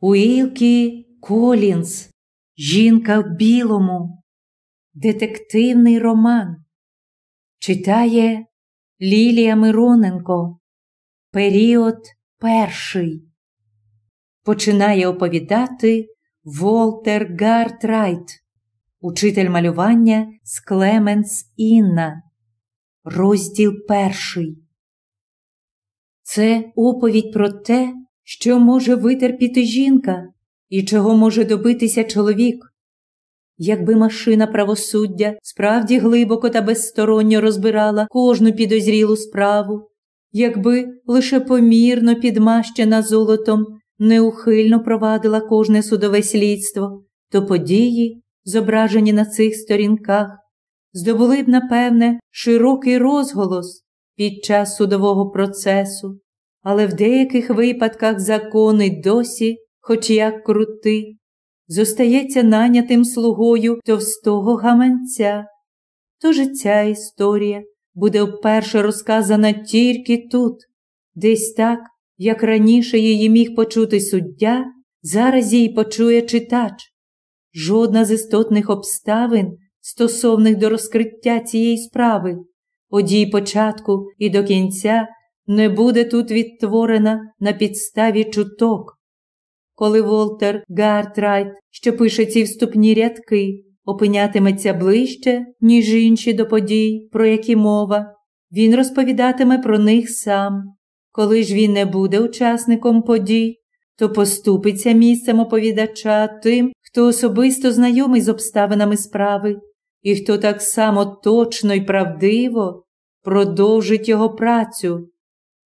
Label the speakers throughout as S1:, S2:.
S1: Уілкі Колінс, Жінка в білому, детективний роман. Читає Лілія Мироненко. Період перший. Починає оповідати Волтер Гартрайт, учитель малювання з Клементс-Інна. Розділ перший. Це оповідь про те, що може витерпіти жінка і чого може добитися чоловік. Якби машина правосуддя справді глибоко та безсторонньо розбирала кожну підозрілу справу, якби лише помірно підмащена золотом неухильно провадила кожне судове слідство, то події, зображені на цих сторінках, здобули б, напевне, широкий розголос під час судового процесу, але в деяких випадках закони досі, хоч як крути, зостається нанятим слугою товстого гаманця. Тож ця історія буде вперше розказана тільки тут, десь так, як раніше її міг почути суддя, зараз її почує читач. Жодна з істотних обставин, стосовних до розкриття цієї справи, подій початку і до кінця, не буде тут відтворена на підставі чуток. Коли Волтер Гартрайт, що пише ці вступні рядки, опинятиметься ближче, ніж інші до подій, про які мова, він розповідатиме про них сам. Коли ж він не буде учасником подій, то поступиться місцем оповідача тим, хто особисто знайомий з обставинами справи, і хто так само точно і правдиво продовжить його працю.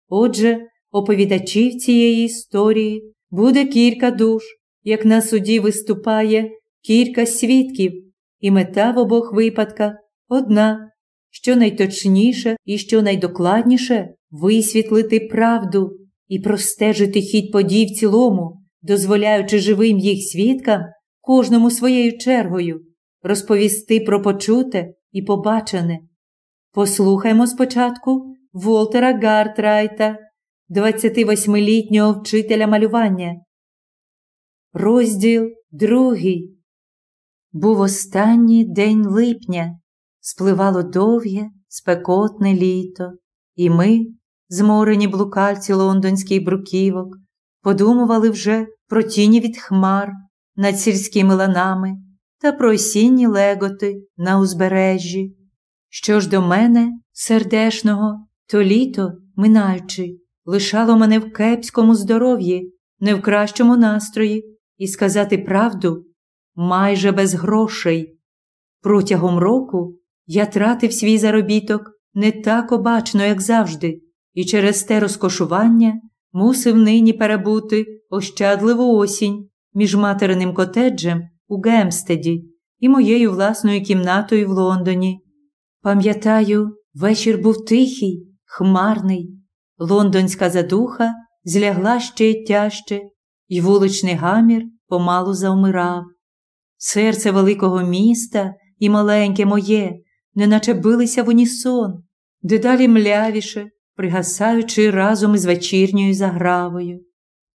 S1: Отже, оповідачів цієї історії буде кілька душ, як на суді виступає кілька свідків, і мета в обох випадках одна, що найточніше і що найдокладніше висвітлити правду і простежити хід подій в цілому, дозволяючи живим їх свідкам, кожному своєю чергою, розповісти про почуте і побачене. Послухаймо спочатку Волтера Гартрайта, 28-літнього вчителя малювання. Розділ другий. Був останній день липня, спливало довге, спекотне літо, і ми, зморені блукальці лондонських бруківок, подумували вже про тіні від хмар над сільськими ланами та про осінні леготи на узбережжі. Що ж до мене, сердешного, то літо, минаючи, лишало мене в кепському здоров'ї, не в кращому настрої, і сказати правду майже без грошей. Протягом року я тратив свій заробіток не так обачно, як завжди, і через те розкошування мусив нині перебути ощадливу осінь між материним котеджем у Гемстеді і моєю власною кімнатою в Лондоні. Пам'ятаю, вечір був тихий, хмарний, лондонська задуха злягла ще тяжче, і вуличний гамір помалу завмирав. Серце великого міста і маленьке моє, неначе билися в унісон, дедалі млявіше, пригасаючи разом із вечірньою загравою.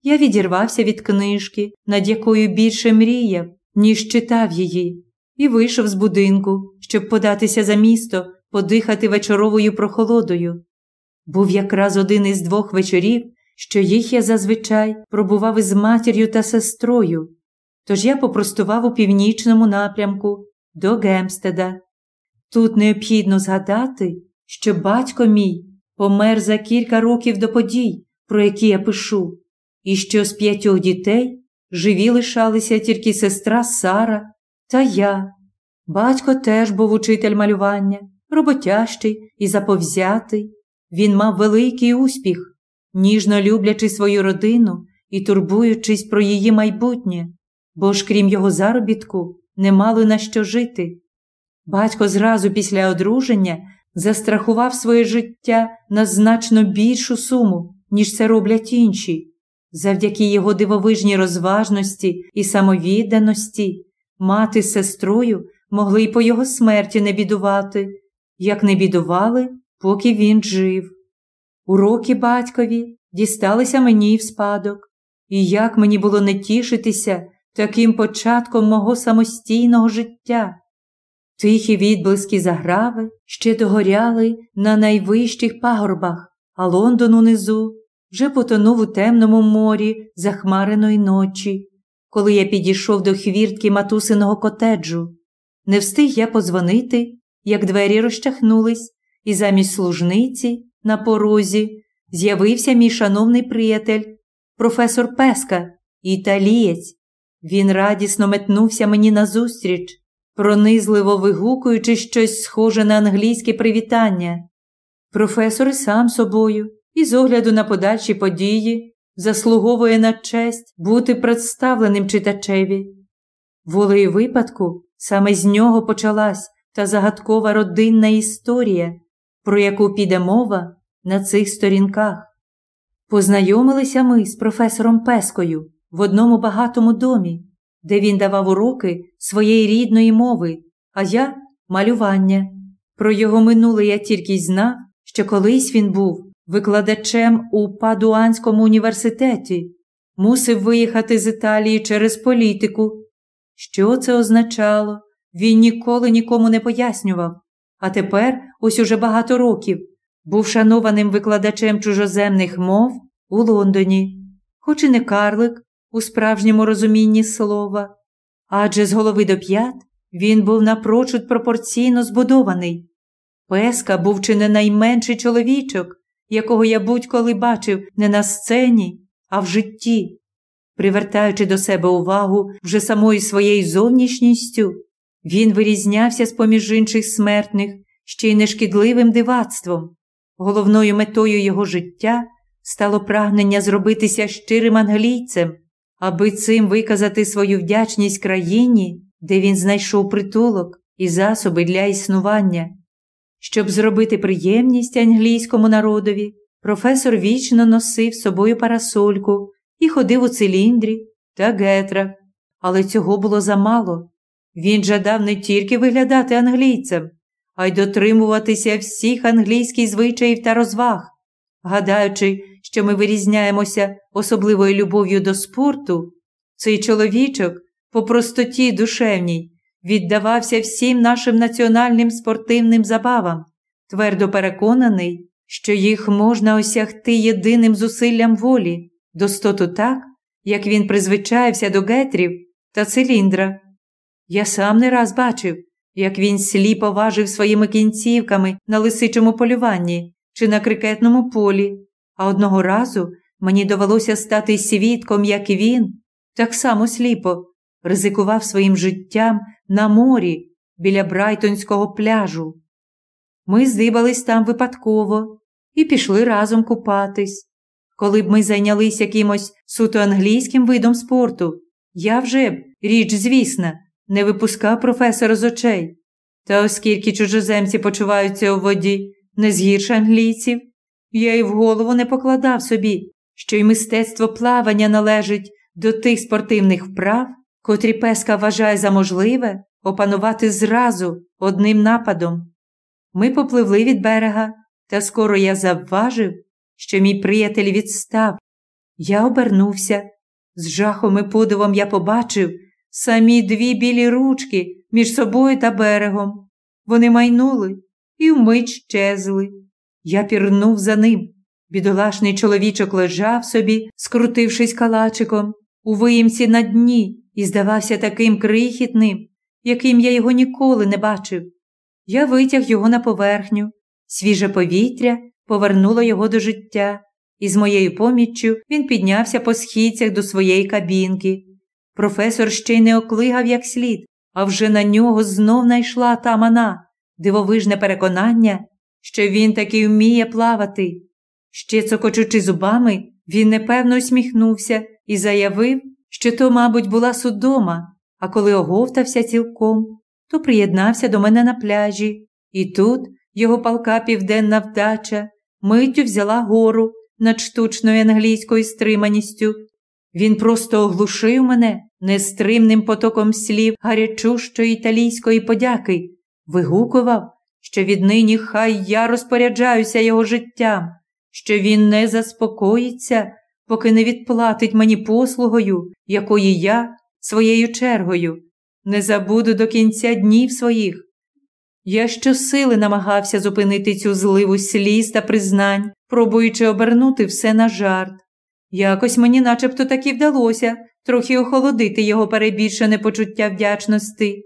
S1: Я відірвався від книжки, над якою більше мріяв, ніж читав її, і вийшов з будинку, щоб податися за місто, подихати вечоровою прохолодою. Був якраз один із двох вечорів, що їх я зазвичай пробував із матір'ю та сестрою. Тож я попростував у північному напрямку до Гемстеда. Тут необхідно згадати, що батько мій помер за кілька років до подій, про які я пишу, і що з п'ятьох дітей живі лишалися тільки сестра Сара та я. Батько теж був учитель малювання, роботящий і заповзятий. Він мав великий успіх, ніжно люблячи свою родину і турбуючись про її майбутнє, бо ж крім його заробітку, не мало на що жити. Батько зразу після одруження застрахував своє життя на значно більшу суму, ніж це роблять інші. Завдяки його дивовижній розважності і самовідданості, мати з сестрою могли й по його смерті не бідувати, як не бідували, поки він жив. Уроки батькові дісталися мені в спадок. І як мені було не тішитися таким початком мого самостійного життя. Тихі відблиски заграви ще догоряли на найвищих пагорбах, а Лондон унизу вже потонув у темному морі захмареної ночі, коли я підійшов до хвіртки матусиного котеджу. Не встиг я позвонити, як двері розчахнулись, і замість служниці на порозі з'явився мій шановний приятель, професор Песка, італієць. Він радісно метнувся мені назустріч, пронизливо вигукуючи щось схоже на англійське привітання. Професор сам собою, і з огляду на подальші події, заслуговує на честь бути представленим читачеві. Волею випадку саме з нього почалась та загадкова родинна історія, про яку піде мова на цих сторінках. Познайомилися ми з професором Пескою в одному багатому домі, де він давав уроки своєї рідної мови, а я малювання. Про його минуле я тільки й знав, що колись він був викладачем у Падуанському університеті, мусив виїхати з Італії через політику. Що це означало? Він ніколи нікому не пояснював, а тепер, ось уже багато років, був шанованим викладачем чужоземних мов у Лондоні, хоч і не карлик у справжньому розумінні слова, адже з голови до п'ят він був напрочуд пропорційно збудований. Песка був чи не найменший чоловічок, якого я будь-коли бачив не на сцені, а в житті, привертаючи до себе увагу вже самою своєю зовнішністю, він вирізнявся з поміж інших смертних ще й нешкідливим дивацтвом. Головною метою його життя стало прагнення зробитися щирим англійцем, аби цим виказати свою вдячність країні, де він знайшов притулок і засоби для існування. Щоб зробити приємність англійському народові, професор вічно носив собою парасольку і ходив у циліндрі та гетрах, але цього було замало. Він жадав не тільки виглядати англійцем, а й дотримуватися всіх англійських звичаїв та розваг, гадаючи, що ми вирізняємося особливою любов'ю до спорту, цей чоловічок по простоті душевній віддавався всім нашим національним спортивним забавам, твердо переконаний, що їх можна осягти єдиним зусиллям волі, достоту так, як він призвичаєвся до гетрів та циліндра. Я сам не раз бачив, як він сліпо важив своїми кінцівками на лисичому полюванні чи на крикетному полі, а одного разу мені довелося стати свідком, як він, так само сліпо, ризикував своїм життям на морі біля Брайтонського пляжу. Ми здибались там випадково і пішли разом купатись. Коли б ми зайнялись якимось суто англійським видом спорту, я вже б, річ звісна, не випускав професора з очей. Та оскільки чужоземці почуваються у воді не згірше англійців, я й в голову не покладав собі, що й мистецтво плавання належить до тих спортивних вправ, котрі песка вважає за можливе опанувати зразу одним нападом. Ми попливли від берега, та скоро я завважив, що мій приятель відстав. Я обернувся. З жахом і подивом я побачив самі дві білі ручки між собою та берегом. Вони майнули і вмить щезли. Я пірнув за ним. Бідолашний чоловічок лежав собі, скрутившись калачиком, у виїмці на дні і здавався таким крихітним, яким я його ніколи не бачив. Я витяг його на поверхню, свіже повітря повернуло його до життя, і з моєю поміччю він піднявся по східцях до своєї кабінки. Професор ще й не оклигав як слід, а вже на нього знов найшла та мана, дивовижне переконання, що він таки вміє плавати. Ще цокочучи зубами, він непевно усміхнувся і заявив, що то, мабуть, була судома, а коли оговтався цілком, то приєднався до мене на пляжі, і тут його палка південна вдача миттю взяла гору над штучною англійською стриманістю. Він просто оглушив мене нестримним потоком слів гарячущої італійської подяки, вигукував, що віднині хай я розпоряджаюся його життям, що він не заспокоїться, поки не відплатить мені послугою, якої я своєю чергою не забуду до кінця днів своїх. Я щосили намагався зупинити цю зливу сліз та признань, пробуючи обернути все на жарт. Якось мені начебто таки вдалося трохи охолодити його перебільшене почуття вдячності.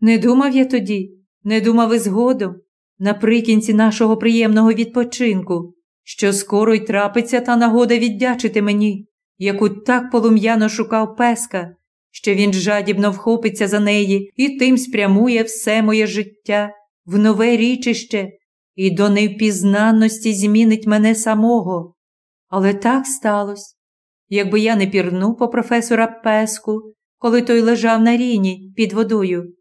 S1: Не думав я тоді, не думав і згодом, наприкінці нашого приємного відпочинку, що скоро й трапиться та нагода віддячити мені, яку так полум'яно шукав песка, що він жадібно вхопиться за неї і тим спрямує все моє життя в нове річище і до невпізнанності змінить мене самого. Але так сталося. Якби я не пірнув по професора Песку, коли той лежав на ріні під водою,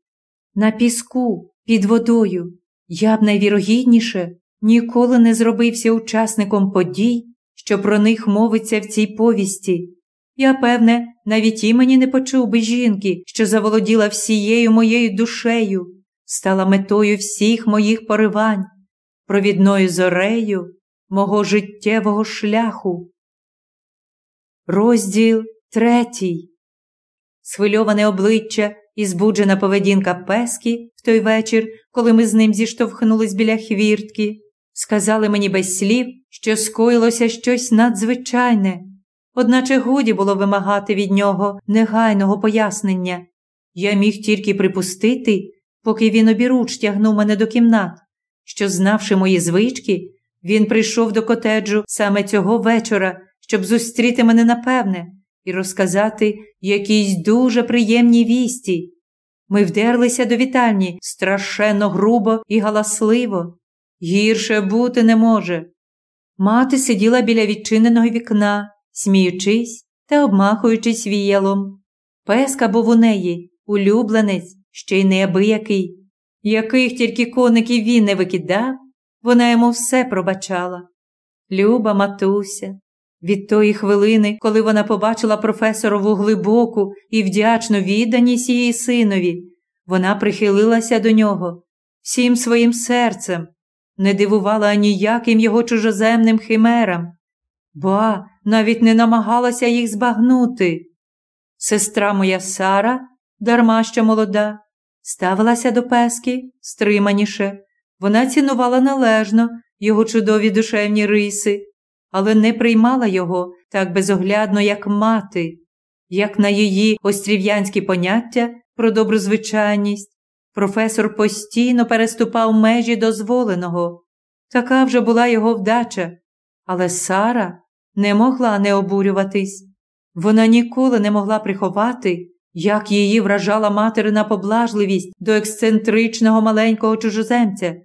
S1: на піску під водою, я б найвірогідніше ніколи не зробився учасником подій, що про них мовиться в цій повісті. Я, певне, навіть імені не почув би жінки, що заволоділа всією моєю душею, стала метою всіх моїх поривань, провідною зорею мого життєвого шляху. Розділ третій. Схвильоване обличчя і збуджена поведінка Пескі в той вечір, коли ми з ним зіштовхнулись біля хвіртки, сказали мені без слів, що скоїлося щось надзвичайне, одначе годі було вимагати від нього негайного пояснення. Я міг тільки припустити, поки він обіруч тягнув мене до кімнат, що, знавши мої звички, він прийшов до котеджу саме цього вечора, щоб зустріти мене напевне і розказати якісь дуже приємні вісті. Ми вдерлися до вітальні страшенно грубо і галасливо. Гірше бути не може. Мати сиділа біля відчиненого вікна, сміючись та обмахуючись віялом. Песка був у неї, улюбленець, ще й неабиякий. Яких тільки коників він не викидав, вона йому все пробачала. Люба матуся. Від тої хвилини, коли вона побачила професорову глибоку і вдячну відданість її синові, вона прихилилася до нього всім своїм серцем, не дивувала аніяким його чужоземним химерам, ба навіть не намагалася їх збагнути. Сестра моя Сара, дарма що молода, ставилася до Пески стриманіше. Вона цінувала належно його чудові душевні риси, але не приймала його так безоглядно, як мати, як на її острів'янські поняття про доброзвичайність. Професор постійно переступав межі дозволеного. Така вже була його вдача, але Сара не могла не обурюватись. Вона ніколи не могла приховати, як її вражала материна поблажливість до ексцентричного маленького чужоземця.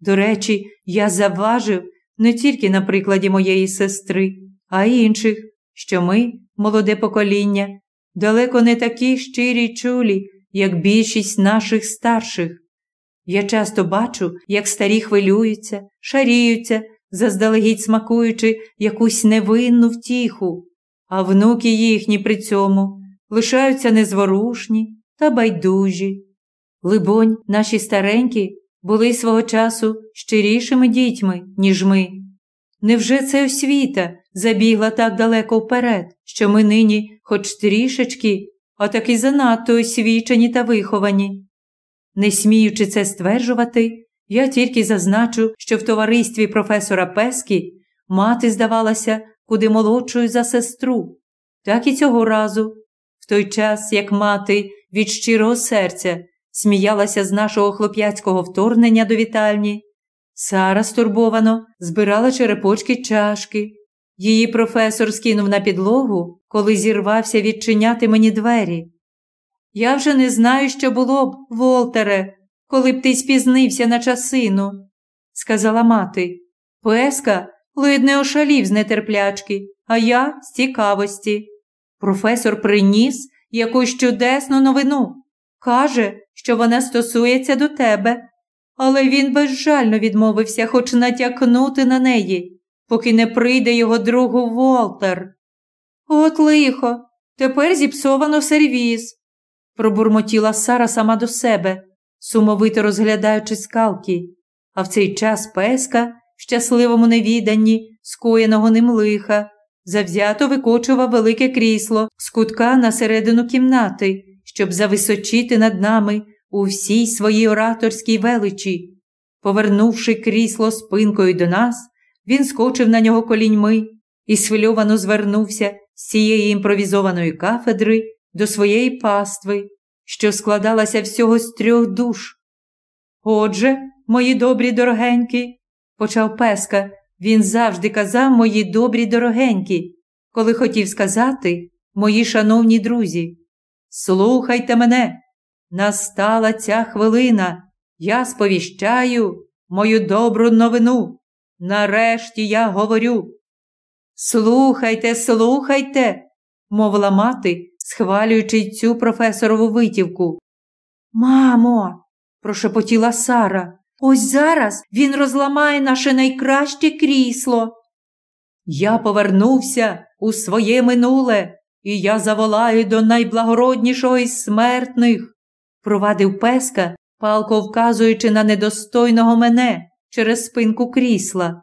S1: До речі, я заважив не тільки на прикладі моєї сестри, а й інших, що ми, молоде покоління, далеко не такі щирі чулі, як більшість наших старших. Я часто бачу, як старі хвилюються, шаріються, заздалегідь смакуючи якусь невинну втіху, а внуки їхні при цьому лишаються незворушні та байдужі. Либонь, наші старенькі були свого часу щирішими дітьми, ніж ми. Невже це освіта забігла так далеко вперед, що ми нині, хоч трішечки, а таки занадто освічені та виховані? Не сміючи це стверджувати, я тільки зазначу, що в товаристві професора Пескі мати здавалася куди молодшою за сестру, так і цього разу, в той час, як мати від щирого серця сміялася з нашого хлоп'яцького вторгнення до вітальні. Сара стурбовано збирала черепочки чашки. Її професор скинув на підлогу, коли зірвався відчиняти мені двері. Я вже не знаю, що було б, Волтере, коли б ти спізнився на часину, сказала мати. Песка ледь не ошалів з нетерплячки, а я з цікавості. Професор приніс якусь чудесну новину. Каже, що вона стосується до тебе, але він безжально відмовився хоч натякнути на неї, поки не прийде його другу Волтер. От лихо, тепер зіпсовано сервіз, пробурмотіла Сара сама до себе, сумовито розглядаючи скалки, а в цей час песка в щасливому невіданні, скоєного ним лиха, завзято викочував велике крісло з кутка на середину кімнати, щоб зависочити над нами у всій своїй ораторській величі. Повернувши крісло спинкою до нас, він скочив на нього коліньми і свильовано звернувся з цієї імпровізованої кафедри до своєї пастви, що складалася всього з трьох душ. Отже, мої добрі дорогенькі, почав Песка, він завжди казав мої добрі дорогенькі, коли хотів сказати, мої шановні друзі, слухайте мене, настала ця хвилина, я сповіщаю мою добру новину. Нарешті я говорю. Слухайте, слухайте, мовила мати, схвалюючи цю професорову витівку. Мамо, прошепотіла Сара, ось зараз він розламає наше найкраще крісло. Я повернувся у своє минуле, і я заволаю до найблагороднішого із смертних, провадив песка, палко вказуючи на недостойного мене через спинку крісла.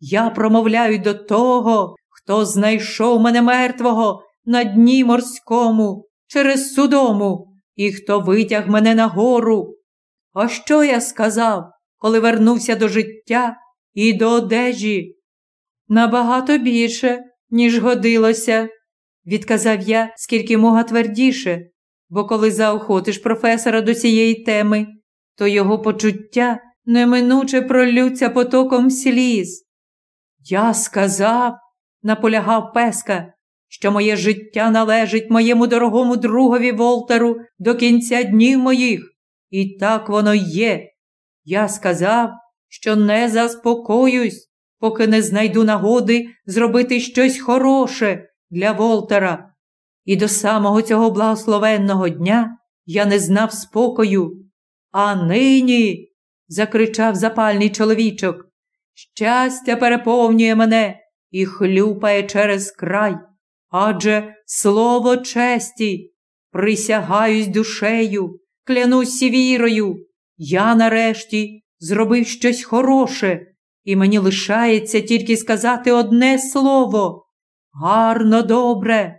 S1: Я промовляю до того, хто знайшов мене мертвого на дні морському, через судому, і хто витяг мене нагору. А що я сказав, коли вернувся до життя і до одежі? Набагато більше, ніж годилося, відказав я, скільки мога твердіше, бо коли заохотиш професора до цієї теми, то його почуття неминуче пролються потоком сліз. Я сказав, наполягав Песка, що моє життя належить моєму дорогому другові Волтеру до кінця днів моїх, і так воно є. Я сказав, що не заспокоюсь, поки не знайду нагоди зробити щось хороше для Волтера. І до самого цього благословенного дня я не знав спокою. А нині, закричав запальний чоловічок, щастя переповнює мене і хлюпає через край. Адже слово честі, присягаюсь душею, клянусь вірою, я нарешті зробив щось хороше, і мені лишається тільки сказати одне слово гарно добре.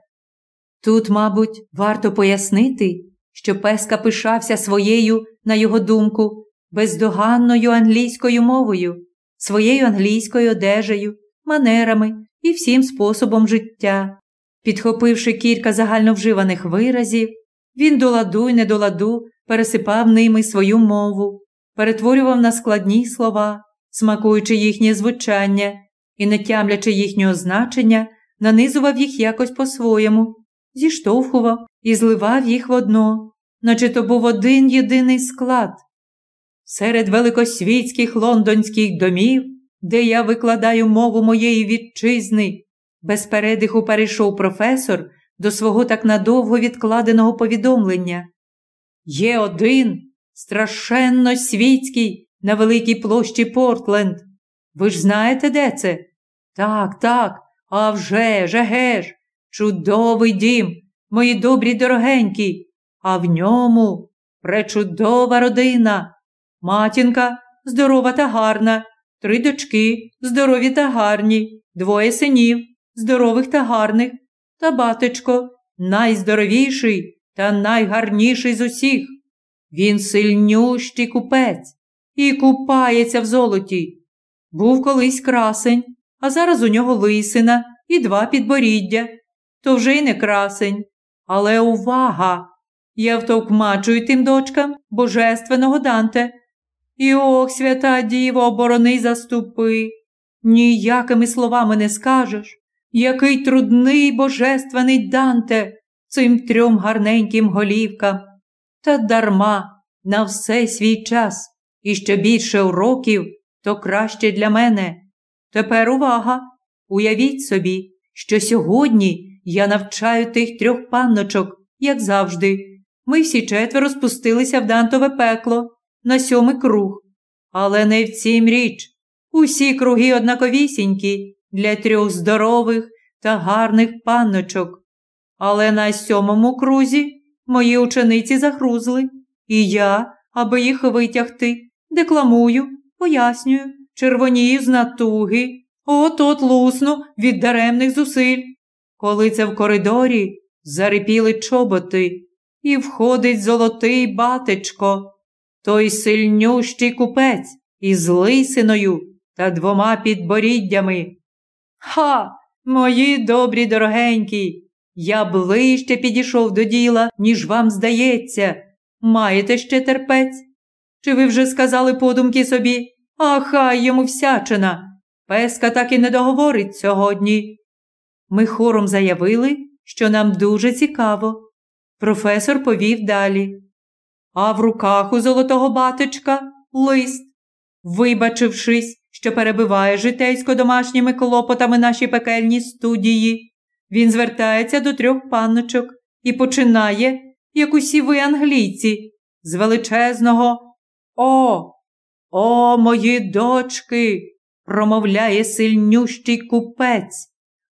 S1: Тут, мабуть, варто пояснити, що Песка пишався своєю, на його думку, бездоганною англійською мовою, своєю англійською одежею, манерами і всім способом життя. Підхопивши кілька загальновживаних виразів, він до ладу й не до ладу пересипав ними свою мову, перетворював на складні слова, смакуючи їхнє звучання і, не тямлячи їхнього значення, нанизував їх якось по-своєму, зіштовхував і зливав їх в одно, наче то був один єдиний склад. Серед великосвітських лондонських домів, де я викладаю мову моєї вітчизни, без передиху перейшов професор до свого так надовго відкладеного повідомлення. Є один страшенно світський на великій площі Портленд. Ви ж знаєте, де це? Так, так, а вже ж, ж, чудовий дім, мої добрі дорогенькі, а в ньому пречудова родина. Матінка здорова та гарна, три дочки здорові та гарні, двоє синів здорових та гарних, та батечко найздоровіший та найгарніший з усіх. Він сильнющий купець і купається в золоті. Був колись красень, а зараз у нього лисина і два підборіддя. То вже й не красень. Але увага! Я втовкмачую тим дочкам божественного Данте. І ох, свята діво, оборони заступи. Ніякими словами не скажеш, який трудний божественний Данте цим трьом гарненьким голівкам. Та дарма на все свій час і ще більше уроків, то краще для мене. Тепер увага! Уявіть собі, що сьогодні я навчаю тих трьох панночок, як завжди. Ми всі четверо спустилися в Дантове пекло на сьомий круг. Але не в цім річ. Усі круги однаковісінькі для трьох здорових та гарних панночок. Але на сьомому крузі мої учениці захрузли, і я, аби їх витягти, декламую, пояснюю, червонію з натуги, от от лусну від даремних зусиль. Коли це в коридорі зарипіли чоботи, і входить золотий батечко, той сильнющий купець із лисиною та двома підборіддями. Ха, мої добрі дорогенькі, я ближче підійшов до діла, ніж вам здається. Маєте ще терпець? Чи ви вже сказали подумки собі, а хай йому всячина? Песка так і не договорить сьогодні. Ми хором заявили, що нам дуже цікаво. Професор повів далі. А в руках у золотого батечка лист. Вибачившись, що перебиває житейсько домашніми клопотами наші пекельні студії, він звертається до трьох панночок і починає, як усі ви англійці, з величезного О, о, мої дочки, промовляє сильнющий купець.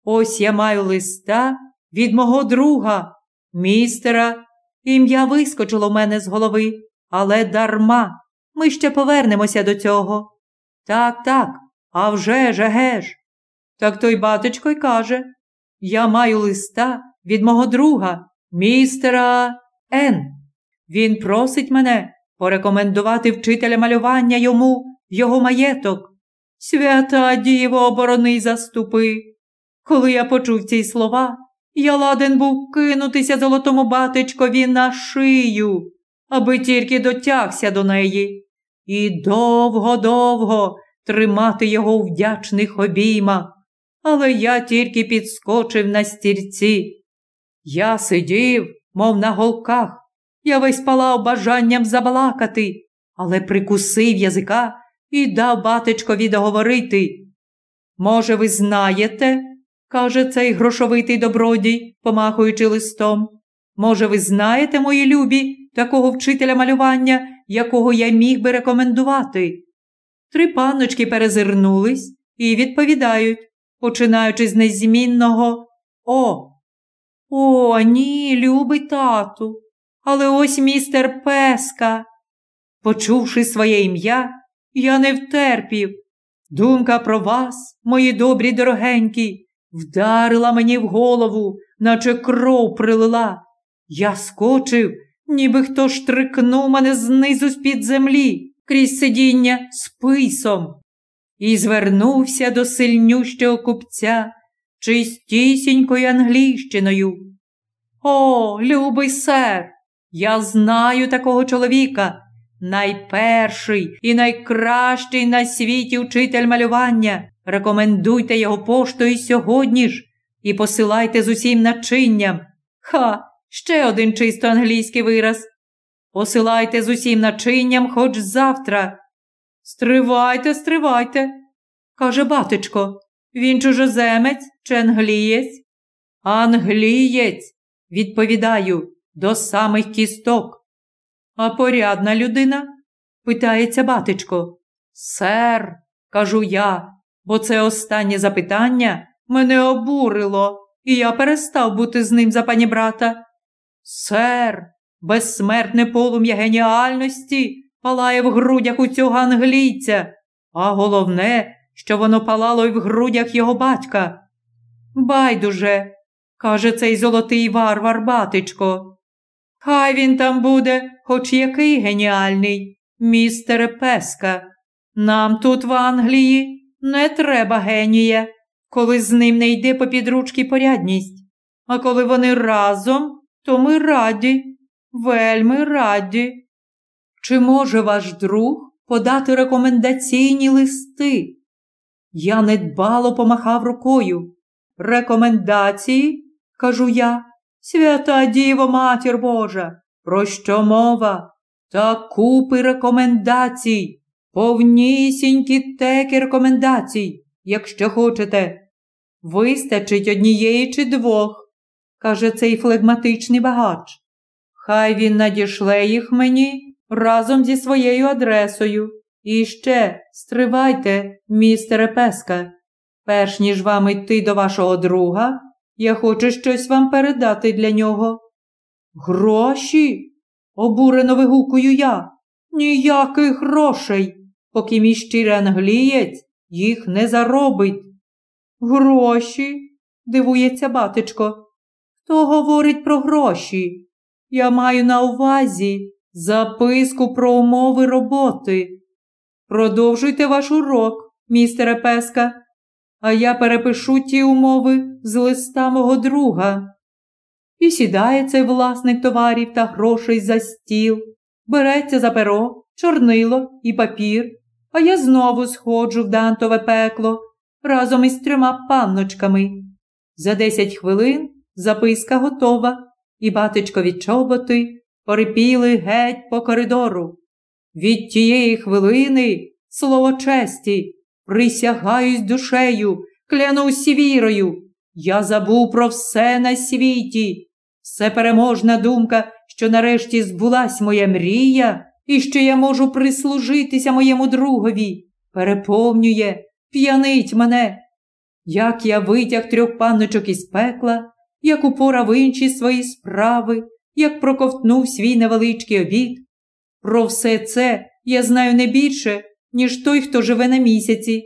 S1: Ось я маю листа від мого друга, містера. Ім'я вискочило в мене з голови, але дарма. Ми ще повернемося до цього. Так, так, а вже ж, еге ж. Так той батечко й каже Я маю листа від мого друга, містера Н. Він просить мене порекомендувати вчителя малювання йому його маєток. Свята діво оборони заступи. Коли я почув ці слова, я ладен був кинутися золотому батечкові на шию, аби тільки дотягся до неї, і довго-довго тримати його у вдячних обіймах. Але я тільки підскочив на стільці. Я сидів, мов на голках, я весь палав бажанням забалакати, але прикусив язика і дав батечкові договорити. Може, ви знаєте, каже цей грошовитий добродій, помахуючи листом. Може, ви знаєте, мої любі, такого вчителя малювання, якого я міг би рекомендувати? Три панночки перезирнулись і відповідають, починаючи з незмінного О. О, ні, любий тату. Але ось містер Песка. Почувши своє ім'я, я не втерпів. Думка про вас, мої добрі дорогенькі, вдарила мені в голову, наче кров прилила. Я скочив, ніби хто штрикнув мене знизу з-під землі, крізь сидіння списом, і звернувся до сильнющого купця чистісінькою англійщиною. О, любий сер, я знаю такого чоловіка, найперший і найкращий на світі учитель малювання. Рекомендуйте його поштою сьогодні ж і посилайте з усім начинням. Ха, ще один чисто англійський вираз. Посилайте з усім начинням хоч завтра. Стривайте, стривайте, каже батечко. Він чужоземець чи англієць? Англієць, відповідаю, до самих кісток. А порядна людина? питається батечко. Сер, кажу я, бо це останнє запитання мене обурило, і я перестав бути з ним за пані брата. Сер, безсмертне полум'я геніальності палає в грудях у цього англійця, а головне, що воно палало й в грудях його батька. Байдуже, каже цей золотий варвар батечко. Хай він там буде, хоч який геніальний, містере Песка. Нам тут в Англії не треба генія, коли з ним не йде по підручки порядність. А коли вони разом, то ми раді, вельми раді. Чи може ваш друг подати рекомендаційні листи? Я недбало помахав рукою. Рекомендації, кажу я, свята Діво Матір Божа, про що мова? Та купи рекомендацій, повнісінькі теки рекомендацій, якщо хочете. Вистачить однієї чи двох, каже цей флегматичний багач. Хай він надішле їх мені разом зі своєю адресою. І ще стривайте, містере Песка. Перш ніж вам йти до вашого друга, я хочу щось вам передати для нього. Гроші? обурено вигукую я. Ніяких грошей, поки мій щирий англієць їх не заробить. Гроші? дивується батечко. Хто говорить про гроші? Я маю на увазі записку про умови роботи. Продовжуйте ваш урок, містере Песка, а я перепишу ті умови з листа мого друга. І сідає цей власник товарів та грошей за стіл, береться за перо, чорнило і папір, а я знову сходжу в дантове пекло разом із трьома панночками. За десять хвилин записка готова, і батечкові чоботи порипіли геть по коридору. Від тієї хвилини, слово честі, присягаюсь душею, клянусь вірою. Я забув про все на світі. Все переможна думка, що нарешті збулась моя мрія, і що я можу прислужитися моєму другові, переповнює, п'янить мене. Як я витяг трьох панночок із пекла, як упорав інші свої справи, як проковтнув свій невеличкий обід. Про все це я знаю не більше, ніж той, хто живе на місяці.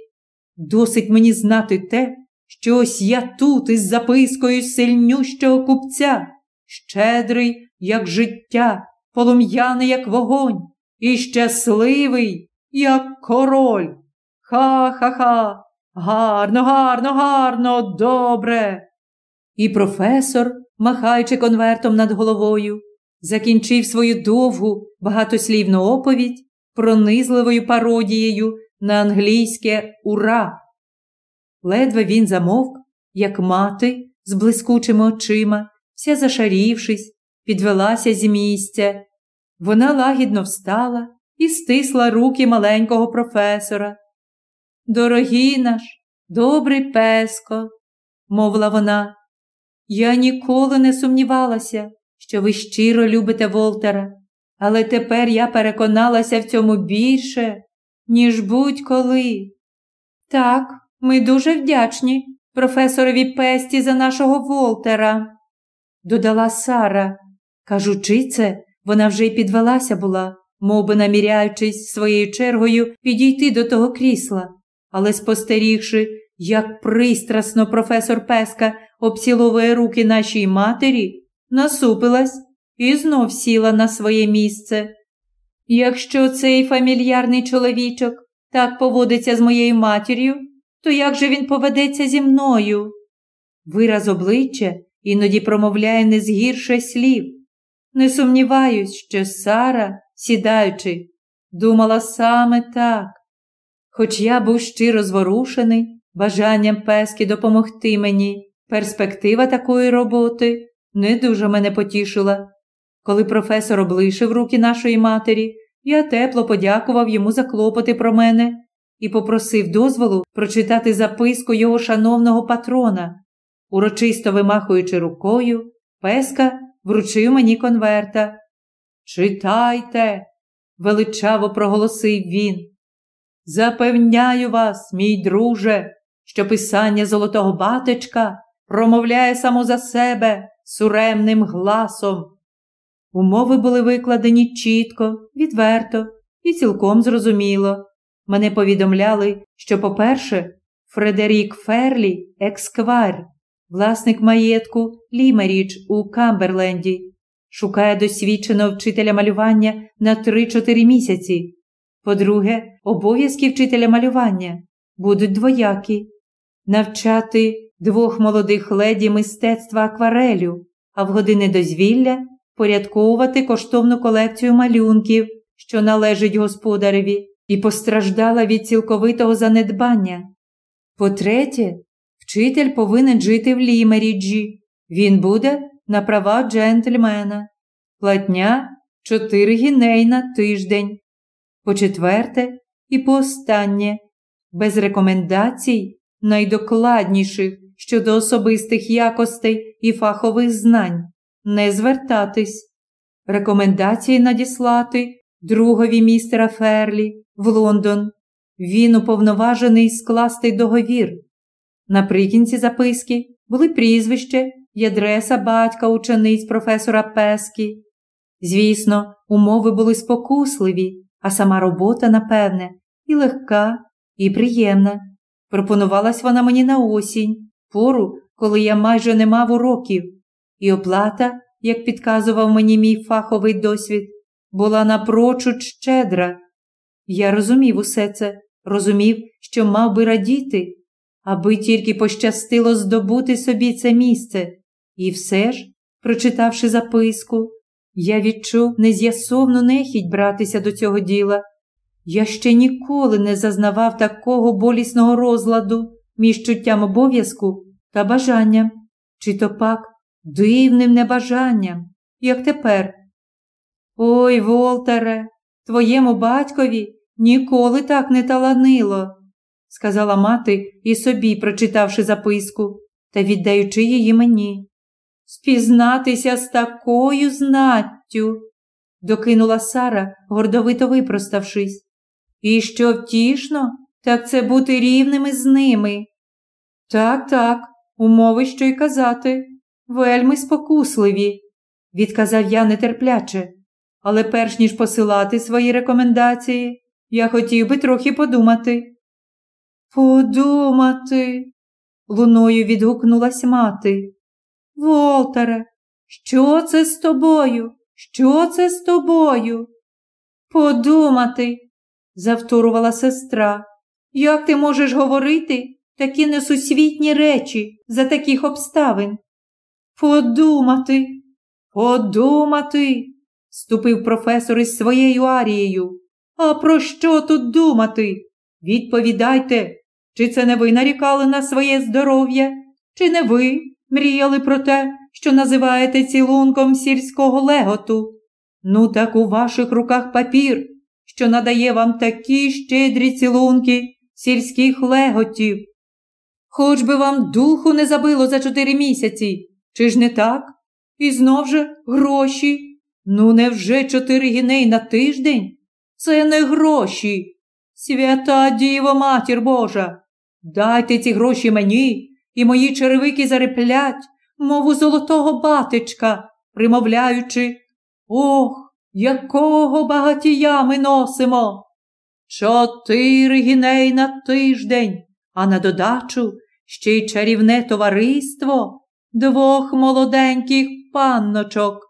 S1: Досить мені знати те, що ось я тут із запискою сильнющого купця, щедрий, як життя, полум'яний, як вогонь, і щасливий, як король. Ха-ха-ха, гарно, гарно, гарно, добре. І професор, махаючи конвертом над головою, закінчив свою довгу, багатослівну оповідь пронизливою пародією на англійське ура. Ледве він замовк, як мати з блискучими очима, вся зашарівшись, підвелася з місця. Вона лагідно встала і стисла руки маленького професора. Дорогий наш, добрий песко, мовила вона, я ніколи не сумнівалася, що ви щиро любите Волтера, але тепер я переконалася в цьому більше, ніж будь-коли. Так, ми дуже вдячні професорові Песті за нашого Волтера, додала Сара. Кажучи це, вона вже й підвелася була, мов би наміряючись своєю чергою підійти до того крісла, але спостерігши, як пристрасно професор Песка обціловує руки нашій матері, насупилась і знов сіла на своє місце. Якщо цей фамільярний чоловічок так поводиться з моєю матір'ю, то як же він поведеться зі мною? Вираз обличчя іноді промовляє не згірше слів. Не сумніваюсь, що Сара, сідаючи, думала саме так. Хоч я був щиро зворушений бажанням пески допомогти мені, перспектива такої роботи не дуже мене потішила. Коли професор облишив руки нашої матері, я тепло подякував йому за клопоти про мене і попросив дозволу прочитати записку його шановного патрона. Урочисто вимахуючи рукою, Песка вручив мені конверта. Читайте, величаво проголосив він. Запевняю вас, мій друже, що писання золотого батечка промовляє само за себе суремним гласом. Умови були викладені чітко, відверто і цілком зрозуміло. Мене повідомляли, що, по-перше, Фредерік Ферлі, есквайр, власник маєтку Лімеридж у Камберленді, шукає досвідченого вчителя малювання на 3-4 місяці. По-друге, обов'язки вчителя малювання будуть двоякі навчати двох молодих леді мистецтва акварелю, а в години дозвілля порядковувати коштовну колекцію малюнків, що належить господареві, і постраждала від цілковитого занедбання. По-третє, вчитель повинен жити в Лімеріджі. Він буде на права джентльмена. Платня чотири гіней на тиждень. По четверте і по останнє, без рекомендацій найдокладніших щодо особистих якостей і фахових знань, не звертатись, рекомендації надіслати другові містера Ферлі в Лондон. Він уповноважений скласти договір. Наприкінці записки були прізвище і адреса батька учениць професора Пескі. Звісно, умови були спокусливі, а сама робота, напевне, і легка, і приємна. Пропонувалась вона мені на осінь, пору, коли я майже не мав уроків, і оплата, як підказував мені мій фаховий досвід, була напрочуд щедра. Я розумів усе це, розумів, що мав би радіти, аби тільки пощастило здобути собі це місце. І все ж, прочитавши записку, я відчув нез'ясовну нехідь братися до цього діла. Я ще ніколи не зазнавав такого болісного розладу між чуттям обов'язку та бажанням, чи то пак дивним небажанням, як тепер. Ой, Волтере, твоєму батькові ніколи так не таланило, сказала мати і собі, прочитавши записку та віддаючи її мені. Спізнатися з такою знаттю, докинула Сара, гордовито випроставшись. І що втішно, так це бути рівними з ними. Так, так, умови що й казати, вельми спокусливі, відказав я нетерпляче, але перш ніж посилати свої рекомендації, я хотів би трохи подумати. Подумати, луною відгукнулась мати. Волтере, що це з тобою? Що це з тобою? Подумати, завторувала сестра. Як ти можеш говорити такі несусвітні речі за таких обставин? Подумати, подумати, ступив професор із своєю арією. А про що тут думати? Відповідайте, чи це не ви нарікали на своє здоров'я, чи не ви мріяли про те, що називаєте цілунком сільського леготу? Ну, так у ваших руках папір, що надає вам такі щедрі цілунки сільських леготів. Хоч би вам духу не забило за чотири місяці, чи ж не так? І знов же гроші. Ну, невже чотири гіней на тиждень? Це не гроші. Свята Діво Матір Божа. Дайте ці гроші мені, і мої черевики зареплять, мову золотого батечка, примовляючи Ох, якого багатія ми носимо. Чотири гіней на тиждень, а на додачу ще й чарівне товариство двох молоденьких панночок.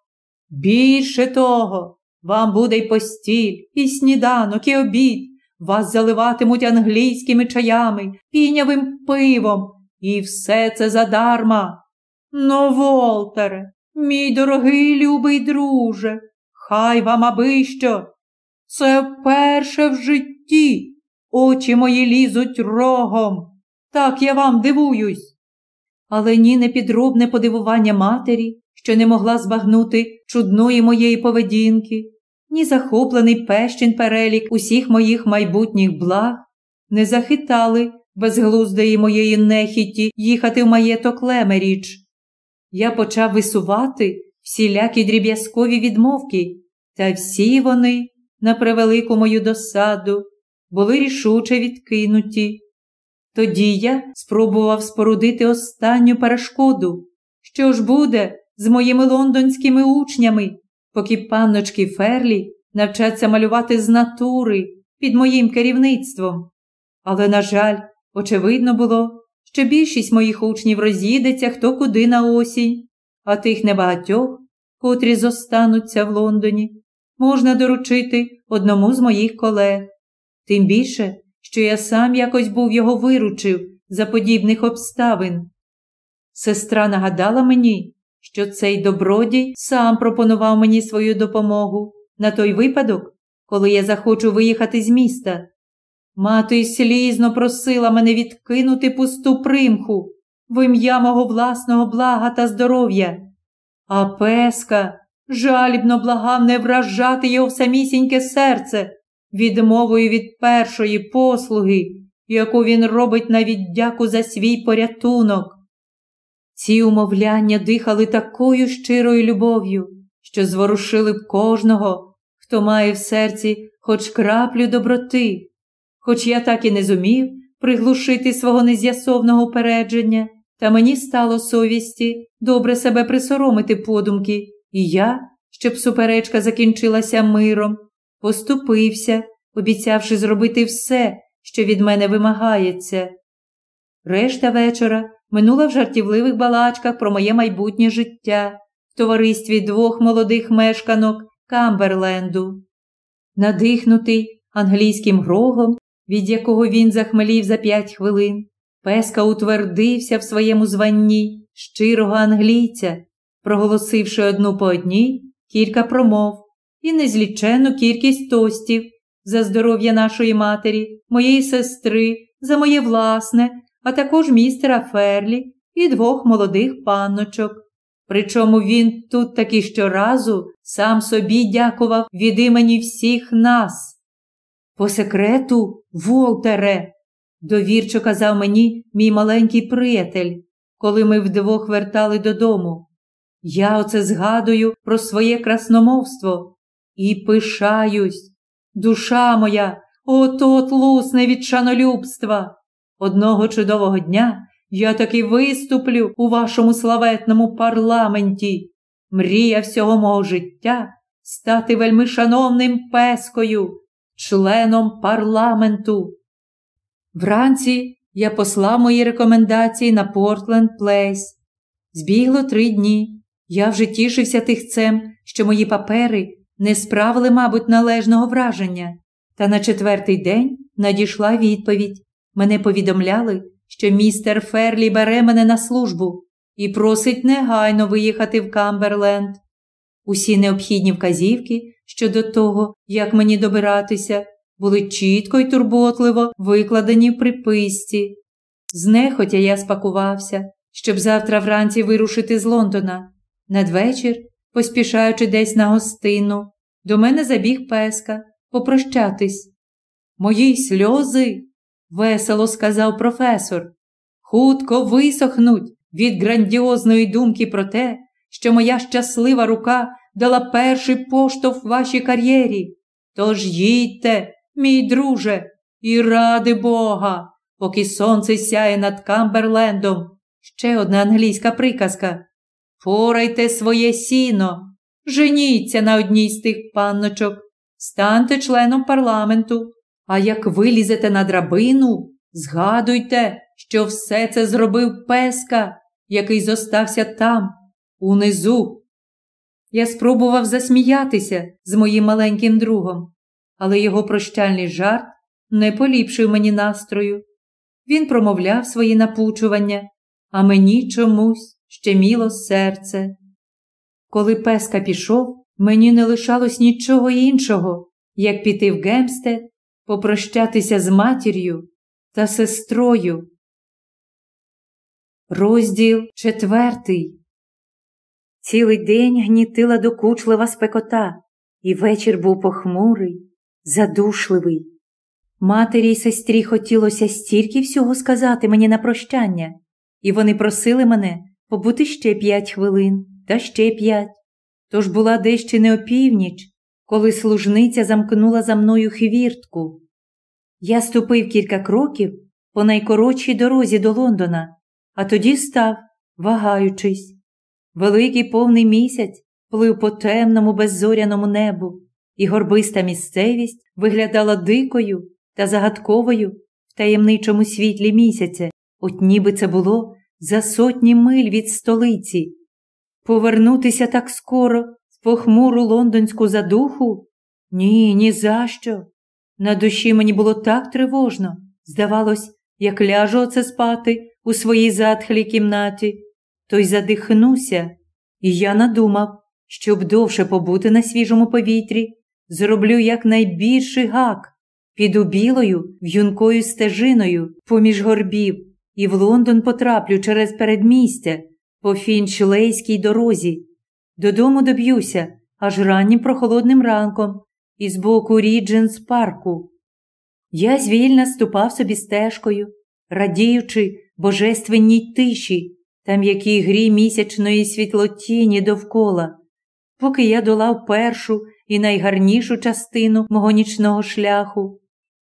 S1: Більше того, вам буде й постіль, і сніданок, і обід, вас заливатимуть англійськими чаями, пінявим пивом, і все це задарма. Ну, Волтере, мій дорогий любий друже, хай вам аби що. Це вперше в житті. Очі мої лізуть рогом. Так я вам дивуюсь. Але ні непідробне подивування матері, що не могла збагнути чудної моєї поведінки, ні захоплений пещин перелік усіх моїх майбутніх благ, не захитали безглуздої моєї нехіті їхати в маєток Лемеріч. Я почав висувати всілякі дріб'язкові відмовки, та всі вони, на превелику мою досаду, були рішуче відкинуті. Тоді я спробував спорудити останню перешкоду. Що ж буде з моїми лондонськими учнями, поки панночки Ферлі навчаться малювати з натури під моїм керівництвом. Але, на жаль, очевидно було, що більшість моїх учнів роз'їдеться хто куди на осінь, а тих небагатьох, котрі зостануться в Лондоні, можна доручити одному з моїх колег. Тим більше, що я сам якось був його виручив за подібних обставин. Сестра нагадала мені, що цей добродій сам пропонував мені свою допомогу на той випадок, коли я захочу виїхати з міста. Мати слізно просила мене відкинути пусту примху в ім'я мого власного блага та здоров'я. А песка жалібно благав не вражати його в самісіньке серце відмовою від першої послуги, яку він робить на віддяку за свій порятунок. Ці умовляння дихали такою щирою любов'ю, що зворушили б кожного, хто має в серці хоч краплю доброти, хоч я так і не зумів приглушити свого нез'ясовного упередження, та мені стало совісті добре себе присоромити подумки, і я, щоб суперечка закінчилася миром, поступився, обіцявши зробити все, що від мене вимагається. Решта вечора минула в жартівливих балачках про моє майбутнє життя в товаристві двох молодих мешканок Камберленду. Надихнутий англійським грогом, від якого він захмелів за п'ять хвилин, Песка утвердився в своєму званні щирого англійця, проголосивши одну по одній кілька промов і незліченну кількість тостів за здоров'я нашої матері, моєї сестри, за моє власне, а також містера Ферлі і двох молодих панночок. Причому він тут таки щоразу сам собі дякував від імені всіх нас. По секрету, Волтере, довірчо казав мені мій маленький приятель, коли ми вдвох вертали додому. Я оце згадую про своє красномовство і пишаюсь. Душа моя, от-от лусне від шанолюбства. Одного чудового дня я таки виступлю у вашому славетному парламенті. Мрія всього мого життя стати вельми шановним персоною, членом парламенту. Вранці я послав мої рекомендації на Портленд Плейс. Збігло три дні. Я вже тішився тихцем, що мої папери не справили, мабуть, належного враження. Та на четвертий день надійшла відповідь. Мене повідомляли, що містер Ферлі бере мене на службу і просить негайно виїхати в Камберленд. Усі необхідні вказівки щодо того, як мені добиратися, були чітко й турботливо викладені в приписці. Знехотя я спакувався, щоб завтра вранці вирушити з Лондона. Надвечір, поспішаючи десь на гостину, до мене забіг песка попрощатись. Мої сльози, весело сказав професор, хутко висохнуть від грандіозної думки про те, що моя щаслива рука дала перший поштовх вашій кар'єрі. Тож їдьте, мій друже, і ради Бога, поки сонце сяє над Камберлендом. Ще одна англійська приказка. Порайте своє сіно, женіться на одній з тих панночок, станьте членом парламенту. А як вилізете на драбину, згадуйте, що все це зробив песка, який зостався там, унизу. Я спробував засміятися з моїм маленьким другом, але його прощальний жарт не поліпшив мені настрою. Він промовляв свої напучування, а мені чомусь ще міло серце. Коли песка пішов, мені не лишалось нічого іншого, як піти в Гемстед, попрощатися з матір'ю та сестрою. Розділ четвертий. Цілий день гнітила докучлива спекота, і вечір був похмурий, задушливий. Матері й сестрі хотілося стільки всього сказати мені на прощання, і вони просили мене побути ще п'ять хвилин та ще п'ять. Тож була дещо не опівніч, коли служниця замкнула за мною хвіртку. Я ступив кілька кроків по найкоротшій дорозі до Лондона, а тоді став, вагаючись. Великий повний місяць плив по темному беззоряному небу, і горбиста місцевість виглядала дикою та загадковою в таємничому світлі місяця, от ніби це було за сотні миль від столиці. Повернутися так скоро похмуру лондонську задуху? Ні, ні за що. На душі мені було так тривожно. Здавалось, як ляжу оце спати у своїй затхлій кімнаті, то й задихнуся, і я надумав, щоб довше побути на свіжому повітрі, зроблю якнайбільший гак, піду білою в'юнкою стежиною поміж горбів і в Лондон потраплю через передмістя по фінчлейській дорозі. Додому доб'юся аж раннім прохолодним ранком із боку Рідженс парку. Я звільно ступав собі стежкою, радіючи божественній тиші та м'якій грі місячної світлотіні довкола, поки я долав першу і найгарнішу частину мого нічного шляху.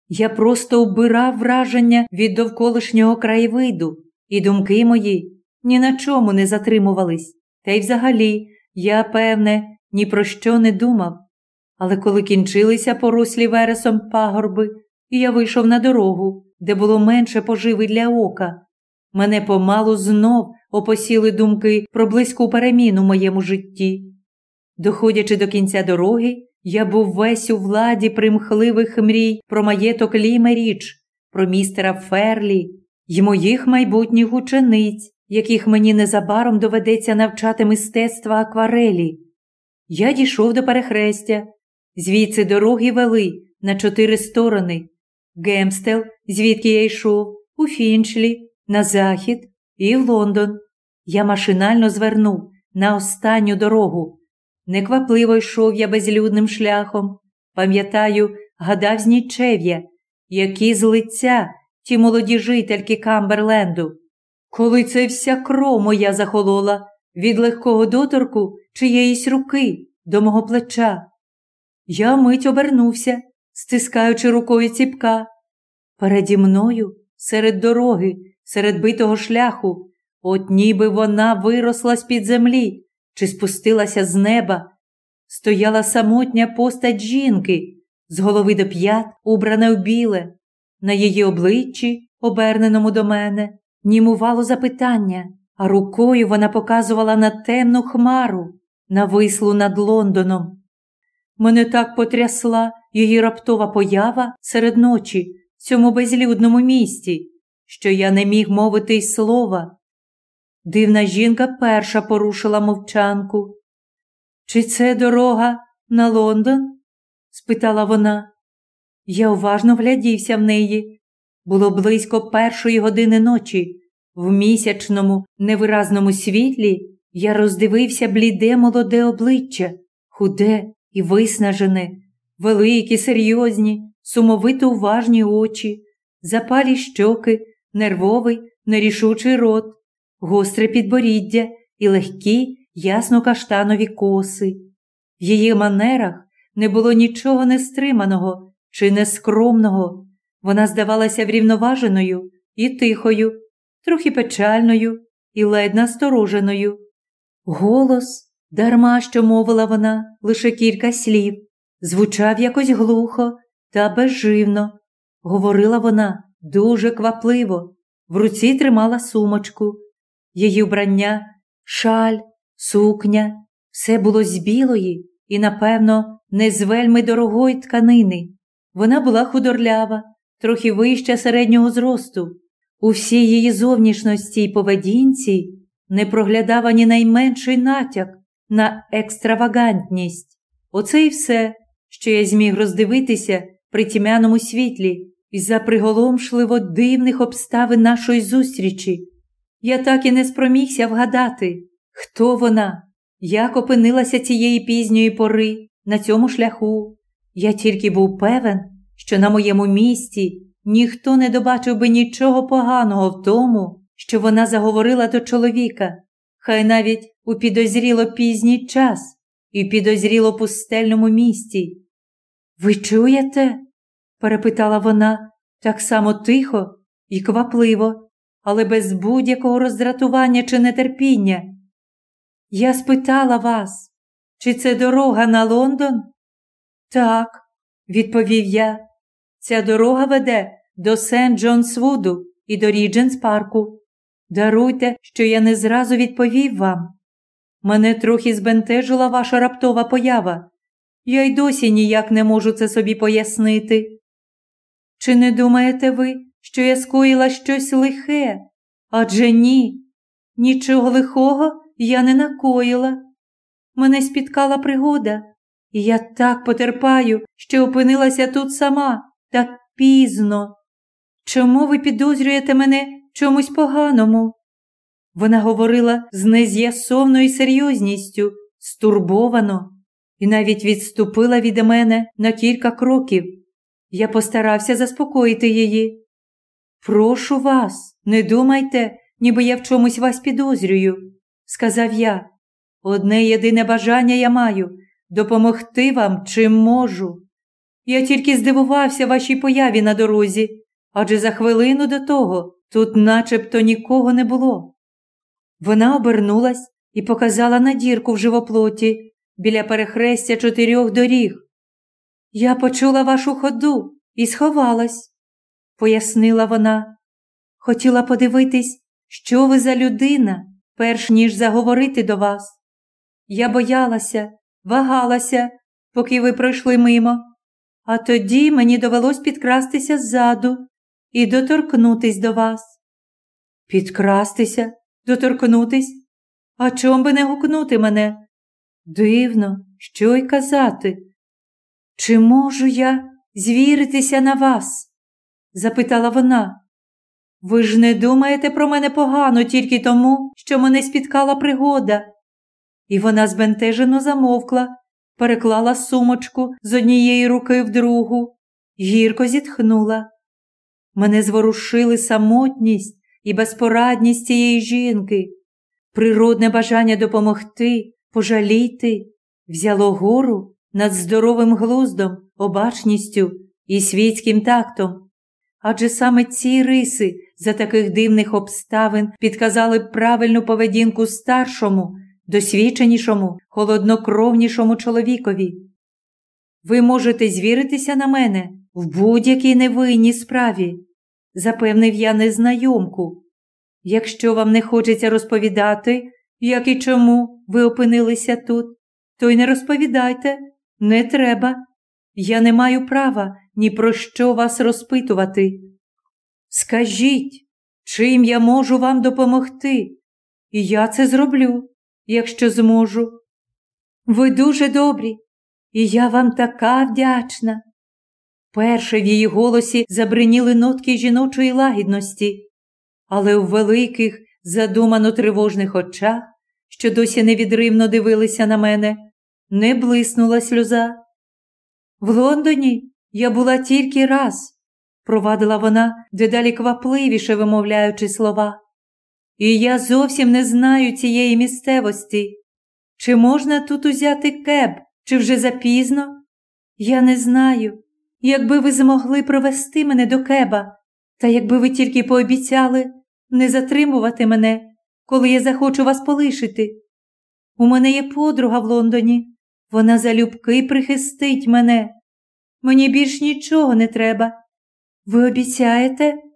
S1: Я просто вбирав враження від довколишнього краєвиду, і думки мої ні на чому не затримувались. Та й взагалі, я, певне, ні про що не думав. Але коли кінчилися порослі вересом пагорби, і я вийшов на дорогу, де було менше поживи для ока, мене помалу знов опосіли думки про близьку переміну в моєму житті. Доходячи до кінця дороги, я був весь у владі примхливих мрій про маєток Лімеридж, про містера Ферлі й моїх майбутніх учениць, яких мені незабаром доведеться навчати мистецтва акварелі. Я дійшов до перехрестя, звідси дороги вели на чотири сторони. Гемпстед, звідки я йшов, у Фінчлі, на захід і в Лондон. Я машинально звернув на останню дорогу. Неквапливо йшов я безлюдним шляхом. Пам'ятаю, гадав з нічев'я, які з лиця ті молоді жительки Камберленду. Коли це вся кров моя захолола від легкого доторку чиєїсь руки до мого плеча. Я мить обернувся, стискаючи рукою ціпка. Переді мною, серед дороги, серед битого шляху, от ніби вона виросла з-під землі чи спустилася з неба, стояла самотня постать жінки, з голови до п'ят, убрана в біле, на її обличчі, оберненому до мене, німувало запитання, а рукою вона показувала на темну хмару, навислу над Лондоном. Мене так потрясла її раптова поява серед ночі в цьому безлюдному місті, що я не міг мовити й слова. Дивна жінка перша порушила мовчанку. Чи це дорога на Лондон? спитала вона. Я уважно вглядівся в неї. Було близько першої години ночі. В місячному, невиразному світлі я роздивився бліде молоде обличчя, худе і виснажене, великі, серйозні, сумовито уважні очі, запалі щоки, нервовий, нерішучий рот, гостре підборіддя і легкі, ясно каштанові коси. В її манерах не було нічого нестриманого чи нескромного. Вона здавалася врівноваженою і тихою, трохи печальною і ледь настороженою. Голос, дарма що мовила вона лише кілька слів, звучав якось глухо та безживно. Говорила вона дуже квапливо, в руці тримала сумочку. Її вбрання, шаль, сукня, все було з білої і, напевно, не з вельми дорогої тканини. Вона була худорлява, трохи вища середнього зросту. У всій її зовнішності й поведінці не проглядав ані найменший натяк на екстравагантність. Оце і все, що я зміг роздивитися при тьмяному світлі із за приголомшливо дивних обставин нашої зустрічі. Я так і не спромігся вгадати, хто вона, як опинилася цієї пізньої пори на цьому шляху. Я тільки був певен, що на моєму місці ніхто не добачив би нічого поганого в тому, що вона заговорила до чоловіка, хай навіть у підозріло пізній час і підозріло пустельному місті. Ви чуєте? перепитала вона так само тихо і квапливо, але без будь-якого роздратування чи нетерпіння. Я спитала вас, чи це дорога на Лондон? Так, відповів я. Ця дорога веде до Сент Джонсвуду і до Рідженс парку. Даруйте, що я не зразу відповів вам. Мене трохи збентежила ваша раптова поява. Я й досі ніяк не можу це собі пояснити. Чи не думаєте ви, що я скоїла щось лихе? Адже ні, нічого лихого я не накоїла. Мене спіткала пригода, і я так потерпаю, що опинилася тут сама, так пізно. Чому ви підозрюєте мене чомусь поганому? Вона говорила з нез'ясовною серйозністю, стурбовано, і навіть відступила від мене на кілька кроків. Я постарався заспокоїти її. Прошу вас, не думайте, ніби я в чомусь вас підозрюю, сказав я. Одне єдине бажання я маю допомогти вам чим можу. Я тільки здивувався вашій появі на дорозі, адже за хвилину до того тут начебто нікого не було. Вона обернулась і показала на дірку в живоплоті біля перехрестя чотирьох доріг. Я почула вашу ходу і сховалась, пояснила вона. Хотіла подивитись, що ви за людина, перш ніж заговорити до вас. Я боялася, вагалася, поки ви пройшли мимо, а тоді мені довелось підкрастися ззаду і доторкнутись до вас. Підкрастися, доторкнутись? А чом би не гукнути мене? Дивно, що й казати. Чи можу я звіритися на вас? запитала вона. Ви ж не думаєте про мене погано тільки тому, що мене спіткала пригода. І вона збентежено замовкла, переклала сумочку з однієї руки в другу, гірко зітхнула. Мене зворушили самотність і безпорадність цієї жінки, природне бажання допомогти, пожаліти, взяло гору над здоровим глуздом, обачністю і світським тактом. Адже саме ці риси за таких дивних обставин підказали правильну поведінку старшому, досвідченішому, холоднокровнішому чоловікові. Ви можете звіритися на мене в будь-якій невинній справі, запевнив я незнайомку. Якщо вам не хочеться розповідати, як і чому ви опинилися тут, то й не розповідайте, не треба. Я не маю права ні про що вас розпитувати. Скажіть, чим я можу вам допомогти, і я це зроблю, якщо зможу. Ви дуже добрі, і я вам така вдячна. Перше в її голосі забриніли нотки жіночої лагідності, але у великих, задумано тривожних очах, що досі невідривно дивилися на мене, не блиснула сльоза. В Лондоні я була тільки раз, провадила вона, дедалі квапливіше вимовляючи слова. І я зовсім не знаю цієї місцевості. Чи можна тут узяти кеб, чи вже запізно? Я не знаю. Якби ви змогли провести мене до кеба, та якби ви тільки пообіцяли не затримувати мене, коли я захочу вас полишити. У мене є подруга в Лондоні. Вона залюбки прихистить мене. Мені більш нічого не треба. Ви обіцяєте?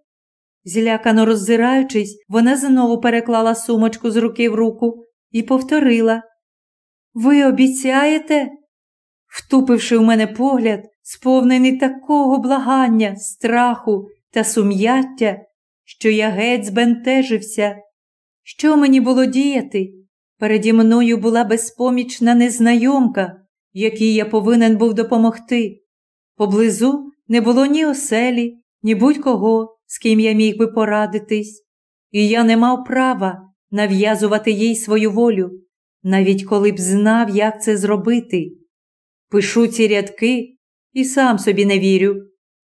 S1: Злякано роззираючись, вона знову переклала сумочку з руки в руку і повторила. Ви обіцяєте? Втупивши в мене погляд, сповнений такого благання, страху та сум'яття, що я геть збентежився. Що мені було діяти? Переді мною була безпомічна незнайомка, якій я повинен був допомогти. Поблизу не було ні оселі, ні будь-кого, з ким я міг би порадитись, і я не мав права нав'язувати їй свою волю, навіть коли б знав, як це зробити. Пишу ці рядки і сам собі не вірю,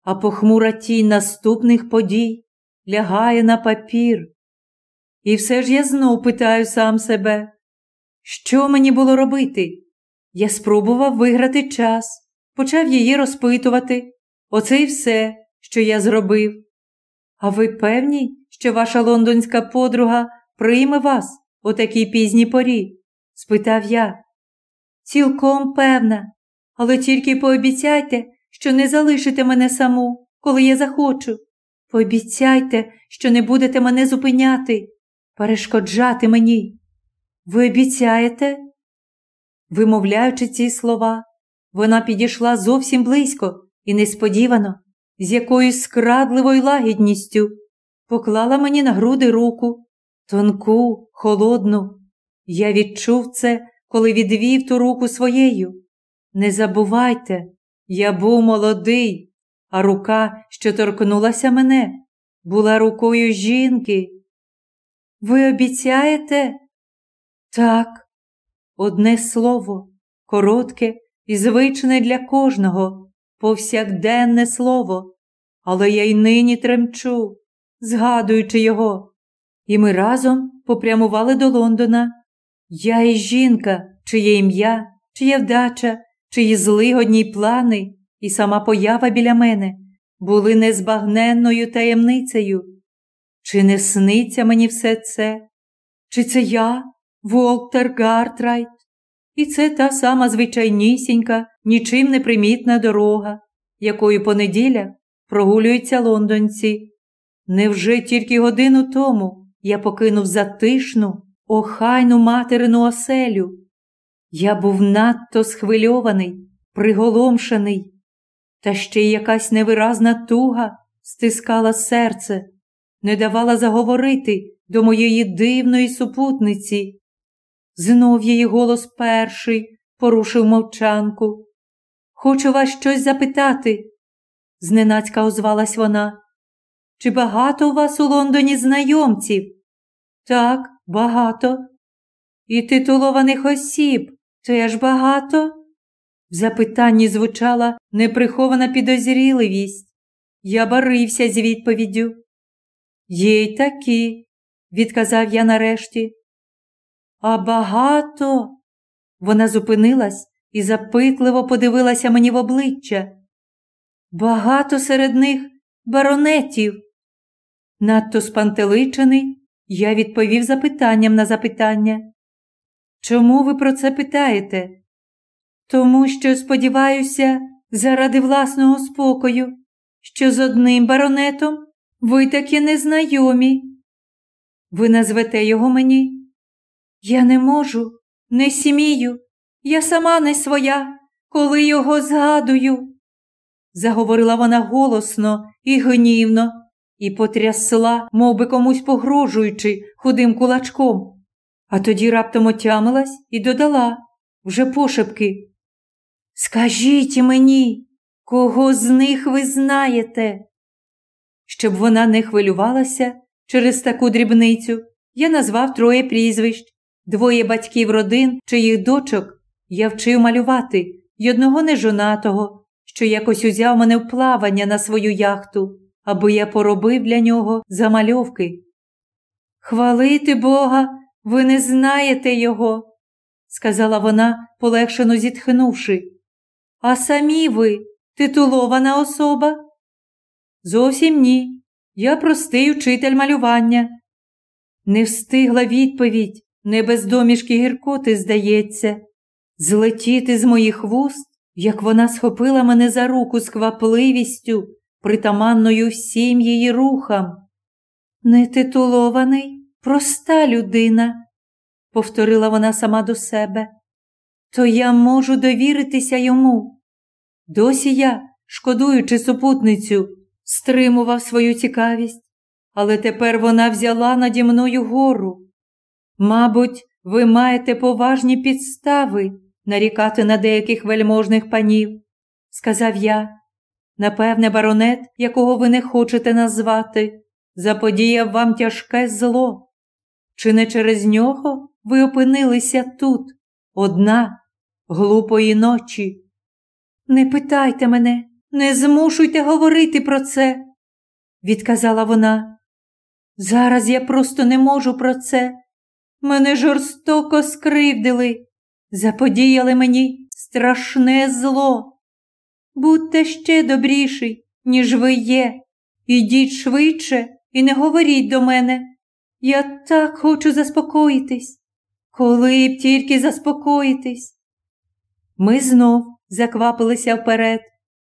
S1: а похмура тінь наступних подій лягає на папір. І все ж я знов питаю сам себе, що мені було робити? Я спробував виграти час, почав її розпитувати. Оце і все, що я зробив. А ви певні, що ваша лондонська подруга прийме вас у такій пізній порі? спитав я. Цілком певна, але тільки пообіцяйте, що не залишите мене саму, коли я захочу. Пообіцяйте, що не будете мене зупиняти, перешкоджати мені. Ви обіцяєте? Вимовляючи ці слова, вона підійшла зовсім близько і несподівано, з якоюсь скрадливою лагідністю, поклала мені на груди руку, тонку, холодну. Я відчув це, коли відвів ту руку своєю. Не забувайте, я був молодий, а рука, що торкнулася мене, була рукою жінки. Ви обіцяєте? Так, одне слово, коротке і звичне для кожного, повсякденне слово, але я й нині тремчу, згадуючи його. І ми разом попрямували до Лондона. Я і жінка, чиє ім'я, чия вдача, чиї злигодні плани і сама поява біля мене були незбагненною таємницею. Чи не сниться мені все це? Чи це я, Волтер Гартрайт? І це та сама звичайнісінька, нічим не примітна дорога, якою понеділя прогулюються лондонці. Невже тільки годину тому я покинув затишну, охайну материну оселю. Я був надто схвильований, приголомшений, та ще й якась невиразна туга стискала серце, не давала заговорити до моєї дивної супутниці. Знов її голос перший порушив мовчанку. Хочу вас щось запитати, зненацька озвалась вона. Чи багато у вас у Лондоні знайомців? Так, багато. І титулованих осіб теж багато? В запитанні звучала неприхована підозріливість. Я барився з відповіддю. Є й такі, відказав я нарешті. А багато. Вона зупинилась і запитливо подивилася мені в обличчя. Багато серед них баронетів. Надто спантеличений, я відповів запитанням на запитання. Чому ви про це питаєте? Тому що, сподіваюся, заради власного спокою, що з одним баронетом ви таки незнайомі. Ви назвете його мені? Я не можу, не смію, я сама не своя, коли його згадую. Заговорила вона голосно і гнівно і потрясла, мов би комусь погрожуючи худим кулачком. А тоді раптом отямилась і додала вже пошепки. Скажіть мені, кого з них ви знаєте? Щоб вона не хвилювалася через таку дрібницю, я назвав троє прізвищ, двоє батьків родин, чиїх дочок я вчив малювати й одного нежонатого, що якось узяв мене в плавання на свою яхту, аби я поробив для нього замальовки. Хвалити Бога, ви не знаєте його, сказала вона, полегшено зітхнувши. А самі ви титулована особа? Зовсім ні. Я простий учитель малювання. Не встигла відповідь, не без домішки гіркоти, здається, злетіти з моїх вуст, як вона схопила мене за руку з квапливістю, притаманною всім її рухам. Нетитулований, проста людина, повторила вона сама до себе, то я можу довіритися йому. Досі я, шкодуючи супутницю, стримував свою цікавість, але тепер вона взяла наді мною гору. Мабуть, ви маєте поважні підстави нарікати на деяких вельможних панів, сказав я. Напевне, баронет, якого ви не хочете назвати, заподіяв вам тяжке зло. Чи не через нього ви опинилися тут, одна, глупої ночі? Не питайте мене, не змушуйте говорити про це, відказала вона. Зараз я просто не можу про це. Мене жорстоко скривдили, заподіяли мені страшне зло. Будьте ще добріший, ніж ви є. Ідіть швидше і не говоріть до мене. Я так хочу заспокоїтись. Коли б тільки заспокоїтись. Ми знов заквапилися вперед,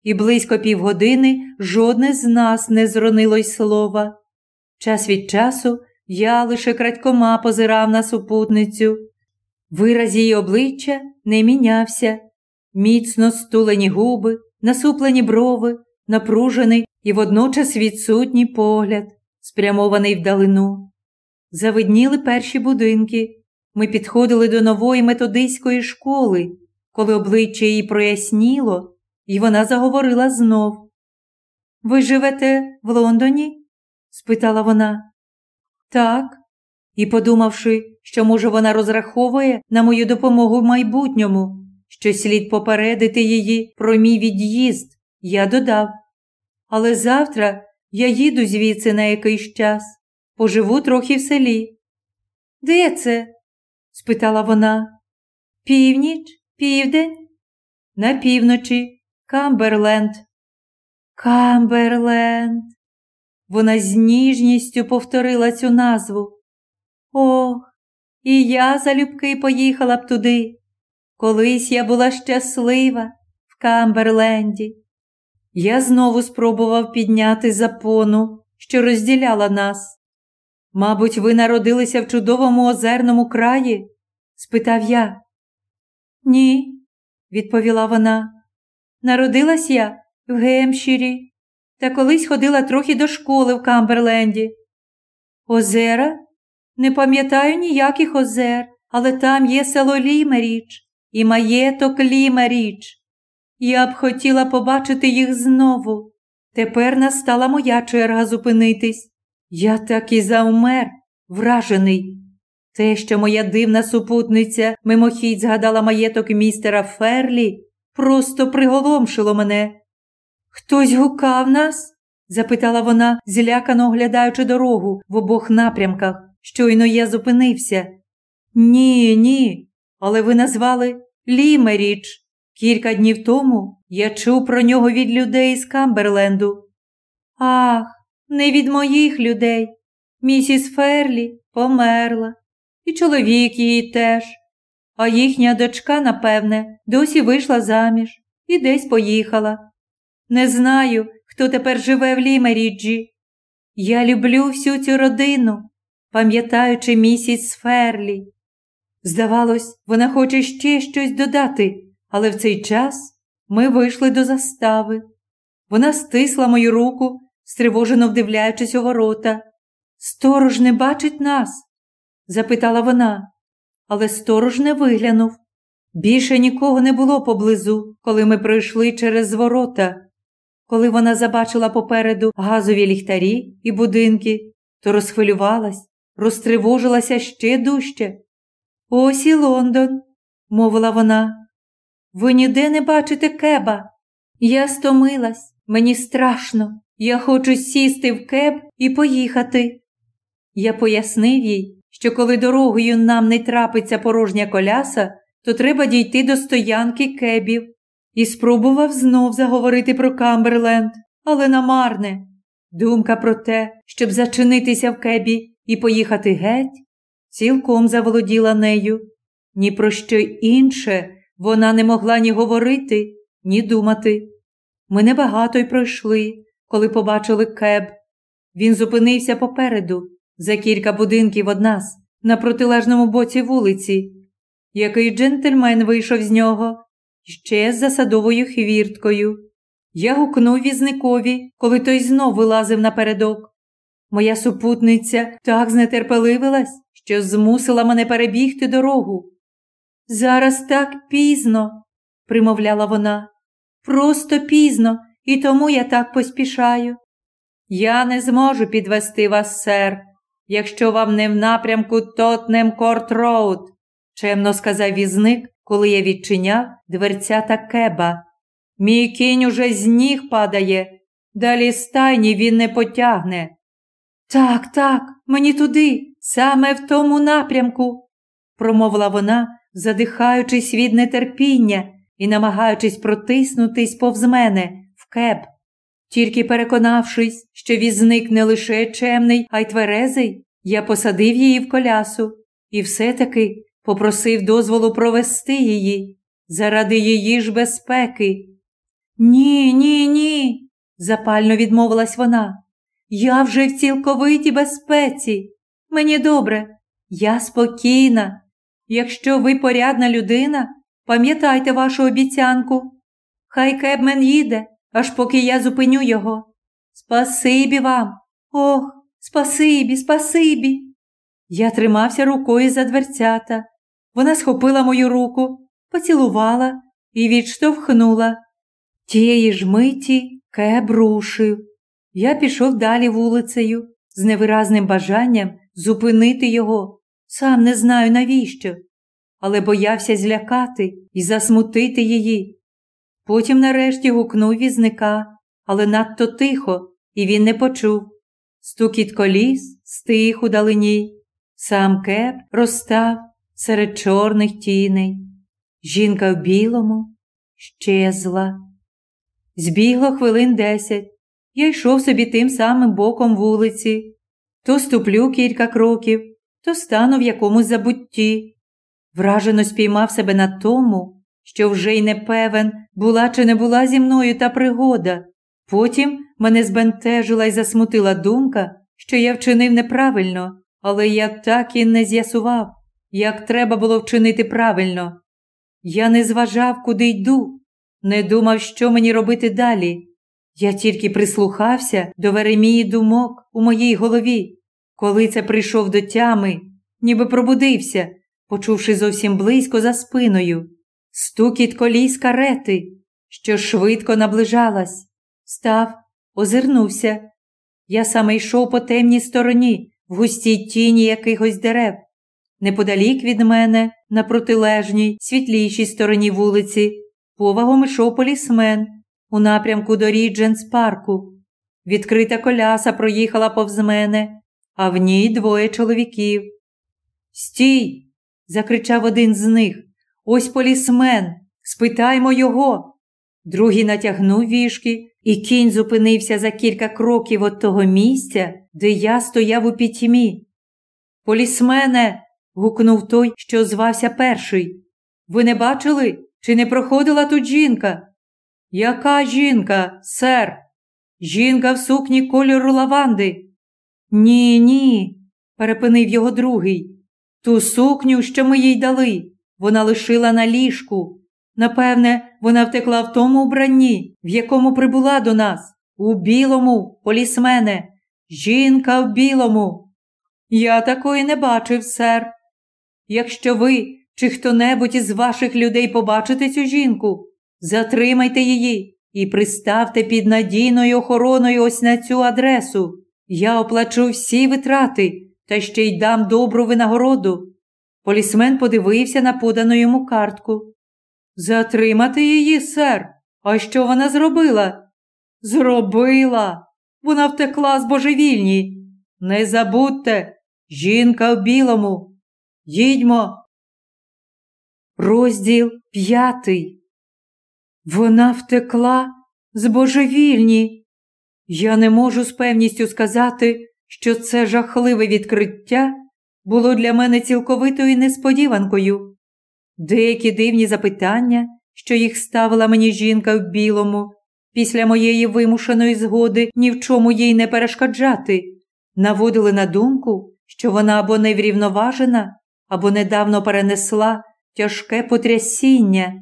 S1: і близько півгодини жодне з нас не зронило й слова. Час від часу я лише крадькома позирав на супутницю. Вираз її обличчя не мінявся, міцно стулені губи, насуплені брови, напружений і водночас відсутній погляд, спрямований вдалину. Завидніли перші будинки. Ми підходили до нової методистської школи, коли обличчя її проясніло, і вона заговорила знов. Ви живете в Лондоні? спитала вона. Так. І, подумавши, що, може, вона розраховує на мою допомогу в майбутньому, що слід попередити її про мій від'їзд, я додав. Але завтра я їду звідси на якийсь час, поживу трохи в селі. Де це? спитала вона. Північ, південь? На півночі, Камберленд. Камберленд. Вона з ніжністю повторила цю назву. Ох, і я залюбки поїхала б туди. Колись я була щаслива в Камберленді. Я знову спробував підняти запону, що розділяла нас. Мабуть, ви народилися в чудовому озерному краї? спитав я. Ні, відповіла вона. Народилась я в Гемшірі та колись ходила трохи до школи в Камберленді. Озера? Не пам'ятаю ніяких озер, але там є село Лімеридж і маєток Лімеридж. Я б хотіла побачити їх знову. Тепер настала моя черга зупинитись. Я так і завмер, вражений. Те, що моя дивна супутниця мимохідь згадала маєток містера Ферлі, просто приголомшило мене. Хтось гукав нас? запитала вона, злякано оглядаючи дорогу в обох напрямках. Щойно я зупинився. Ні, ні, але ви назвали Лімеріч. Кілька днів тому я чув про нього від людей з Камберленду. Ах, не від моїх людей. Місіс Ферлі померла, і чоловік її теж. А їхня дочка, напевне, досі вийшла заміж і десь поїхала. Не знаю, хто тепер живе в Лімеріджі. Я люблю всю цю родину, пам'ятаючи місіс Ферлі. Здавалось, вона хоче ще щось додати, але в цей час ми вийшли до застави. Вона стисла мою руку, стривожено вдивляючись у ворота. Сторож не бачить нас? запитала вона, але сторож не виглянув. Більше нікого не було поблизу, коли ми пройшли через ворота. Коли вона забачила попереду газові ліхтарі і будинки, то розхвилювалась, розтривожилася ще дужче. Ось і Лондон, мовила вона. Ви ніде не бачите кеба. Я стомилась, мені страшно. Я хочу сісти в кеб і поїхати. Я пояснив їй, що коли дорогою нам не трапиться порожня коляса, то треба дійти до стоянки кебів, і спробував знов заговорити про Камберленд, але намарне. Думка про те, щоб зачинитися в кебі і поїхати геть, цілком заволоділа нею. Ні про що інше вона не могла ні говорити, ні думати. Ми небагато й пройшли, коли побачили кеб. Він зупинився попереду, за кілька будинків од нас, на протилежному боці вулиці. Який джентльмен вийшов з нього, ще за садовою хвірткою. Я гукнув візникові, коли той знов вилазив напередок. Моя супутниця так знетерпеливилась, що змусила мене перебігти дорогу. Зараз так пізно, примовляла вона, просто пізно, і тому я так поспішаю. Я не зможу підвести вас, сер, якщо вам не в напрямку Тотнем Корт Роуд, чемно сказав візник, коли я відчиняв дверця кеба. Мій кінь уже з ніг падає, далі стайні він не потягне. Так, так, мені туди, саме в тому напрямку, промовила вона, задихаючись від нетерпіння і намагаючись протиснутись повз мене в кеб. Тільки переконавшись, що візник не лише чемний, а й тверезий, я посадив її в колясу і все-таки попросив дозволу провести її заради її ж безпеки. Ні, ні, ні, запально відмовилась вона. Я вже в цілковитій безпеці. Мені добре, я спокійна. Якщо ви порядна людина, пам'ятайте вашу обіцянку. Хай кебмен їде, аж поки я зупиню його. Спасибі вам. Ох, спасибі, спасибі. Я тримався рукою за дверцята. Вона схопила мою руку, поцілувала і відштовхнула. Тієї ж миті кеб рушив. Я пішов далі вулицею з невиразним бажанням зупинити його. Сам не знаю навіщо, але боявся злякати і засмутити її. Потім нарешті гукнув візника, але надто тихо, і він не почув. Стукіт коліс стих у далині. Сам кеп розстав серед чорних тіней. Жінка в білому щезла. Збігло хвилин десять. Я йшов собі тим самим боком вулиці, то ступлю кілька кроків, то стану в якомусь забутті. Вражено спіймав себе на тому, що вже й не певен, була чи не була зі мною та пригода. Потім мене збентежила й засмутила думка, що я вчинив неправильно але я так і не з'ясував, як треба було вчинити правильно. Я не зважав, куди йду, не думав, що мені робити далі. Я тільки прислухався до Веремії думок у моїй голові, коли це прийшов до тями, ніби пробудився, почувши зовсім близько за спиною, стукіт коліс карети, що швидко наближалась, став, озирнувся. Я саме йшов по темній стороні, в густій тіні якихось дерев. Неподалік від мене, на протилежній, світлішій стороні вулиці, повагом йшов полісмен у напрямку до Рідженс парку. Відкрита коляса проїхала повз мене, а в ній двоє чоловіків. Стій! закричав один з них. Ось полісмен, спитаймо його. Другий натягнув вішки, і кінь зупинився за кілька кроків від того місця, де я стояв у пітьмі. Полісмене. Гукнув той, що звався перший. Ви не бачили, чи не проходила тут жінка? Яка жінка, сер? Жінка в сукні кольору лаванди. Ні, ні, перепинив його другий. Ту сукню, що ми їй дали, вона лишила на ліжку. Напевне, вона втекла в тому вбранні, в якому прибула до нас, у білому, полісмене, жінка в білому. Я такої не бачив, сер. Якщо ви чи хто-небудь із ваших людей побачите цю жінку, затримайте її і приставте під надійною охороною ось на цю адресу. Я оплачу всі витрати та ще й дам добру винагороду. Полісмен подивився на подану йому картку. Затримати її, сер. А що вона зробила? Зробила. Вона втекла з божевільні. Не забудьте, жінка в білому. Їдьмо. Розділ п'ятий. Вона втекла з божевільні. Я не можу з певністю сказати, що це жахливе відкриття було для мене цілковитою несподіванкою. Деякі дивні запитання, що їх ставила мені жінка в білому, після моєї вимушеної згоди ні в чому їй не перешкоджати, наводили на думку, що вона або неврівноважена, або недавно перенесла тяжке потрясіння,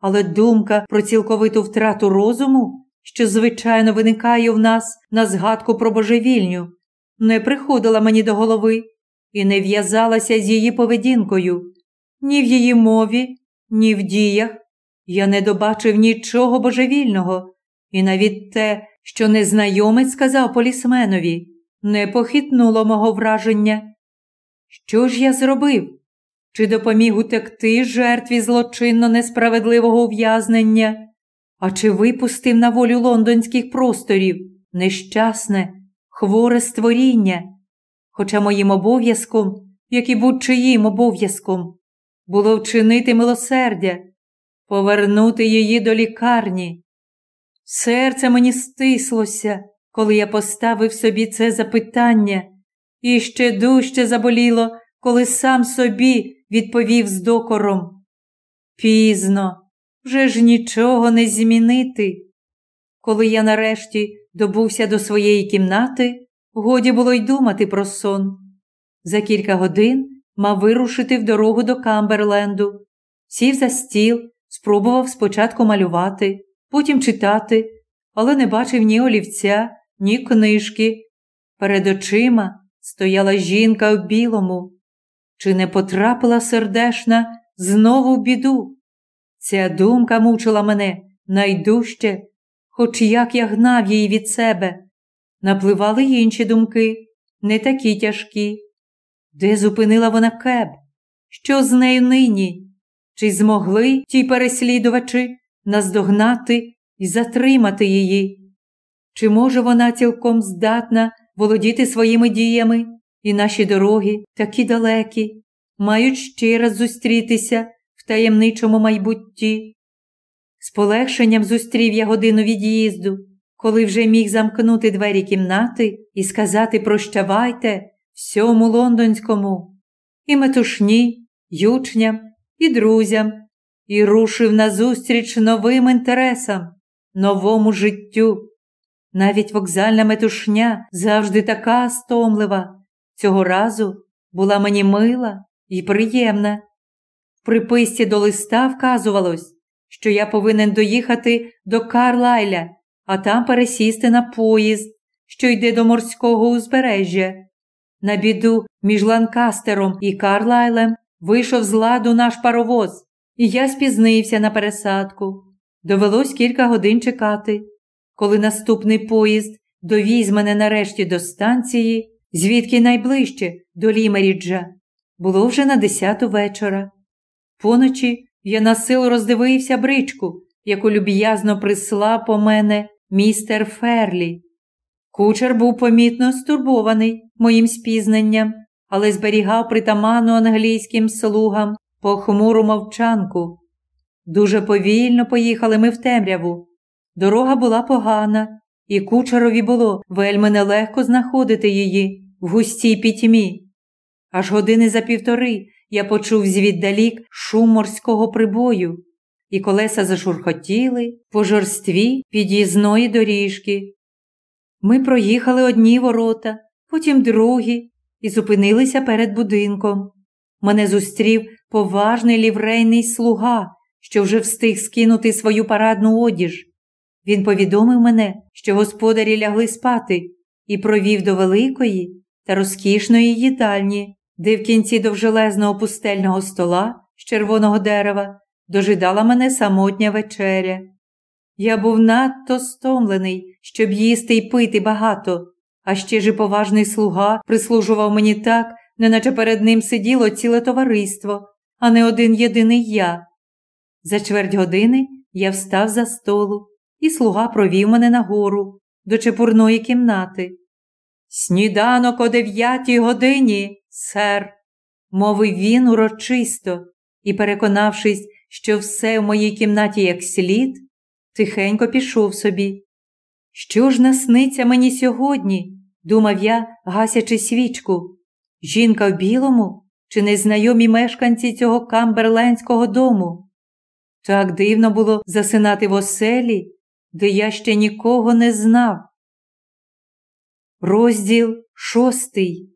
S1: але думка про цілковиту втрату розуму, що, звичайно, виникає в нас на згадку про божевільню, не приходила мені до голови і не в'язалася з її поведінкою. Ні в її мові, ні в діях я не добачив нічого божевільного, і навіть те, що незнайомець сказав полісменові, не похитнуло мого враження. Що ж я зробив? Чи допоміг утекти жертві злочинно несправедливого ув'язнення, а чи випустив на волю лондонських просторів нещасне, хворе створіння? Хоча моїм обов'язком, як і будь-чиїм обов'язком, було вчинити милосердя, повернути її до лікарні. Серце мені стислося, коли я поставив собі це запитання, і ще дужче заболіло, коли сам собі відповів з докором. Пізно, вже ж нічого не змінити. Коли я нарешті добувся до своєї кімнати, годі було й думати про сон. За кілька годин мав вирушити в дорогу до Камберленду, сів за стіл, спробував спочатку малювати, потім читати, але не бачив ні олівця, ні книжки. Перед очима стояла жінка в білому. Чи не потрапила сердешна знову в біду? Ця думка мучила мене найдужче, хоч як я гнав її від себе. Напливали інші думки, не такі тяжкі. Де зупинила вона кеб? Що з нею нині? Чи змогли ті переслідувачі наздогнати і затримати її? Чи може вона цілком здатна володіти своїми діями, і наші дороги такі далекі, мають ще раз зустрітися в таємничому майбутті? З полегшенням зустрів я годину від'їзду, коли вже міг замкнути двері кімнати і сказати прощавайте всьому лондонському, і метушні, ючням, і друзям, і рушив назустріч новим інтересам, новому життю. Навіть вокзальна метушня завжди така стомлива, цього разу була мені мила і приємна. В приписці до листа вказувалось, що я повинен доїхати до Карлайля, а там пересісти на поїзд, що йде до морського узбережжя. На біду між Ланкастером і Карлайлем вийшов з ладу наш паровоз, і я спізнився на пересадку. Довелось кілька годин чекати. Коли наступний поїзд довіз мене нарешті до станції, звідки найближче до Лімеріджа, було вже на десяту вечора. Поночі я на силу роздивився бричку, яку люб'язно прислав по мене містер Ферлі. Кучер був помітно стурбований моїм спізненням, але зберігав притаманну англійським слугам похмуру мовчанку. Дуже повільно поїхали ми в темряву. Дорога була погана, і кучерові було вельми нелегко знаходити її в густій пітьмі. Аж години за півтори я почув звіддалік шум морського прибою, і колеса зашурхотіли по жорстві під'їзної доріжки. Ми проїхали одні ворота, потім другі, і зупинилися перед будинком. Мене зустрів поважний ліврейний слуга, що вже встиг скинути свою парадну одіж. Він повідомив мене, що господарі лягли спати, і провів до великої та розкішної їдальні, де в кінці довжелезного пустельного стола з червоного дерева дожидала мене самотня вечеря. Я був надто стомлений, щоб їсти й пити багато, а ще ж і поважний слуга прислужував мені так, неначе перед ним сиділо ціле товариство, а не один єдиний я. За чверть години я встав за столу, і слуга провів мене нагору до чепурної кімнати. Сніданок о дев'ятій годині, сер, мовив він урочисто і, переконавшись, що все в моїй кімнаті як слід, тихенько пішов собі. Що ж насниться мені сьогодні? думав я, гасячи свічку. Жінка в білому чи незнайомі мешканці цього камберленського дому? Так дивно було засинати в оселі, де я ще нікого не знав. Розділ шостий.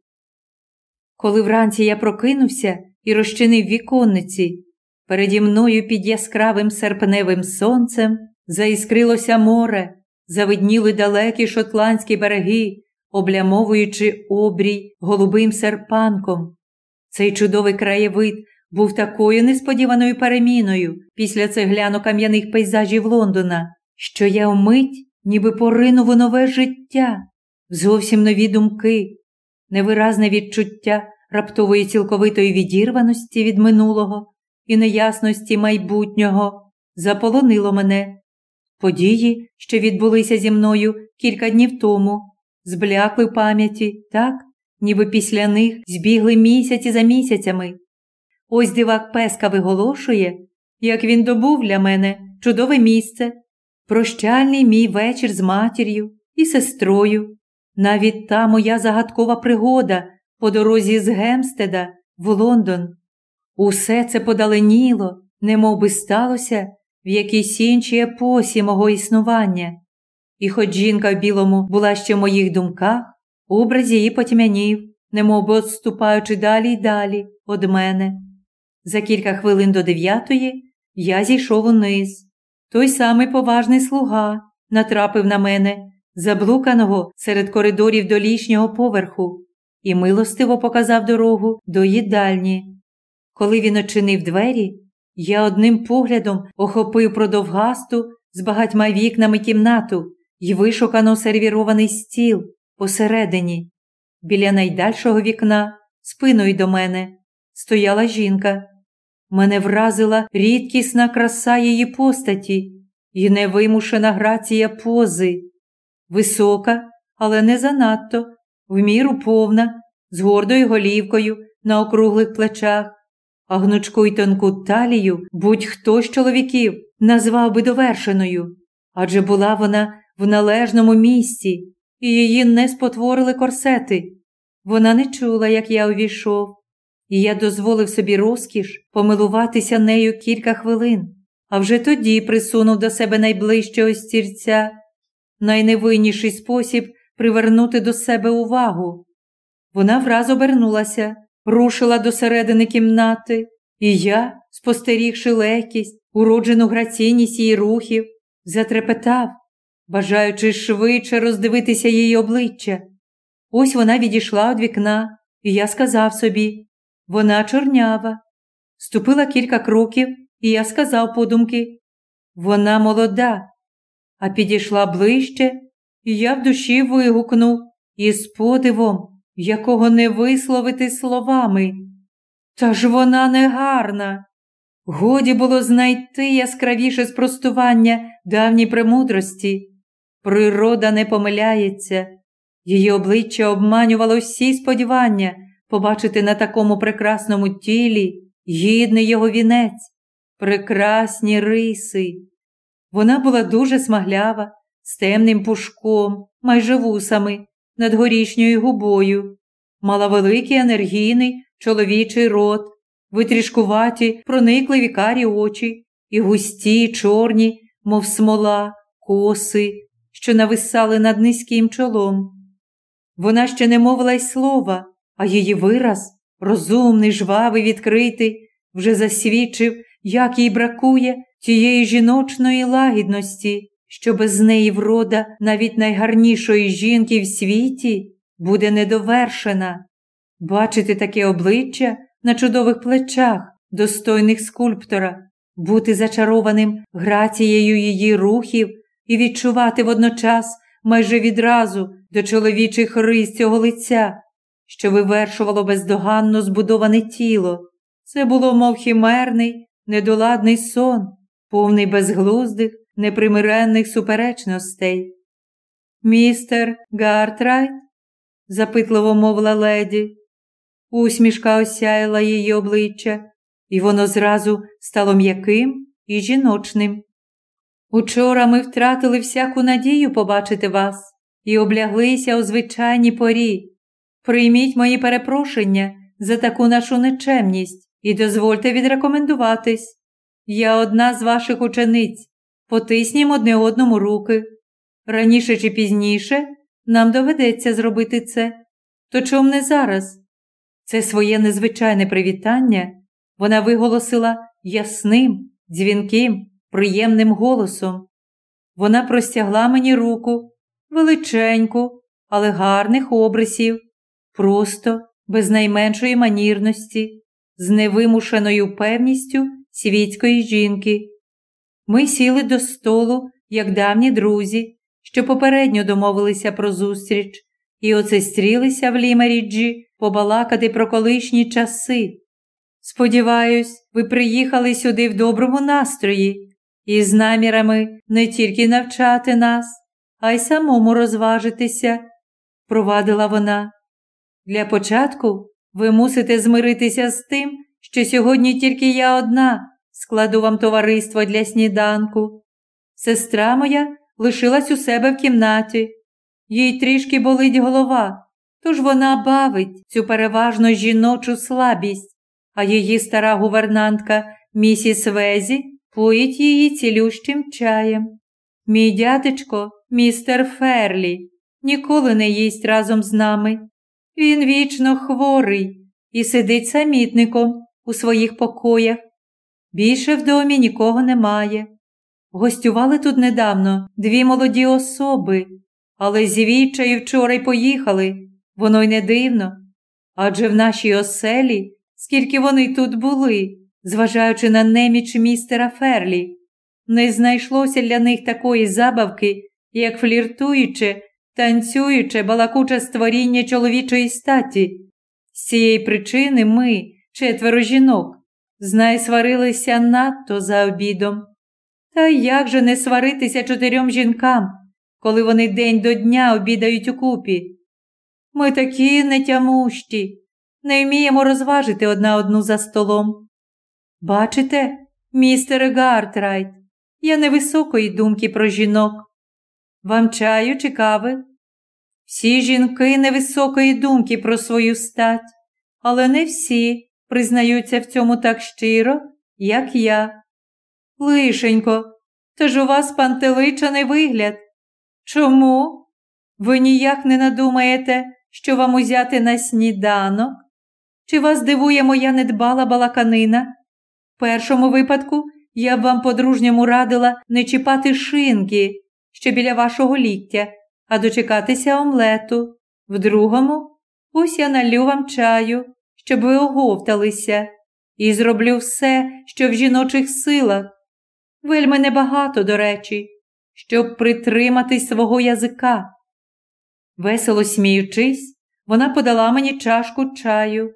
S1: Коли вранці я прокинувся і розчинив віконниці, переді мною під яскравим серпневим сонцем заіскрилося море, завидніли далекі шотландські береги, облямовуючи обрій голубим серпанком. Цей чудовий краєвид був такою несподіваною переміною після цегляно кам'яних пейзажів Лондона, що я вмить ніби поринув у нове життя, зовсім нові думки, невиразне відчуття раптової цілковитої відірваності від минулого і неясності майбутнього заполонило мене. Події, що відбулися зі мною кілька днів тому, зблякли в пам'яті так, ніби після них збігли місяці за місяцями. Ось дивак Песка виголошує, як він добув для мене чудове місце, прощальний мій вечір з матір'ю і сестрою, навіть та моя загадкова пригода по дорозі з Гемстеда в Лондон. Усе це подаленіло, немов би сталося в якійсь іншій епосі мого існування. І хоч жінка в білому була ще в моїх думках, образ її потьмянів, немов би отступаючи далі й далі од мене. За кілька хвилин до дев'ятої я зійшов униз. Той самий поважний слуга натрапив на мене, заблуканого серед коридорів до лішнього поверху, і милостиво показав дорогу до їдальні. Коли він очинив двері, я одним поглядом охопив продовгасту з багатьма вікнами кімнату і вишукано сервірований стіл посередині. Біля найдальшого вікна, спиною до мене, стояла жінка. Мене вразила рідкісна краса її постаті і невимушена грація пози. Висока, але не занадто, в міру повна, з гордою голівкою на округлих плечах, а гнучку й тонку талію будь-хто з чоловіків назвав би довершеною, адже була вона в належному місці, і її не спотворили корсети. Вона не чула, як я увійшов, і я дозволив собі розкіш помилуватися нею кілька хвилин, а вже тоді присунув до себе найближчого стільця, найневинніший спосіб привернути до себе увагу. Вона враз обернулася, рушила до середини кімнати, і я, спостерігши легкість, уроджену граційність її рухів, затрепетав, бажаючи швидше роздивитися її обличчя. Ось вона відійшла від вікна, і я сказав собі вона чорнява. Ступила кілька кроків, і я сказав подумки вона молода, а підійшла ближче, і я в душі вигукнув із подивом, якого не висловити словами. Та ж вона не гарна. Годі було знайти яскравіше спростування давній премудрості. Природа не помиляється, її обличчя обманювало всі сподівання побачити на такому прекрасному тілі гідний його вінець, прекрасні риси. Вона була дуже смаглява, з темним пушком, майже вусами, над горішньою губою, мала великий енергійний чоловічий рот, витрішкуваті, проникливі карі очі і густі, чорні, мов смола, коси, що нависали над низьким чолом. Вона ще не мовила й слова, а її вираз, розумний, жвавий, відкритий, вже засвідчив, як їй бракує тієї жіночної лагідності, що без неї врода навіть найгарнішої жінки в світі буде недовершена. Бачити таке обличчя на чудових плечах, достойних скульптора, бути зачарованим грацією її рухів і відчувати водночас майже відразу до чоловічих рис цього лиця, що вивершувало бездоганно збудоване тіло. Це було, мов хімерний, недоладний сон, повний безглуздих, непримиренних суперечностей. Містер Гартрайт, запитливо мовила леді, усмішка осяяла її обличчя, і воно зразу стало м'яким і жіночним. Учора ми втратили всяку надію побачити вас і обляглися у звичайній порі. Прийміть мої перепрошення за таку нашу нечемність і дозвольте відрекомендуватись. Я одна з ваших учениць. Потиснім одне одному руки. Раніше чи пізніше нам доведеться зробити це. То чом не зараз? Це своє незвичайне привітання вона виголосила ясним, дзвінким, приємним голосом. Вона простягла мені руку, величеньку, але гарних обрисів, просто, без найменшої манірності, з невимушеною певністю світської жінки. Ми сіли до столу, як давні друзі, що попередньо домовилися про зустріч, і оце стрілися в Лімеріджі побалакати про колишні часи. Сподіваюсь, ви приїхали сюди в доброму настрої і з намірами не тільки навчати нас, а й самому розважитися, провадила вона. Для початку ви мусите змиритися з тим, що сьогодні тільки я одна складу вам товариство для сніданку. Сестра моя лишилась у себе в кімнаті, їй трішки болить голова, тож вона бавить цю переважно жіночу слабість, а її стара гувернантка місіс Везі поїть її цілющим чаєм. Мій дядечко, містер Ферлі, ніколи не їсть разом з нами. Він вічно хворий і сидить самітником у своїх покоях. Більше в домі нікого немає. Гостювали тут недавно дві молоді особи, але звідчаю вчора й поїхали, воно й не дивно. Адже в нашій оселі, скільки вони тут були, зважаючи на неміч містера Ферлі, не знайшлося для них такої забавки, як фліртуюче, танцююче, балакуче створіння чоловічої статі. З цієї причини ми, четверо жінок, знай сварилися надто за обідом. Та як же не сваритися чотирьом жінкам, коли вони день до дня обідають у купі? Ми такі нетямущі, не вміємо розважити одна одну за столом. Бачите, містер Гартрайт, я невисокої думки про жінок. Вам чаю чи кави? Всі жінки невисокої думки про свою стать, але не всі признаються в цьому так щиро, як я. Лишенько, то ж у вас пантеличаний вигляд. Чому? Ви ніяк не надумаєте, що вам узяти на сніданок? Чи вас дивує моя недбала балаканина? В першому випадку я б вам по-дружньому радила не чіпати шинки, що біля вашого ліктя, а дочекатися омлету. В другому, ось я налю вам чаю, щоб ви оговталися, і зроблю все, що в жіночих силах. Вельми небагато, до речі, щоб притриматись свого язика. Весело сміючись, вона подала мені чашку чаю,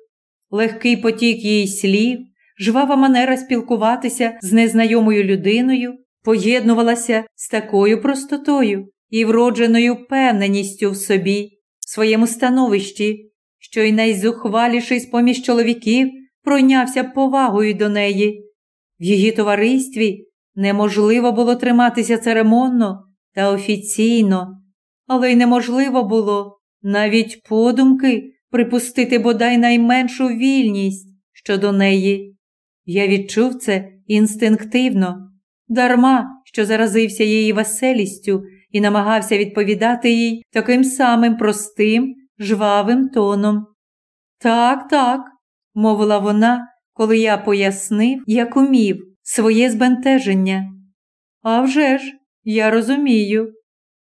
S1: легкий потік її слів, жвава манера спілкуватися з незнайомою людиною поєднувалася з такою простотою і вродженою впевненістю в собі, в своєму становищі, що й найзухваліший з поміж чоловіків пройнявся повагою до неї. В її товаристві неможливо було триматися церемонно та офіційно, але й неможливо було навіть подумки припустити бодай найменшу вільність щодо неї. Я відчув це інстинктивно, дарма, що заразився її веселістю і намагався відповідати їй таким самим простим, жвавим тоном. Так, так, мовила вона, коли я пояснив, як умів, своє збентеження. «А вже ж, я розумію.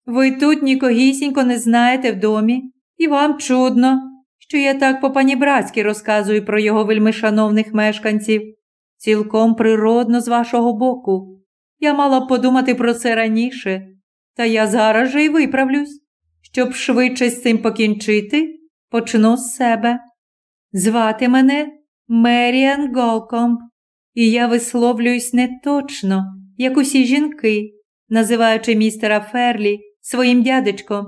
S1: Ви тут нікогісінько не знаєте в домі, і вам чудно, що я так по панібратськи розказую про його вельмишановних мешканців. Цілком природно з вашого боку. Я мала б подумати про це раніше, та я зараз же й виправлюсь. Щоб швидше з цим покінчити, почну з себе. Звати мене Меріан Голкомб, і я висловлююсь не точно, як усі жінки, називаючи містера Ферлі своїм дядечком,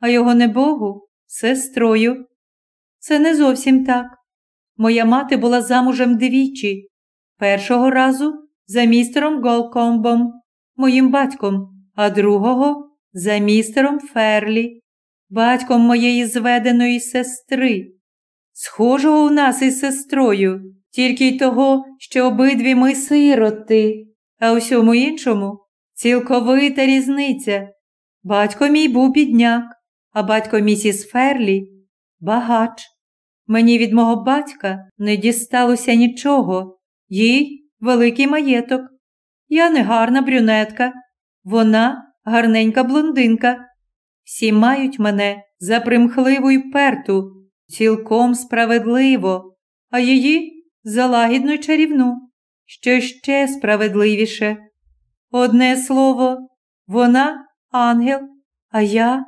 S1: а його небогу сестрою. Це не зовсім так. Моя мати була замужем двічі. Першого разу за містером Голкомбом, моїм батьком, а другого за містером Ферлі, батьком моєї зведеної сестри. Схожого у нас із сестрою, тільки й того, що обидві ми сироти, а в усьому іншому цілковита різниця. Батько мій був бідняк, а батько міс Ферлі багач. Мені від мого батька не дісталося нічого, їй великий маєток. Я не гарна брюнетка, вона гарненька блондинка. Всі мають мене за примхливу й перту, цілком справедливо, а її за лагідну чарівну, що ще справедливіше. Одне слово, вона ангел, а я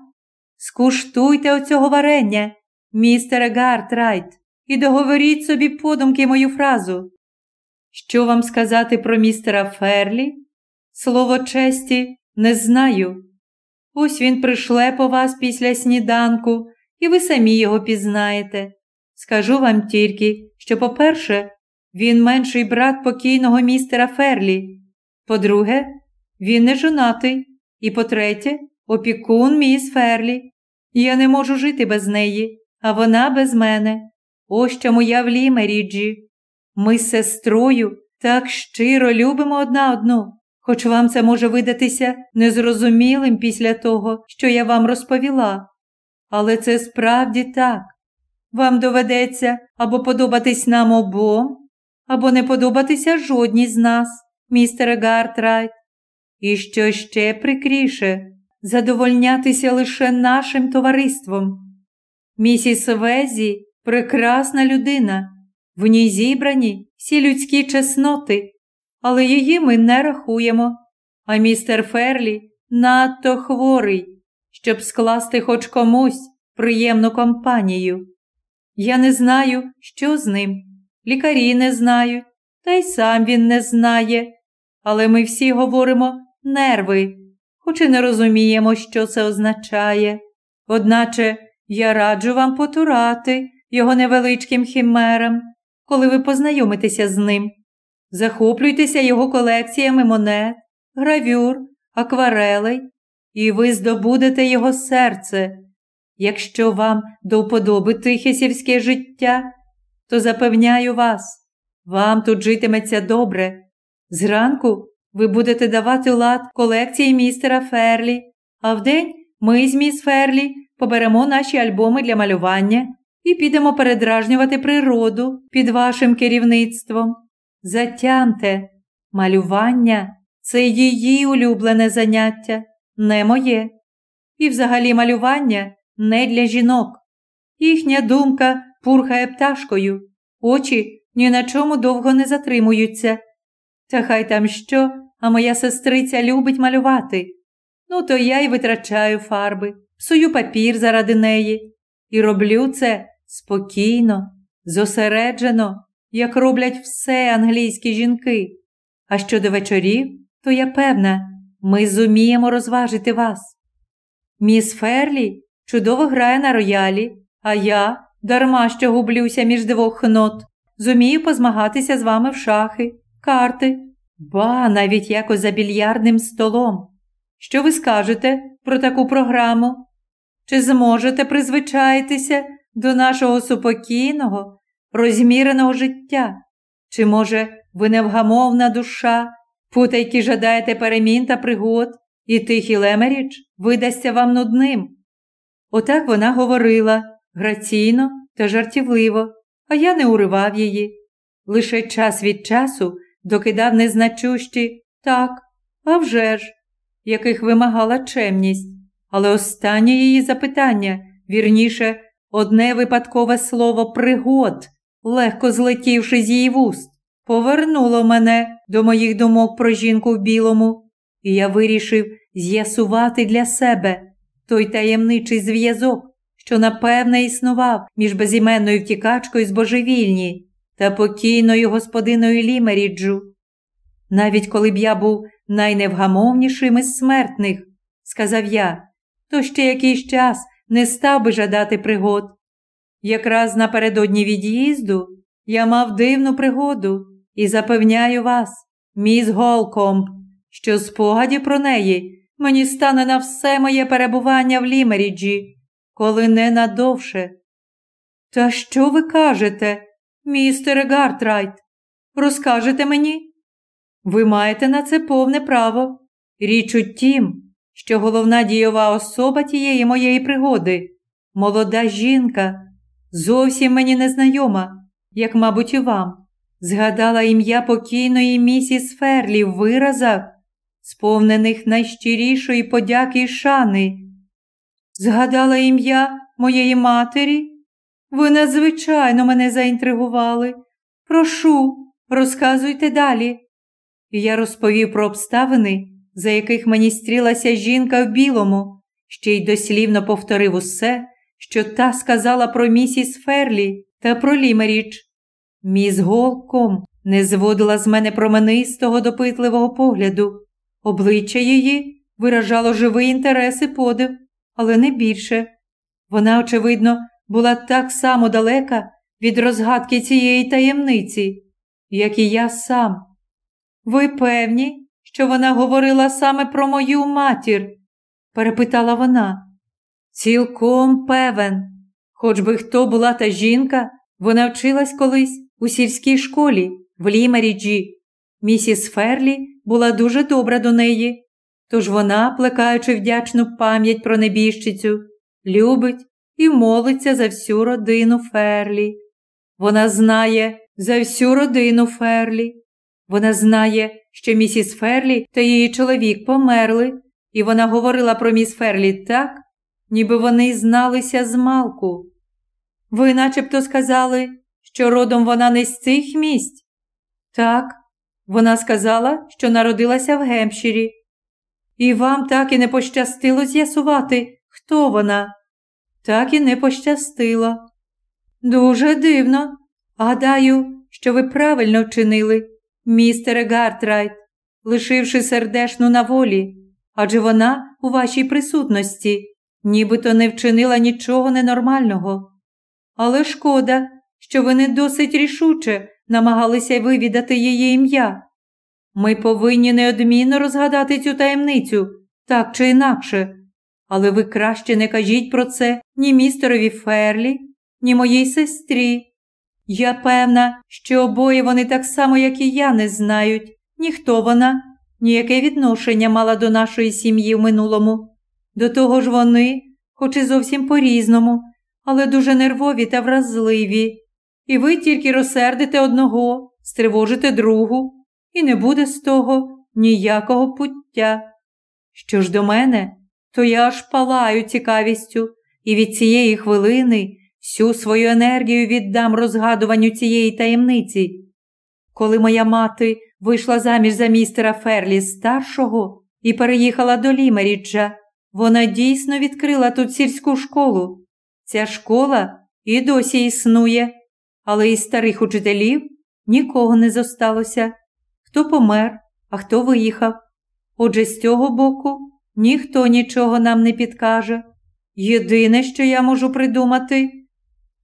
S1: скуштуйте оцього варення, містере Гартрайт, і договоріть собі подумки мою фразу. Що вам сказати про містера Ферлі? Слово честі, не знаю. Ось він пришле по вас після сніданку, і ви самі його пізнаєте. Скажу вам тільки, що, по-перше, він менший брат покійного містера Ферлі. По-друге, він не жонатий. І по-третє, опікун міс Ферлі. Я не можу жити без неї, а вона без мене. Ось чому я в Лімеріджі. Ми з сестрою так щиро любимо одна одну, хоч вам це може видатися незрозумілим після того, що я вам розповіла. Але це справді так. Вам доведеться або подобатись нам обом, або не подобатися жодній з нас, містере Гартрайт. І що ще прикріше, задовольнятися лише нашим товариством. Місіс Везі прекрасна людина, в ній зібрані всі людські чесноти, але її ми не рахуємо. А містер Ферлі надто хворий, щоб скласти хоч комусь приємну компанію. Я не знаю, що з ним. Лікарі не знають, та й сам він не знає. Але ми всі говоримо нерви, хоч і не розуміємо, що це означає. Одначе я раджу вам потурати його невеличким хімерам, коли ви познайомитеся з ним. Захоплюйтеся його колекціями монет, гравюр, акварелей, і ви здобудете його серце. Якщо вам до вподоби тихе сільське життя, то запевняю вас, вам тут житиметься добре. Зранку ви будете давати лад колекції містера Ферлі, а вдень ми з міс Ферлі поберемо наші альбоми для малювання і підемо передражнювати природу під вашим керівництвом. Затямте, малювання це її улюблене заняття, не моє. І взагалі малювання не для жінок. Їхня думка пурхає пташкою, очі ні на чому довго не затримуються. Та хай там що, а моя сестриця любить малювати. Ну, то я й витрачаю фарби, псую папір заради неї. І роблю це спокійно, зосереджено, як роблять все англійські жінки. А щодо вечорів, то я певна, ми зуміємо розважити вас. Міс Ферлі чудово грає на роялі, а я, дарма що гублюся між двох нот, зумію позмагатися з вами в шахи, карти, ба навіть якось за більярдним столом. Що ви скажете про таку програму? Чи зможете призвичаїтися до нашого супокійного, розміреного життя? Чи, може, ви невгамовна душа, путайки жадаєте перемін та пригод, і тихий Лемеріч видасться вам нудним? Отак вона говорила граційно та жартівливо, а я не уривав її. Лише час від часу докидав незначущі так, а вже ж, яких вимагала чемність, але останнє її запитання, вірніше, одне випадкове слово пригод, легко злетівши з її вуст, повернуло мене до моїх думок про жінку в білому, і я вирішив з'ясувати для себе той таємничий зв'язок, що напевне існував між безіменною втікачкою з божевільні та покійною господиною Лімеріджу. Навіть коли б я був найневгамовнішим із смертних, сказав я, то ще якийсь час не став би жадати пригод. Якраз напередодні від'їзду я мав дивну пригоду і запевняю вас, міс Голкомб, що спогаді про неї мені стане на все моє перебування в Лімеріджі, коли не надовше. Та що ви кажете, містере Гартрайт? Розкажете мені? Ви маєте на це повне право. Річ у тім, що головна дійова особа тієї моєї пригоди, молода жінка, зовсім мені незнайома, як, мабуть, і вам, згадала ім'я покійної місіс Ферлі в виразах, сповнених найщирішої подяки й шани. Згадала ім'я моєї матері? Ви надзвичайно мене заінтригували. Прошу, розказуйте далі. І я розповів про обставини, за яких мені стрілася жінка в білому, ще й дослівно повторив усе, що та сказала про місіс Ферлі та про Лімеріч. Міс Голком не зводила з мене променистого допитливого погляду. Обличчя її виражало живий інтерес і подив, але не більше. Вона, очевидно, була так само далека від розгадки цієї таємниці, як і я сам. Ви певні, що вона говорила саме про мою матір? перепитала вона. Цілком певен. Хоч би хто була та жінка, вона вчилась колись у сільській школі в Лімеріджі. Місіс Ферлі була дуже добра до неї, тож вона, плекаючи вдячну пам'ять про небіжчицю, любить і молиться за всю родину Ферлі. Вона знає за всю родину Ферлі. Вона знає, що місіс Ферлі та її чоловік померли, і вона говорила про міс Ферлі так, ніби вони зналися змалку. Ви начебто сказали, що родом вона не з цих місць? Так, вона сказала, що народилася в Гемпширі. І вам так і не пощастило з'ясувати, хто вона. Так і не пощастило. Дуже дивно. Гадаю, що ви правильно вчинили, містере Гартрайт, лишивши сердешну на волі, адже вона у вашій присутності нібито не вчинила нічого ненормального. Але шкода, що ви не досить рішуче намагалися вивідати її ім'я. Ми повинні неодмінно розгадати цю таємницю, так чи інакше. Але ви краще не кажіть про це ні містерові Ферлі, ні моїй сестрі. Я певна, що обоє вони так само, як і я, не знають, ні хто вона, ніяке відношення мала до нашої сім'ї в минулому. До того ж вони, хоч і зовсім по-різному, але дуже нервові та вразливі. І ви тільки розсердите одного, стривожите другу, і не буде з того ніякого пуття. Що ж до мене, то я аж палаю цікавістю, і від цієї хвилини всю свою енергію віддам розгадуванню цієї таємниці. Коли моя мати вийшла заміж за містера Ферлі старшого і переїхала до Лімеріджа, вона дійсно відкрила тут сільську школу. Ця школа і досі існує, але із старих учителів нікого не зосталося. Хто помер, а хто виїхав. Отже, з цього боку ніхто нічого нам не підкаже. Єдине, що я можу придумати.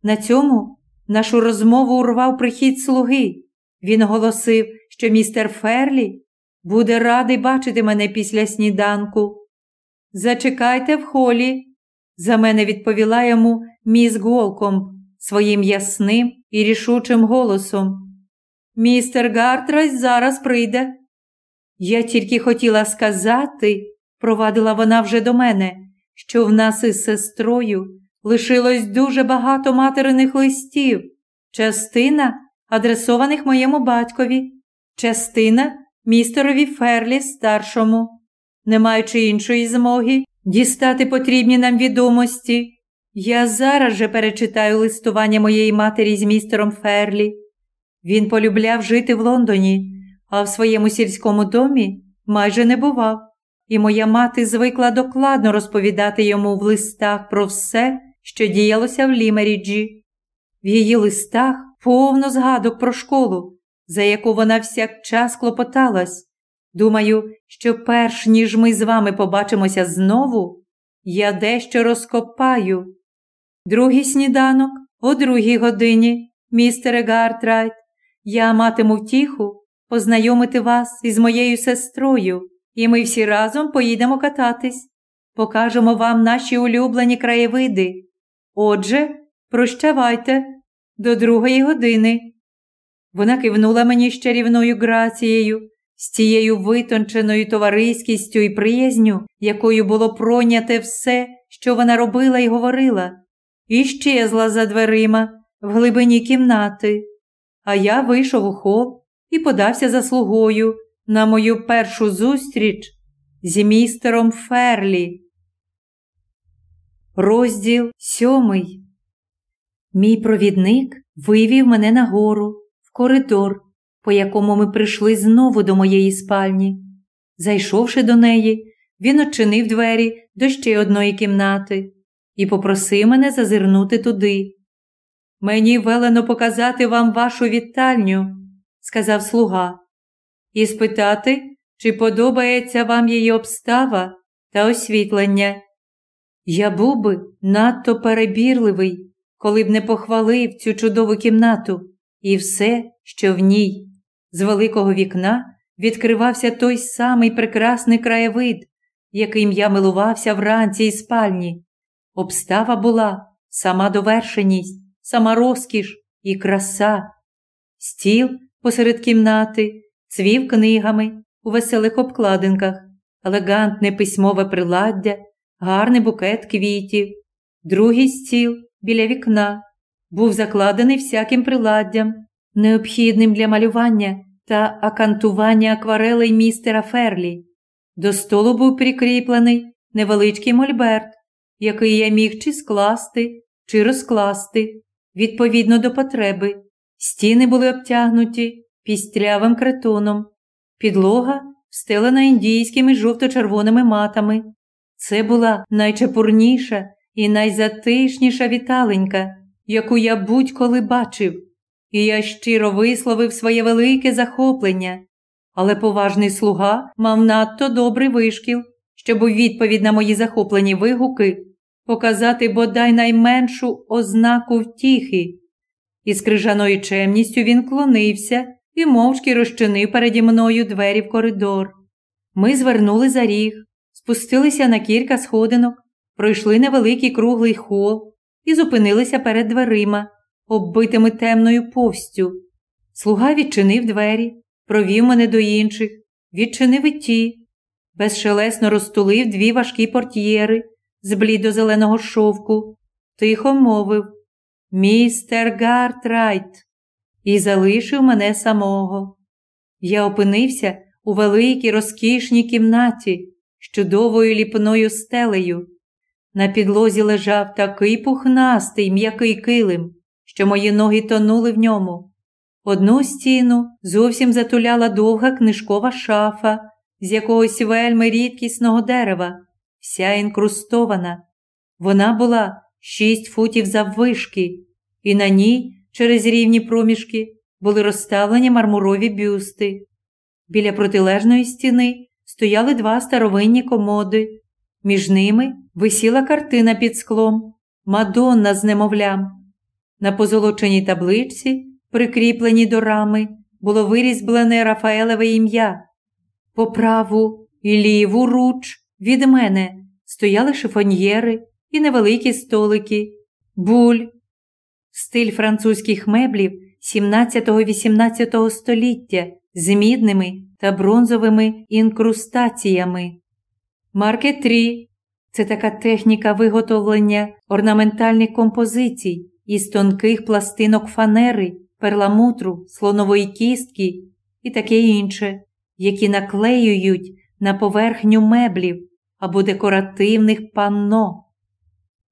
S1: На цьому нашу розмову урвав прихід слуги. Він оголосив, що містер Ферлі буде радий бачити мене після сніданку. Зачекайте в холі, за мене відповіла йому міс Голкомб своїм ясним і рішучим голосом. Містер Гартрайс зараз прийде. Я тільки хотіла сказати, провадила вона вже до мене, що в нас із сестрою лишилось дуже багато материних листів, частина адресованих моєму батькові, частина містерові Ферлі старшому, не маючи іншої змоги дістати потрібні нам відомості. Я зараз же перечитаю листування моєї матері з містером Ферлі. Він полюбляв жити в Лондоні, а в своєму сільському домі майже не бував, і моя мати звикла докладно розповідати йому в листах про все, що діялося в Лімеріджі. В її листах повно згадок про школу, за яку вона всякчас клопоталась. Думаю, що перш ніж ми з вами побачимося знову, я дещо розкопаю. Другий сніданок о другій годині, містере Гартрайт, я матиму втіху познайомити вас із моєю сестрою, і ми всі разом поїдемо кататись, покажемо вам наші улюблені краєвиди. Отже, прощавайте до другої години. Вона кивнула мені з чарівною грацією, з тією витонченою товариськістю і приязню, якою було пройняте все, що вона робила і говорила, і щезла за дверима в глибині кімнати. А я вийшов у хол і подався за слугою на мою першу зустріч з містером Ферлі. Розділ сьомий. Мій провідник вивів мене нагору, в коридор, по якому ми прийшли знову до моєї спальні. Зайшовши до неї, він очинив двері до ще одної кімнати і попросив мене зазирнути туди. Мені велено показати вам вашу вітальню, сказав слуга, і спитати, чи подобається вам її обстава та освітлення. Я був би надто перебірливий, коли б не похвалив цю чудову кімнату і все, що в ній. З великого вікна відкривався той самий прекрасний краєвид, яким я милувався вранці і спальні. Обстава була сама довершеність, сама розкіш і краса. Стіл посеред кімнати цвів книгами у веселих обкладинках, елегантне письмове приладдя, гарний букет квітів, другий стіл біля вікна був закладений всяким приладдям, необхідним для малювання та акантування акварелей містера Ферлі. До столу був прикріплений невеличкий мольберт, який я міг чи скласти, чи розкласти, відповідно до потреби. Стіни були обтягнуті пістрявим кретоном, підлога встелена індійськими жовто-червоними матами. Це була найчепурніша і найзатишніша віталенька, яку я будь-коли бачив, і я щиро висловив своє велике захоплення, але поважний слуга мав надто добрий вишкіл, щоб у відповідь на мої захоплені вигуки показати бодай найменшу ознаку втіхи. Із крижаною чемністю він клонився і мовчки розчинив переді мною двері в коридор. Ми звернули за ріг, спустилися на кілька сходинок, пройшли невеликий круглий хол і зупинилися перед дверима, оббитими темною повстю. Слуга відчинив двері, провів мене до інших, відчинив і ті, безшелесно розтулив дві важкі портьєри, з блідо-зеленого шовку, тихо мовив Містер Гартрайт, і залишив мене самого. Я опинився у великій розкішній кімнаті чудовою ліпною стелею. На підлозі лежав такий пухнастий м'який килим, що мої ноги тонули в ньому. Одну стіну зовсім затуляла довга книжкова шафа з якогось вельми рідкісного дерева, вся інкрустована. Вона була шість футів заввишки, і на ній, через рівні проміжки, були розставлені мармурові бюсти. Біля протилежної стіни стояли два старовинні комоди. Між ними висіла картина під склом, Мадонна з немовлям. На позолоченій табличці, прикріпленій до рами, було вирізблене Рафаелеве ім'я. По праву і ліву руч від мене стояли шифоньєри і невеликі столики, буль, стиль французьких меблів 17-18 століття з мідними та бронзовими інкрустаціями. Маркетрі це така техніка виготовлення орнаментальних композицій із тонких пластинок фанери, перламутру, слонової кістки і таке інше, які наклеюють на поверхню меблів або декоративних панно.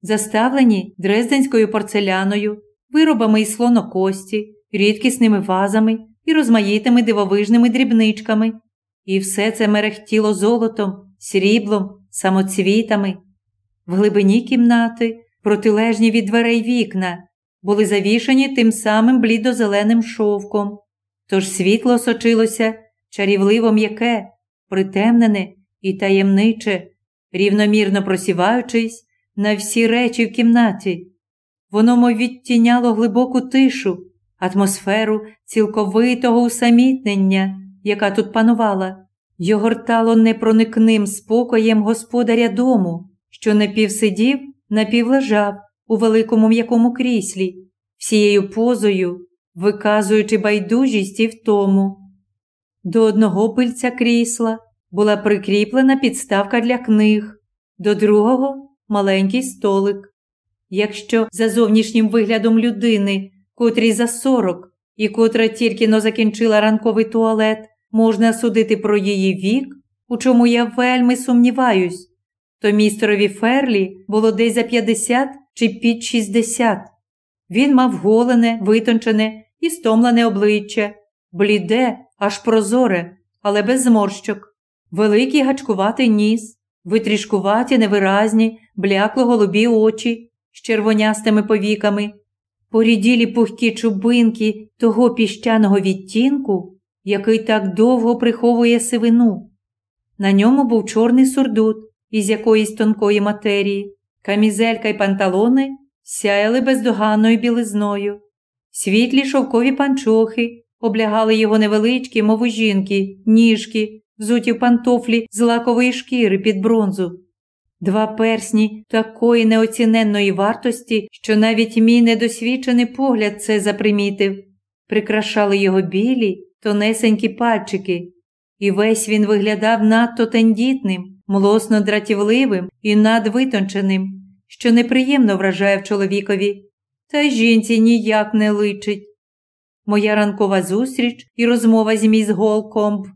S1: Заставлені дрезденською порцеляною, виробами із слонокості, рідкісними вазами і розмаїтими дивовижними дрібничками, і все це мерехтіло золотом, сріблом, самоцвітами. В глибині кімнати, протилежні від дверей вікна, були завішані тим самим блідо-зеленим шовком, тож світло сочилося чарівливо м'яке, притемнене і таємниче, рівномірно просіваючись на всі речі в кімнаті. Воно мов відтіняло глибоку тишу, атмосферу цілковитого усамітнення, яка тут панувала, й огортало непроникним спокоєм господаря дому, що напівсидів, напівлежав у великому м'якому кріслі, всією позою, виказуючи байдужість і втому. До одного пильця крісла була прикріплена підставка для книг, до другого маленький столик. Якщо за зовнішнім виглядом людини котрій за сорок і котра тільки но закінчила ранковий туалет, можна судити про її вік, у чому я вельми сумніваюсь, то містерові Ферлі було десь за 50 чи під 60. Він мав голене, витончене і стомлене обличчя, бліде, аж прозоре, але без зморщок, великий гачкуватий ніс, витрішкуваті невиразні, блякло голубі очі з червонястими повіками поріділі пухкі чубинки того піщаного відтінку, який так довго приховує сивину. На ньому був чорний сурдут із якоїсь тонкої матерії, камізелька й панталони сяяли бездоганною білизною. Світлі шовкові панчохи облягали його невеличкі, мов у жінки, ніжки, взуті в пантофлі з лакової шкіри під бронзу. Два персні такої неоціненної вартості, що навіть мій недосвідчений погляд це запримітив, прикрашали його білі, тонесенькі пальчики, і весь він виглядав надто тендітним, млосно дратівливим і надвитонченим, що неприємно вражає в чоловікові, та й жінці ніяк не личить. Моя ранкова зустріч і розмова з міс Голкомб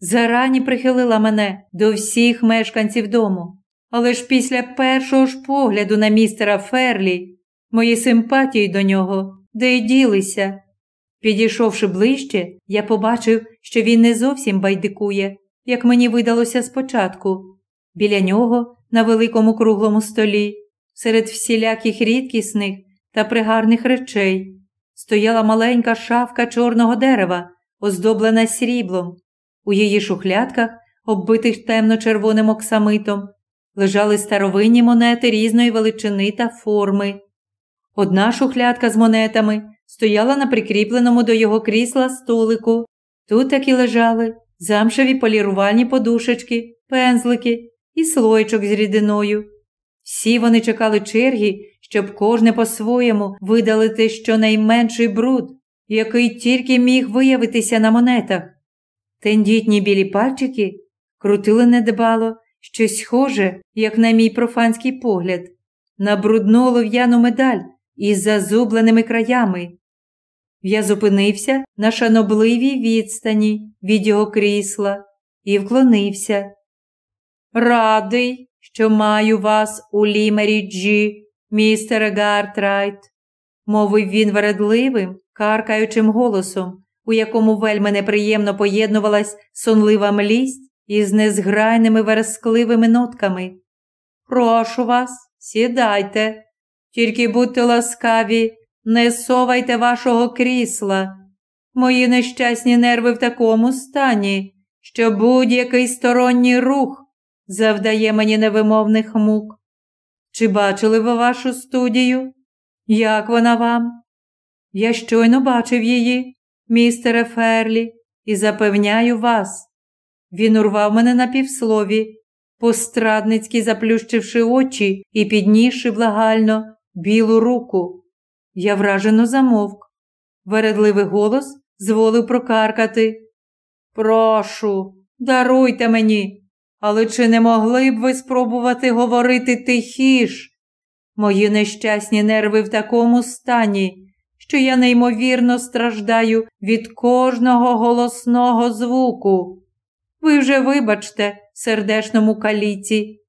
S1: зарані прихилила мене до всіх мешканців дому. Але ж після першого ж погляду на містера Ферлі мої симпатії до нього де й ділися. Підійшовши ближче, я побачив, що він не зовсім байдикує, як мені видалося спочатку. Біля нього, на великому круглому столі, серед всіляких рідкісних та пригарних речей, стояла маленька шафка чорного дерева, оздоблена сріблом. У її шухлядках, оббитих темно-червоним оксамитом, лежали старовинні монети різної величини та форми. Одна шухлядка з монетами стояла на прикріпленому до його крісла столику. Тут таки лежали замшеві полірувальні подушечки, пензлики і слойчок з рідиною. Всі вони чекали черги, щоб кожне по-своєму видалити щонайменший бруд, який тільки міг виявитися на монетах. Тендітні білі пальчики крутили недбало щось схоже, як на мій профанський погляд, на брудну олов'яну медаль із зазубленими краями. Я зупинився на шанобливій відстані від його крісла і вклонився. Радий, що маю вас у лімеріджі, містере Гартрайт, мовив він вередливим, каркаючим голосом, у якому вельми неприємно поєднувалась сонлива млість із незграйними верескливими нотками. Прошу вас, сідайте, тільки будьте ласкаві, не совайте вашого крісла. Мої нещасні нерви в такому стані, що будь-який сторонній рух завдає мені невимовних мук. Чи бачили ви вашу студію? Як вона вам? Я щойно бачив її, містере Ферлі, і запевняю вас. Він урвав мене на півслові, пострадницьки заплющивши очі і піднісши благально білу руку. Я вражено замовк. Вередливий голос зволив прокаркати. Прошу, даруйте мені, але чи не могли б ви спробувати говорити тихіш? Мої нещасні нерви в такому стані, що я неймовірно страждаю від кожного голосного звуку. Ви вже вибачте, сердешному каліці.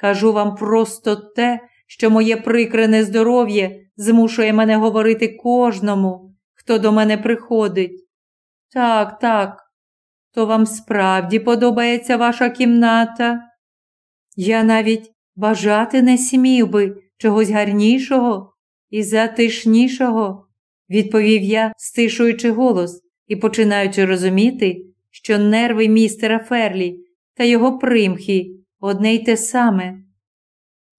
S1: Кажу вам просто те, що моє прикре нездоров'я змушує мене говорити кожному, хто до мене приходить. Так, так, то вам справді подобається ваша кімната? Я навіть бажати не смів би чогось гарнішого і затишнішого, відповів я, стишуючи голос і починаючи розуміти, що нерви містера Ферлі та його примхи одне й те саме.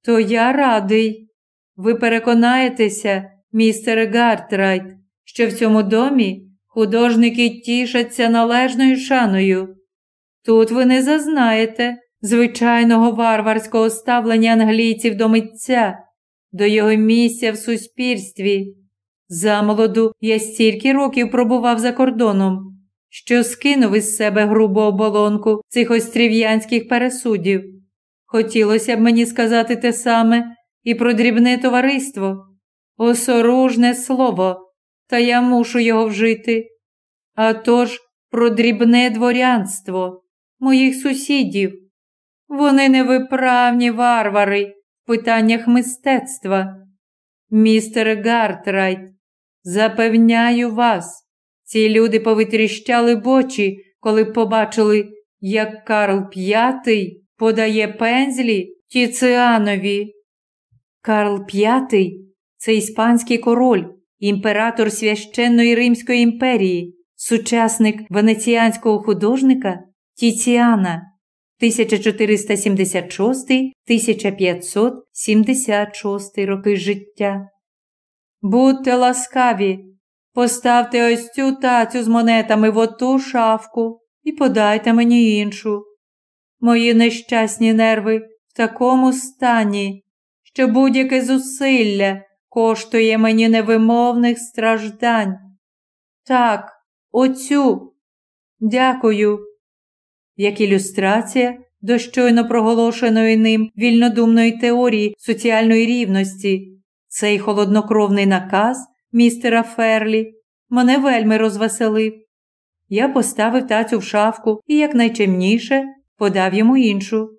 S1: То я радий. Ви переконаєтеся, містере Гартрайт, що в цьому домі художники тішаться належною шаною. Тут ви не зазнаєте звичайного варварського ставлення англійців до митця, до його місця в суспільстві. Замолоду я стільки років пробував за кордоном, що скинув із себе грубу оболонку цих острів'янських пересудів. Хотілося б мені сказати те саме і про дрібне товариство, осоружне слово, та я мушу його вжити. А тож про дрібне дворянство моїх сусідів. Вони невиправні варвари в питаннях мистецтва. Містер Гартрайт, запевняю вас, ці люди повитріщали бочі, коли побачили, як Карл П'ятий подає пензлі Тіціанові. Карл П'ятий це іспанський король, імператор священної Римської імперії, сучасник венеціанського художника Тіціана 1476-1576 роки життя. Будьте ласкаві, поставте ось цю тацю з монетами в оту шафку і подайте мені іншу. Мої нещасні нерви в такому стані, що будь-яке зусилля коштує мені невимовних страждань. Так, оцю. Дякую. Як ілюстрація до щойно проголошеної ним вільнодумної теорії соціальної рівності, цей холоднокровний наказ містера Ферлі мене вельми розвеселив. Я поставив тацю в шафку і якнайчемніше подав йому іншу.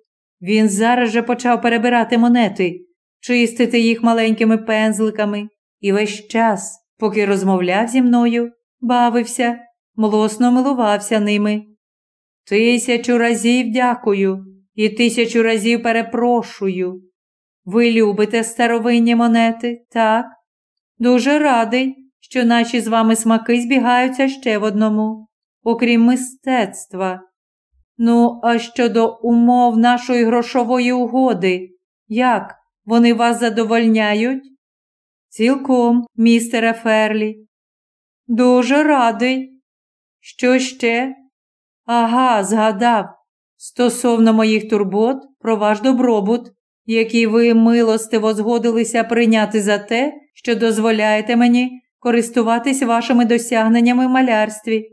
S1: Він зараз же почав перебирати монети, чистити їх маленькими пензликами, і весь час, поки розмовляв зі мною, бавився, млосно милувався ними. Тисячу разів дякую і тисячу разів перепрошую. Ви любите старовинні монети, так? Дуже радий, що наші з вами смаки збігаються ще в одному, окрім мистецтва. Ну, а щодо умов нашої грошової угоди, як вони вас задовольняють? Цілком, містере Ферлі. Дуже радий. Що ще? Ага, згадав. Стосовно моїх турбот про ваш добробут, які ви милостиво згодилися прийняти за те, що дозволяєте мені користуватись вашими досягненнями в малярстві.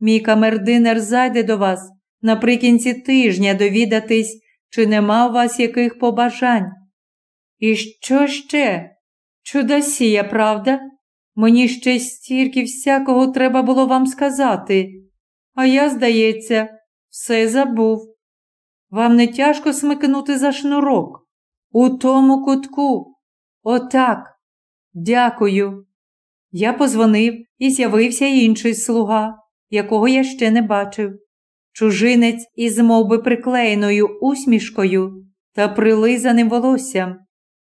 S1: Мій камердинер зайде до вас наприкінці тижня довідатись, чи нема у вас яких побажань? І що ще? Чудосія, правда? Мені ще стільки всякого треба було вам сказати, а я, здається, все забув. Вам не тяжко смикнути за шнурок? У тому кутку. Отак. Дякую. Я позвонив і з'явився інший слуга, якого я ще не бачив. Чужинець із мовби приклеєною усмішкою та прилизаним волоссям,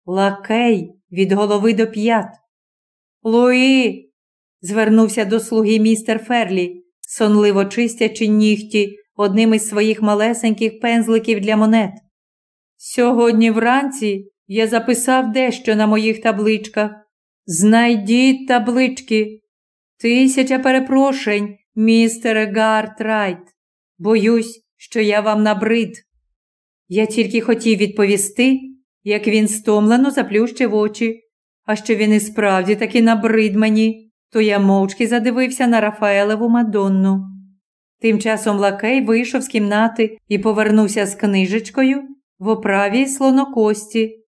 S1: лакей від голови до п'ят. Луї. звернувся до слуги містер Ферлі, сонливо чистячи нігті одним із своїх малесеньких пензликів для монет. Сьогодні вранці я записав дещо на моїх табличках. Знайдіть таблички. Тисяча перепрошень, містере Гартрайт. Боюсь, що я вам набрид. Я тільки хотів відповісти, як він стомлено заплющив очі, а що він і справді таки набрид мені, то я мовчки задивився на Рафаелеву Мадонну. Тим часом лакей вийшов з кімнати і повернувся з книжечкою в оправі слонокості.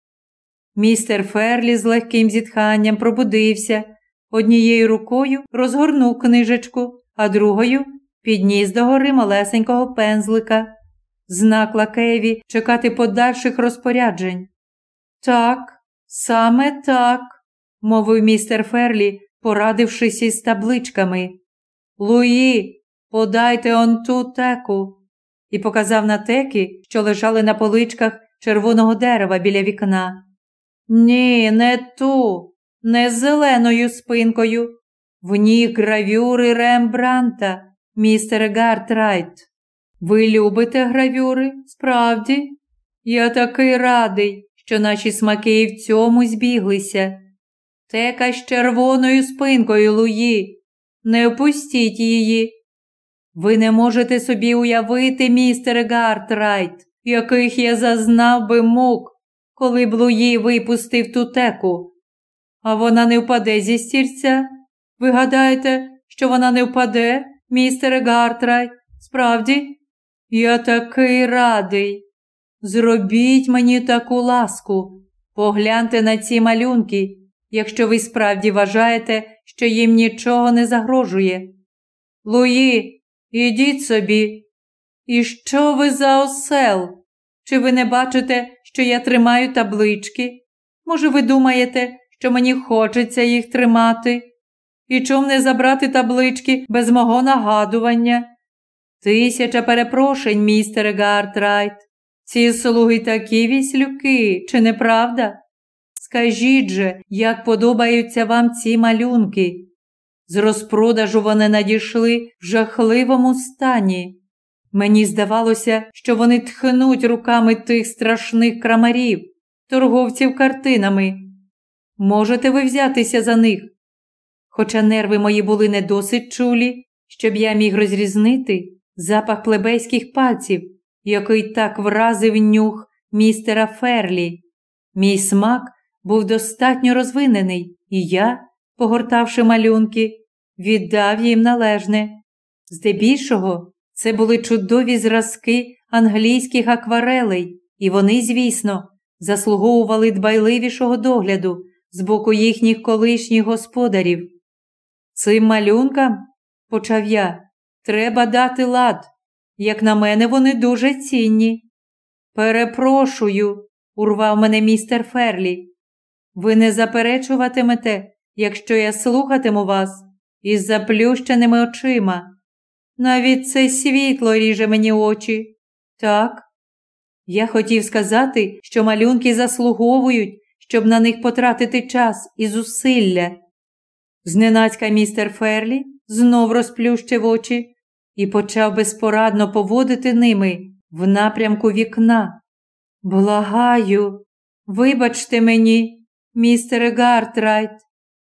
S1: Містер Ферлі з легким зітханням пробудився, однією рукою розгорнув книжечку, а другою підніс догори малесенького пензлика. Знак лакеєві чекати подальших розпоряджень. Так, саме так, мовив містер Ферлі, порадившись із табличками. Луї, подайте он ту теку. І показав на теки, що лежали на поличках червоного дерева біля вікна. Ні, не ту, не з зеленою спинкою. В ній гравюри Рембранта, містер Гартрайт. Ви любите гравюри? Справді? Я такий радий, що наші смаки і в цьому збіглися. Тека з червоною спинкою Луї. Не опустіть її. Ви не можете собі уявити, містер Гартрайт, яких я зазнав би мук, коли б Луї випустив ту теку. А вона не впаде зі стільця? Ви гадаєте, що вона не впаде, містере Гартрайт? Справді? Я такий радий. Зробіть мені таку ласку, погляньте на ці малюнки, якщо ви справді вважаєте, що їм нічого не загрожує. Луї, ідіть собі. І що ви за осел? Чи ви не бачите, що я тримаю таблички? Може, ви думаєте, що мені хочеться їх тримати? І чом не забрати таблички без мого нагадування? Тисяча перепрошень, містере Гартрайт. Ці слуги такі віслюки, чи не правда? Скажіть же, як подобаються вам ці малюнки? З розпродажу вони надійшли в жахливому стані. Мені здавалося, що вони тхнуть руками тих страшних крамарів, торговців картинами. Можете ви взятися за них? Хоча нерви мої були не досить чулі, щоб я міг розрізнити запах плебейських пальців, який так вразив нюх містера Ферлі. Мій смак був достатньо розвинений, і я, погортавши малюнки, віддав їм належне. Здебільшого, це були чудові зразки англійських акварелей, і вони, звісно, заслуговували дбайливішого догляду з боку їхніх колишніх господарів. Цим малюнкам, почав я, треба дати лад. Як на мене, вони дуже цінні. Перепрошую, урвав мене містер Ферлі. Ви не заперечуватимете, якщо я слухатиму вас із заплющеними очима. Навіть це світло ріже мені очі. Так. Я хотів сказати, що малюнки заслуговують, щоб на них потратити час і зусилля. Зненацька містер Ферлі знов розплющив очі і почав безпорадно поводити ними в напрямку вікна. Благаю, вибачте мені, містере Гартрайт,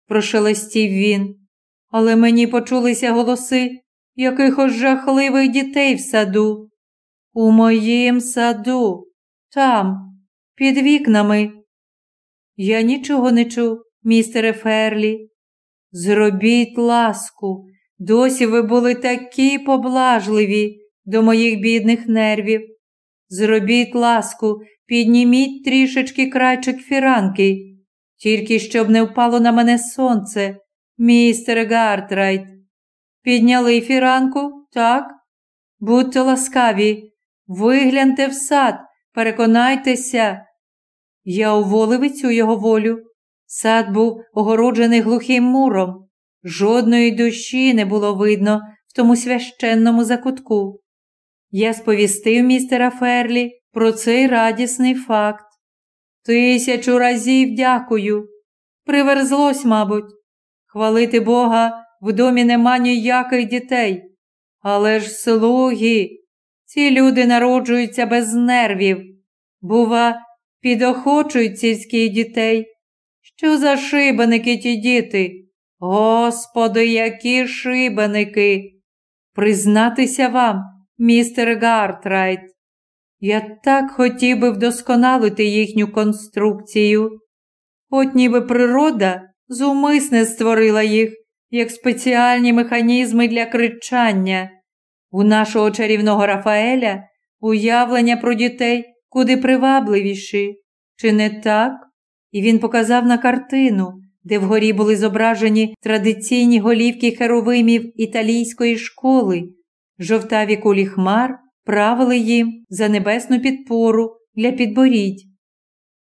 S1: прошелестів він, але мені почулися голоси якихось жахливих дітей в саду. У моїм саду, там, під вікнами. Я нічого не чув, містере Ферлі. Зробіть ласку, досі ви були такі поблажливі до моїх бідних нервів. зробіть ласку, підніміть трішечки крайчик фіранки, тільки щоб не впало на мене сонце, містер Гартрайт. Підняли фіранку, так? Будьте ласкаві, вигляньте в сад, переконайтеся. Я уволив цю його волю. Сад був огороджений глухим муром. Жодної душі не було видно в тому священному закутку. Я сповістив містера Ферлі про цей радісний факт. Тисячу разів дякую. Приверзлось, мабуть. Хвалити Бога, в домі нема ніяких дітей. Але ж слуги, ці люди народжуються без нервів. Бува, підохочують сільських дітей. Що за шибаники ті діти? Господи, які шибаники! Признатися вам, містер Гартрайт, я так хотів би вдосконалити їхню конструкцію. От ніби природа зумисне створила їх як спеціальні механізми для кричання. У нашого чарівного Рафаеля уявлення про дітей куди привабливіші, чи не так? І він показав на картину, де вгорі були зображені традиційні голівки херовимів італійської школи, жовтаві кулі хмар правили їм за небесну підпору для підборідь.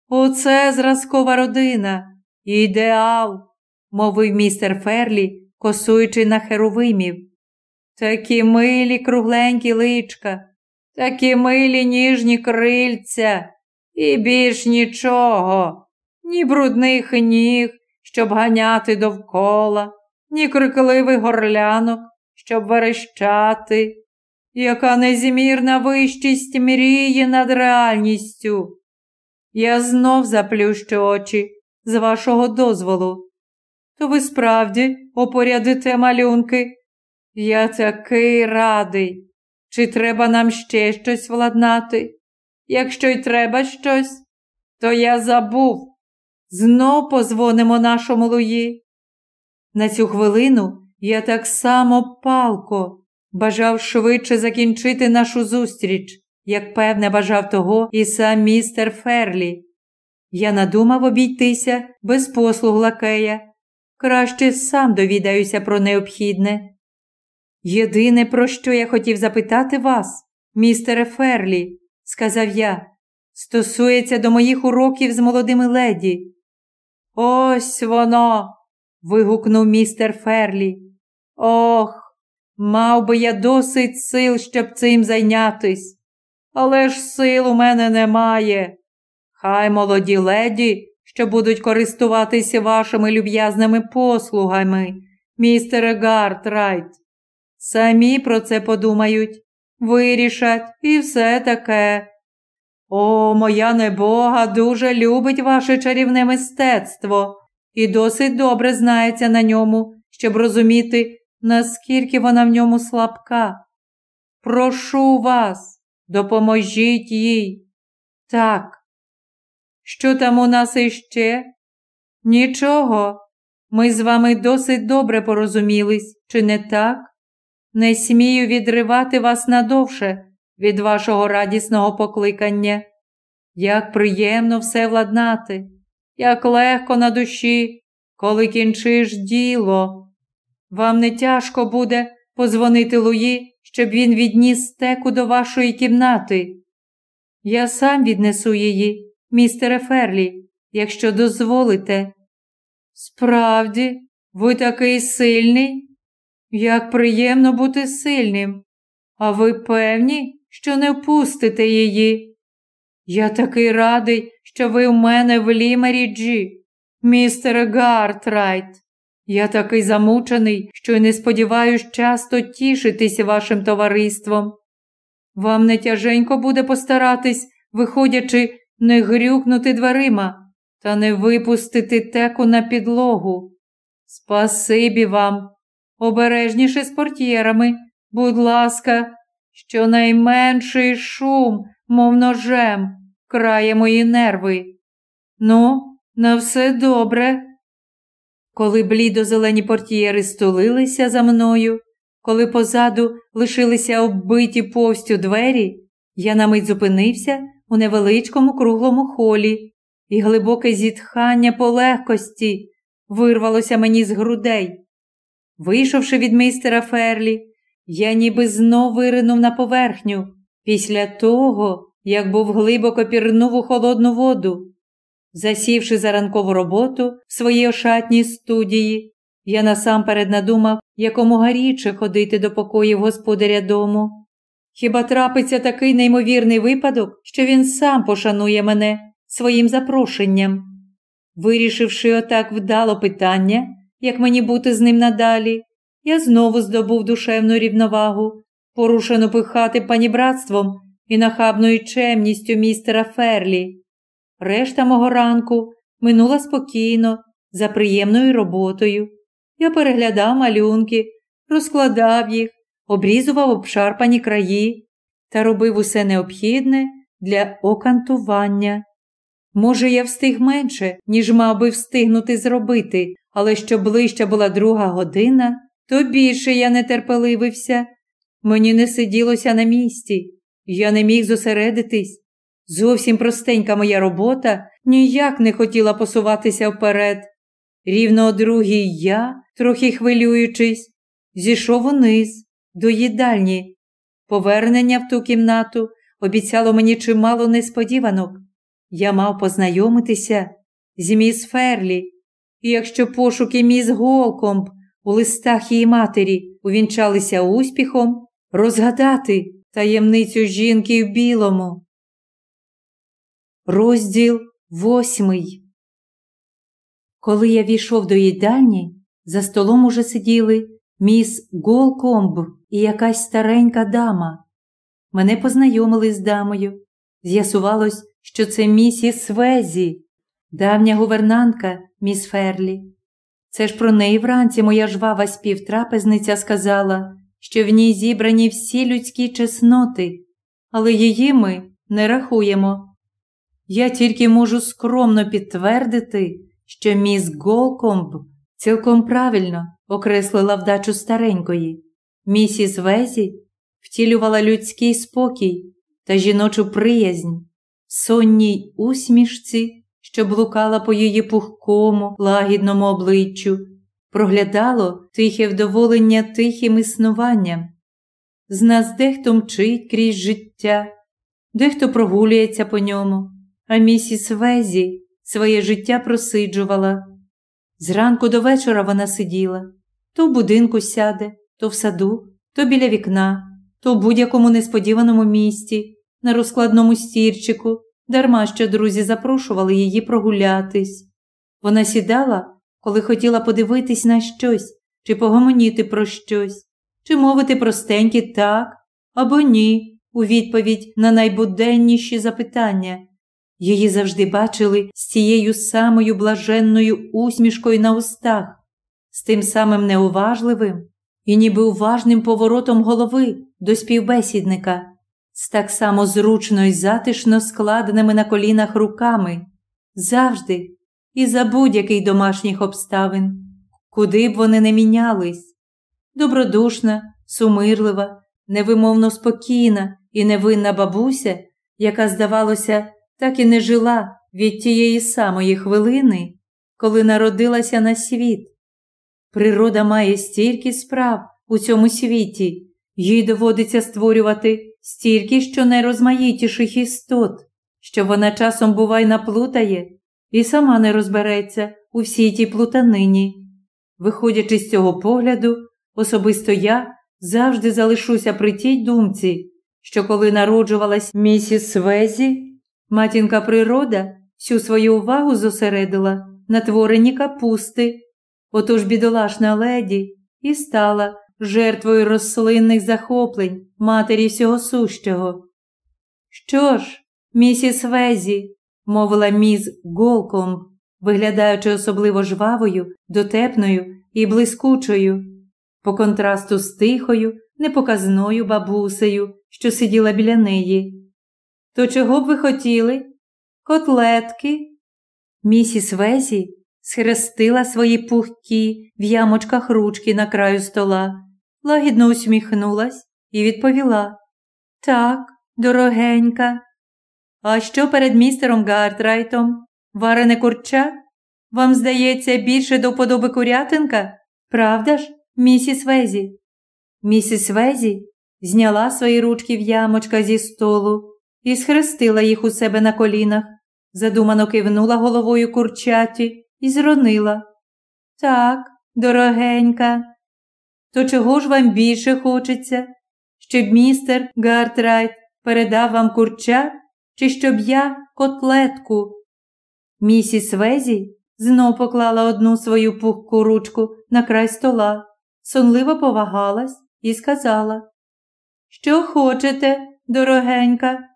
S1: Оце зразкова родина, ідеал, мовив містер Ферлі, косуючи на херовимів. Такі милі кругленькі личка, такі милі ніжні крильця, і більш нічого, ні брудних ніг, щоб ганяти довкола, ні крикливих горлянок, щоб верещати, яка незмірна вищість мріє над реальністю. Я знов заплющу очі з вашого дозволу. То ви справді опорядите малюнки? Я такий радий. Чи треба нам ще щось владнати? Якщо й треба щось, то я забув. Знов позвонимо нашому Луї. На цю хвилину я так само палко бажав швидше закінчити нашу зустріч, як певне бажав того і сам містер Ферлі. Я надумав обійтися без послуг лакея. Краще сам довідаюся про необхідне. Єдине, про що я хотів запитати вас, містере Ферлі, сказав я, стосується до моїх уроків з молодими леді. Ось воно. вигукнув містер Ферлі. Ох, мав би я досить сил, щоб цим зайнятись. Але ж сил у мене немає. Хай молоді леді, що будуть користуватися вашими люб'язними послугами, містере Гартрайт. Самі про це подумають, вирішать і все таке. О, моя небога дуже любить ваше чарівне мистецтво і досить добре знається на ньому, щоб розуміти, наскільки вона в ньому слабка. Прошу вас, допоможіть їй. Так. Що там у нас іще? Нічого. Ми з вами досить добре порозумілись, чи не так? Не смію відривати вас надовше від вашого радісного покликання. Як приємно все владнати, як легко на душі, коли кінчиш діло. Вам не тяжко буде позвонити Луї, щоб він відніс теку до вашої кімнати. Я сам віднесу її, містере Ферлі, якщо дозволите. Справді, ви такий сильний? Як приємно бути сильним. А ви певні, що не впустите її? Я такий радий, що ви в мене в Лімеріджі, містер Гартрайт. Я такий замучений, що й не сподіваюсь часто тішитися вашим товариством. Вам не тяженько буде постаратись, виходячи, не грюкнути дверима та не випустити теку на підлогу. Спасибі вам, обережніше з портьєрами, будь ласка, щонайменший шум, мов ножем, крає мої нерви. Ну, на все добре. Коли блідо-зелені портьєри стулилися за мною, коли позаду лишилися оббиті повстю двері, Я на мить зупинився у невеличкому круглому холі, і глибоке зітхання по легкості вирвалося мені з грудей. Вийшовши від містера Ферлі, я ніби знов виринув на поверхню після того, як був глибоко пірнув у холодну воду. Засівши за ранкову роботу в своїй ошатній студії, я насамперед надумав, якому гаріче ходити до покоїв господаря дому. Хіба трапиться такий неймовірний випадок, що він сам пошанує мене своїм запрошенням? Вирішивши отак вдало питання, як мені бути з ним надалі, я знову здобув душевну рівновагу, порушену пихати панібратством і нахабною чемністю містера Ферлі. Решта мого ранку минула спокійно, за приємною роботою. Я переглядав малюнки, розкладав їх, обрізував обшарпані краї та робив усе необхідне для окантування. Може, я встиг менше, ніж мав би встигнути зробити, але що ближче була друга година, то більше я не терпеливився. Мені не сиділося на місці, я не міг зосередитись. Зовсім простенька моя робота ніяк не хотіла посуватися вперед. Рівно о другій я, трохи хвилюючись, зійшов униз, до їдальні. Повернення в ту кімнату обіцяло мені чимало несподіванок. Я мав познайомитися з міс Ферлі, і якщо пошуки міс Голкомб у листах її матері увінчалися успіхом, розгадати таємницю жінки в білому. Розділ восьмий. Коли я війшов до їдальні, за столом уже сиділи міс Голкомб і якась старенька дама. Мене познайомили з дамою. З'ясувалось, що це місіс Свезі, давня гувернантка міс Ферлі. Це ж про неї вранці моя жвава співтрапезниця сказала, що в ній зібрані всі людські чесноти, але її ми не рахуємо. Я тільки можу скромно підтвердити, що міс Голкомб цілком правильно окреслила вдачу старенької. Місіс Везі втілювала людський спокій та жіночу приязнь, сонній усмішці, що блукала по її пухкому, лагідному обличчю, проглядало тихе вдоволення тихим існуванням. З нас дехто мчить крізь життя, дехто прогулюється по ньому, а місіс Везі своє життя просиджувала. Зранку до вечора вона сиділа, то в будинку сяде, то в саду, то біля вікна, то в будь-якому несподіваному місці, на розкладному стірчику, дарма що друзі запрошували її прогулятись. Вона сідала, коли хотіла подивитись на щось, чи погомоніти про щось, чи мовити простенькі так або ні у відповідь на найбуденніші запитання. Її завжди бачили з тією самою блаженною усмішкою на устах, з тим самим неуважливим і ніби уважним поворотом голови до співбесідника, з так само зручно і затишно складеними на колінах руками, завжди і за будь-яких домашніх обставин, куди б вони не мінялись. Добродушна, сумирлива, невимовно спокійна і невинна бабуся, яка, здавалося, так і не жила від тієї самої хвилини, коли народилася на світ. Природа має стільки справ у цьому світі, їй доводиться створювати стільки що найрозмаїтіших істот, що вона часом бувай наплутає і сама не розбереться у всій тій плутанині. Виходячи з цього погляду, особисто я завжди залишуся при тій думці, що коли народжувалась місіс Везі, матінка природа всю свою увагу зосередила на творенні капусти. Отож бідолашна леді і стала жертвою рослинних захоплень матері всього сущого. Що ж, місіс Везі, мовила міс Голкомб, виглядаючи особливо жвавою, дотепною і блискучою, по контрасту з тихою, непоказною бабусею, що сиділа біля неї. То чого б ви хотіли? Котлетки? Місіс Везі схрестила свої пухкі в ямочках ручки на краю стола, лагідно усміхнулась і відповіла Так, дорогенька. А що перед містером Гартрайтом? Варене курча? Вам здається, більше до вподоби курятинка? Правда ж, місіс Везі? Місіс Везі зняла свої ручки в ямочка зі столу і схрестила їх у себе на колінах, задумано кивнула головою курчаті і зронила. Так, дорогенька, то чого ж вам більше хочеться? Щоб містер Гартрайт передав вам курча, чи щоб я котлетку? Місіс Везі знов поклала одну свою пухку ручку на край стола, сонливо повагалась і сказала, Що хочете, дорогенька?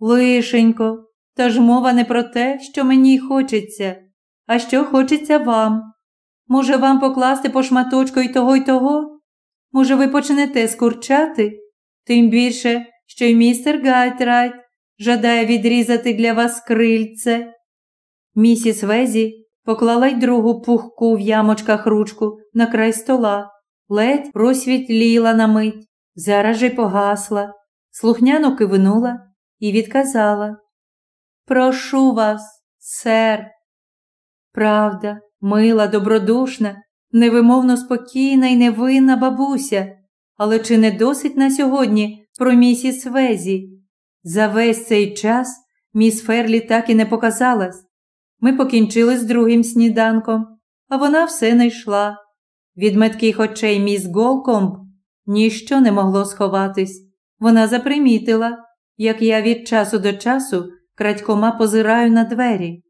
S1: Лишенько, та ж мова не про те, що мені хочеться, а що хочеться вам. Може, вам покласти по шматочку й того й того? Може, ви почнете скурчати? Тим більше, що й містер Гартрайт жадає відрізати для вас крильце. Місіс Везі поклала й другу пухку в ямочках ручку на край стола, ледь просвітліла на мить, зараз же погасла, слухняно кивнула і відказала Прошу вас, сер. Правда, мила, добродушна, невимовно спокійна і невинна бабуся, але чи не досить на сьогодні про місіс Везі? За весь цей час міс Ферлі так і не показалась. Ми покінчили з другим сніданком, а вона все не йшла. Від метких очей міс Голкомб ніщо не могло сховатись. Вона запримітила, як я від часу до часу крадькома позираю на двері.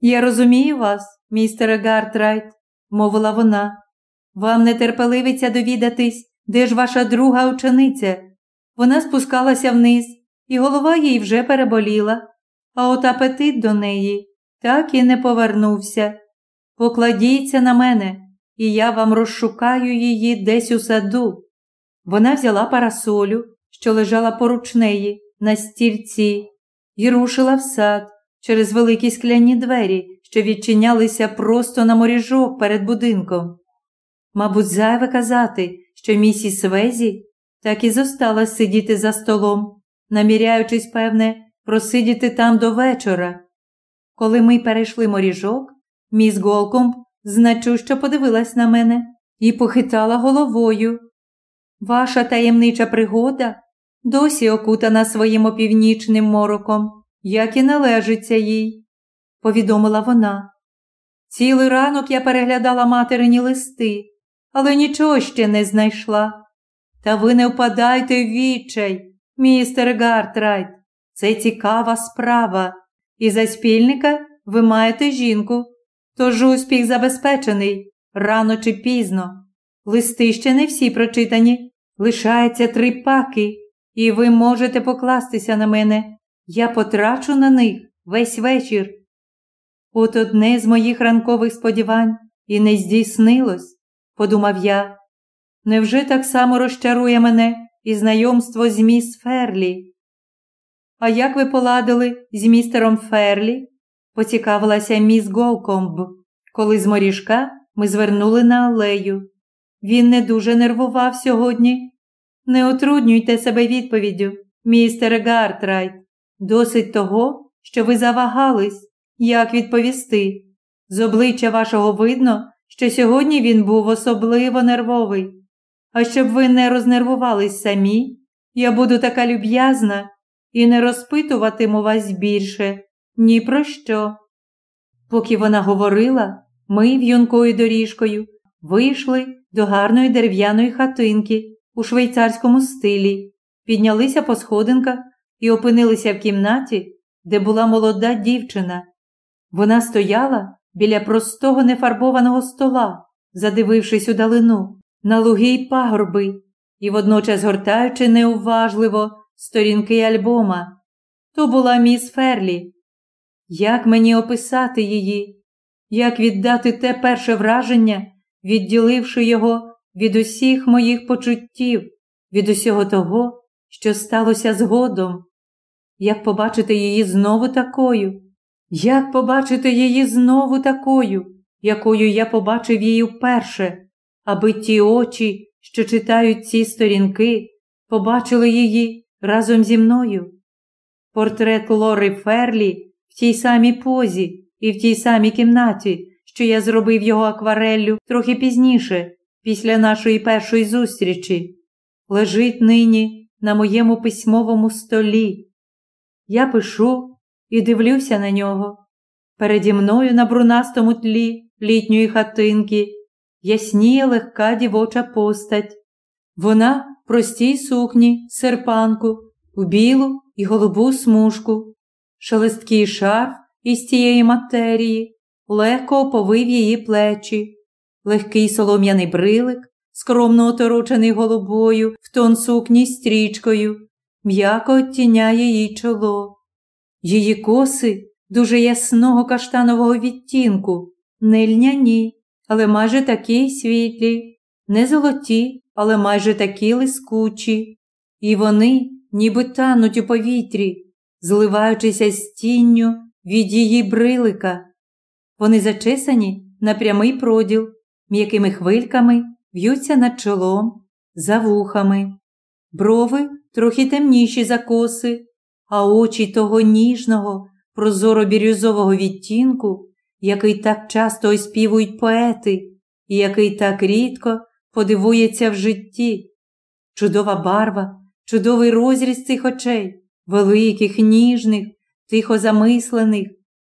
S1: Я розумію вас, містере Гартрайт, мовила вона. Вам не терпеливиться довідатись, де ж ваша друга учениця. Вона спускалася вниз, і голова їй вже переболіла, а от апетит до неї так і не повернувся. Покладіться на мене, і я вам розшукаю її десь у саду. Вона взяла парасолю, що лежала поруч неї, на стільці, і рушила в сад через великі скляні двері, що відчинялися просто на моріжок перед будинком. Мабуть, зайве казати, що місіс Везі так і зостала сидіти за столом, наміряючись, певне, просидіти там до вечора. Коли ми перейшли моріжок, міс Голкомб значущо подивилась на мене і похитала головою. Ваша таємнича пригода досі окутана своїм опівнічним мороком, як і належиться їй, повідомила вона. Цілий ранок я переглядала материні листи, але нічого ще не знайшла. Та ви не впадайте в відчай, містер Гартрайт. Це цікава справа. І за спільника ви маєте жінку. Тож успіх забезпечений рано чи пізно. Листи ще не всі прочитані. Лишається три паки, і ви можете покластися на мене. Я потрачу на них весь вечір. От одне з моїх ранкових сподівань і не здійснилось, подумав я. Невже так само розчарує мене і знайомство з міс Ферлі? А як ви поладили з містером Ферлі? поцікавилася міс Голкомб, коли з моріжка ми звернули на алею. Він не дуже нервував сьогодні. Не отруднюйте себе відповіддю, містер Гартрайт. Досить того, що ви завагались, як відповісти. З обличчя вашого видно, що сьогодні він був особливо нервовий. А щоб ви не рознервувались самі, я буду така люб'язна і не розпитуватиму вас більше ні про що. Поки вона говорила, ми в'юнкою доріжкою вийшли до гарної дерев'яної хатинки у швейцарському стилі, піднялися по сходинках і опинилися в кімнаті, де була молода дівчина. Вона стояла біля простого нефарбованого стола, задивившись у далину, на луги й пагорби, і водночас гортаючи неуважливо сторінки альбома. То була міс Ферлі. Як мені описати її? Як віддати те перше враження, відділивши його від усіх моїх почуттів, від усього того, що сталося згодом? Як побачити її знову такою? Як побачити її знову такою, якою я побачив її вперше, аби ті очі, що читають ці сторінки, побачили її разом зі мною. Портрет Лори Ферлі в тій самій позі і в тій самій кімнаті, що я зробив його аквареллю трохи пізніше, після нашої першої зустрічі, лежить нині на моєму письмовому столі. Я пишу і дивлюся на нього. Переді мною на брунастому тлі літньої хатинки ясніє легка дівоча постать. Вона в простій сукні, серпанку, у білу і голубу смужку, шелесткий шарф із тієї матерії, легко оповив її плечі, легкий солом'яний брилик, скромно оторочений голубою, в тон сукні стрічкою, м'яко оттіняє її чоло. Її коси дуже ясного каштанового відтінку, не льняні, але майже такі світлі, не золоті, але майже такі лискучі, і вони ніби тануть у повітрі, зливаючися з тінню від її брилика. Вони зачесані на прямий проділ, м'якими хвильками в'ються над чолом, за вухами, брови трохи темніші за коси, а очі того ніжного, прозоро бірюзового відтінку, який так часто оспівують поети, і який так рідко подивується в житті. Чудова барва, чудовий розріз цих очей, великих, ніжних, тихо замислених,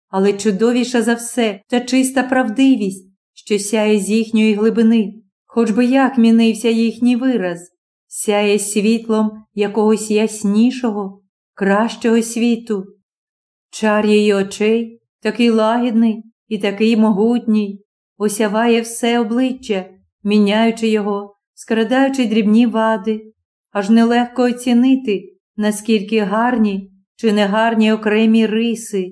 S1: але чудовіша за все та чиста правдивість, що сяє з їхньої глибини, хоч би як мінився їхній вираз, сяє світлом якогось яснішого, кращого світу. Чар її очей такий лагідний і такий могутній, осяває все обличчя, міняючи його, скрадаючи дрібні вади, аж нелегко оцінити, наскільки гарні чи негарні окремі риси.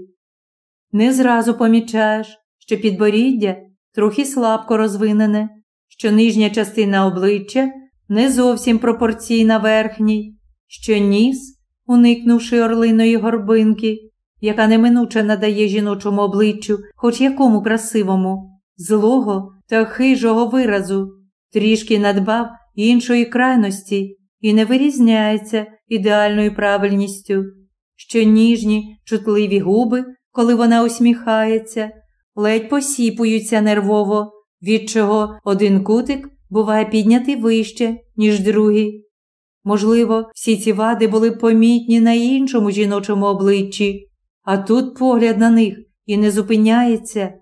S1: Не зразу помічаєш, що підборіддя трохи слабко розвинене, що нижня частина обличчя не зовсім пропорційна верхній, що ніс, уникнувши орлиної горбинки, яка неминуче надає жіночому обличчю, хоч якому красивому, злого та хижого виразу, трішки надбав іншої крайності і не вирізняється ідеальною правильністю, що ніжні, чутливі губи, коли вона усміхається, ледь посіпуються нервово, від чого один кутик буває піднятий вище, ніж другий. Можливо, всі ці вади були помітні на іншому жіночому обличчі, а тут погляд на них і не зупиняється.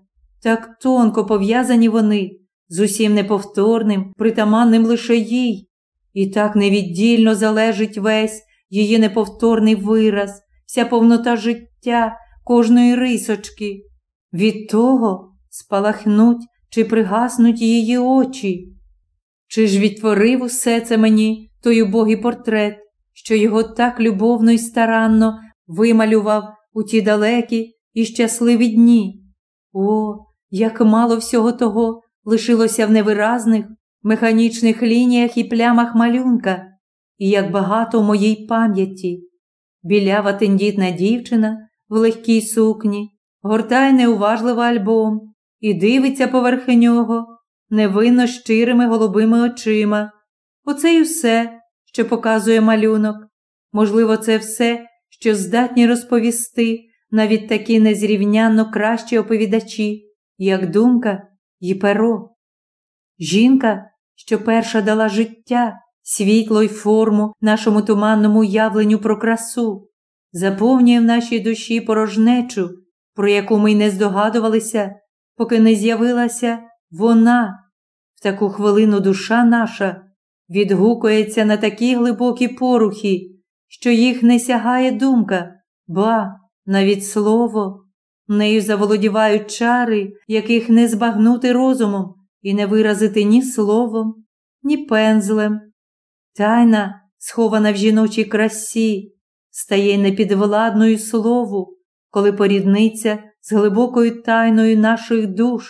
S1: Так тонко пов'язані вони з усім неповторним, притаманним лише їй, і так невіддільно залежить весь її неповторний вираз, вся повнота життя кожної рисочки. Від того спалахнуть чи пригаснуть її очі. Чи ж відтворив усе це мені той убогий портрет, що його так любовно і старанно вималював у ті далекі і щасливі дні? О, як мало всього того лишилося в невиразних, механічних лініях і плямах малюнка, і як багато в моїй пам'яті. Білява тендітна дівчина в легкій сукні, гортає неуважливо альбом і дивиться поверх нього невинно щирими голубими очима. Оце й усе, що показує малюнок. Можливо, це все, що здатні розповісти навіть такі незрівнянно кращі оповідачі, як думка і перо. Жінка, що перша дала життя, світло й форму нашому туманному уявленню про красу, заповнює в нашій душі порожнечу, про яку ми й не здогадувалися, поки не з'явилася вона. В таку хвилину душа наша відгукується на такі глибокі порухи, що їх не сягає думка, ба, навіть слово. Нею заволодівають чари, яких не збагнути розумом і не виразити ні словом, ні пензлем. Тайна, схована в жіночій красі, стає непідвладною слову, коли порідниться з глибокою тайною наших душ.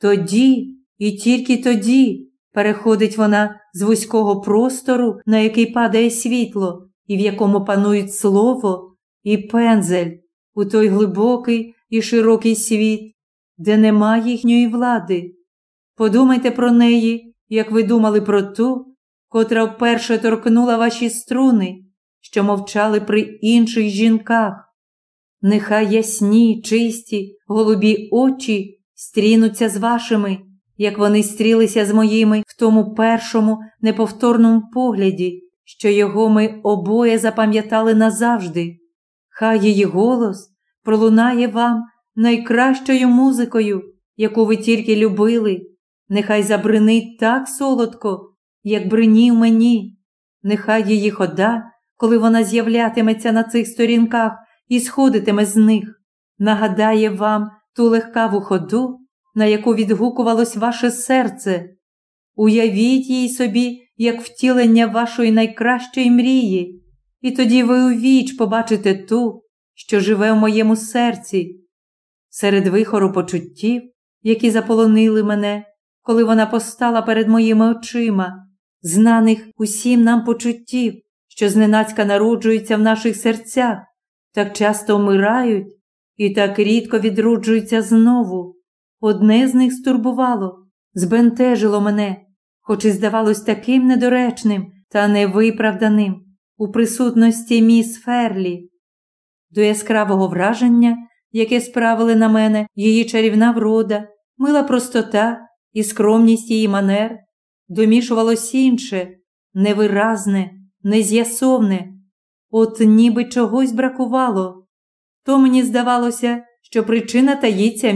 S1: Тоді і тільки тоді переходить вона з вузького простору, на який падає світло, і в якому панують слово і пензель, у той глибокий і широкий світ, де нема їхньої влади. Подумайте про неї, як ви думали про ту, котра вперше торкнула ваші струни, що мовчали при інших жінках. Нехай ясні, чисті, голубі очі стрінуться з вашими, як вони стрілися з моїми в тому першому неповторному погляді, що його ми обоє запам'ятали назавжди. Хай її голос пролунає вам найкращою музикою, яку ви тільки любили. Нехай забринить так солодко, як бринів мені. Нехай її хода, коли вона з'являтиметься на цих сторінках і сходитиме з них, нагадає вам ту легкаву ходу, на яку відгукувалось ваше серце. Уявіть їй собі, як втілення вашої найкращої мрії, і тоді ви у віч побачите ту, що живе в моєму серці. Серед вихору почуттів, які заполонили мене, коли вона постала перед моїми очима, знаних усім нам почуттів, що зненацька народжуються в наших серцях, так часто вмирають і так рідко відроджуються знову. Одне з них стурбувало, збентежило мене, хоч і здавалось таким недоречним та невиправданим у присутності міс Ферлі. До яскравого враження, яке справили на мене її чарівна врода, мила простота і скромність її манер, домішувалось інше, невиразне, нез'ясовне, от ніби чогось бракувало. То мені здавалося, що причина таїться в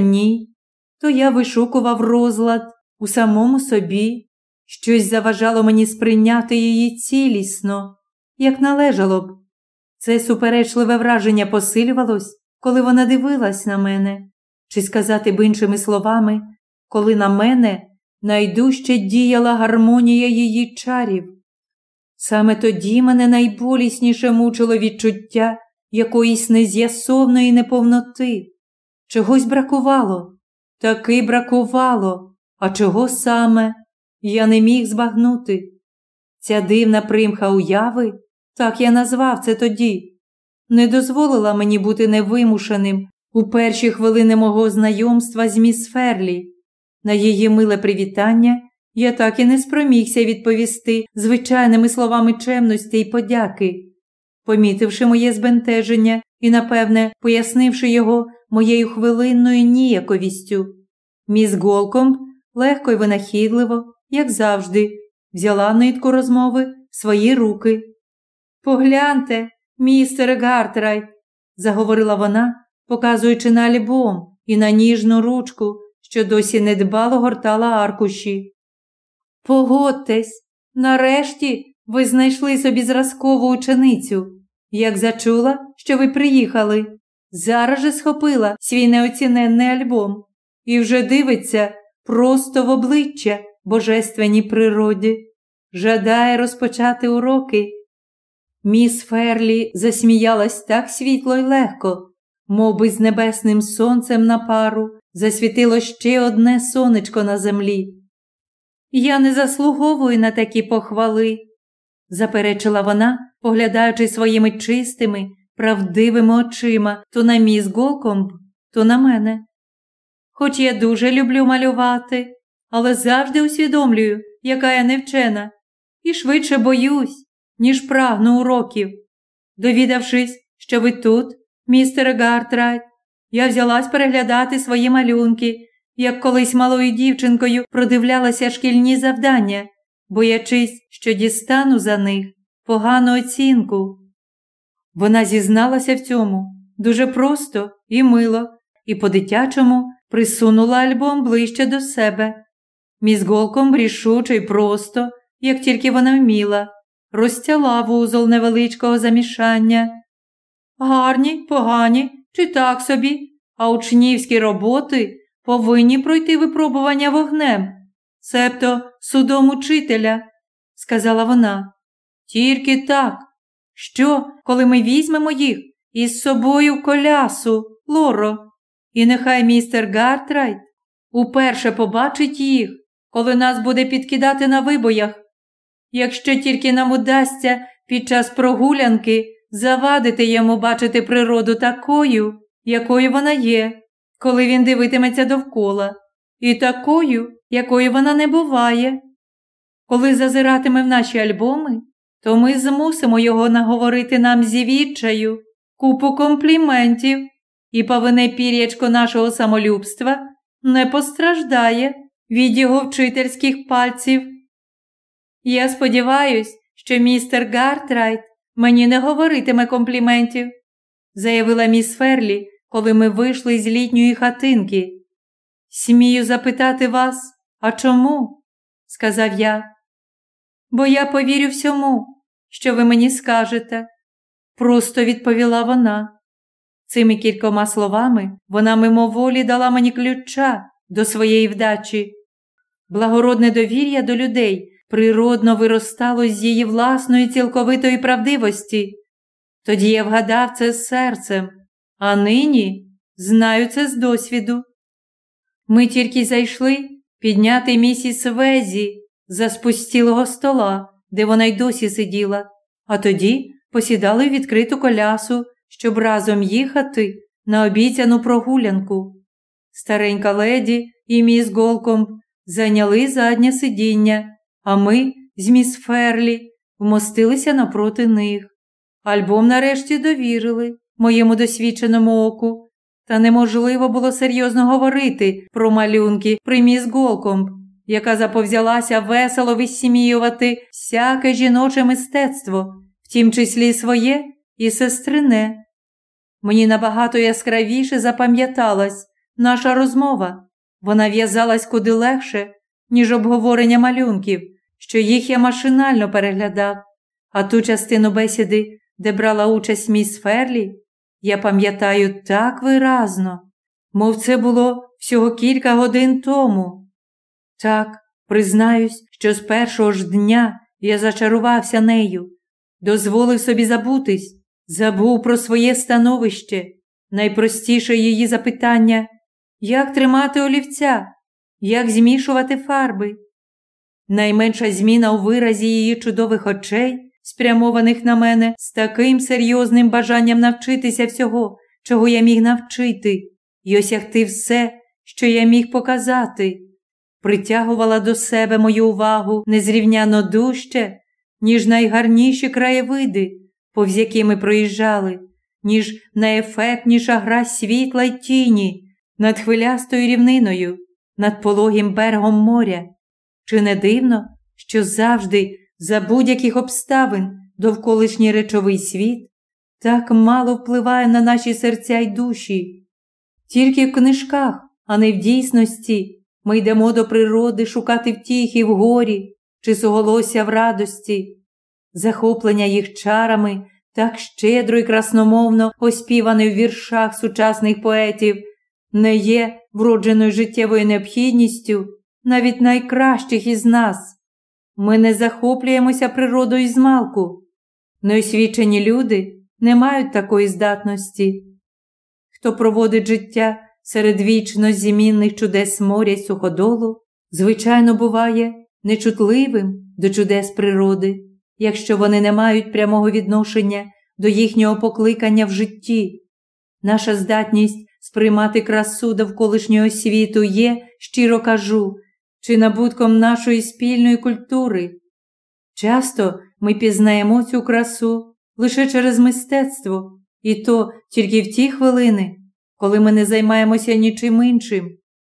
S1: то я вишукував розлад у самому собі, щось заважало мені сприйняти її цілісно, як належало б. Це суперечливе враження посилювалось, коли вона дивилась на мене, чи сказати б іншими словами, коли на мене найдужче діяла гармонія її чарів. Саме тоді мене найболісніше мучило відчуття якоїсь нез'ясовної неповноти. Чогось бракувало, таки бракувало, а чого саме я не міг збагнути. Ця дивна примха уяви, так я назвав це тоді, не дозволила мені бути невимушеним у перші хвилини мого знайомства з міс Ферлі. На її миле привітання я так і не спромігся відповісти звичайними словами чемності й подяки. Помітивши моє збентеження і, напевне, пояснивши його моєю хвилинною ніяковістю, міс Голкомб легко й винахідливо, як завжди, взяла нитку розмови в свої руки. Погляньте, містер Гартрайт, заговорила вона, показуючи на альбом і на ніжну ручку, що досі недбало гортала аркуші. Погодьтесь, нарешті ви знайшли собі зразкову ученицю. Як зачула, що ви приїхали, зараз же схопила свій неоціненний альбом і вже дивиться просто в обличчя божественній природі, жадає розпочати уроки. Міс Ферлі засміялась так світло й легко, мов би з небесним сонцем на пару засвітило ще одне сонечко на землі. Я не заслуговую на такі похвали, заперечила вона, поглядаючи своїми чистими, правдивими очима то на міс Голкомб, то на мене. Хоч я дуже люблю малювати, але завжди усвідомлюю, яка я невчена, і швидше боюсь, ніж прагну уроків. Довідавшись, що ви тут, містер Гартрайт, я взялась переглядати свої малюнки, як колись малою дівчинкою продивлялася шкільні завдання, боячись, що дістану за них погану оцінку. Вона зізналася в цьому дуже просто і мило, і по-дитячому присунула альбом ближче до себе. Міс Голком рішуче й просто, як тільки вона вміла, розтяла вузол невеличкого замішання. Гарні, погані, чи так собі, а учнівські роботи повинні пройти випробування вогнем, цебто судом учителя, сказала вона. Тільки так. Що, коли ми візьмемо їх із собою в колясу, Лоро, і нехай містер Гартрайт уперше побачить їх, коли нас буде підкидати на вибоях. Якщо тільки нам удасться під час прогулянки завадити йому бачити природу такою, якою вона є, коли він дивитиметься довкола, і такою, якою вона не буває. Коли зазиратиме в наші альбоми, то ми змусимо його наговорити нам зі відчаю, купу компліментів, і повине пір'ячко нашого самолюбства не постраждає від його вчительських пальців. Я сподіваюсь, що містер Гартрайт мені не говоритиме компліментів, заявила міс Ферлі, коли ми вийшли з літньої хатинки. Смію запитати вас, а чому? сказав я. Бо я повірю всьому, що ви мені скажете, просто відповіла вона. Цими кількома словами вона мимоволі дала мені ключа до своєї вдачі. Благородне довір'я до людей природно виростало з її власної цілковитої правдивості. Тоді я вгадав це серцем, а нині знаю це з досвіду. Ми тільки зайшли підняти місіс Везі за спустілого стола, де вона й досі сиділа, а тоді посідали в відкриту колясу, щоб разом їхати на обіцяну прогулянку. Старенька леді і міс Голкомб зайняли заднє сидіння, а ми з міс Ферлі вмостилися напроти них. Альбом нарешті довірили моєму досвідченому оку, та неможливо було серйозно говорити про малюнки при міс Голкомб, яка заповзялася весело висіміювати всяке жіноче мистецтво, в тім числі своє і сестрине. Мені набагато яскравіше запам'яталась наша розмова. Вона в'язалась куди легше, ніж обговорення малюнків, що їх я машинально переглядав, а ту частину бесіди, де брала участь міс Ферлі, я пам'ятаю так виразно, мов це було всього кілька годин тому. Так, признаюсь, що з першого ж дня я зачарувався нею, дозволив собі забутись, забув про своє становище, найпростіше її запитання як тримати олівця, як змішувати фарби. Найменша зміна у виразі її чудових очей, спрямованих на мене з таким серйозним бажанням навчитися всього, чого я міг навчити, і осягти все, що я міг показати, притягувала до себе мою увагу незрівняно дужче, ніж найгарніші краєвиди, повз які ми проїжджали, ніж найефектніша гра світла й тіні над хвилястою рівниною, над пологим берегом моря. Чи не дивно, що завжди, за будь-яких обставин, довколишній речовий світ так мало впливає на наші серця й душі? Тільки в книжках, а не в дійсності, ми йдемо до природи шукати втіхи в горі чи суголосся в радості, захоплення їх чарами так щедро і красномовно оспіване в віршах сучасних поетів, не є вродженою життєвою необхідністю навіть найкращих із нас. Ми не захоплюємося природою з малку. Неосвічені люди не мають такої здатності. Хто проводить життя серед вічно зімінних чудес моря й суходолу, звичайно, буває нечутливим до чудес природи, якщо вони не мають прямого відношення до їхнього покликання в житті. Наша здатність сприймати красу довколишнього світу є, щиро кажу, чи набутком нашої спільної культури. Часто ми пізнаємо цю красу лише через мистецтво, і то тільки в ті хвилини, коли ми не займаємося нічим іншим,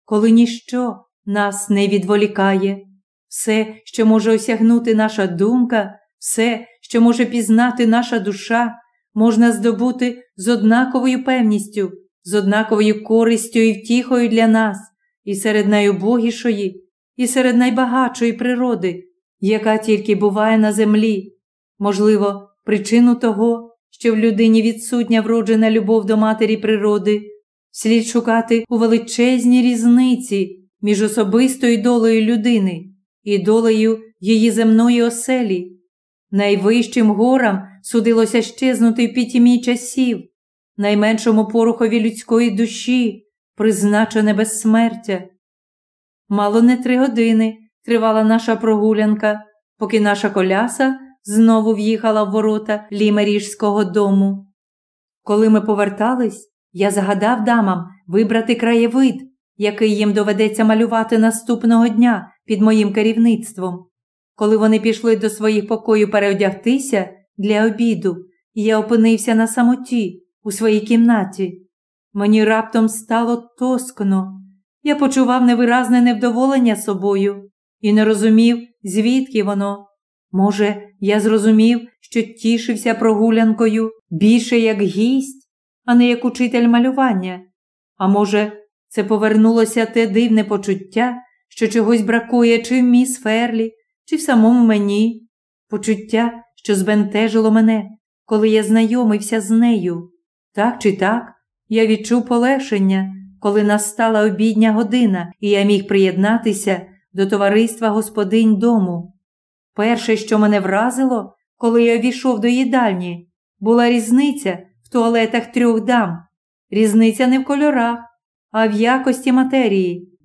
S1: коли ніщо нас не відволікає. Все, що може осягнути наша думка, все, що може пізнати наша душа, можна здобути з однаковою певністю, з однаковою користю і втіхою для нас, і серед найубогішої, і серед найбагатшої природи, яка тільки буває на землі. Можливо, причину того, що в людині відсутня вроджена любов до матері природи, слід шукати у величезній різниці між особистою долею людини і долею її земної оселі. Найвищим горам судилося щезнути в пітьмі часів, найменшому порухові людської душі, призначене безсмертя. Мало не три години тривала наша прогулянка, поки наша коляса знову в'їхала в ворота лімеріжського дому. Коли ми повертались, я загадав дамам вибрати краєвид, який їм доведеться малювати наступного дня під моїм керівництвом. коли вони пішли до своїх покоїв переодягтися для обіду, я опинився на самоті у своїй кімнаті. Мені раптом стало тоскно. Я почував невиразне невдоволення собою і не розумів, звідки воно. Може, я зрозумів, що тішився прогулянкою більше як гість, а не як учитель малювання. А може, це повернулося те дивне почуття, що чогось бракує чи в міс Ферлі, чи в самому мені, почуття, що збентежило мене, коли я знайомився з нею. Так чи так, я відчув полегшення, коли настала обідня година, і я міг приєднатися до товариства господинь дому. Перше, що мене вразило, коли я війшов до їдальні, була різниця в туалетах трьох дам. Різниця не в кольорах, а в якості матерії.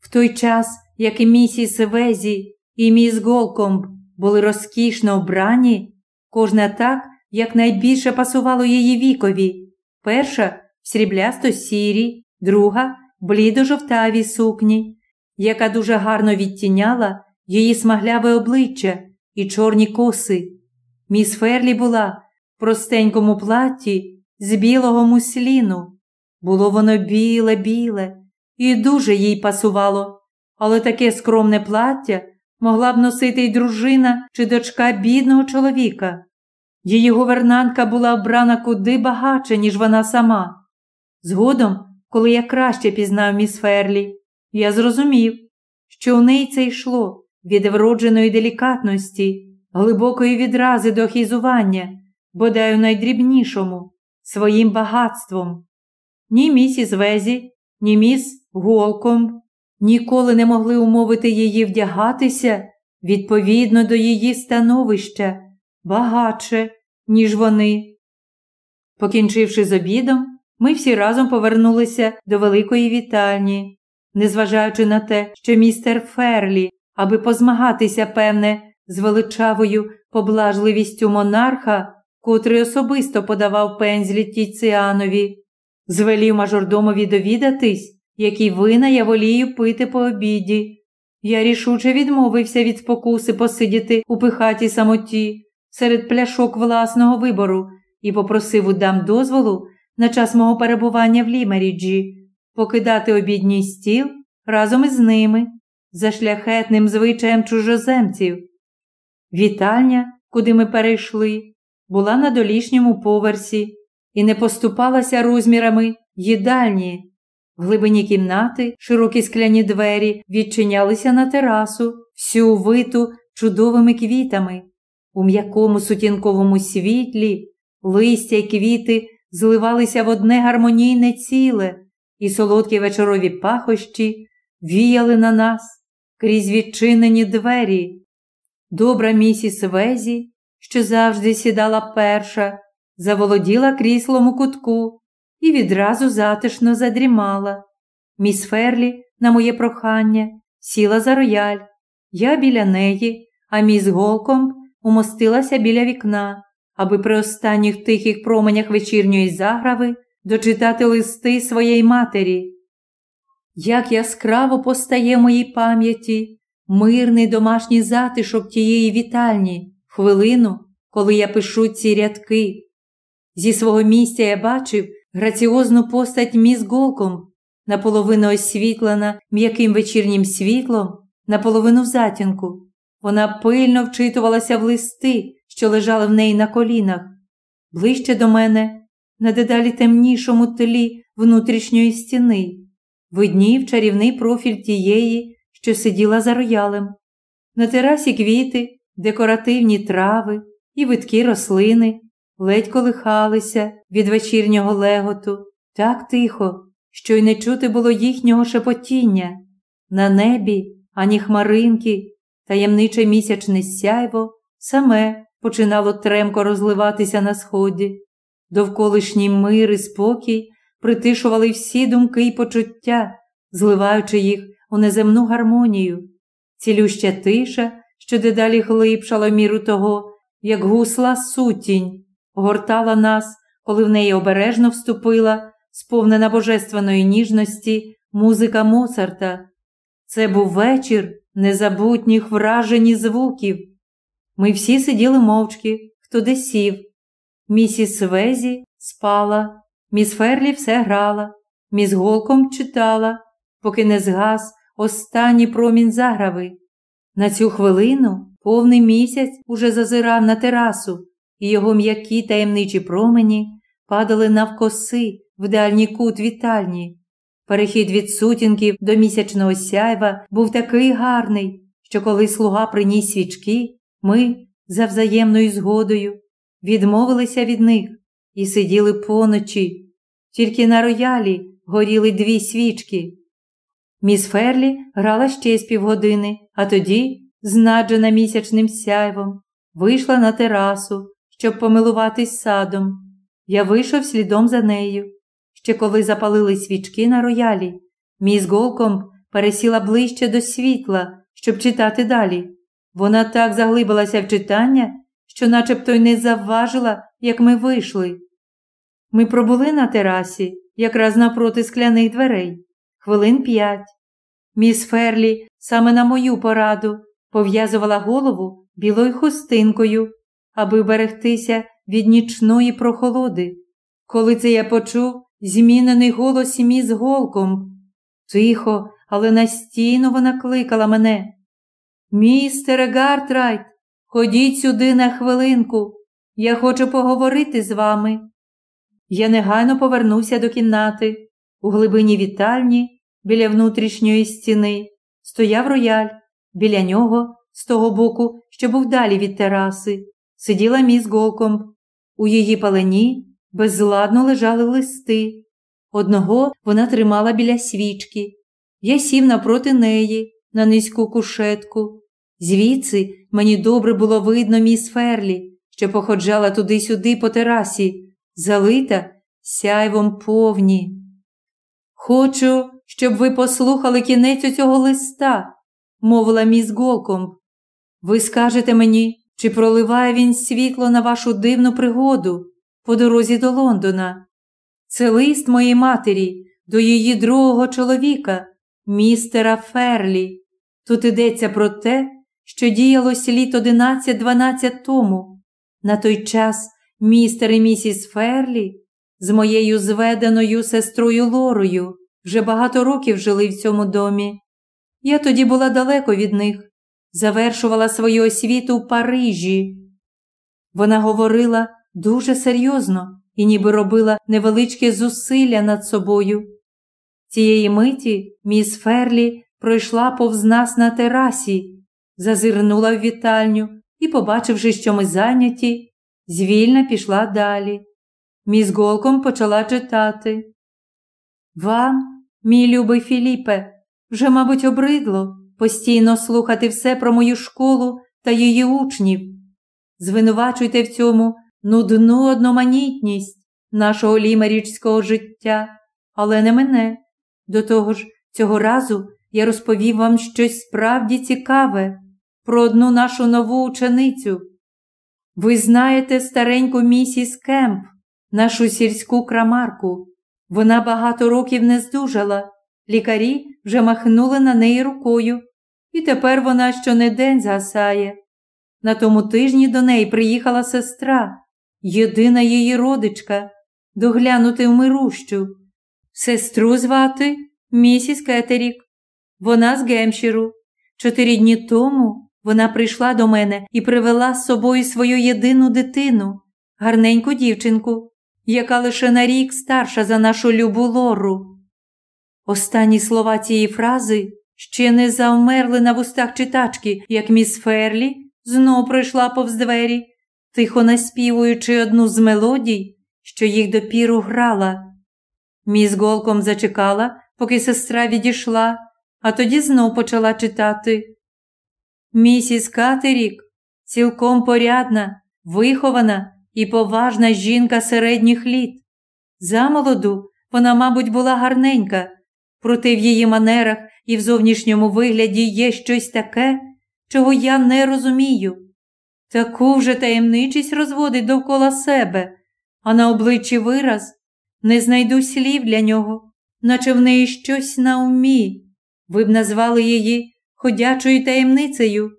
S1: В той час, як і місіс Везі і міс Голкомб були розкішно вбрані, кожна так, як найбільше пасувало її вікові. Перша в сріблясто сірій, друга блідо-жовтавій сукні, яка дуже гарно відтіняла її смагляве обличчя і чорні коси. Міс Ферлі була в простенькому платі з білого мусліну. Було воно біле-біле і дуже їй пасувало, але таке скромне плаття могла б носити й дружина чи дочка бідного чоловіка. Її гувернантка була вбрана куди багатше, ніж вона сама. Згодом, коли я краще пізнав міс Ферлі, я зрозумів, що у неї це йшло від вродженої делікатності, глибокої відрази до хізування, бодай у найдрібнішому, своїм багатством. Ні місіс Везі, ні міс Голком ніколи не могли умовити її вдягатися відповідно до її становища багатше, ніж вони. Покінчивши з обідом, ми всі разом повернулися до великої вітальні, незважаючи на те, що містер Ферлі, аби позмагатися, певне, з величавою поблажливістю монарха, котрий особисто подавав пензлі Тіціанові, звелів мажордомові довідатись, які вина я волію пити по обіді. Я рішуче відмовився від спокуси посидіти у пихатій самоті серед пляшок власного вибору і попросив у дам дозволу на час мого перебування в Лімеріджі покидати обідній стіл разом із ними за шляхетним звичаєм чужоземців. Вітальня, куди ми перейшли, була на долішньому поверсі і не поступалася розмірами їдальні. В глибині кімнати широкі скляні двері відчинялися на терасу, всю виту чудовими квітами. У м'якому сутінковому світлі листя й квіти зливалися в одне гармонійне ціле, і солодкі вечорові пахощі віяли на нас крізь відчинені двері. Добра місіс Везі, що завжди сідала перша, заволоділа кріслом у кутку і відразу затишно задрімала. Міс Ферлі, на моє прохання, сіла за рояль. Я біля неї, а міс Голкомб умостилася біля вікна, аби при останніх тихих променях вечірньої заграви дочитати листи своєї матері. Як яскраво постає в моїй пам'яті мирний домашній затишок тієї вітальні, хвилину, коли я пишу ці рядки. Зі свого місця я бачив граціозну постать міс Голком, наполовину освітлена м'яким вечірнім світлом, наполовину в затінку. Вона пильно вчитувалася в листи, що лежали в неї на колінах, ближче до мене, на дедалі темнішому тлі внутрішньої стіни, виднів чарівний профіль тієї, що сиділа за роялем. На терасі квіти, декоративні трави і видкі рослини ледь колихалися від вечірнього леготу, так тихо, що й не чути було їхнього шепотіння. На небі ані хмаринки, таємниче місячне сяйво саме починало тремко розливатися на сході. Довколишній мир і спокій притишували всі думки й почуття, зливаючи їх у неземну гармонію. Цілюща тиша, що дедалі глибшала міру того, як гусла сутінь, гортала нас, коли в неї обережно вступила, сповнена божественної ніжності, музика Моцарта. Це був вечір незабутніх вражені звуків. Ми всі сиділи мовчки, хто де сів. Місіс Везі спала, міс Ферлі все грала, міс Голком читала, поки не згас останній промінь заграви. На цю хвилину повний місяць уже зазирав на терасу, і його м'які таємничі промені падали навкоси в дальній кут вітальні. Перехід від сутінків до місячного сяйва був такий гарний, що коли слуга приніс свічки, ми, за взаємною згодою, відмовилися від них і сиділи поночі. Тільки на роялі горіли дві свічки. Міс Ферлі грала ще з півгодини, а тоді, знаджена місячним сяйвом, вийшла на терасу, щоб помилуватись садом. Я вийшов слідом за нею. Ще коли запалили свічки на роялі, міс Голком пересіла ближче до світла, щоб читати далі. Вона так заглибилася в читання, що начебто й не завважила, як ми вийшли. Ми пробули на терасі, якраз напроти скляних дверей, хвилин п'ять. Міс Ферлі саме на мою пораду пов'язувала голову білою хустинкою, аби берегтися від нічної прохолоди. Коли це я почув змінений голос міс голком. Тихо, але настійно вона кликала мене. Містере Гартрайт, ходіть сюди на хвилинку. Я хочу поговорити з вами. Я негайно повернувся до кімнати. У глибині вітальні, біля внутрішньої стіни, стояв рояль. Біля нього, з того боку, що був далі від тераси, сиділа міс Голком. У її палені безладно лежали листи. Одного вона тримала біля свічки. Я сів напроти неї, на низьку кушетку. Звідси мені добре було видно міс Ферлі, що походжала туди-сюди по терасі, залита сяйвом повні. Хочу, щоб ви послухали кінець цього листа, мовила міс Голком. Ви скажете мені, чи проливає він світло на вашу дивну пригоду по дорозі до Лондона? Це лист моєї матері до її другого чоловіка, містера Ферлі. Тут йдеться про те, що діялось літ 11-12 тому. На той час містер і місіс Ферлі з моєю зведеною сестрою Лорою вже багато років жили в цьому домі. Я тоді була далеко від них, завершувала свою освіту в Парижі. Вона говорила дуже серйозно і ніби робила невеличке зусилля над собою. Цієї миті міс Ферлі пройшла повз нас на терасі, зазирнула в вітальню і, побачивши, що ми зайняті, звільно пішла далі. Міс Голком почала читати. Вам, мій любий Філіпе, вже, мабуть, обридло постійно слухати все про мою школу та її учнів. Звинувачуйте в цьому нудну одноманітність нашого лімерічського життя, але не мене. До того ж, цього разу я розповів вам щось справді цікаве про одну нашу нову ученицю. Ви знаєте стареньку місіс Кемп, нашу сільську крамарку. Вона багато років не здужала. Лікарі вже махнули на неї рукою, і тепер вона щонедень згасає. На тому тижні до неї приїхала сестра, єдина її родичка, доглянути вмирущу. Сестру звати місіс Кетерік. Вона з Гемшіру. Чотири дні тому вона прийшла до мене і привела з собою свою єдину дитину, гарненьку дівчинку, яка лише на рік старша за нашу любу лору. Останні слова цієї фрази ще не завмерли на вустах читачки, як міс Ферлі знов пройшла повз двері, тихо наспівуючи одну з мелодій, що їх допіру грала. Міс голком зачекала, поки сестра відійшла, а тоді знов почала читати. Місіс Катерік цілком порядна, вихована і поважна жінка середніх літ. Замолоду вона, мабуть, була гарненька, проте в її манерах і в зовнішньому вигляді є щось таке, чого я не розумію. Таку вже таємничість розводить довкола себе, а на обличчі вираз не знайду слів для нього, наче в неї щось на умі. Ви б назвали її ходячою таємницею,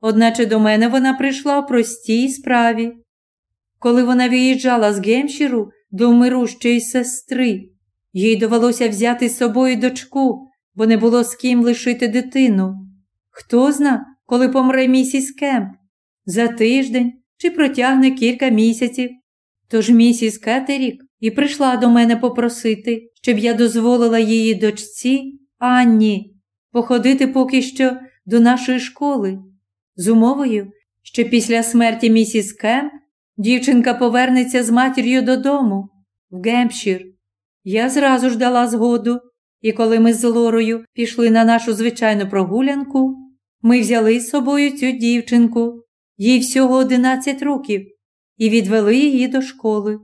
S1: одначе до мене вона прийшла в простій справі. Коли вона виїжджала з Гемшіру до вмирущої сестри, їй довелося взяти з собою дочку, бо не було з ким лишити дитину. Хто зна, коли помре місіс Кемп? За тиждень чи протягне кілька місяців. Тож місіс Кетерік і прийшла до мене попросити, щоб я дозволила її дочці Анні походити поки що до нашої школи, з умовою, що після смерті місіс Кемп дівчинка повернеться з матір'ю додому, в Гемпшір. Я зразу ж дала згоду, і коли ми з Лорою пішли на нашу звичайну прогулянку, ми взяли з собою цю дівчинку, їй всього 11 років, і відвели її до школи.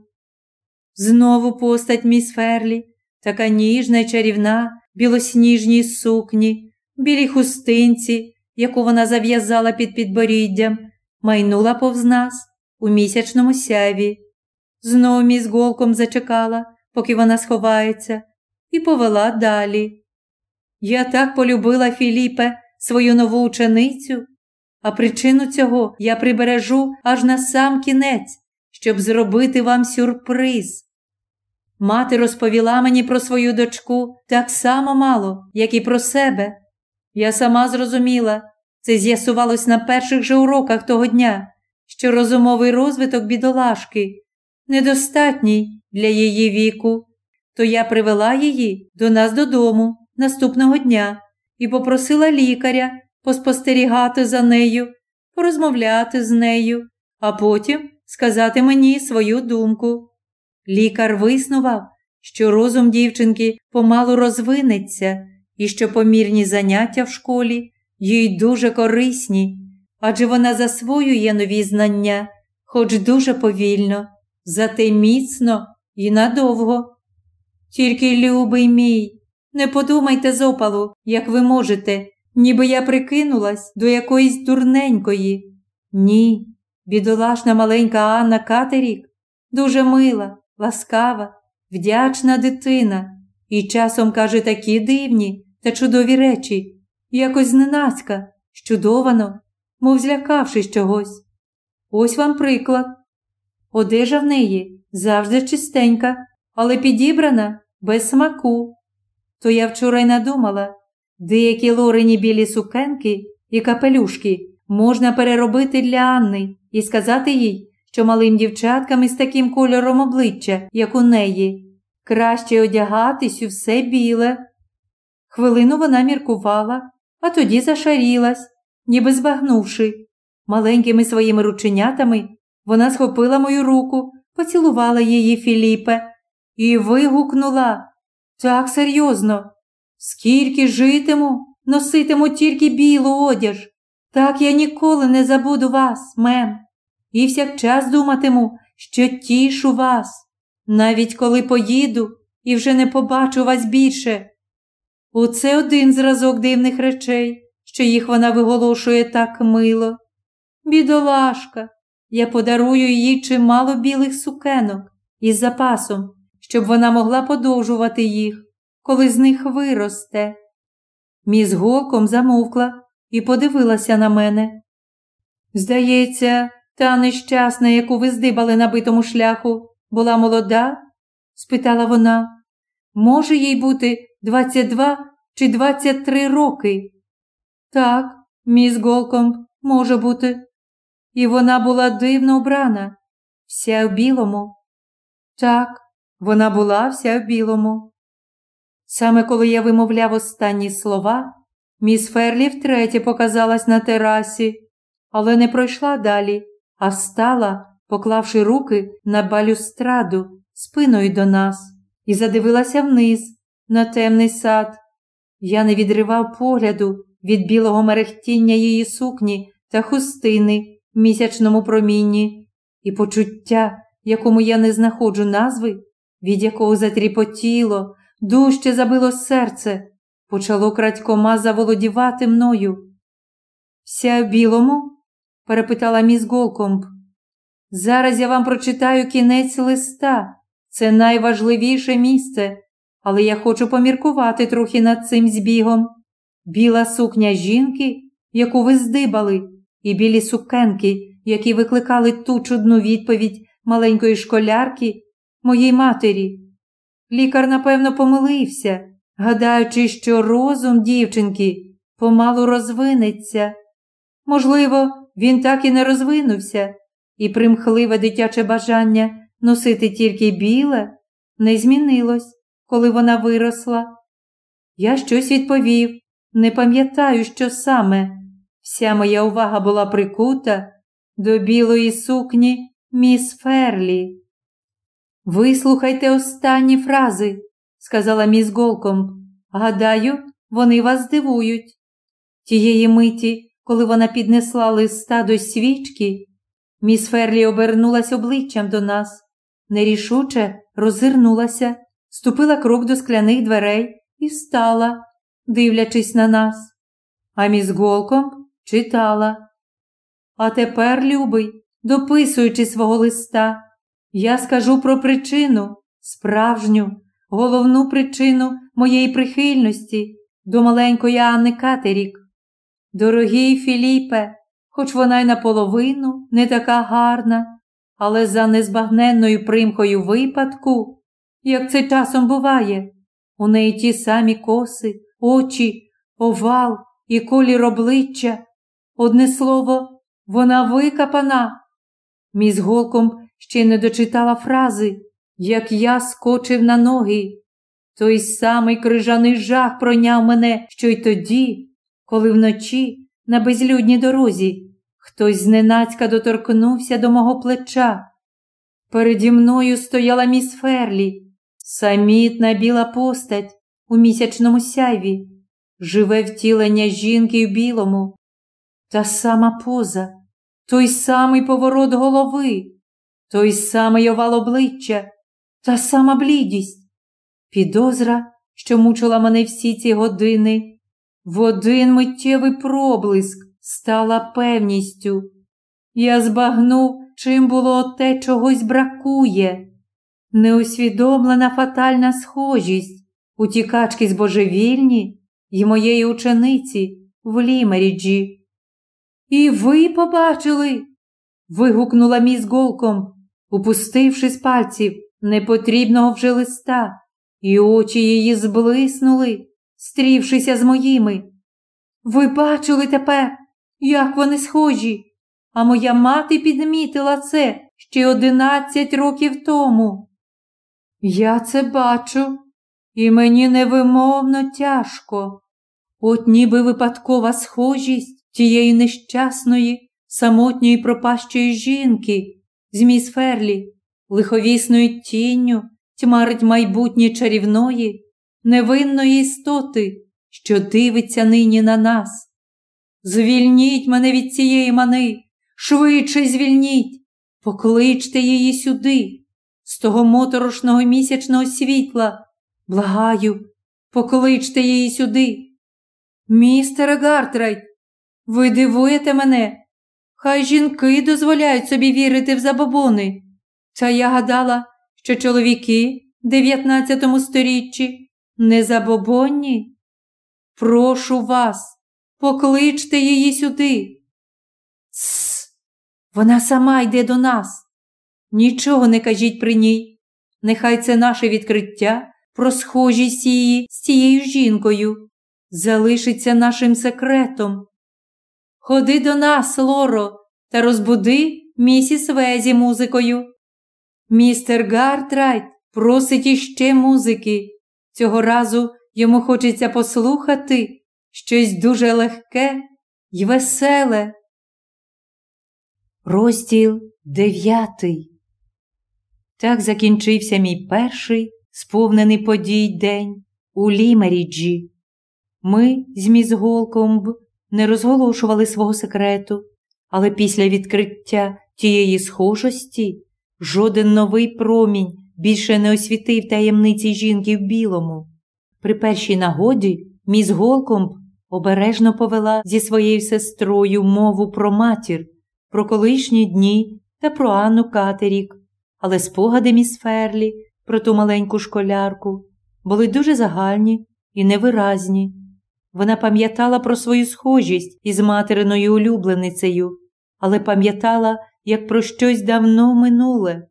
S1: Знову постать міс Ферлі, така ніжна й чарівна, білосніжній сукні, білій хустинці, яку вона зав'язала під підборіддям, майнула повз нас у місячному сяві. Знову міс голком зачекала, поки вона сховається, і повела далі. Я так полюбила Філіпе, свою нову ученицю, а причину цього я прибережу аж на сам кінець, щоб зробити вам сюрприз. Мати розповіла мені про свою дочку так само мало, як і про себе. Я сама зрозуміла, це з'ясувалось на перших же уроках того дня, що розумовий розвиток бідолашки недостатній для її віку, то я привела її до нас додому наступного дня і попросила лікаря поспостерігати за нею, порозмовляти з нею, а потім сказати мені свою думку. Лікар виснував, що розум дівчинки помалу розвинеться і що помірні заняття в школі їй дуже корисні, адже вона засвоює нові знання, хоч дуже повільно, зате міцно і надовго. Тільки, любий мій, не подумайте з опалу, як ви можете, ніби я прикинулась до якоїсь дурненької. Ні, бідолашна маленька Анна Катерік, дуже мила, ласкава, вдячна дитина і часом каже такі дивні та чудові речі, якось зненацька, щудовано, мов злякавшись чогось. Ось вам приклад. Одежа в неї завжди чистенька, але підібрана без смаку. То я вчора й надумала, деякі лорині білі сукенки і капелюшки можна переробити для Анни і сказати їй, що малим дівчаткам із таким кольором обличчя, як у неї, краще одягатись у все біле. Хвилину вона міркувала, а тоді зашарілась, ніби збагнувши. Маленькими своїми рученятами вона схопила мою руку, поцілувала її Філіпе і вигукнула так серйозно. Скільки житиму, носитиму тільки білу одяж. Так я ніколи не забуду вас, мем, і всякчас думатиму, що тішу вас, навіть коли поїду і вже не побачу вас більше. Оце один зразок дивних речей, що їх вона виголошує так мило. Бідолашка, я подарую їй чимало білих сукенок із запасом, щоб вона могла подовжувати їх, коли з них виросте. Міс голком замовкла і подивилася на мене. Здається, та нещасна, яку ви здибали на битому шляху, була молода? спитала вона. Може їй бути 22 чи 23 роки? Так, міс Голкомб, може бути. І вона була дивно обрана, вся в білому. Так, вона була вся в білому. Саме коли я вимовляв останні слова, міс Ферлі втретє показалась на терасі, але не пройшла далі, а встала, поклавши руки на балюстраду спиною до нас, і задивилася вниз, на темний сад. Я не відривав погляду від білого мерехтіння її сукні та хустини в місячному промінні, і почуття, якому я не знаходжу назви, від якого затріпотіло, дужче забило серце, почало крадькома заволодівати мною. Вся в білому? Перепитала міс Голкомб. Зараз я вам прочитаю кінець листа. Це найважливіше місце, але я хочу поміркувати трохи над цим збігом. біла сукня жінки, яку ви здибали, і білі сукенки, які викликали ту чудну відповідь маленької школярки, моїй матері. Лікар, напевно, помилився, гадаючи, що розум дівчинки помалу розвинеться. Можливо, він так і не розвинувся, і примхливе дитяче бажання носити тільки біле не змінилось, коли вона виросла. Я щось відповів, не пам'ятаю, що саме. Вся моя увага була прикута до білої сукні міс Ферлі. Вислухайте останні фрази, сказала міс Голкомб. Гадаю, вони вас здивують. Тієї миті, коли вона піднесла листа до свічки, міс Ферлі обернулась обличчям до нас, нерішуче роззирнулася, ступила крок до скляних дверей і встала, дивлячись на нас. А міс Голкомб читала. А тепер, любий, дописуючи свого листа, я скажу про причину, справжню, головну причину моєї прихильності до маленької Анни Катерік. Дорогий Філіпе, хоч вона й наполовину не така гарна, але за незбагненною примхою випадку, як це часом буває, у неї ті самі коси, очі, овал і колір обличчя. Одне слово, вона викапана. Міс Голком ще не дочитала фрази, як я скочив на ноги. Той самий крижаний жах пройняв мене, що й тоді, коли вночі на безлюдній дорозі хтось зненацька доторкнувся до мого плеча. Переді мною стояла міс Ферлі, самітна біла постать у місячному сяйві, живе втілення жінки в білому, та сама поза, той самий поворот голови, той самий овал обличчя, та сама блідість, підозра, що мучила мене всі ці години, в один миттєвий проблиск стала певністю. Я збагнув, чим було те чогось бракує, неусвідомлена фатальна схожість, утікачки з божевільні й моєї учениці в Лімеріджі. І ви побачили. вигукнула міс голком, упустивши з пальців непотрібного вже листа, і очі її зблиснули, стрівшися з моїми. Ви бачили тепер, як вони схожі, а моя мати підмітила це ще одинадцять років тому. Я це бачу, і мені невимовно тяжко. От ніби випадкова схожість тієї нещасної, самотньої пропащої жінки з міс Ферлі, лиховісною тінню тьмарить майбутнє чарівної, невинної істоти, що дивиться нині на нас. Звільніть мене від цієї мани, швидше звільніть, покличте її сюди, з того моторошного місячного світла. Благаю, покличте її сюди. Містере Гартрайт, ви дивуєте мене? Хай жінки дозволяють собі вірити в забобони. Та я гадала, що чоловіки в 19 сторіччі не забобонні. Прошу вас, покличте її сюди. Тсс, вона сама йде до нас. Нічого не кажіть при ній. Нехай це наше відкриття про схожість її з цією жінкою залишиться нашим секретом. Ходи до нас, Лоро, та розбуди місіс Везі музикою. Містер Гартрайт просить іще музики. Цього разу йому хочеться послухати щось дуже легке й веселе. Розділ дев'ятий. Так закінчився мій перший сповнений подій день у Лімеріджі. Ми з міс Голкомб не розголошували свого секрету, але після відкриття тієї схожості жоден новий промінь більше не освітив таємниці жінки в білому. При першій нагоді міс Голкомб обережно повела зі своєю сестрою мову про матір, про колишні дні та про Анну Катерік, але спогади міс Ферлі про ту маленьку школярку були дуже загальні і невиразні. вона пам'ятала про свою схожість із материною улюбленицею, але пам'ятала як про щось давно минуле.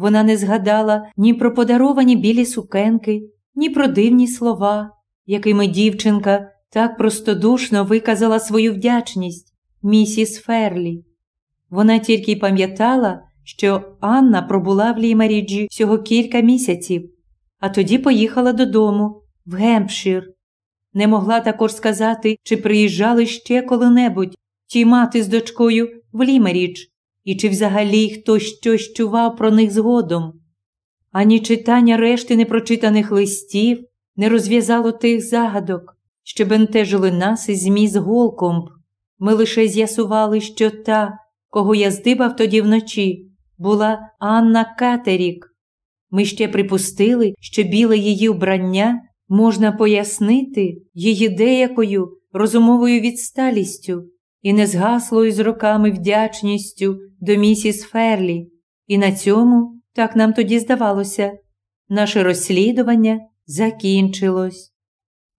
S1: Вона не згадала ні про подаровані білі сукенки, ні про дивні слова, якими дівчинка так простодушно виказала свою вдячність місіс Ферлі. Вона тільки й пам'ятала, що Анна пробула в Лімеріджі всього кілька місяців, а тоді поїхала додому, в Гемпшир. Не могла також сказати, чи приїжджали ще коли-небудь ті мати з дочкою в Лімерідж, і чи взагалі хтось щось чував про них згодом. Ані читання решти непрочитаних листів не розв'язало тих загадок, що бентежили нас із міс Голкомб. Ми лише з'ясували, що та, кого я здибав тоді вночі, була Анна Катерік. Ми ще припустили, що біле її вбрання можна пояснити її деякою розумовою відсталістю і незгаслою з роками вдячністю до місіс Ферлі, і на цьому, так нам тоді здавалося, наше розслідування закінчилось.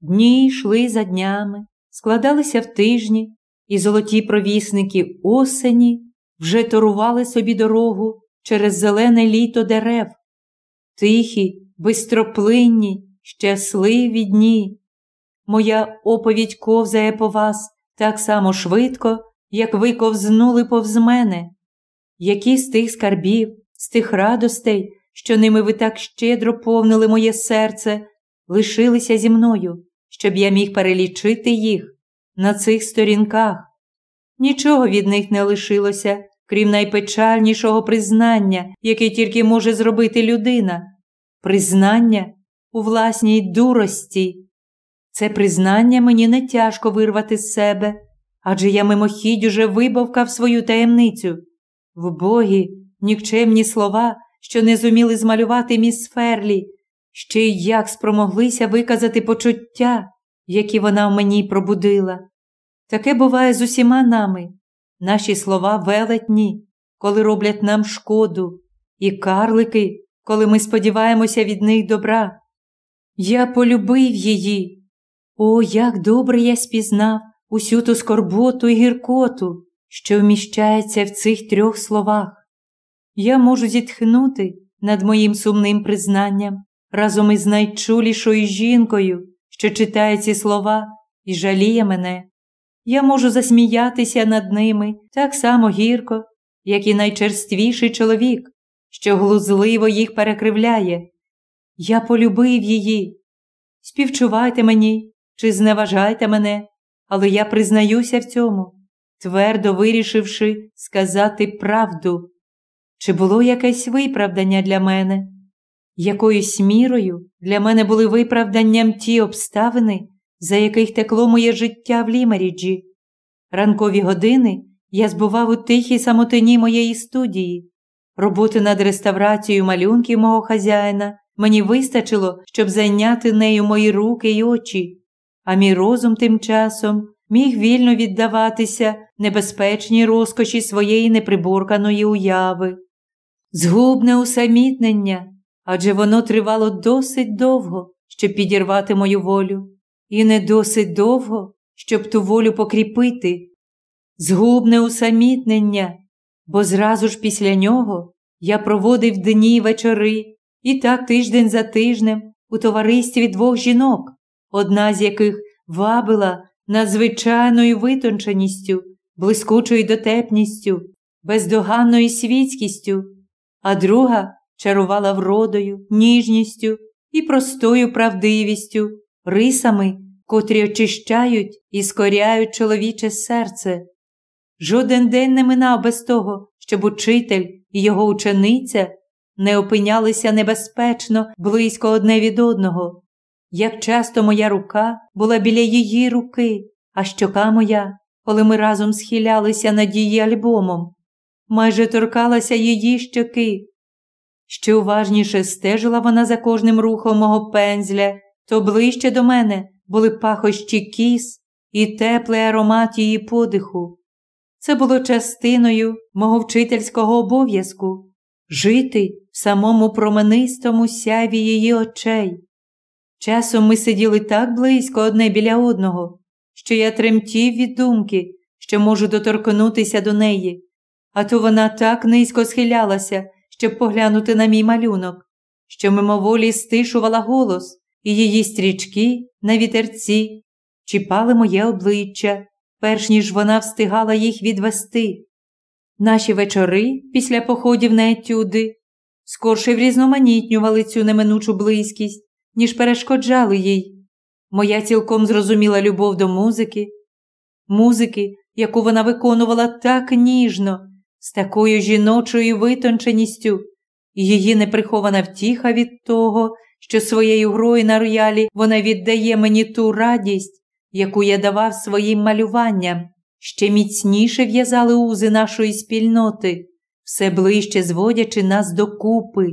S1: Дні йшли за днями, складалися в тижні, і золоті провісники осені вже торували собі дорогу через зелене літо дерев, тихі, бистроплинні, щасливі дні. Моя оповідь ковзає по вас так само швидко, як ви ковзнули повз мене. Які з тих скарбів, з тих радостей, що ними ви так щедро повнили моє серце, лишилися зі мною, щоб я міг перелічити їх на цих сторінках. Нічого від них не лишилося, крім найпечальнішого признання, яке тільки може зробити людина признання у власній дурості. Це признання мені не тяжко вирвати з себе, адже я мимохідь уже вибавкав свою таємницю. Вбогі, нікчемні слова, що не зуміли змалювати міс Ферлі, ще й як спромоглися виказати почуття, які вона в мені пробудила. Таке буває з усіма нами. Наші слова велетні, коли роблять нам шкоду, і карлики, коли ми сподіваємося від них добра. Я полюбив її. О, як добре я спізнав усю ту скорботу і гіркоту, що вміщається в цих трьох словах. Я можу зітхнути над моїм сумним признанням разом із найчулішою жінкою, що читає ці слова і жаліє мене. Я можу засміятися над ними так само гірко, як і найчерствіший чоловік, що глузливо їх перекривляє. Я полюбив її. Співчувайте мені чи зневажайте мене, але я признаюся в цьому, твердо вирішивши сказати правду. Чи було якесь виправдання для мене? Якоюсь мірою для мене були виправданням ті обставини, за яких текло моє життя в Лімеріджі. Ранкові години я збував у тихій самотині моєї студії. Роботи над реставрацією малюнків мого хазяїна мені вистачило, щоб зайняти нею мої руки й очі, а мій розум тим часом міг вільно віддаватися небезпечній розкоші своєї неприборканої уяви. Згубне усамітнення, адже воно тривало досить довго, щоб підірвати мою волю, і не досить довго, щоб ту волю покріпити. Згубне усамітнення, бо зразу ж після нього я проводив дні й вечори, і так тиждень за тижнем у товаристві двох жінок, одна з яких вабила надзвичайною витонченістю, блискучою дотепністю, бездоганною світськістю, а друга чарувала вродою, ніжністю і простою правдивістю, рисами, котрі очищають і скоряють чоловіче серце. Жоден день не минав без того, щоб учитель і його учениця не опинялися небезпечно близько одне від одного. Як часто моя рука була біля її руки, а щока моя, коли ми разом схилялися над її альбомом, майже торкалася її щоки. Ще уважніше стежила вона за кожним рухом мого пензля, то ближче до мене були пахощі кіс і теплий аромат її подиху. Це було частиною мого вчительського обов'язку жити в самому променистому сяві її очей. Часом ми сиділи так близько одне біля одного, що я тремтів від думки, що можу доторкнутися до неї, а то вона так низько схилялася, щоб поглянути на мій малюнок, що мимоволі стишувала голос, і її стрічки на вітерці чіпали моє обличчя, перш ніж вона встигала їх відвести. Наші вечори після походів на етюди скорше врізноманітнювали цю неминучу близькість, ніж перешкоджали їй. Моя цілком зрозуміла любов до музики, музики, яку вона виконувала так ніжно, з такою жіночою витонченістю, її неприхована втіха від того, що своєю грою на роялі вона віддає мені ту радість, яку я давав своїм малюванням, ще міцніше в'язали узи нашої спільноти, все ближче зводячи нас докупи.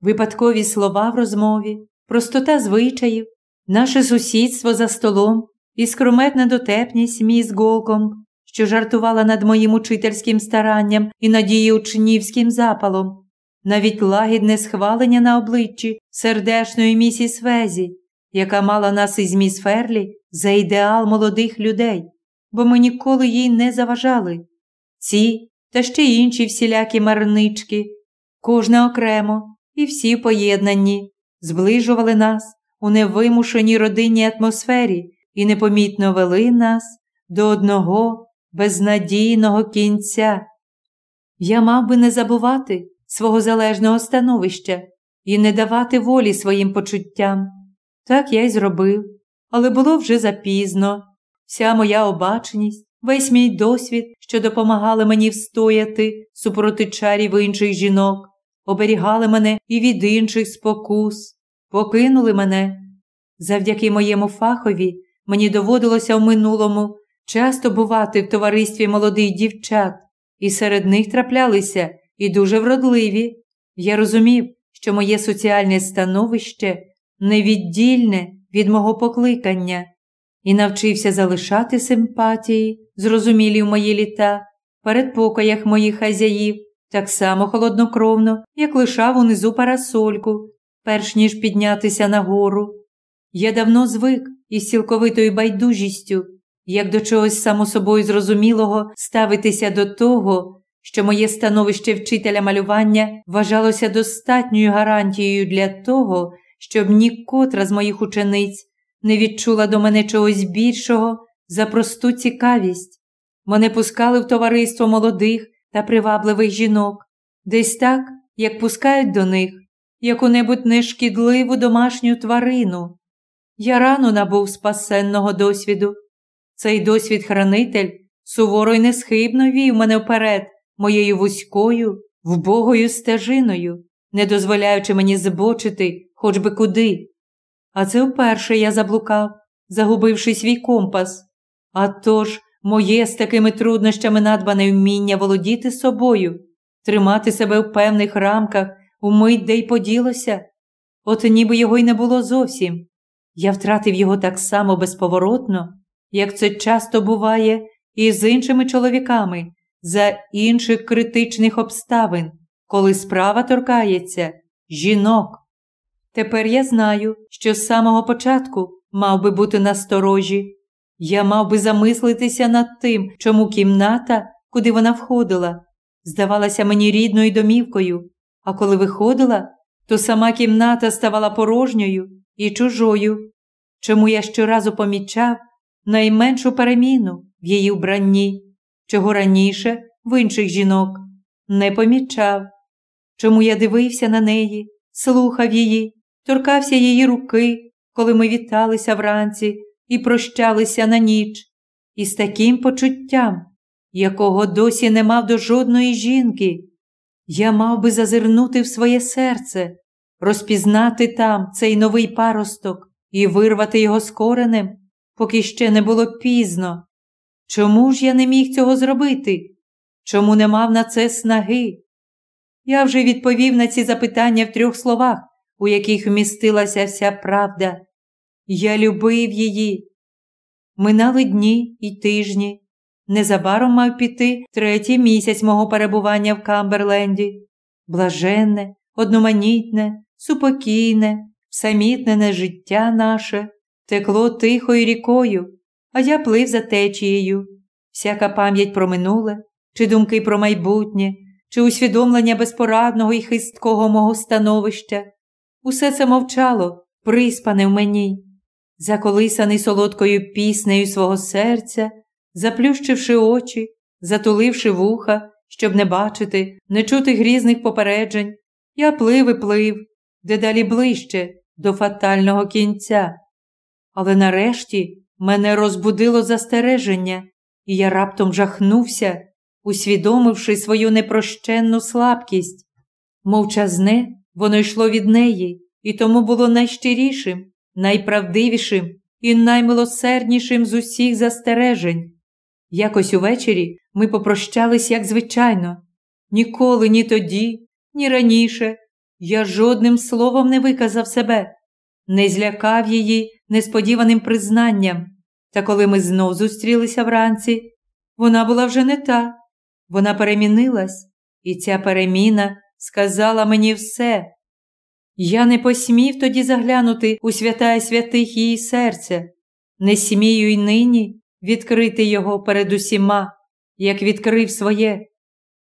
S1: Випадкові слова в розмові, простота звичаїв, наше сусідство за столом і скрометна дотепність міс Голком, що жартувала над моїм учительським старанням і над учнівським запалом, навіть лагідне схвалення на обличчі сердешної місіс Везі, яка мала нас із міс Ферлі за ідеал молодих людей, бо ми ніколи їй не заважали. Ці та ще інші всілякі марнички, кожна окремо і всі поєднані, зближували нас у невимушеній родинній атмосфері і непомітно вели нас до одного безнадійного кінця. Я мав би не забувати свого залежного становища і не давати волі своїм почуттям. Так я й зробив, але було вже запізно. Вся моя обаченість, весь мій досвід, що допомагали мені встояти супроти чарів інших жінок, оберігали мене і від інших спокус, покинули мене. Завдяки моєму фахові мені доводилося в минулому часто бувати в товаристві молодих дівчат, і серед них траплялися і дуже вродливі. Я розумів, що моє соціальне становище невіддільне від мого покликання, і навчився залишати симпатії, зрозумілі в мої літа, перед покоях моїх хазяїв, так само холоднокровно, як лишав унизу парасольку, перш ніж піднятися нагору. Я давно звик із цілковитою байдужістю, як до чогось само собою зрозумілого ставитися до того, що моє становище вчителя малювання вважалося достатньою гарантією для того, щоб нікотра з моїх учениць не відчула до мене чогось більшого за просту цікавість. Мене пускали в товариство молодих та привабливих жінок, десь так, як пускають до них яку-небудь нешкідливу домашню тварину. Я рано набув спасенного досвіду. Цей досвід хранитель суворо й несхибно вів мене вперед, моєю вузькою, вбогою стежиною, не дозволяючи мені збочити хоч би куди. А це вперше я заблукав, загубивши свій компас. А тож моє з такими труднощами надбане вміння володіти собою, тримати себе в певних рамках, умить де й поділося. От ніби його й не було зовсім. Я втратив його так само безповоротно, як це часто буває і з іншими чоловіками за інших критичних обставин, коли справа торкається жінок. Тепер я знаю, що з самого початку мав би бути насторожі. Я мав би замислитися над тим, чому кімната, куди вона входила, здавалася мені рідною домівкою, а коли виходила, то сама кімната ставала порожньою і чужою, чому я щоразу помічав найменшу переміну в її вбранні, чого раніше в інших жінок не помічав, чому я дивився на неї, слухав її, торкався її руки, коли ми віталися вранці і прощалися на ніч, і з таким почуттям, якого досі не мав до жодної жінки. Я мав би зазирнути в своє серце, розпізнати там цей новий паросток і вирвати його з коренем, поки ще не було пізно. Чому ж я не міг цього зробити? Чому не мав на це снаги? Я вже відповів на ці запитання в трьох словах, у яких вмістилася вся правда. Я любив її. Минали дні і тижні. Незабаром мав піти третій місяць мого перебування в Камберленді. Блаженне, одноманітне, супокійне, самітнене життя наше текло тихою рікою, а я плив за течією. Всяка пам'ять про минуле, чи думки про майбутнє, чи усвідомлення безпорадного і хисткого мого становища. Усе це мовчало, приспане в мені, заколисаний солодкою піснею свого серця, заплющивши очі, затуливши вуха, щоб не бачити, не чути грізних попереджень, я плив і плив, дедалі ближче до фатального кінця. Але нарешті мене розбудило застереження, і я раптом жахнувся, усвідомивши свою непрощенну слабкість. Мовчазне, воно йшло від неї, і тому було найщирішим, найправдивішим і наймилосерднішим з усіх застережень. Якось увечері ми попрощались, як звичайно. Ніколи, ні тоді, ні раніше я жодним словом не виказав себе, не злякав її несподіваним признанням. Та коли ми знов зустрілися вранці, вона була вже не та, вона перемінилась, і ця переміна сказала мені все. Я не посмів тоді заглянути у свята святих її серця, не смію й нині відкрити його перед усіма, як відкрив своє.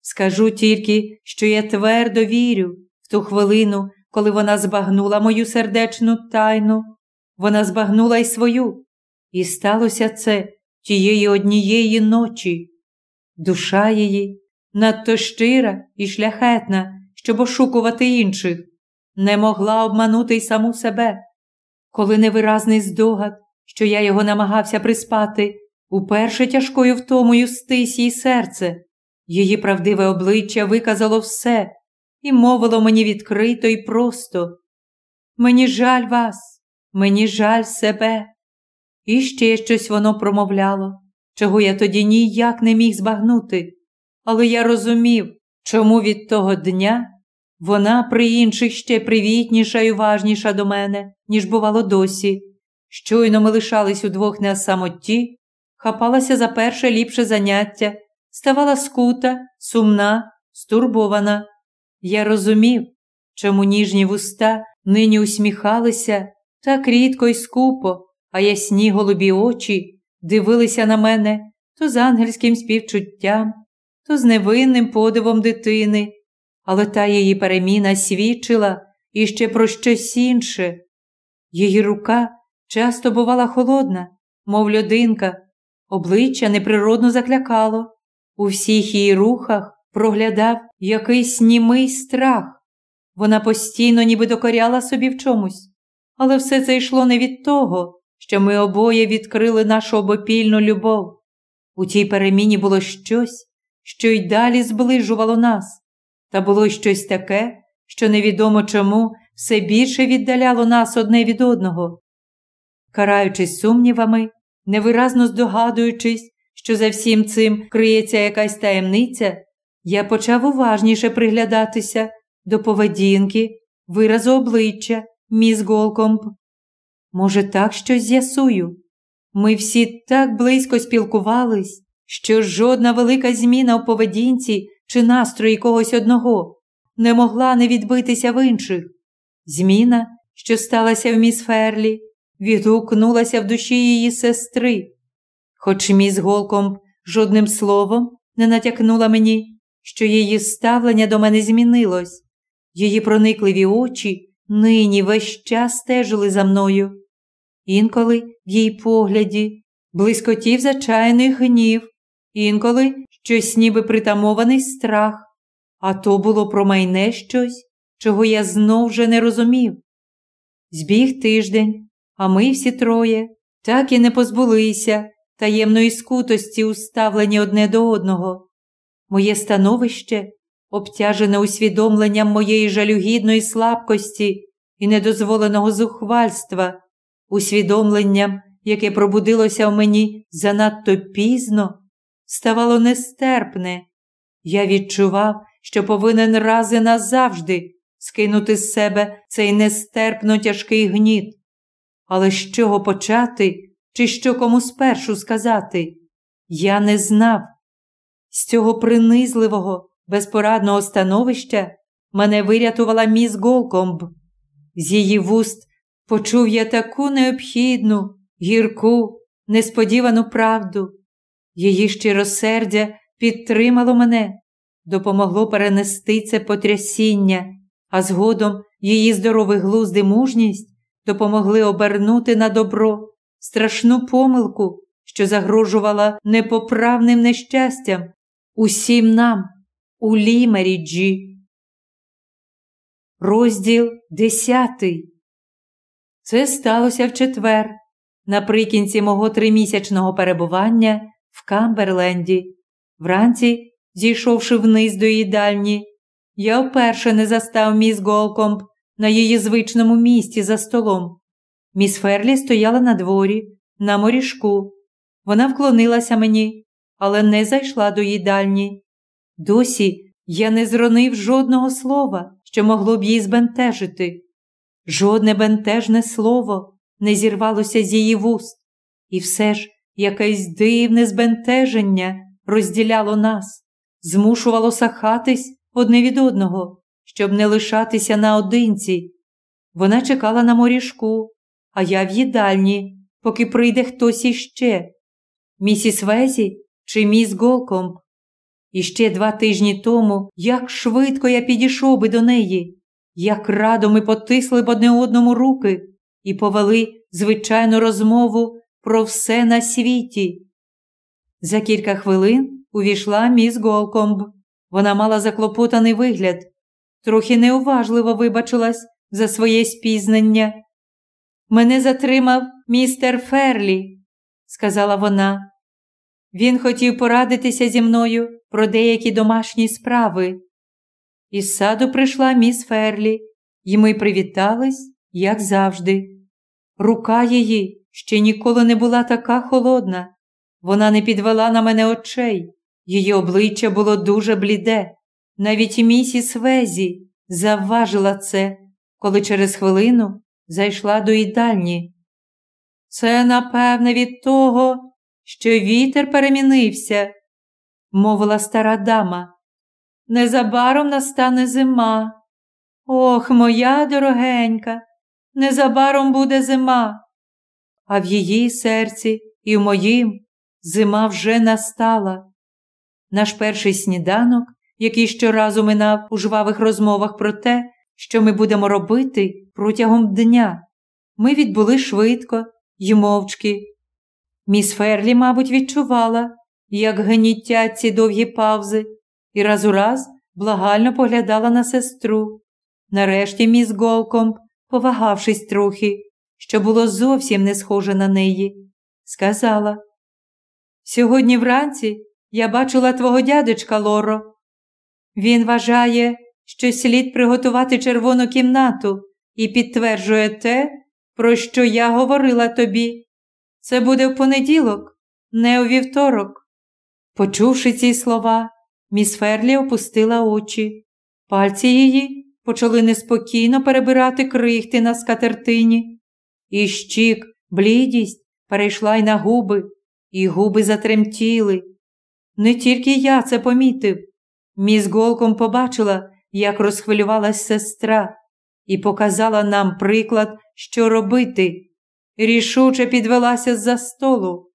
S1: Скажу тільки, що я твердо вірю в ту хвилину, коли вона збагнула мою сердечну тайну, вона збагнула й свою, і сталося це тієї однієї ночі. Душа її надто щира і шляхетна, щоб ошукувати інших, не могла обманути й саму себе. Коли невиразний здогад, що я його намагався приспати, уперше тяжкою втомою стись їй серце, її правдиве обличчя виказало все і мовило мені відкрито і просто. Мені жаль вас, мені жаль себе. І ще щось воно промовляло, чого я тоді ніяк не міг збагнути, але я розумів, чому від того дня вона при інших ще привітніша і уважніша до мене, ніж бувало досі. Щойно ми лишались удвох на самоті, хапалася за перше ліпше заняття, ставала скута, сумна, стурбована. Я розумів, чому ніжні вуста нині усміхалися так рідко й скупо, а ясні голубі очі дивилися на мене то з ангельським співчуттям, то з невинним подивом дитини, але та її переміна свідчила іще про щось інше. Її рука часто бувала холодна, мов людинка, обличчя неприродно заклякало, у всіх її рухах проглядав якийсь німий страх. Вона постійно ніби докоряла собі в чомусь, але все це йшло не від того, що ми обоє відкрили нашу обопільну любов. У тій переміні було щось, що й далі зближувало нас, та було щось таке, що невідомо чому все більше віддаляло нас одне від одного. Караючись сумнівами, невиразно здогадуючись, що за всім цим криється якась таємниця, я почав уважніше приглядатися до поведінки, виразу обличчя, міс Голкомб. Може, так щось з'ясую? Ми всі так близько спілкувались, що жодна велика зміна у поведінці чи настрої когось одного не могла не відбитися в інших. Зміна, що сталася в міс Ферлі, відгукнулася в душі її сестри. Хоч міс Голкомб жодним словом не натякнула мені, що її ставлення до мене змінилось, її проникливі очі нині весь час стежили за мною. Інколи в її погляді блискотів зачаяний гнів, інколи щось ніби притамований страх, а то було про майне щось, чого я знов вже не розумів. Збіг тиждень, а ми всі троє так і не позбулися таємної скутості, уставлені одне до одного. Моє становище, обтяжене усвідомленням моєї жалюгідної слабкості і недозволеного зухвальства, усвідомленням, яке пробудилося в мені занадто пізно, ставало нестерпне. Я відчував, що повинен раз і назавжди скинути з себе цей нестерпно тяжкий гніт. Але з чого почати, чи що кому спершу сказати, я не знав. З цього принизливого, безпорадного становища мене вирятувала міс Голкомб. З її вуст почув я таку необхідну, гірку, несподівану правду. Її щиросердя підтримало мене, допомогло перенести це потрясіння, а згодом її здоровий глузд і мужність допомогли обернути на добро страшну помилку, що загрожувала непоправним нещастям усім нам у Лімеріджі. Розділ десятий. Це сталося в четвер, наприкінці мого тримісячного перебування в Камберленді. Вранці, зійшовши вниз до їдальні, я вперше не застав міс Голкомб на її звичному місці за столом. Міс Ферлі стояла на дворі, на морішку. Вона вклонилася мені, але не зайшла до їдальні. Досі я не зронив жодного слова, що могло б її збентежити. Жодне бентежне слово не зірвалося з її вуст, і все ж якесь дивне збентеження розділяло нас, змушувало сахатись одне від одного, щоб не лишатися наодинці. Вона чекала на морішку, а я в їдальні, поки прийде хтось іще. Місіс Везі чи міс Голкомб. І ще два тижні тому, як швидко я підійшов би до неї, як радо ми потисли б одне одному руки і повели звичайну розмову про все на світі. За кілька хвилин увійшла міс Голкомб. Вона мала заклопотаний вигляд, трохи неуважливо вибачилась за своє спізнення. Мене затримав містер Ферлі, сказала вона. Він хотів порадитися зі мною про деякі домашні справи. Із саду прийшла міс Ферлі, і ми привітались, як завжди. Рука її ще ніколи не була така холодна. Вона не підвела на мене очей, її обличчя було дуже бліде. Навіть місіс Везі завважила це, коли через хвилину зайшла до їдальні. Це, напевне, від того, що вітер перемінився, мовила стара дама. Незабаром настане зима. Ох, моя дорогенька, незабаром буде зима. А в її серці і в моїм зима вже настала. Наш перший сніданок, який щоразу минав у жвавих розмовах про те, що ми будемо робити протягом дня, ми відбули швидко й мовчки. Міс Ферлі, мабуть, відчувала, як гнітять ці довгі павзи, і раз у раз благально поглядала на сестру. Нарешті міс Голкомб, повагавшись трохи, що було зовсім не схоже на неї, сказала: Сьогодні вранці я бачила твого дядечка Лоро. Він вважає, що слід приготувати червону кімнату і підтверджує те, про що я говорила тобі. Це буде в понеділок, не у вівторок. Почувши ці слова, міс Ферлі опустила очі. Пальці її почали неспокійно перебирати крихти на скатертині. І щік, блідість перейшла й на губи, і губи затремтіли. Не тільки я це помітив. Міс Голком побачила, як розхвилювалась сестра, і показала нам приклад, що робити. Рішуче підвелася з-за столу.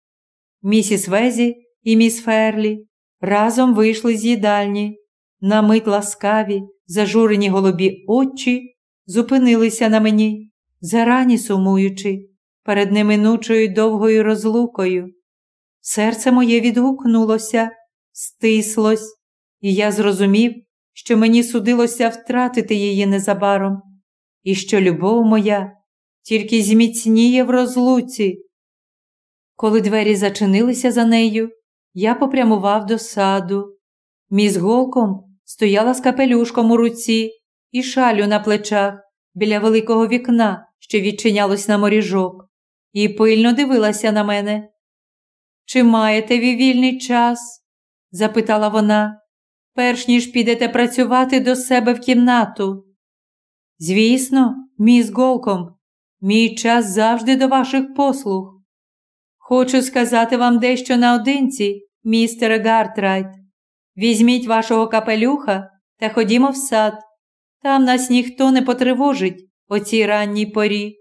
S1: Місіс Везі і міс Ферлі разом вийшли з їдальні. На мить ласкаві, зажурені голубі очі зупинилися на мені, зарані сумуючи, перед неминучою довгою розлукою. Серце моє відгукнулося, стислось, і я зрозумів, що мені судилося втратити її незабаром, і що любов моя тільки зміцніє в розлуці. Коли двері зачинилися за нею, я попрямував до саду. Міс голком стояла з капелюшком у руці і шалю на плечах біля великого вікна, що відчинялось на моріжок, і пильно дивилася на мене. Чи маєте ви вільний час? запитала вона, перш ніж підете працювати до себе в кімнату. Звісно, міс Голкомб, мій час завжди до ваших послуг. Хочу сказати вам дещо наодинці, містере Гартрайт. Візьміть вашого капелюха та ходімо в сад. Там нас ніхто не потривожить о цій ранній порі.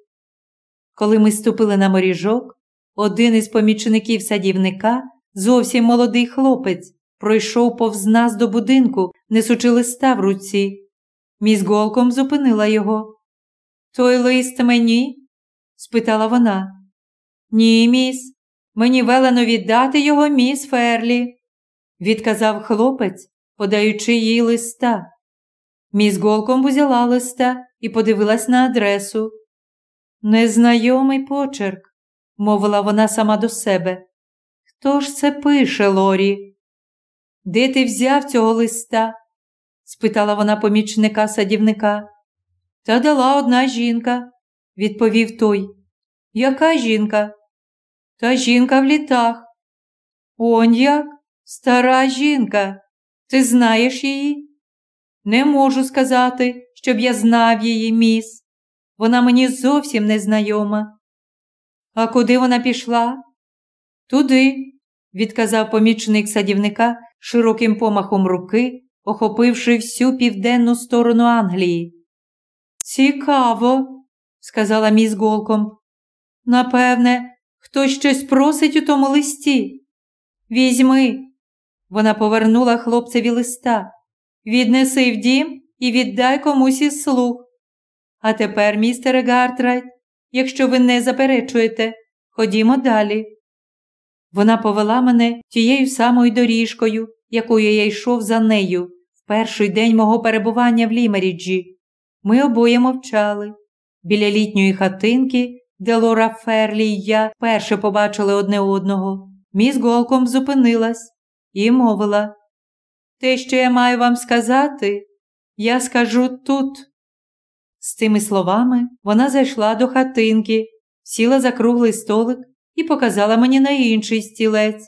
S1: Коли ми ступили на моріжок, один із помічників садівника, зовсім молодий хлопець, пройшов повз нас до будинку, несучи листа в руці. Міс голком зупинила його. Той лист мені? спитала вона. Ні, міс, мені велено віддати його міс Ферлі, відказав хлопець, подаючи їй листа. Міс голком взяла листа і подивилась на адресу. Незнайомий почерк, мовила вона сама до себе. Хто ж це пише, Лорі? Де ти взяв цього листа? спитала вона помічника садівника. Та дала одна жінка, відповів той. Яка жінка? Та жінка в літах. Он як? Стара жінка. Ти знаєш її? Не можу сказати, щоб я знав її, міс. Вона мені зовсім не знайома. А куди вона пішла? Туди, відказав помічник садівника широким помахом руки, охопивши всю південну сторону Англії. Цікаво, сказала міс Голком. Напевне, хтось щось просить у тому листі. Візьми. Вона повернула хлопцеві листа. Віднеси в дім і віддай комусь із слуг. А тепер, містере Гартрайт, якщо ви не заперечуєте, ходімо далі. Вона повела мене тією самою доріжкою, якою я йшов за нею в перший день мого перебування в Лімеріджі. Ми обоє мовчали. Біля літньої хатинки, де Лора Ферлі і я перше побачили одне одного, міс Голкомб зупинилась і мовила Те, що я маю вам сказати, я скажу тут. З цими словами вона зайшла до хатинки, сіла за круглий столик і показала мені на інший стілець.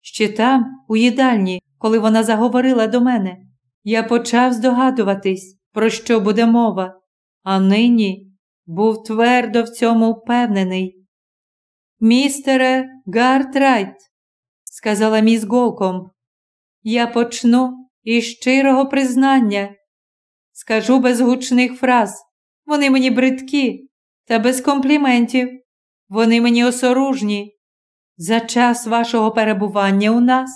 S1: Ще там, у їдальні, коли вона заговорила до мене, я почав здогадуватись, про що буде мова, а нині був твердо в цьому впевнений. Містере Гартрайт, сказала міс Голкомб, я почну із щирого признання. Скажу без гучних фраз. Вони мені бридкі та без компліментів. Вони мені осоружні. За час вашого перебування у нас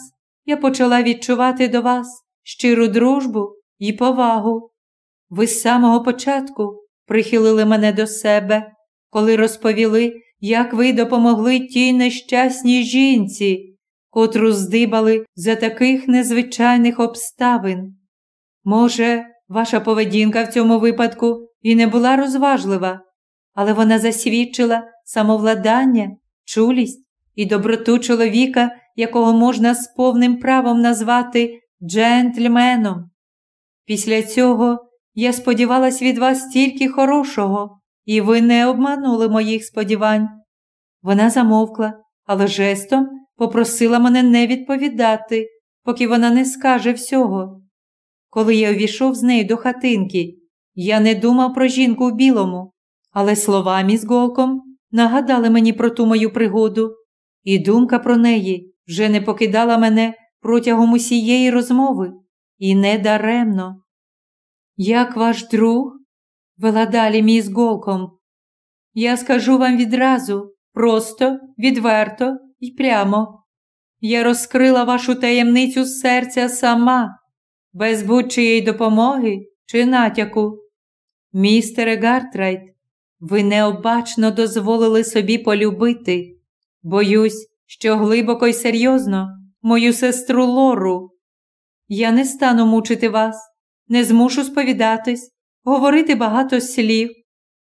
S1: я почала відчувати до вас щиру дружбу і повагу. Ви з самого початку прихилили мене до себе, коли розповіли, як ви допомогли тій нещасній жінці, котру здибали за таких незвичайних обставин. Може, ваша поведінка в цьому випадку і не була розважлива, але вона засвідчила самовладання, чулість і доброту чоловіка, якого можна з повним правом назвати джентльменом. Після цього я сподівалась від вас тільки хорошого, і ви не обманули моїх сподівань. Вона замовкла, але жестом попросила мене не відповідати, поки вона не скаже всього. Коли я увійшов з нею до хатинки, я не думав про жінку в білому, але словами з голком нагадали мені про ту мою пригоду, і думка про неї вже не покидала мене протягом усієї розмови, і не даремно. Як ваш друг? вела далі міс Голком. Я скажу вам відразу, просто, відверто і прямо. Я розкрила вашу таємницю серця сама, без будь-чиєї допомоги чи натяку. Містере Гартрайт, ви необачно дозволили собі полюбити. Боюсь, що глибоко й серйозно мою сестру Лору. Я не стану мучити вас не змушу сповідатись, говорити багато слів,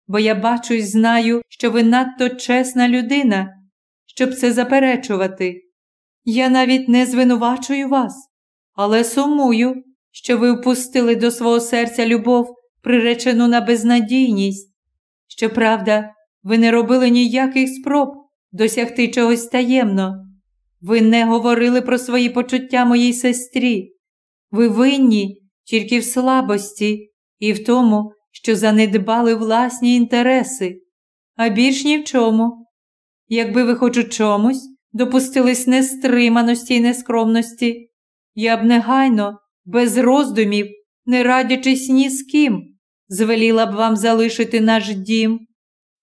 S1: бо я бачу й знаю, що ви надто чесна людина, щоб це заперечувати. Я навіть не звинувачую вас, але сумую, що ви впустили до свого серця любов, приречену на безнадійність. Щоправда, ви не робили ніяких спроб досягти чогось таємно. Ви не говорили про свої почуття моїй сестрі. Ви винні, тільки в слабості і в тому, що занедбали власні інтереси, а більш ні в чому. Якби ви хоч у чомусь допустились нестриманості й нескромності, я б негайно, без роздумів, не радячись ні з ким, звеліла б вам залишити наш дім.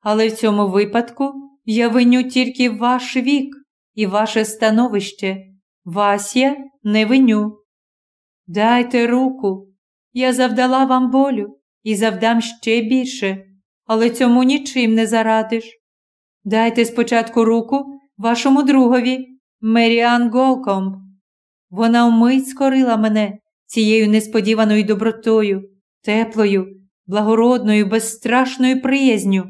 S1: але в цьому випадку я виню тільки ваш вік і ваше становище. Вас я не виню. Дайте руку, я завдала вам болю і завдам ще більше, але цьому нічим не зарадиш. Дайте спочатку руку вашому другові, Меріан Голкомб. Вона вмить скорила мене цією несподіваною добротою, теплою, благородною, безстрашною приязню,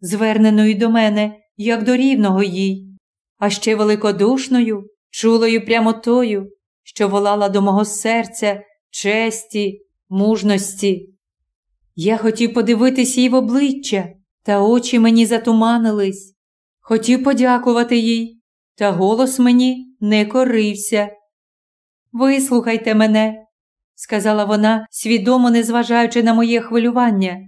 S1: зверненою до мене, як до рівного їй, а ще великодушною, чулою прямотою, що волала до мого серця честі, мужності. Я хотів подивитись їй в обличчя, та очі мені затуманились. Хотів подякувати їй, та голос мені не корився. Вислухайте мене, сказала вона, свідомо незважаючи на моє хвилювання.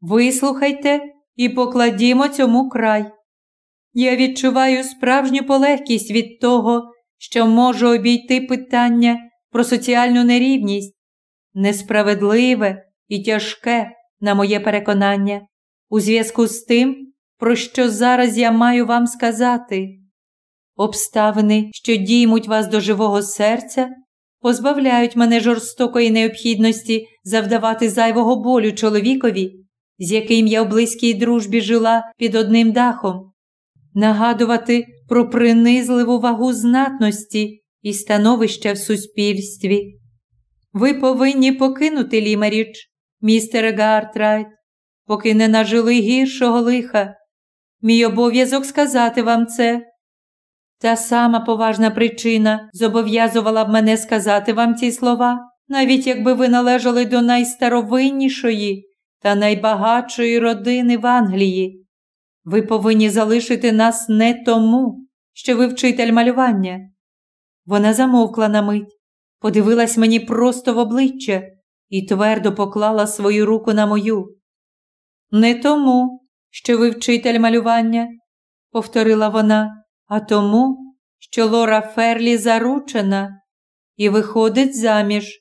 S1: Вислухайте і покладімо цьому край. Я відчуваю справжню полегкість від того, що можу обійти питання про соціальну нерівність, несправедливе і тяжке, на моє переконання, у зв'язку з тим, про що зараз я маю вам сказати. Обставини, що діймуть вас до живого серця, позбавляють мене жорстокої необхідності завдавати зайвого болю чоловікові, з яким я в близькій дружбі жила під одним дахом, нагадувати про принизливу вагу знатності і становища в суспільстві. Ви повинні покинути Лімеріч, містере Гартрайт, поки не нажили гіршого лиха. Мій обов'язок сказати вам це. Та сама поважна причина зобов'язувала б мене сказати вам ці слова, навіть якби ви належали до найстаровиннішої та найбагатшої родини в Англії. Ви повинні залишити нас не тому, що ви вчитель малювання. Вона замовкла на мить, подивилась мені просто в обличчя і твердо поклала свою руку на мою. Не тому, що ви вчитель малювання, повторила вона а тому, що Лора Ферлі заручена і виходить заміж.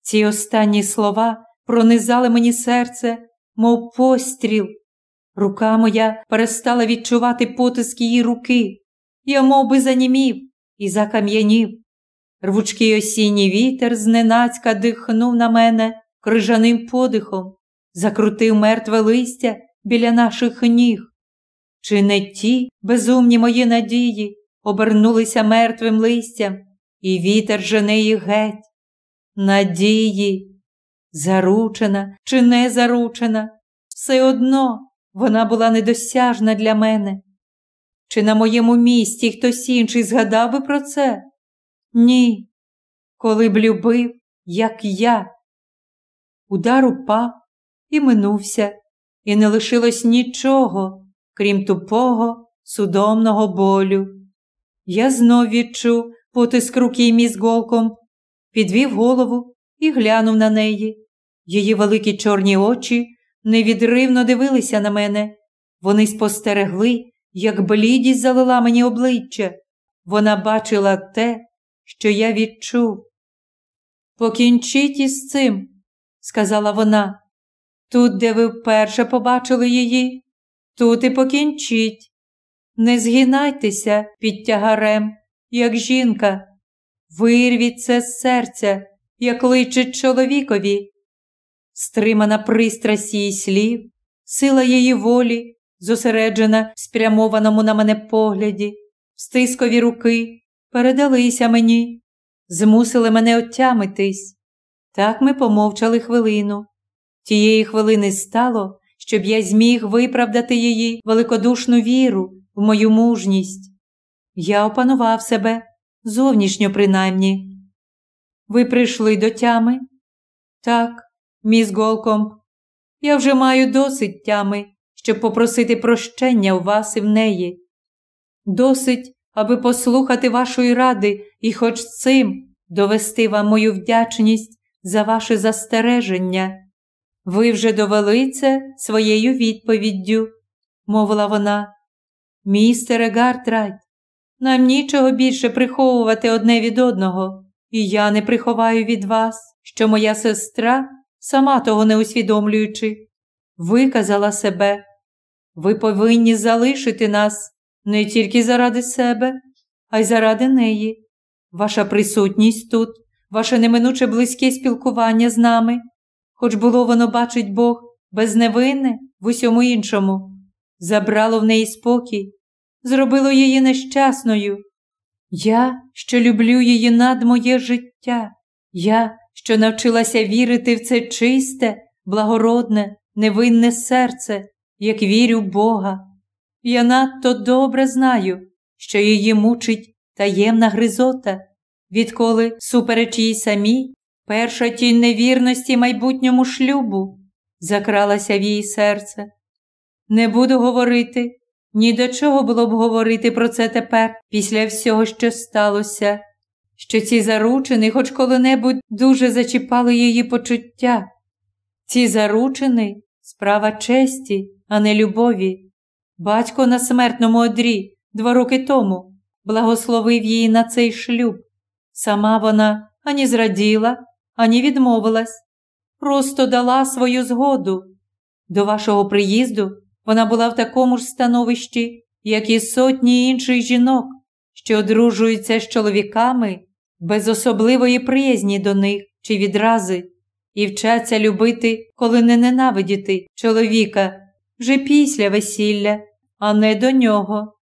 S1: Ці останні слова пронизали мені серце, мов постріл. Рука моя перестала відчувати потиск її руки. Я мов би, занімів і закам'янів. Рвучкий осінній вітер зненацька дихнув на мене крижаним подихом, закрутив мертве листя біля наших ніг. Чи не ті безумні мої надії обернулися мертвим листям, і вітер жене їх геть? Надії, заручена чи не заручена, все одно вона була недосяжна для мене. Чи на моєму місці хтось інший згадав би про це? Ні, коли б любив, як я. Удар упав і минувся, і не лишилось нічого крім тупого, судомного болю. Я знов відчув потиск руки міс голком, підвів голову і глянув на неї. Її великі чорні очі невідривно дивилися на мене. Вони спостерегли, як блідість залила мені обличчя. Вона бачила те, що я відчув. Покінчіть із цим, сказала вона. Тут, де ви вперше побачили її, Тут і покінчіть. Не згинайтеся під тягарем, як жінка, вирвіть це з серця, як личить чоловікові. Стримана пристрасть її слів, сила її волі, зосереджена в спрямованому на мене погляді, стискові руки передалися мені, змусили мене отямитись. Так ми помовчали хвилину. Тієї хвилини стало, щоб я зміг виправдати її великодушну віру в мою мужність. Я опанував себе зовнішньо принаймні. Ви прийшли до тями? Так, міс Голкомп, я вже маю досить тями, щоб попросити прощення у вас і в неї. Досить, аби послухати вашої ради і хоч цим довести вам мою вдячність за ваше застереження. Ви вже довели це своєю відповіддю, мовила вона. Містере Гартрайт, нам нічого більше приховувати одне від одного, і я не приховаю від вас, що моя сестра, сама того не усвідомлюючи, виказала себе. ви повинні залишити нас не тільки заради себе, а й заради неї. Ваша присутність тут, ваше неминуче близьке спілкування з нами, хоч було воно бачить Бог безневинне в усьому іншому, забрало в неї спокій, зробило її нещасною. Я, що люблю її над моє життя, я, що навчилася вірити в це чисте, благородне, невинне серце, як вірю Бога. Я надто добре знаю, що її мучить таємна гризота, відколи, супереч їй самій, перша тінь невірності майбутньому шлюбу закралася в її серце. Не буду говорити, ні до чого було б говорити про це тепер, після всього, що сталося, що ці заручини хоч коли-небудь дуже зачіпали її почуття. Ці заручини справа честі, а не любові. Батько на смертному одрі два роки тому благословив її на цей шлюб. Сама вона ані зраділа, ані відмовилась, просто дала свою згоду. До вашого приїзду вона була в такому ж становищі, як і сотні інших жінок, що одружуються з чоловіками без особливої приязні до них чи відрази, і вчаться любити, коли не ненавидіти чоловіка вже після весілля, а не до нього.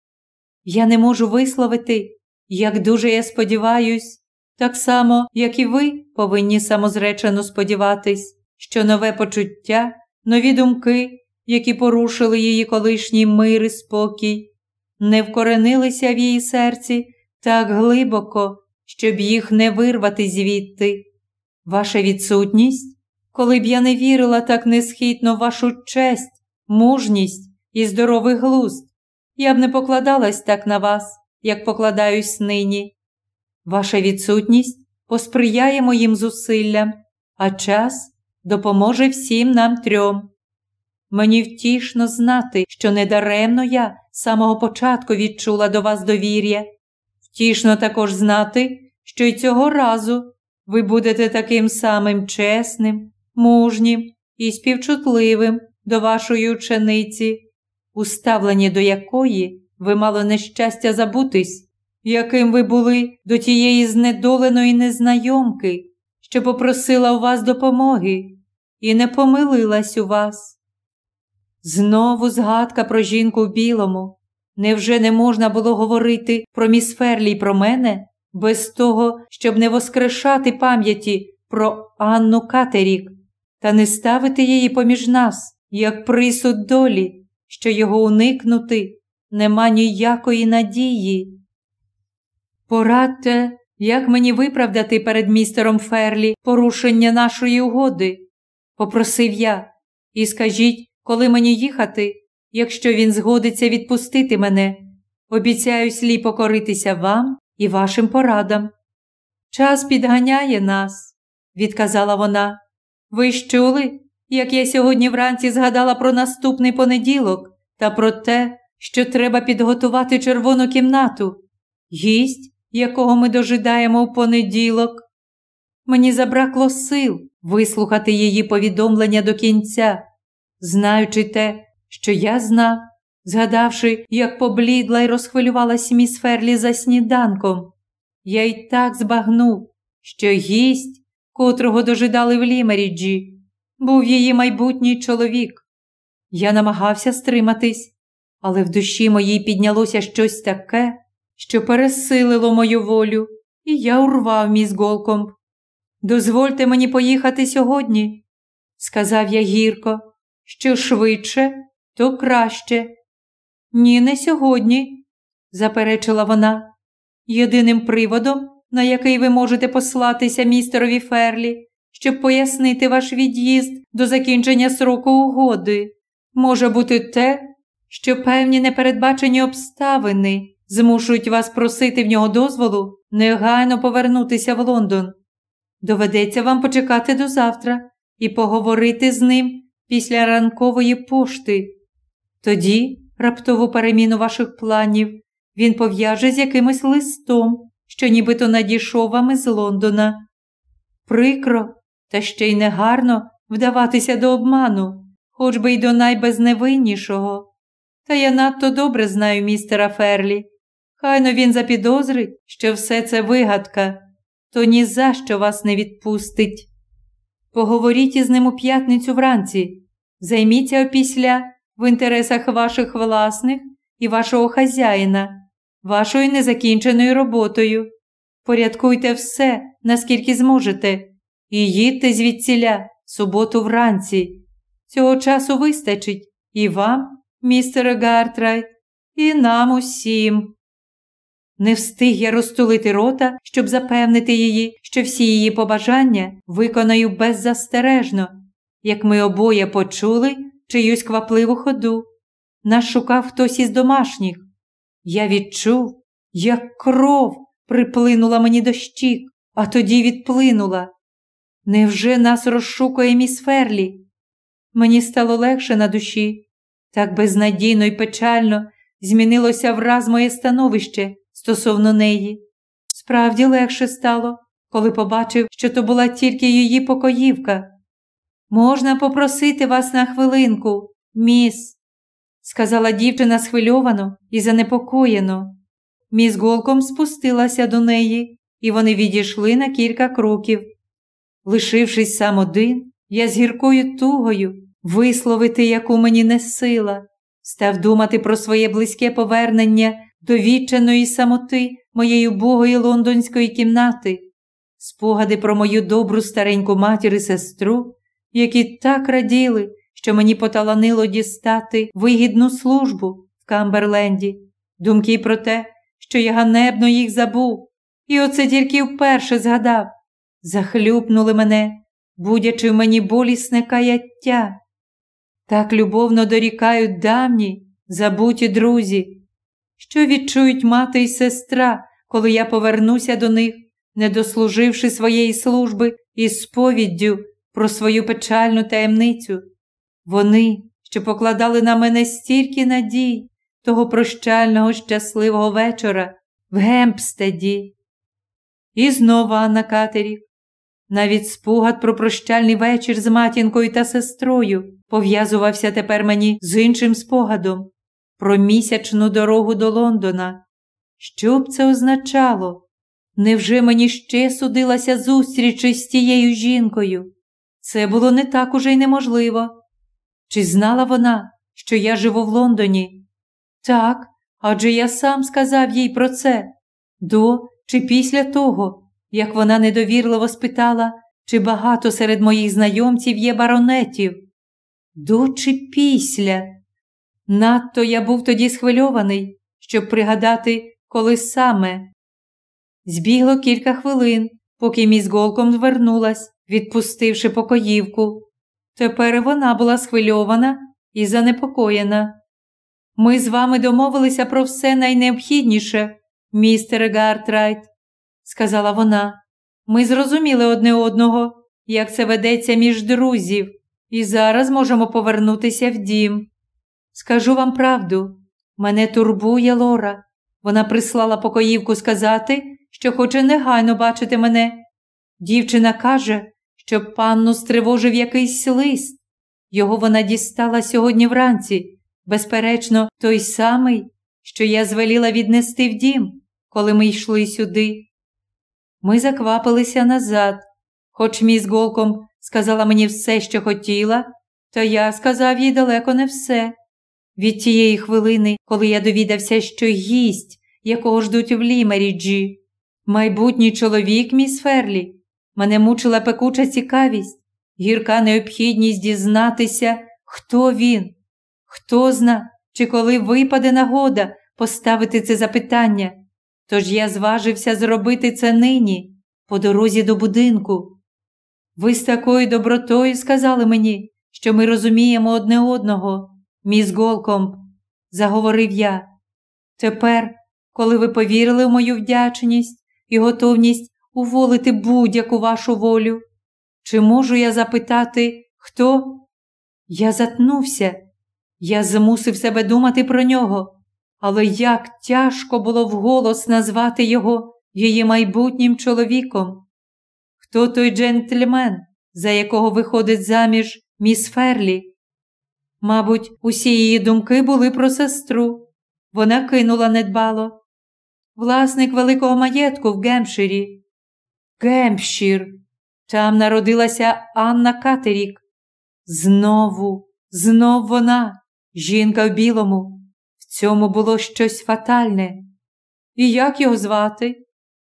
S1: Я не можу висловити, як дуже я сподіваюсь, так само, як і ви повинні самозречено сподіватись, що нове почуття, нові думки, які порушили її колишній мир і спокій, не вкоренилися в її серці так глибоко, щоб їх не вирвати звідти. Ваша відсутність, коли б я не вірила так несхитно в вашу честь, мужність і здоровий глузд, я б не покладалась так на вас, як покладаюсь нині. Ваша відсутність посприяє моїм зусиллям, а час допоможе всім нам трьом. Мені втішно знати, що недаремно я з самого початку відчула до вас довір'я. Втішно також знати, що й цього разу ви будете таким самим чесним, мужнім і співчутливим до вашої учениці, уставлені до якої ви мало нещастя забутись, яким ви були до тієї знедоленої незнайомки, що попросила у вас допомоги і не помилилась у вас. Знову згадка про жінку в білому. Невже не можна було говорити про міс Ферлі й про мене, без того, щоб не воскрешати пам'яті про Анну Катерік та не ставити її поміж нас, як присуд долі, що його уникнути нема ніякої надії. Порадьте, як мені виправдати перед містером Ферлі порушення нашої угоди, попросив я, і скажіть, коли мені їхати, якщо він згодиться відпустити мене, обіцяю слі покоритися вам і вашим порадам. Час підганяє нас, відказала вона. Ви ж чули, як я сьогодні вранці згадала про наступний понеділок та про те, що треба підготувати червону кімнату, гість, якого ми дожидаємо в понеділок. Мені забракло сил вислухати її повідомлення до кінця, знаючи те, що я знав, згадавши, як поблідла й розхвилювалась міс Ферлі за сніданком. Я й так збагнув, що гість, котрого дожидали в Лімеріджі, був її майбутній чоловік. Я намагався стриматись, але в душі моїй піднялося щось таке, що пересилило мою волю, і я урвав міс Голкомб. Дозвольте мені поїхати сьогодні, сказав я гірко, що швидше, то краще. Ні, не сьогодні, заперечила вона. Єдиним приводом, на який ви можете послатися містерові Ферлі, щоб пояснити ваш від'їзд до закінчення сроку угоди, може бути те, що певні непередбачені обставини змушують вас просити в нього дозволу негайно повернутися в Лондон. Доведеться вам почекати до завтра і поговорити з ним після ранкової пошти. Тоді раптову переміну ваших планів він пов'яже з якимось листом, що нібито надійшов вам із Лондона. Прикро, та ще й негарно вдаватися до обману, хоч би й до найбезневиннішого. Та я надто добре знаю містера Ферлі. Хайно він запідозрить, що все це вигадка, то ні за що вас не відпустить. Поговоріть із ним у п'ятницю вранці, займіться опісля в інтересах ваших власних і вашого хазяїна, вашою незакінченою роботою. Порядкуйте все, наскільки зможете, і їдьте звідсіля суботу вранці. Цього часу вистачить і вам, містере Гартрайт, і нам усім. Не встиг я розтулити рота, щоб запевнити її, що всі її побажання виконаю беззастережно, як ми обоє почули чиюсь квапливу ходу. Нас шукав хтось із домашніх. Я відчув, як кров приплинула мені до щік, а тоді відплинула. Невже нас розшукує міс Ферлі? Мені стало легше на душі. Так безнадійно і печально змінилося враз моє становище стосовно неї. Справді легше стало, коли побачив, що то була тільки її покоївка. Можна попросити вас на хвилинку, міс, сказала дівчина схвильовано і занепокоєно. Міс голком спустилася до неї, і вони відійшли на кілька кроків. Лишившись сам один, я з гіркою тугою висловити, яку мені не сила, став думати про своє близьке повернення до відчаної самоти моєї убогої лондонської кімнати, спогади про мою добру стареньку матір і сестру, які так раділи, що мені поталанило дістати вигідну службу в Камберленді, думки про те, що я ганебно їх забув, і оце тільки вперше згадав, захлюпнули мене, будячи в мені болісне каяття. Так любовно дорікають давні, забуті друзі, що відчують мати й сестра, коли я повернуся до них, не дослуживши своєї служби із сповіддю про свою печальну таємницю. Вони, що покладали на мене стільки надій того прощального щасливого вечора в Гемпстеді. І знову Анна Катерік. Навіть спогад про прощальний вечір з матінкою та сестрою пов'язувався тепер мені з іншим спогадом про місячну дорогу до Лондона. Що б це означало? Невже мені ще судилася зустріч із тією жінкою? Це було не так уже й неможливо. Чи знала вона, що я живу в Лондоні? Так, адже я сам сказав їй про це до чи після того, як вона недовірливо спитала, чи багато серед моїх знайомців є баронетів. До чи після? Надто я був тоді схвильований, щоб пригадати, коли саме. Збігло кілька хвилин, поки міс голком звернулась, відпустивши покоївку. Тепер вона була схвильована і занепокоєна. Ми з вами домовилися про все найнеобхідніше, містере Гартрайт, сказала вона. Ми зрозуміли одне одного, як це ведеться між друзів, і зараз можемо повернутися в дім. Скажу вам правду, мене турбує Лора. Вона прислала покоївку сказати, що хоче негайно бачити мене. Дівчина каже, що панну стривожив якийсь лист. Його вона дістала сьогодні вранці, безперечно, той самий, що я звеліла віднести в дім, коли ми йшли сюди. Ми заквапилися назад, хоч міс голком сказала мені все, що хотіла, то я сказав їй далеко не все. Від тієї хвилини, коли я довідався, що гість, якого ждуть в Лімеріджі, майбутній чоловік міс Ферлі, мене мучила пекуча цікавість, гірка необхідність дізнатися, хто він, хто зна, чи коли випаде нагода поставити це запитання. Тож я зважився зробити це нині, по дорозі до будинку. Ви з такою добротою сказали мені, що ми розуміємо одне одного, міс Голкомб, заговорив я. Тепер, коли ви повірили в мою вдячність і готовність уволити будь-яку вашу волю, чи можу я запитати, хто? Я затнувся, я змусив себе думати про нього. Але як тяжко було вголос назвати його її майбутнім чоловіком. Хто той джентльмен, за якого виходить заміж міс Ферлі? Мабуть, усі її думки були про сестру. Вона кинула недбало. Власник великого маєтку в Гемпширі. Гемпшир. Там народилася Анна Катерік. Знову, знов вона, жінка в білому. В цьому було щось фатальне. І як його звати?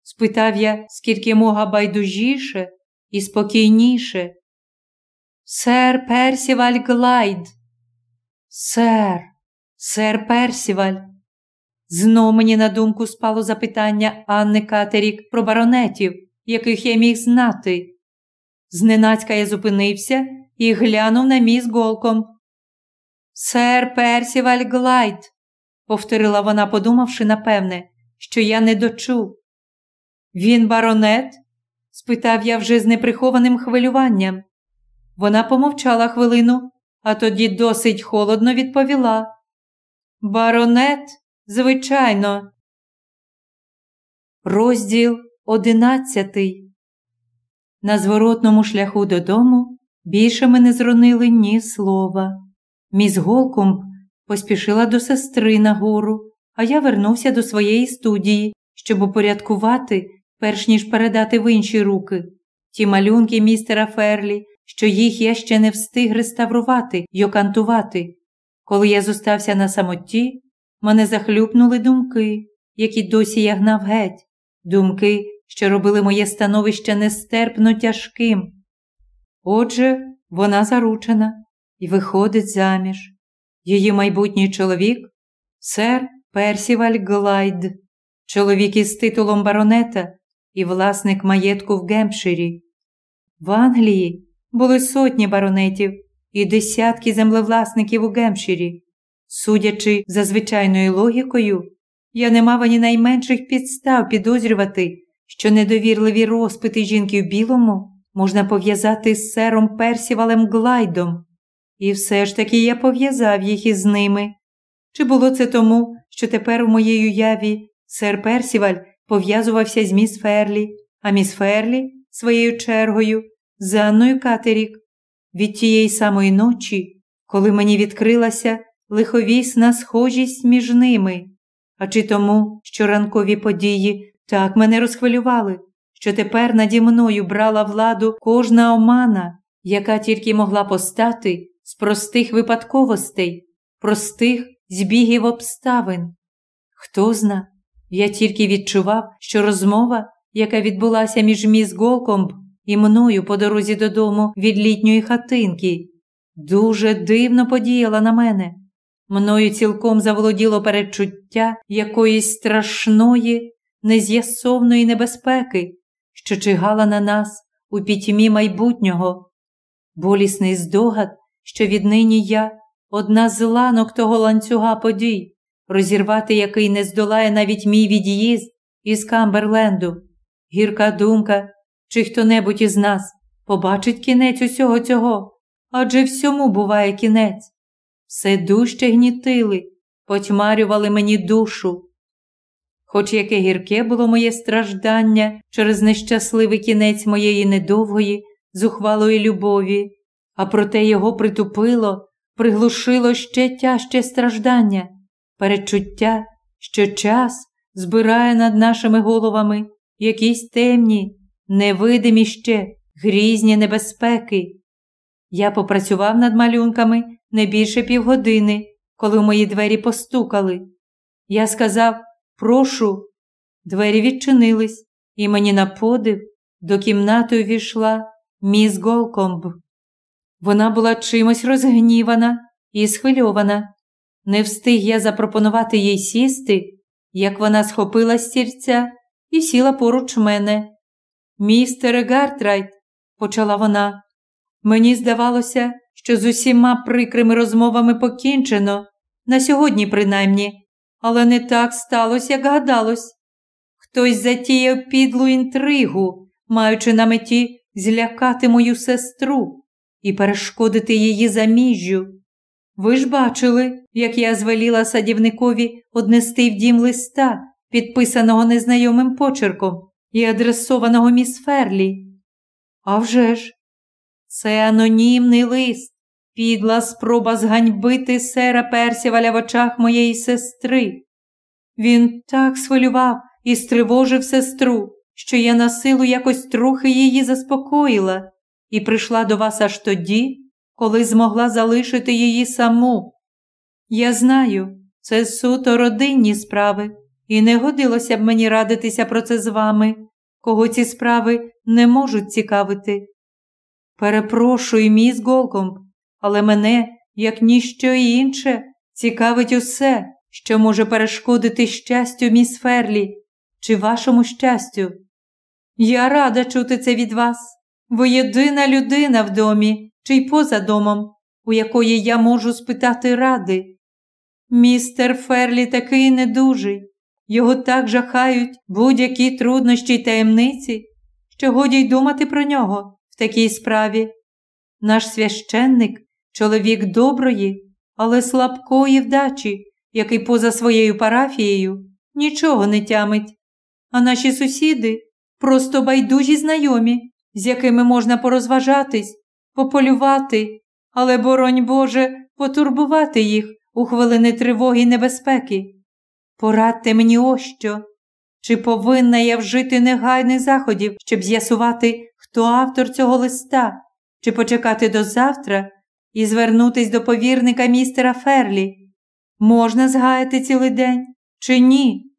S1: спитав я, скільки мога байдужіше і спокійніше. Сер Персіваль Глайд. Сер, сер Персіваль. Знов мені на думку спало запитання Анни Катерік про баронетів, яких я міг знати. Зненацька я зупинився і глянув на міс Голкомб. Сер Персіваль Глайд, повторила вона, подумавши, напевне, що я не дочув. Він баронет? спитав я вже з неприхованим хвилюванням. Вона помовчала хвилину, а тоді досить холодно відповіла. Баронет, звичайно. Розділ одинадцятий. На зворотному шляху додому більше ми не зронили ні слова. Міс Голкомб поспішила до сестри на гору, а я вернувся до своєї студії, щоб упорядкувати, перш ніж передати в інші руки, ті малюнки містера Ферлі, що їх я ще не встиг реставрувати й окантувати. Коли я зостався на самоті, мене захлюпнули думки, які досі я гнав геть, думки, що робили моє становище нестерпно тяжким. Отже, вона заручена і виходить заміж. Її майбутній чоловік сер Персіваль Глайд, чоловік із титулом баронета і власник маєтку в Гемпширі. В Англії були сотні баронетів і десятки землевласників у Гемпширі. Судячи за звичайною логікою, я не мав ані найменших підстав підозрювати, що недовірливі розпити жінки в білому можна пов'язати з сером Персівалем Глайдом. І все ж таки я пов'язав їх із ними. Чи було це тому, що тепер у моїй уяві сер Персіваль пов'язувався з міс Ферлі, а міс Ферлі, своєю чергою, з Анною Катерік. Від тієї самої ночі, коли мені відкрилася лиховісна схожість між ними, а чи тому, що ранкові події так мене розхвилювали, що тепер наді мною брала владу кожна омана, яка тільки могла постати з простих випадковостей, простих збігів обставин. Хто зна, я тільки відчував, що розмова, яка відбулася між міс Голкомб і мною по дорозі додому від літньої хатинки, дуже дивно подіяла на мене. Мною цілком заволоділо передчуття якоїсь страшної, нез'ясовної небезпеки, що чигала на нас у пітьмі майбутнього. Болісний здогад, що віднині я одна з ланок того ланцюга подій, розірвати який не здолає навіть мій від'їзд із Камберленду. Гірка думка, чи хто небудь із нас побачить кінець усього цього, адже всьому буває кінець. Все дужче гнітили, потьмарювали мені душу. Хоч яке гірке було моє страждання через нещасливий кінець моєї недовгої, зухвалої любові, а проте його притупило, приглушило ще тяжче страждання, перечуття, що час збирає над нашими головами якісь темні, невидимі ще грізні небезпеки. Я попрацював над малюнками не більше півгодини, коли в мої двері постукали. Я сказав Прошу. Двері відчинились, і мені на подив до кімнати увійшла міс Голкомб. Вона була чимось розгнівана і схвильована. Не встиг я запропонувати їй сісти, як вона схопила стільця і сіла поруч мене. Містере Гартрайт, почала вона, мені здавалося, що з усіма прикрими розмовами покінчено, на сьогодні, принаймні, але не так сталося, як гадалось. Хтось затіяв підлу інтригу, маючи на меті злякати мою сестру і перешкодити її заміжжю. Ви ж бачили, як я звеліла садівникові однести в дім листа, підписаного незнайомим почерком і адресованого міс Ферлі. А вже ж, це анонімний лист, підла спроба зганьбити сера Персіваля в очах моєї сестри. Він так схвилював і стривожив сестру, що я на силу якось трохи її заспокоїла і прийшла до вас аж тоді, коли змогла залишити її саму. Я знаю, це суто родинні справи, і не годилося б мені радитися про це з вами, кого ці справи не можуть цікавити. Перепрошую, міс Голкомб, але мене, як ніщо інше, цікавить усе, що може перешкодити щастю міс Ферлі чи вашому щастю. Я рада чути це від вас. Ви єдина людина в домі чи й поза домом, у якої я можу спитати ради. Містер Ферлі такий недужий, його так жахають будь-які труднощі й таємниці, що годі й думати про нього в такій справі. Наш священник чоловік доброї, але слабкої вдачі, який поза своєю парафією нічого не тямить. А наші сусіди просто байдужі знайомі, з якими можна порозважатись, пополювати, але, боронь Боже, потурбувати їх у хвилини тривоги й небезпеки. Порадьте мені ось що. Чи повинна я вжити негайних заходів, щоб з'ясувати, хто автор цього листа, чи почекати до завтра і звернутись до повірника містера Ферлі? Можна згаяти цілий день чи ні?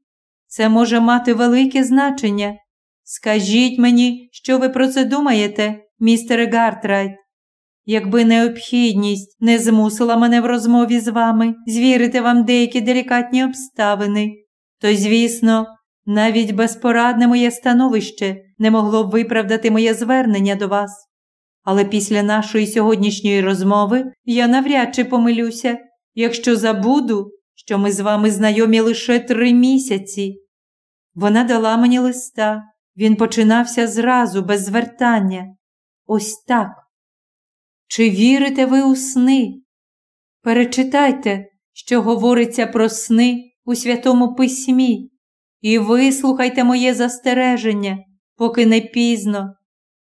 S1: Це може мати велике значення. Скажіть мені, що ви про це думаєте, містере Гартрайт? Якби необхідність не змусила мене в розмові з вами звірити вам деякі делікатні обставини, то, звісно, навіть безпорадне моє становище не могло б виправдати моє звернення до вас. Але після нашої сьогоднішньої розмови я навряд чи помилюся, якщо забуду, що ми з вами знайомі лише три місяці. Вона дала мені листа, він починався зразу, без звертання. Ось так. Чи вірите ви у сни? Перечитайте, що говориться про сни у Святому Письмі, і вислухайте моє застереження, поки не пізно.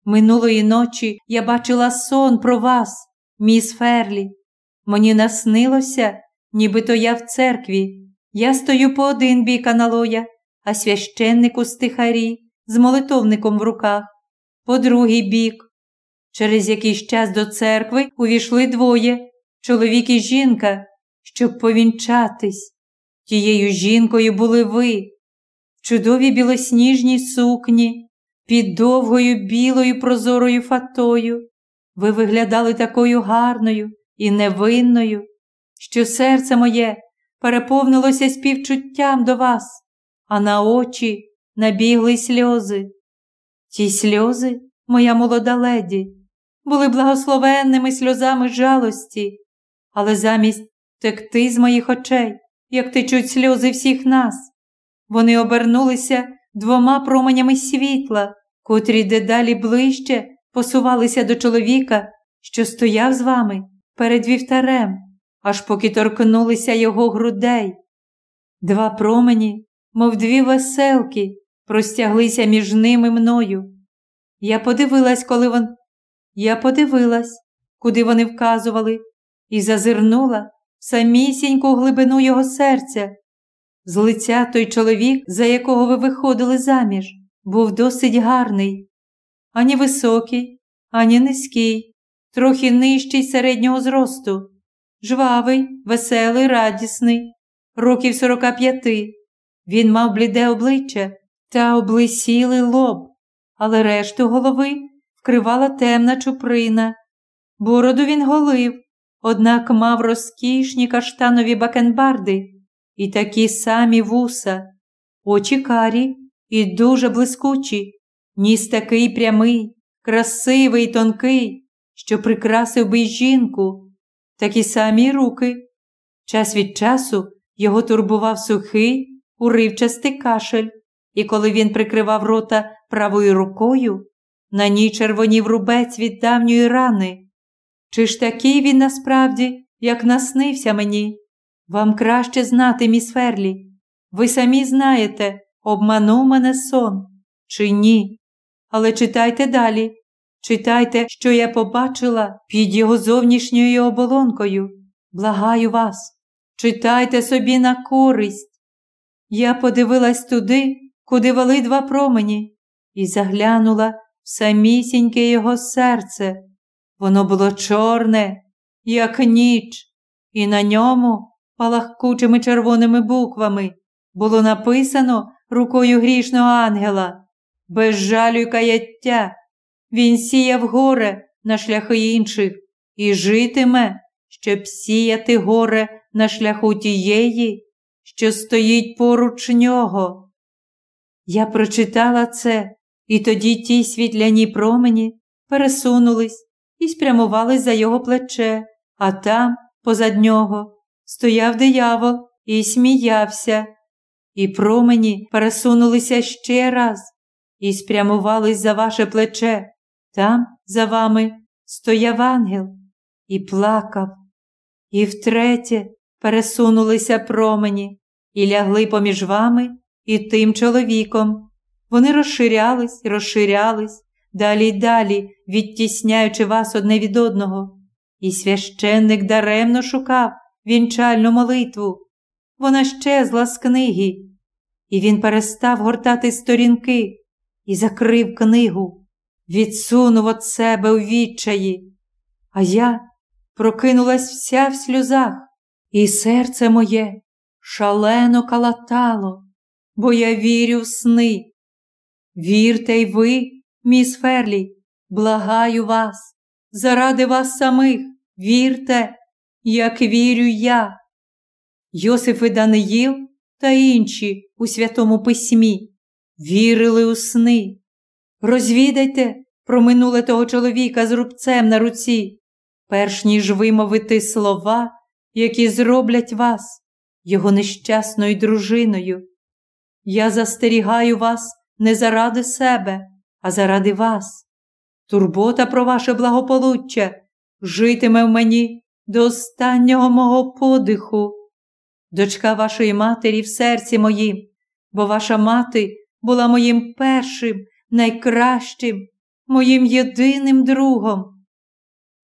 S1: Минулої ночі я бачила сон про вас, міс Ферлі. Мені наснилося, нібито я в церкві. Я стою по один бік аналоя, а священник у стихарі з молитовником в руках, по другий бік. Через якийсь час до церкви увійшли двоє чоловік і жінка, щоб повінчатись. Тією жінкою були ви, в чудовій білосніжній сукні, під довгою білою прозорою фатою. Ви виглядали такою гарною і невинною, що серце моє переповнилося співчуттям до вас, а на очі набігли сльози. Ті сльози, моя молода леді, були благословенними сльозами жалості, але замість текти з моїх очей, як течуть сльози всіх нас, вони обернулися двома променями світла, котрі дедалі ближче посувалися до чоловіка, що стояв з вами перед вівтарем, аж поки торкнулися його грудей. Два промені, мов дві веселки, простяглися між ними мною. Я подивилась, коли вон. Я подивилась, куди вони вказували, і зазирнула в самісіньку глибину його серця. З лиця той чоловік, за якого ви виходили заміж, був досить гарний, ані високий, ані низький, трохи нижчий середнього зросту, жвавий, веселий, радісний, років сорока п'яти. Він мав бліде обличчя та облисілий лоб, але решту голови вкривала темна чуприна. Бороду він голив, однак мав розкішні каштанові бакенбарди і такі самі вуса, очі карі і дуже блискучі, ніс такий прямий, красивий, й тонкий, що прикрасив би й жінку, такі самі руки. Час від часу його турбував сухий, уривчастий кашель і коли він прикривав рота правою рукою, на ній червонів рубець від давньої рани. Чи ж такий він насправді, як наснився мені? Вам краще знати, міс Ферлі. Ви самі знаєте, обманув мене сон, чи ні. Але читайте далі. читайте, що я побачила під його зовнішньою оболонкою. Благаю вас, читайте собі на користь. Я подивилась туди, куди вели два промені, і заглянула самісіньке його серце. Воно було чорне, як ніч, і на ньому, палахкучими червоними буквами, було написано рукою грішного ангела, без жалю й каяття. Він сіяв горе на шляхи інших і житиме, щоб сіяти горе на шляху тієї, що стоїть поруч нього. Я прочитала це, і тоді ті світляні промені пересунулись і спрямувались за його плече, а там, позад нього, стояв диявол і сміявся. І промені пересунулися ще раз і спрямувались за ваше плече. Там, за вами, стояв ангел і плакав. І втретє пересунулися промені і лягли поміж вами і тим чоловіком. Вони розширялись, розширялись, далі й далі, відтісняючи вас одне від одного. І священник даремно шукав вінчальну молитву. Вона щезла з книги, і він перестав гортати сторінки і закрив книгу, відсунув від себе у відчаї. А я прокинулась вся в сльозах, і серце моє шалено калатало, бо я вірю в сни. Вірте й ви, міс Ферлі, благаю вас, заради вас самих, вірте, як вірю я. Йосиф і Даниїл та інші у Святому Письмі вірили у сни. Розвідайте про минуле того чоловіка з рубцем на руці, перш ніж вимовити слова, які зроблять вас, його нещасною дружиною. Я застерігаю вас не заради себе, а заради вас. Турбота про ваше благополуччя житиме в мені до останнього мого подиху. Дочка вашої матері в серці моїм, бо ваша мати була моїм першим, найкращим, моїм єдиним другом.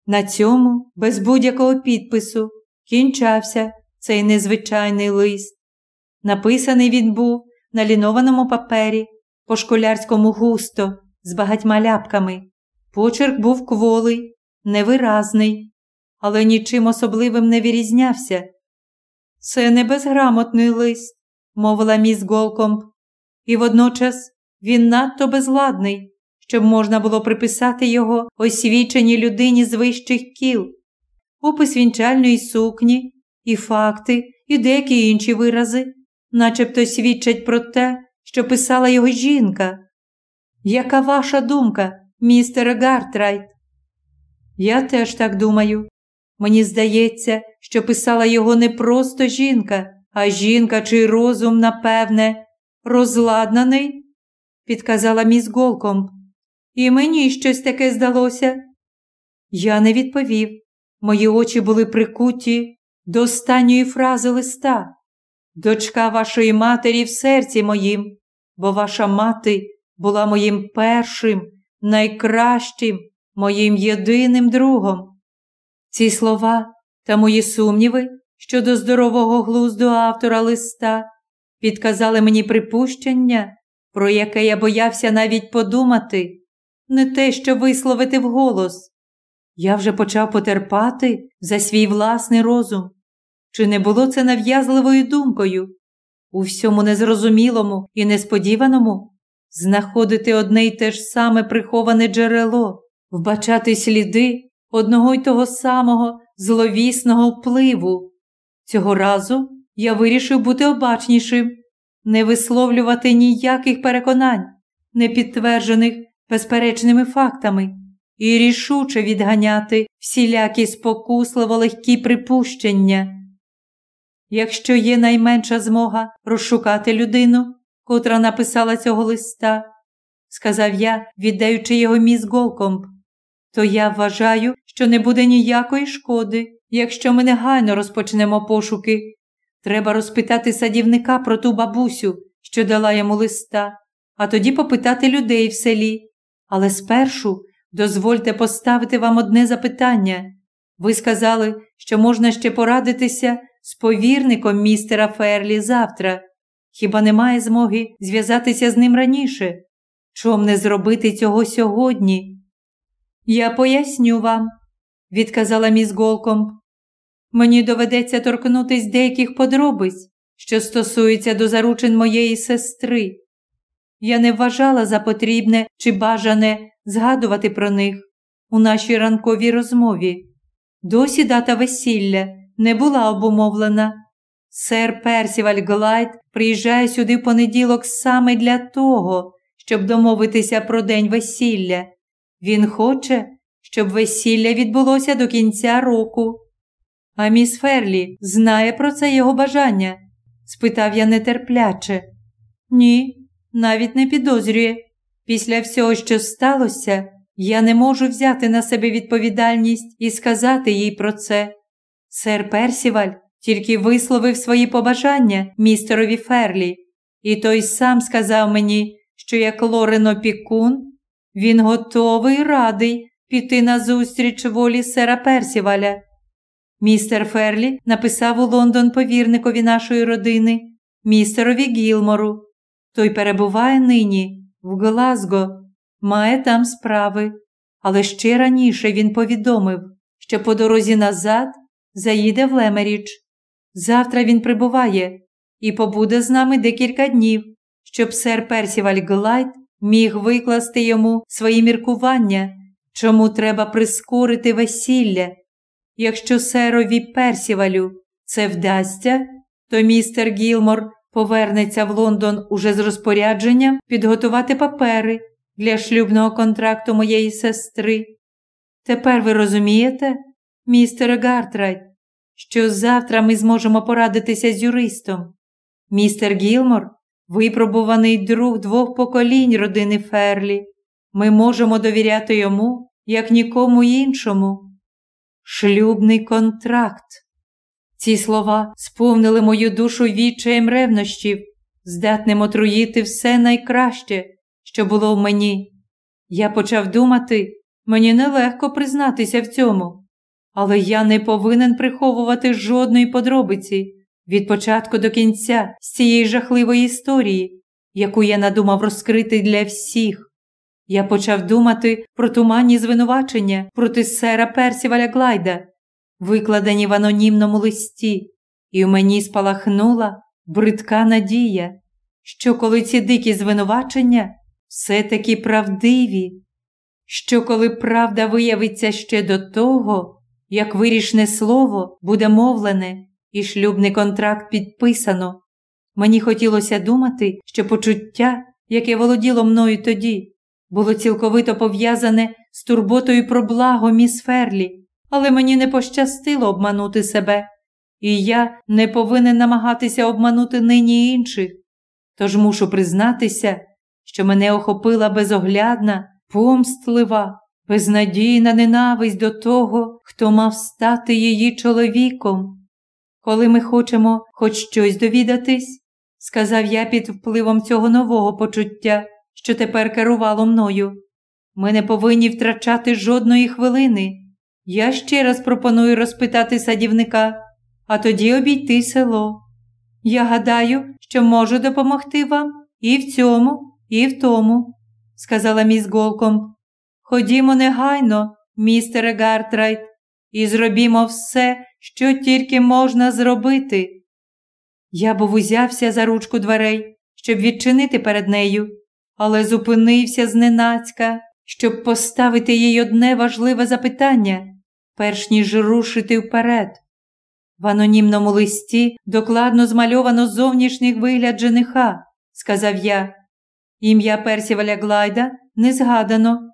S1: На цьому, без будь-якого підпису, кінчався цей незвичайний лист. Написаний він був на лінованому папері, по школярському густо, з багатьма ляпками. Почерк був кволий, невиразний, але нічим особливим не вирізнявся. Це не безграмотний лист, мовила міс Голкомб, і водночас він надто безладний, щоб можна було приписати його освіченій людині з вищих кіл, опис вінчальної сукні, і факти, і деякі інші вирази, начебто свідчать про те, що писала його жінка. Яка ваша думка, містере Гартрайт? Я теж так думаю. Мені здається, що писала його не просто жінка, а жінка, чий розум, напевне, розладнаний, підказала міс Голкомб. І мені щось таке здалося. Я не відповів. Мої очі були прикуті до останньої фрази листа. Дочка вашої матері в серці моїм, бо ваша мати була моїм першим, найкращим, моїм єдиним другом. Ці слова та мої сумніви щодо здорового глузду автора листа підказали мені припущення, про яке я боявся навіть подумати, не те, що висловити вголос. Я вже почав потерпати за свій власний розум. Чи не було це нав'язливою думкою? У всьому незрозумілому і несподіваному знаходити одне й те ж саме приховане джерело, вбачати сліди одного й того самого зловісного впливу. Цього разу я вирішив бути обачнішим, не висловлювати ніяких переконань, не підтверджених безперечними фактами, і рішуче відганяти всілякі спокусливо легкі припущення. Якщо є найменша змога розшукати людину, котра написала цього листа, сказав я, віддаючи його міс Голкомб, то я вважаю, що не буде ніякої шкоди, якщо ми негайно розпочнемо пошуки. Треба розпитати садівника про ту бабусю, що дала йому листа, а тоді попитати людей в селі. Але спершу дозвольте поставити вам одне запитання. Ви сказали, що можна ще порадитися з повірником містера Ферлі завтра. Хіба немає змоги зв'язатися з ним раніше? Чом не зробити цього сьогодні? Я поясню вам, відказала міс Голкомб. Мені доведеться торкнутись деяких подробиць, що стосуються до заручин моєї сестри. Я не вважала за потрібне чи бажане згадувати про них у нашій ранковій розмові. Досі дата весілля не була обумовлена. Сер Персіваль Глайд приїжджає сюди в понеділок саме для того, щоб домовитися про день весілля. Він хоче, щоб весілля відбулося до кінця року. А міс Ферлі знає про це його бажання? спитав я нетерпляче. Ні, навіть не підозрює. Після всього, що сталося, я не можу взяти на себе відповідальність і сказати їй про це. Сер Персіваль тільки висловив свої побажання містерові Ферлі, і той сам сказав мені, що як Лорин опікун, він готовий і радий піти назустріч волі сера Персіваля. Містер Ферлі написав у Лондон повірникові нашої родини, містерові Гілмору. Той перебуває нині в Глазго, має там справи, але ще раніше він повідомив, що по дорозі назад заїде в Лімерідж. Завтра він прибуває і побуде з нами декілька днів, щоб сер Персіваль Глайд міг викласти йому свої міркування, чому треба прискорити весілля. Якщо серові Персівалю це вдасться, то містер Гілмор повернеться в Лондон уже з розпорядженням підготувати папери для шлюбного контракту моєї сестри. Тепер ви розумієте, містер Гартрайт, що завтра ми зможемо порадитися з юристом. Містер Гілмор випробуваний друг двох поколінь родини Ферлі. Ми можемо довіряти йому, як нікому іншому. Шлюбний контракт. Ці слова сповнили мою душу відчаєм ревнощів, здатним отруїти все найкраще, що було в мені. Я почав думати, мені нелегко признатися в цьому, але я не повинен приховувати жодної подробиці від початку до кінця з цієї жахливої історії, яку я надумав розкрити для всіх. Я почав думати про туманні звинувачення проти сера Персіваля Глайда, викладені в анонімному листі, і в мені спалахнула бридка надія, що коли ці дикі звинувачення все таки правдиві, що коли правда виявиться ще до того, як вирішне слово буде мовлене і шлюбний контракт підписано, мені хотілося думати, що почуття, яке володіло мною тоді, було цілковито пов'язане з турботою про благо міс Ферлі, але мені не пощастило обманути себе, і я не повинен намагатися обманути нині інших. Тож мушу признатися, що мене охопила безоглядна, помстлива, безнадійна ненависть до того, хто мав стати її чоловіком. Коли ми хочемо хоч щось довідатись, сказав я під впливом цього нового почуття що тепер керувало мною. Ми не повинні втрачати жодної хвилини. Я ще раз пропоную розпитати садівника, а тоді обійти село. Я гадаю, що можу допомогти вам і в цьому, і в тому, сказала міс Голкомб. Ходімо негайно, містере Гартрайт, і зробімо все, що тільки можна зробити. Я був узявся за ручку дверей, щоб відчинити перед нею, але зупинився зненацька, щоб поставити їй одне важливе запитання, перш ніж рушити вперед. В анонімному листі докладно змальовано зовнішній вигляд жениха, сказав я. Ім'я Персіваля Глайда не згадано.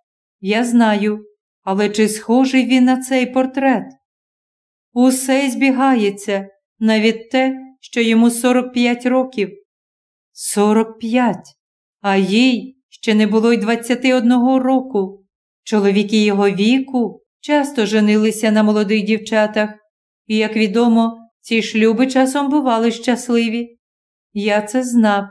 S1: Я знаю, але чи схожий він на цей портрет? Усе збігається, навіть те, що йому 45 років. 45 а їй ще не було й 21 року. Чоловіки його віку часто женилися на молодих дівчатах, і, як відомо, ці шлюби часом бували щасливі. Я це знав,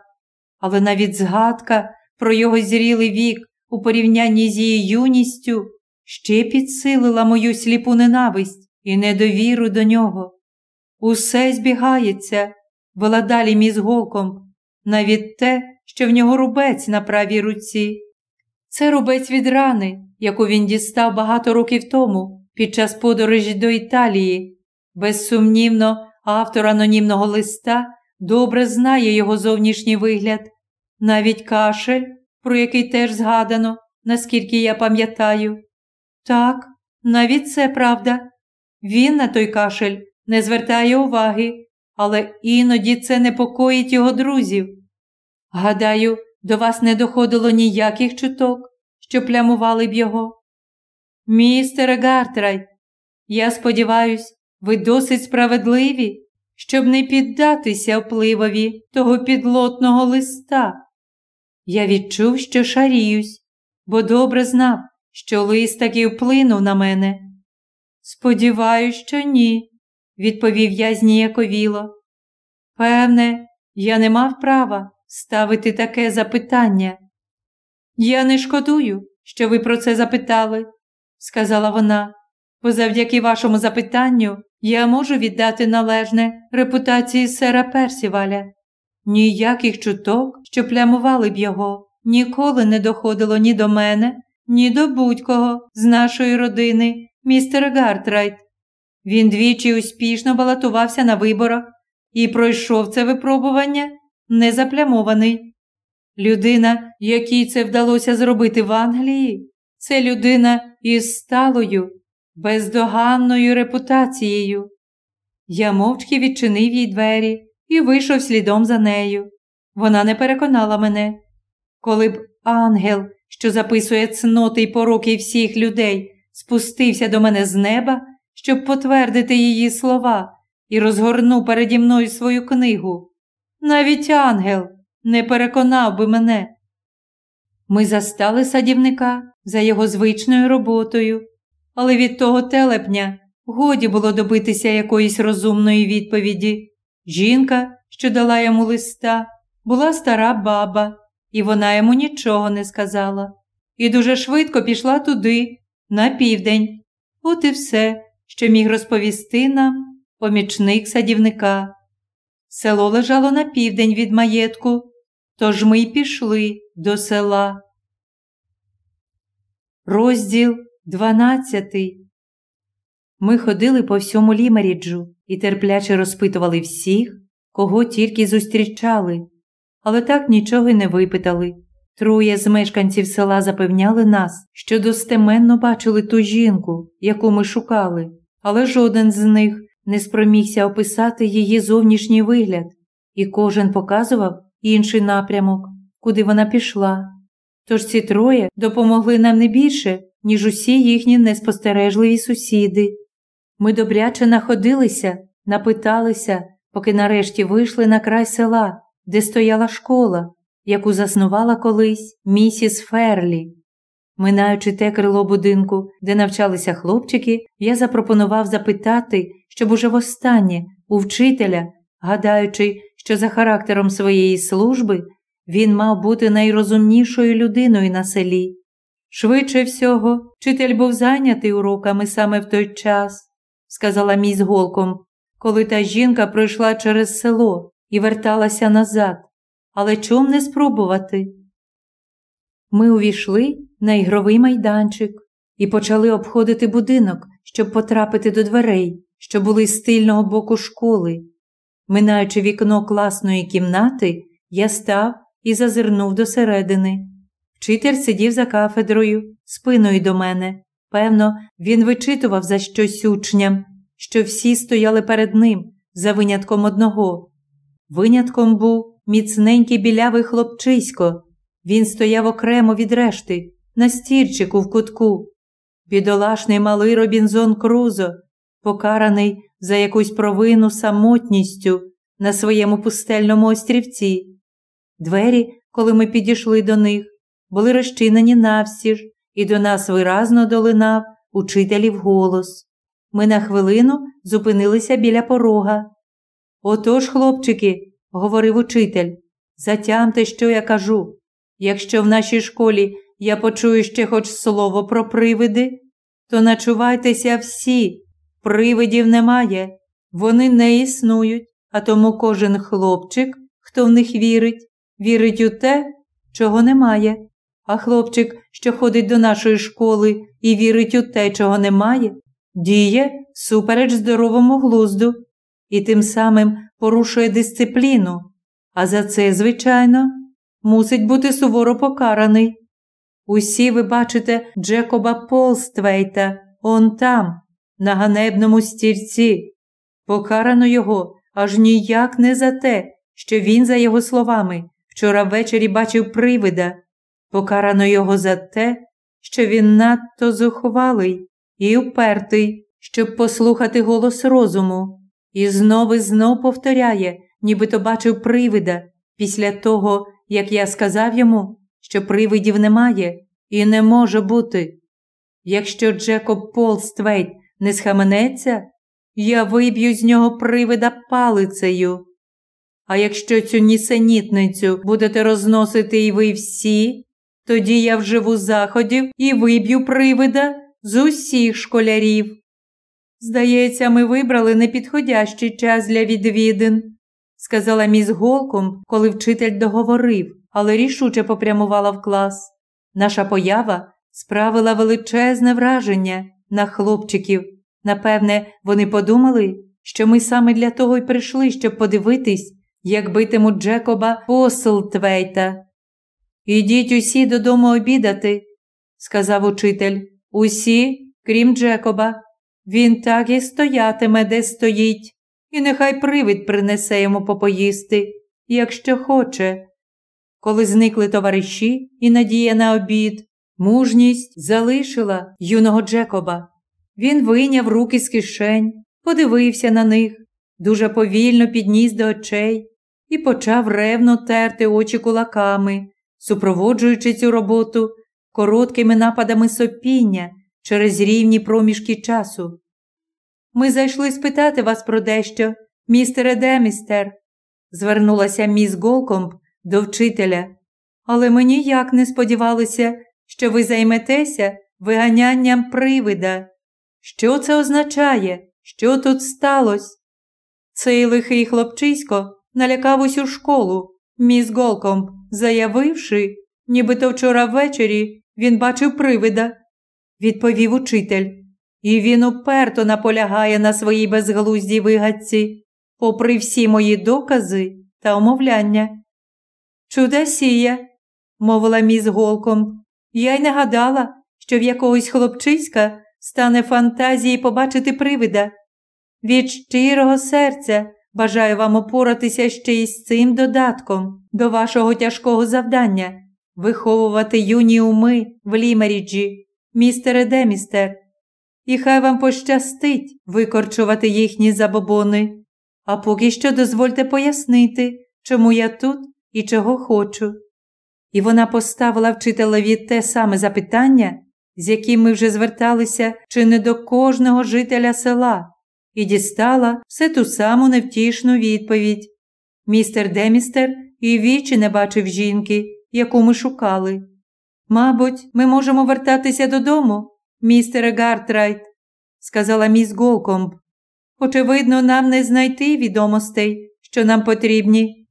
S1: але навіть згадка про його зрілий вік у порівнянні з її юністю ще підсилила мою сліпу ненависть і недовіру до нього. Усе збігається, вела далі міс голком, навіть те, що в нього рубець на правій руці. Це рубець від рани, яку він дістав багато років тому під час подорожі до Італії. Безсумнівно, автор анонімного листа добре знає його зовнішній вигляд, навіть кашель, про який теж згадано, наскільки я пам'ятаю. Так, навіть це правда. Він на той кашель не звертає уваги, але іноді це непокоїть його друзів. Гадаю, до вас не доходило ніяких чуток, що плямували б його. Містере Гартрайт, я сподіваюсь, ви досить справедливі, щоб не піддатися впливові того підлотного листа. Я відчув, що шаріюсь, бо добре знав, що лист таки вплинув на мене. Сподіваюсь, що ні, відповів я зніяковіло. Певне, я не мав права ставити таке запитання. Я не шкодую, що ви про це запитали, сказала вона, бо завдяки вашому запитанню я можу віддати належне репутації сера Персіваля. Ніяких чуток, що плямували б його, ніколи не доходило ні до мене, ні до будь-кого з нашої родини, містера Гартрайт. Він двічі успішно балотувався на виборах і пройшов це випробування незаплямований. Людина, якій це вдалося зробити в Англії, це людина із сталою, бездоганною репутацією. Я мовчки відчинив їй двері і вийшов слідом за нею. Вона не переконала мене. Коли б ангел, що записує цноти й пороки всіх людей, спустився до мене з неба, щоб потвердити її слова, і розгорнув переді мною свою книгу. Навіть ангел не переконав би мене. Ми застали садівника за його звичною роботою, але від того телепня годі було добитися якоїсь розумної відповіді. Жінка, що дала йому листа, була стара баба, і вона йому нічого не сказала. І дуже швидко пішла туди, на південь. От і все, що міг розповісти нам помічник садівника. Село лежало на південь від маєтку, тож ми й пішли до села. Розділ дванадцятий. Ми ходили по всьому лімеріджу і терпляче розпитували всіх, кого тільки зустрічали, але так нічого й не випитали. Троє з мешканців села запевняли нас, що достеменно бачили ту жінку, яку ми шукали, але жоден з них не спромігся описати її зовнішній вигляд, і кожен показував інший напрямок, куди вона пішла. Тож ці троє допомогли нам не більше, ніж усі їхні неспостережливі сусіди. Ми добряче находилися, напиталися, поки нарешті вийшли на край села, де стояла школа, яку заснувала колись місіс Ферлі. Минаючи те крило будинку, де навчалися хлопчики, я запропонував запитати, щоб уже востаннє у вчителя, гадаючи, що за характером своєї служби він мав бути найрозумнішою людиною на селі. Швидше всього, вчитель був зайнятий уроками саме в той час, сказала міс голком, коли та жінка пройшла через село і верталася назад. Але чом не спробувати? Ми увійшли на ігровий майданчик і почали обходити будинок, щоб потрапити до дверей, що були з тильного боку школи. Минаючи вікно класної кімнати, я став і зазирнув до середини. Вчитель сидів за кафедрою, спиною до мене. Певно, він вичитував за щось учням, що всі стояли перед ним, за винятком одного. Винятком був міцненький білявий хлопчисько. Він стояв окремо від решти, на стірчику в кутку. Бідолашний малий Робінзон Крузо, покараний за якусь провину самотністю на своєму пустельному острівці. Двері, коли ми підійшли до них, були розчинені навстіж, і до нас виразно долинав учителів голос. Ми на хвилину зупинилися біля порога. Отож, хлопчики, говорив учитель, затямте, що я кажу. Якщо в нашій школі я почую ще хоч слово про привиди, то начувайтеся всі, привидів немає, вони не існують, а тому кожен хлопчик, хто в них вірить, вірить у те, чого немає. А хлопчик, що ходить до нашої школи і вірить у те, чого немає, діє супереч здоровому глузду і тим самим порушує дисципліну, а за це, звичайно, мусить бути суворо покараний. Усі ви бачите Джекоба Полствейта он там, на ганебному стільці. Покарано його аж ніяк не за те, що він, за його словами, вчора ввечері бачив привида. Покарано його за те, що він надто зухвалий і упертий, щоб послухати голос розуму, і знов і знов повторяє, нібито бачив привида, після того, як я сказав йому, що привидів немає і не може бути. Якщо Джекоб Полствейт не схаменеться, я виб'ю з нього привида палицею. А якщо цю нісенітницю будете розносити і ви всі, тоді я вживу заходів і виб'ю привида з усіх школярів. Здається, ми вибрали непідходящий час для відвідин, сказала міс Голком, коли вчитель договорив, але рішуче попрямувала в клас. Наша поява справила величезне враження на хлопчиків. Напевне, вони подумали, що ми саме для того й прийшли, щоб подивитись, як битимуть Джекоба Послтвейта. Ідіть усі додому обідати, сказав учитель. Усі, крім Джекоба. Він так і стоятиме, де стоїть, і нехай привид принесе йому попоїсти, якщо хоче. Коли зникли товариші і надія на обід, мужність залишила юного Джекоба. Він вийняв руки з кишень, подивився на них, дуже повільно підніс до очей і почав ревно терти очі кулаками, супроводжуючи цю роботу короткими нападами сопіння через рівні проміжки часу. Ми зайшли спитати вас про дещо, містере Демістер, звернулася міс Голкомб до вчителя, але ми ніяк не сподівалися, що ви займетеся виганянням привида. Що це означає? Що тут сталося? Цей лихий хлопчисько налякав усю школу, міс Голкомб, заявивши, нібито вчора ввечері він бачив привида, відповів учитель. І він уперто наполягає на своїй безглуздій вигадці, попри всі мої докази та умовляння. Чудесія, мовила міс Голком, я й не гадала, що в якогось хлопчиська стане фантазії побачити привида. Від щирого серця бажаю вам опоратися ще й з цим додатком до вашого тяжкого завдання виховувати юні уми в Лімеріджі, містере Демістер і хай вам пощастить викорчувати їхні забобони. А поки що дозвольте пояснити, чому я тут і чого хочу. І вона поставила вчителеві те саме запитання, з яким ми вже зверталися чи не до кожного жителя села, і дістала все ту саму невтішну відповідь. Містер Демістер і вічі не бачив жінки, яку ми шукали. Мабуть, ми можемо вертатися додому, Містере Гартрайт, сказала міс Голкомб, очевидно, нам не знайти відомостей, що нам потрібні.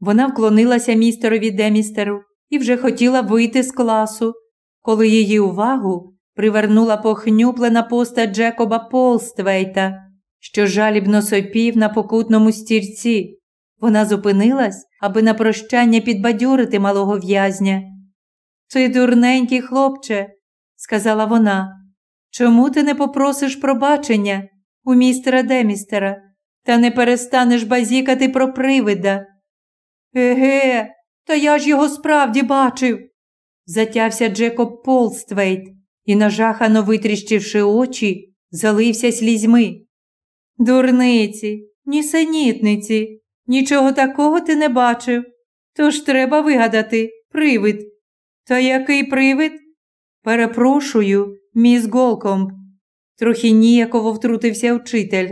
S1: Вона вклонилася містерові Демістеру і вже хотіла вийти з класу, коли її увагу привернула похнюплена поста Джекоба Полствейта, що жалібно сопів на покутному стільці. Вона зупинилась, аби на прощання підбадьорити малого в'язня. Ти дурненький хлопче, сказала вона. Чому ти не попросиш пробачення у містера Демістера та не перестанеш базікати про привида? Еге, та я ж його справді бачив. Затявся Джекоб Полствейт і, нажахано витріщивши очі, залився слізьми. Дурниці, нісенітниці, нічого такого ти не бачив. Тож треба вигадати привид. Та який привид? Перепрошую, міс Голкомб, трохи ніяково втрутився вчитель.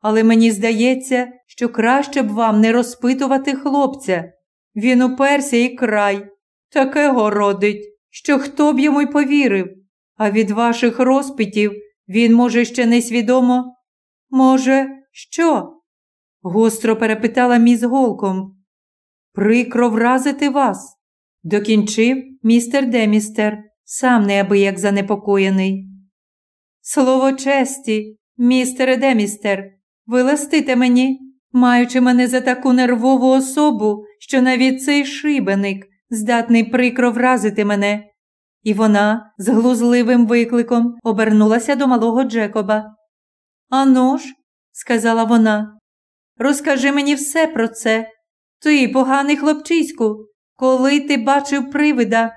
S1: Але мені здається, що краще б вам не розпитувати хлопця. Він уперся і край. Таке городить, що хто б йому й повірив, а від ваших розпитів він, може, ще несвідомо. Може, що? гостро перепитала міс Голком. Прикро вразити вас, докінчив містер Демістер, сам неабияк занепокоєний. Слово честі, містере Демістер, ви листите мені, маючи мене за таку нервову особу, що навіть цей шибеник здатний прикро вразити мене. І вона з глузливим викликом обернулася до малого Джекоба. Ану ж, сказала вона, розкажи мені все про це. Ти, поганий хлопчиську, коли ти бачив привида?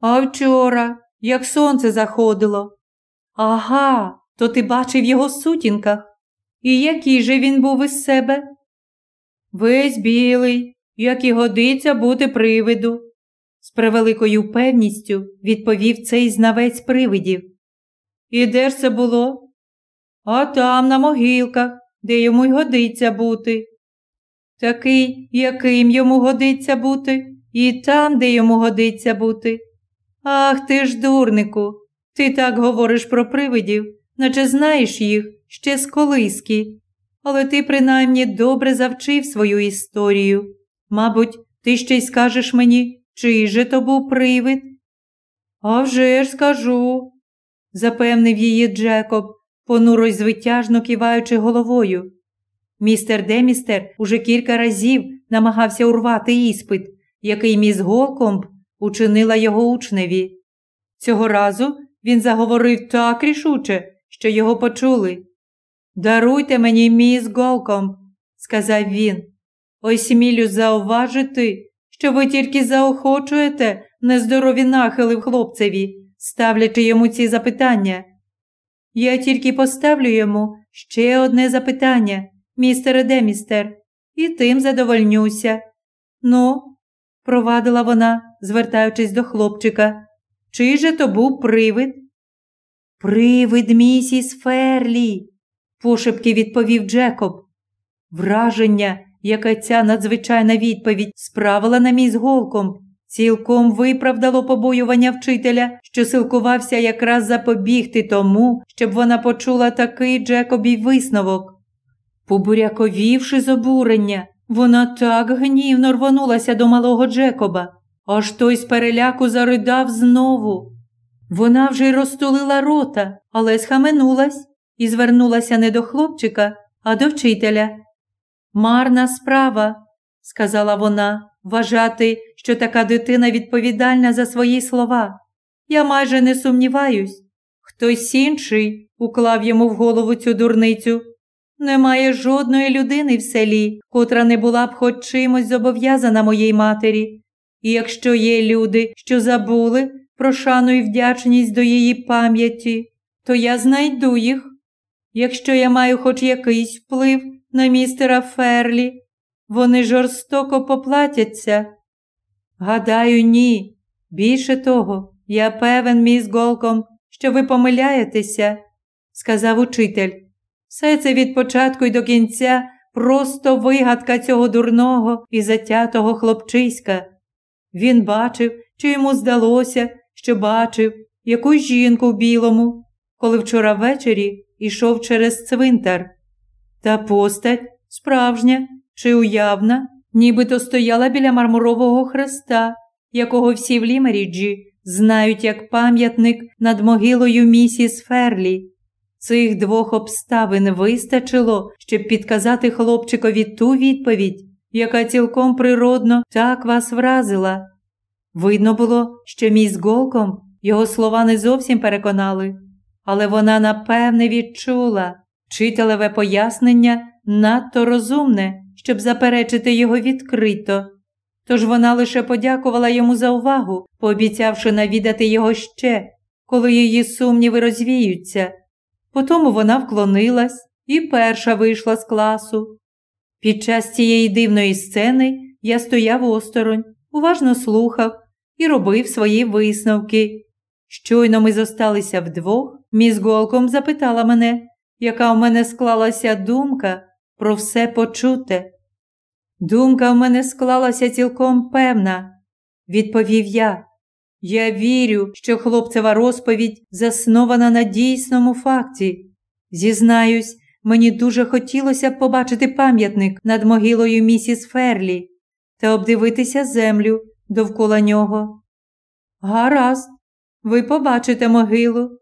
S1: А вчора, як сонце заходило. Ага, то ти бачив його в сутінках. І який же він був із себе? Весь білий, як і годиться бути привиду, з превеликою певністю відповів цей знавець привидів. І де ж це було? А там, на могилках, де йому й годиться бути. Такий, яким йому годиться бути, і там, де йому годиться бути. Ах ти ж, дурнику, ти так говориш про привидів, наче знаєш їх ще з колиски, але ти принаймні добре завчив свою історію. Мабуть, ти ще й скажеш мені, чий же то був привид? «А вже ж скажу, запевнив її Джекоб, понуро й звитяжно киваючи головою. Містер Демістер уже кілька разів намагався урвати іспит, який міс Голкомб учинила його учневі. Цього разу він заговорив так рішуче, що його почули. Даруйте мені, міс Голкомб, сказав він. Ось смілю зауважити, що ви тільки заохочуєте нездорові нахили в хлопцеві, ставлячи йому ці запитання. Я тільки поставлю йому ще одне запитання, містере Демістер, і тим задовольнюся. Ну, провадила вона, звертаючись до хлопчика, чий же то був привид? Привид місіс Ферлі, пошепки відповів Джекоб. Враження, яке ця надзвичайна відповідь справила на мій з голком, цілком виправдало побоювання вчителя, що силкувався якраз запобігти тому, щоб вона почула такий Джекобій висновок. Побуряковівши з обурення, вона так гнівно рвонулася до малого Джекоба, аж той з переляку заридав знову. Вона вже й розтулила рота, але схаменулась і звернулася не до хлопчика, а до вчителя. Марна справа, сказала вона, вважати, що така дитина відповідальна за свої слова. Я майже не сумніваюсь. Хтось інший уклав йому в голову цю дурницю. Немає жодної людини в селі, котра не була б хоч чимось зобов'язана моїй матері. І якщо є люди, що забули про шану і вдячність до її пам'яті, то я знайду їх. Якщо я маю хоч якийсь вплив на містера Ферлі, вони жорстоко поплатяться. Гадаю, ні. Більше того, я певен, міс Голком, що ви помиляєтеся, сказав учитель. Все це від початку й до кінця просто вигадка цього дурного і затятого хлопчиська. Він бачив, чи йому здалося, що бачив якусь жінку в білому, коли вчора ввечері йшов через цвинтар. Та постать справжня чи уявна, нібито стояла біля мармурового хреста, якого всі в Лімеріджі знають як пам'ятник над могилою місіс Ферлі. Цих двох обставин вистачило, щоб підказати хлопчикові ту відповідь, яка цілком природно так вас вразила. Видно було, що міс Голком його слова не зовсім переконали, але вона напевне відчула вчителеве пояснення надто розумне, щоб заперечити його відкрито. Тож вона лише подякувала йому за увагу, пообіцявши навідати його ще, коли її сумніви розвіються. Потому вона вклонилась і перша вийшла з класу. Під час цієї дивної сцени я стояв осторонь, уважно слухав і робив свої висновки. Щойно ми зосталися вдвох, міс Голком запитала мене, яка в мене склалася думка про все почуте. Думка в мене склалася цілком певна, відповів я. Я вірю, що хлопцева розповідь заснована на дійсному факті. Зізнаюсь, мені дуже хотілося б побачити пам'ятник над могилою місіс Ферлі та обдивитися землю довкола нього. Гаразд, ви побачите могилу.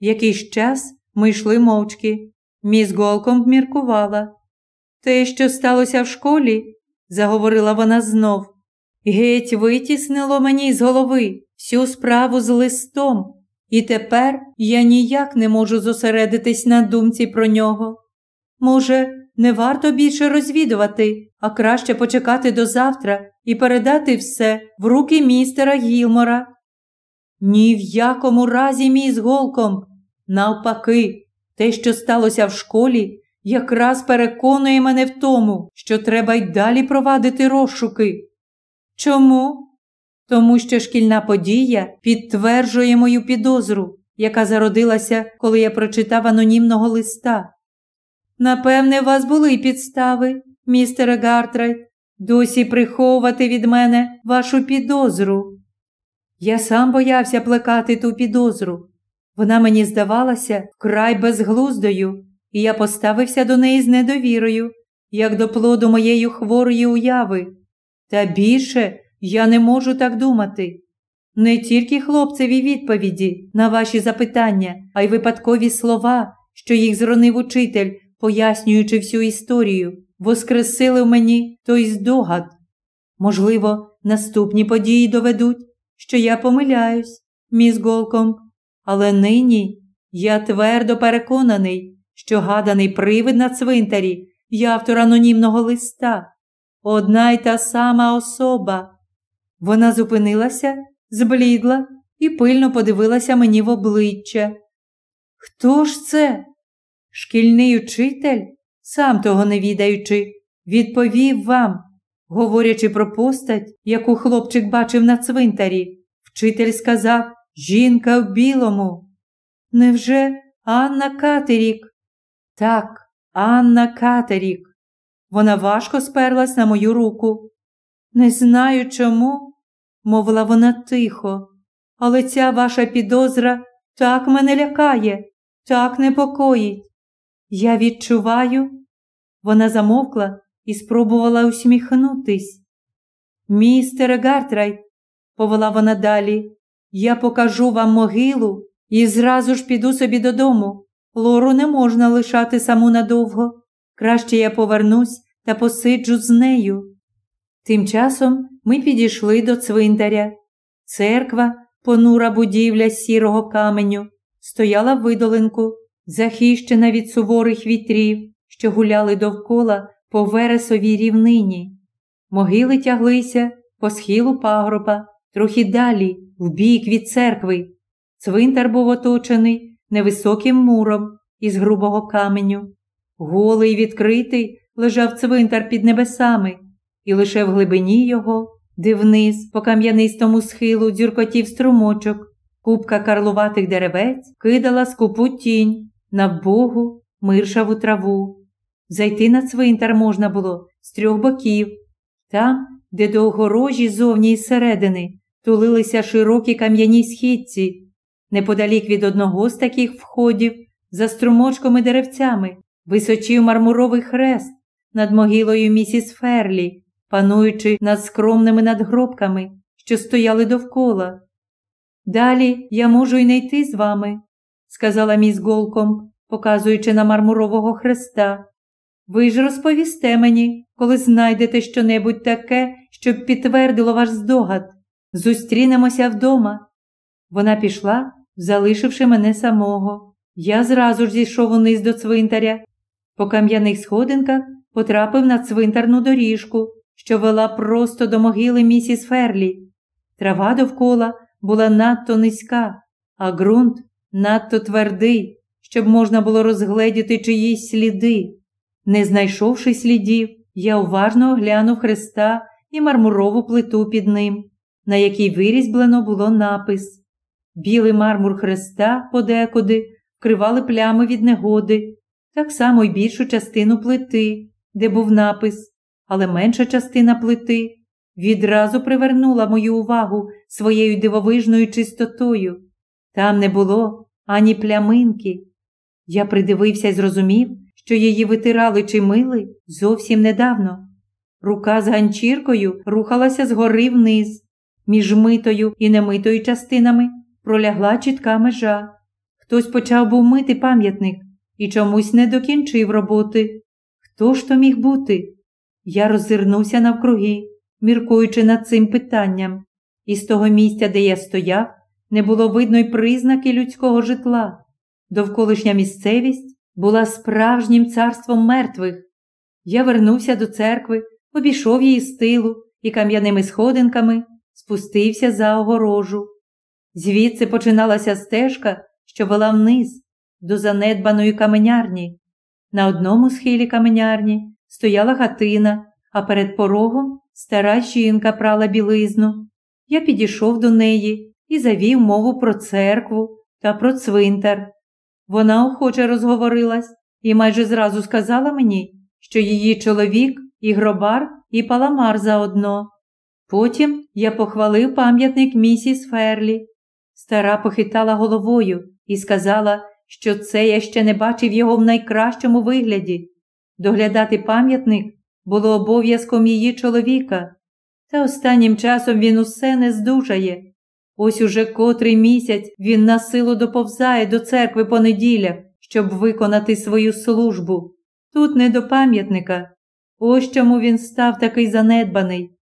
S1: Якийсь час ми йшли мовчки. Міс Голком міркувала. Те, що сталося в школі, заговорила вона знов, геть витіснило мені з голови всю справу з листом, і тепер я ніяк не можу зосередитись на думці про нього. Може, не варто більше розвідувати, а краще почекати до завтра і передати все в руки містера Гілмора. Ні в якому разі, міс Голком. Навпаки, те, що сталося в школі, якраз переконує мене в тому, що треба й далі провадити розшуки. Чому? Тому що шкільна подія підтверджує мою підозру, яка зародилася, коли я прочитав анонімного листа. Напевне, у вас були підстави, містере Гартрайт, досі приховувати від мене вашу підозру. Я сам боявся плекати ту підозру. Вона мені здавалася вкрай безглуздою, і я поставився до неї з недовірою, як до плоду моєї хворої уяви. Та більше я не можу так думати. Не тільки хлопцеві відповіді на ваші запитання, а й випадкові слова, що їх зронив учитель, пояснюючи всю історію, воскресили в мені той здогад. Можливо, наступні події доведуть, що я помиляюсь, міс Голком, але нині я твердо переконаний, що гаданий привид на цвинтарі є автор анонімного листа, одна й та сама особа. Вона зупинилася, зблідла і пильно подивилася мені в обличчя. Хто ж це? Шкільний учитель, сам того не відаючи, відповів вам, говорячи про постать, яку хлопчик бачив на цвинтарі. Вчитель сказав Жінка в білому. Невже Анна Катерік? Так, Анна Катерік. Вона важко сперлась на мою руку. Не знаю чому, мовила вона тихо, але ця ваша підозра так мене лякає, так непокоїть. Я відчуваю. Вона замовкла і спробувала усміхнутись. Містере Гартрайт, повела вона далі, я покажу вам могилу і зразу ж піду собі додому. Лору не можна лишати саму надовго. Краще я повернусь та посиджу з нею. Тим часом ми підійшли до цвинтаря. Церква, понура будівля сірого каменю, стояла в видолинку, захищена від суворих вітрів, що гуляли довкола по вересовій рівнині. Могили тяглися по схилу пагорба, трохи далі, вбік від церкви. Цвинтар був оточений невисоким муром із грубого каменю. Голий відкритий лежав цвинтар під небесами, і лише в глибині його, де вниз, по кам'янистому схилу, дзюркотів струмочок, купка карлуватих деревець кидала скупу тінь на вбогу, миршаву траву. Зайти на цвинтар можна було з трьох боків, там, де до огорожі зовні і зсередини тулилися широкі кам'яні східці, неподалік від одного з таких входів, за струмочками деревцями, височив мармуровий хрест над могилою місіс Ферлі, пануючи над скромними надгробками, що стояли довкола. Далі я можу й не йти з вами, сказала міс Голком, показуючи на мармурового хреста. Ви ж розповісте мені, коли знайдете щонебудь таке, щоб підтвердило ваш здогад. Зустрінемося вдома. Вона пішла, залишивши мене самого. Я зразу ж зійшов униз до цвинтаря. По кам'яних сходинках потрапив на цвинтарну доріжку, що вела просто до могили місіс Ферлі. Трава довкола була надто низька, а ґрунт надто твердий, щоб можна було розгледіти чиїсь сліди. Не знайшовши слідів, я уважно оглянув хреста і мармурову плиту під ним на якій вирізблено було напис. Білий мармур хреста подекуди вкривали плями від негоди, так само й більшу частину плити, де був напис, але менша частина плити відразу привернула мою увагу своєю дивовижною чистотою. Там не було ані пляминки. Я придивився і зрозумів, що її витирали чи мили зовсім недавно. Рука з ганчіркою рухалася згори вниз. Між митою і немитою частинами пролягла чітка межа. Хтось почав був мити пам'ятник і чомусь не докінчив роботи. Хто ж то міг бути? Я роззирнувся навкруги, міркуючи над цим питанням, і з того місця, де я стояв, не було видно й признаки людського житла. Довколишня місцевість була справжнім царством мертвих. Я вернувся до церкви, обійшов її з тилу і кам'яними сходинками спустився за огорожу. Звідси починалася стежка, що вела вниз, до занедбаної каменярні. На одному схилі каменярні стояла хатина, а перед порогом стара жінка прала білизну. Я підійшов до неї і завів мову про церкву та про цвинтар. Вона охоче розговорилась і майже зразу сказала мені, що її чоловік і гробар, і паламар заодно. Потім я похвалив пам'ятник місіс Ферлі. Стара похитала головою і сказала, що це я ще не бачив його в найкращому вигляді. Доглядати пам'ятник було обов'язком її чоловіка, та останнім часом він усе не здужає. Ось уже котрий місяць він на силу доповзає до церкви по неділях, щоб виконати свою службу. Тут не до пам'ятника. Ось чому він став такий занедбаний.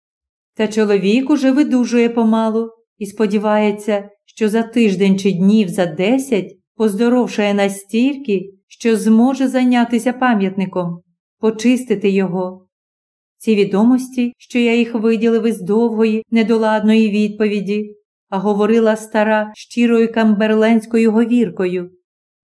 S1: Та чоловік уже видужує помалу і сподівається, що за тиждень чи днів за десять поздоровшає настільки, що зможе зайнятися пам'ятником, почистити його. Ці відомості, що я їх виділив із довгої, недоладної відповіді, а говорила стара щирою камберленською говіркою,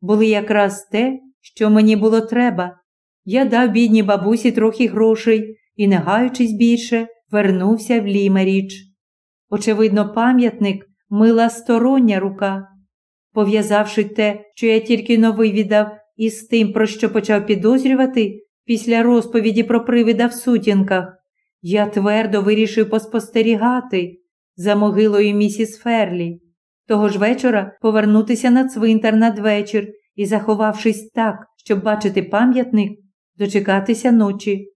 S1: були якраз те, що мені було треба. Я дав бідній бабусі трохи грошей і, не гаючись більше, вернувся в Лімеріч. Очевидно, пам'ятник мила стороння рука. Пов'язавши те, що я тільки новий віддав, із тим, про що почав підозрювати, після розповіді про привида в сутінках, я твердо вирішив поспостерігати за могилою місіс Ферлі. Того ж вечора повернутися на цвинтар надвечір і, заховавшись так, щоб бачити пам'ятник, дочекатися ночі.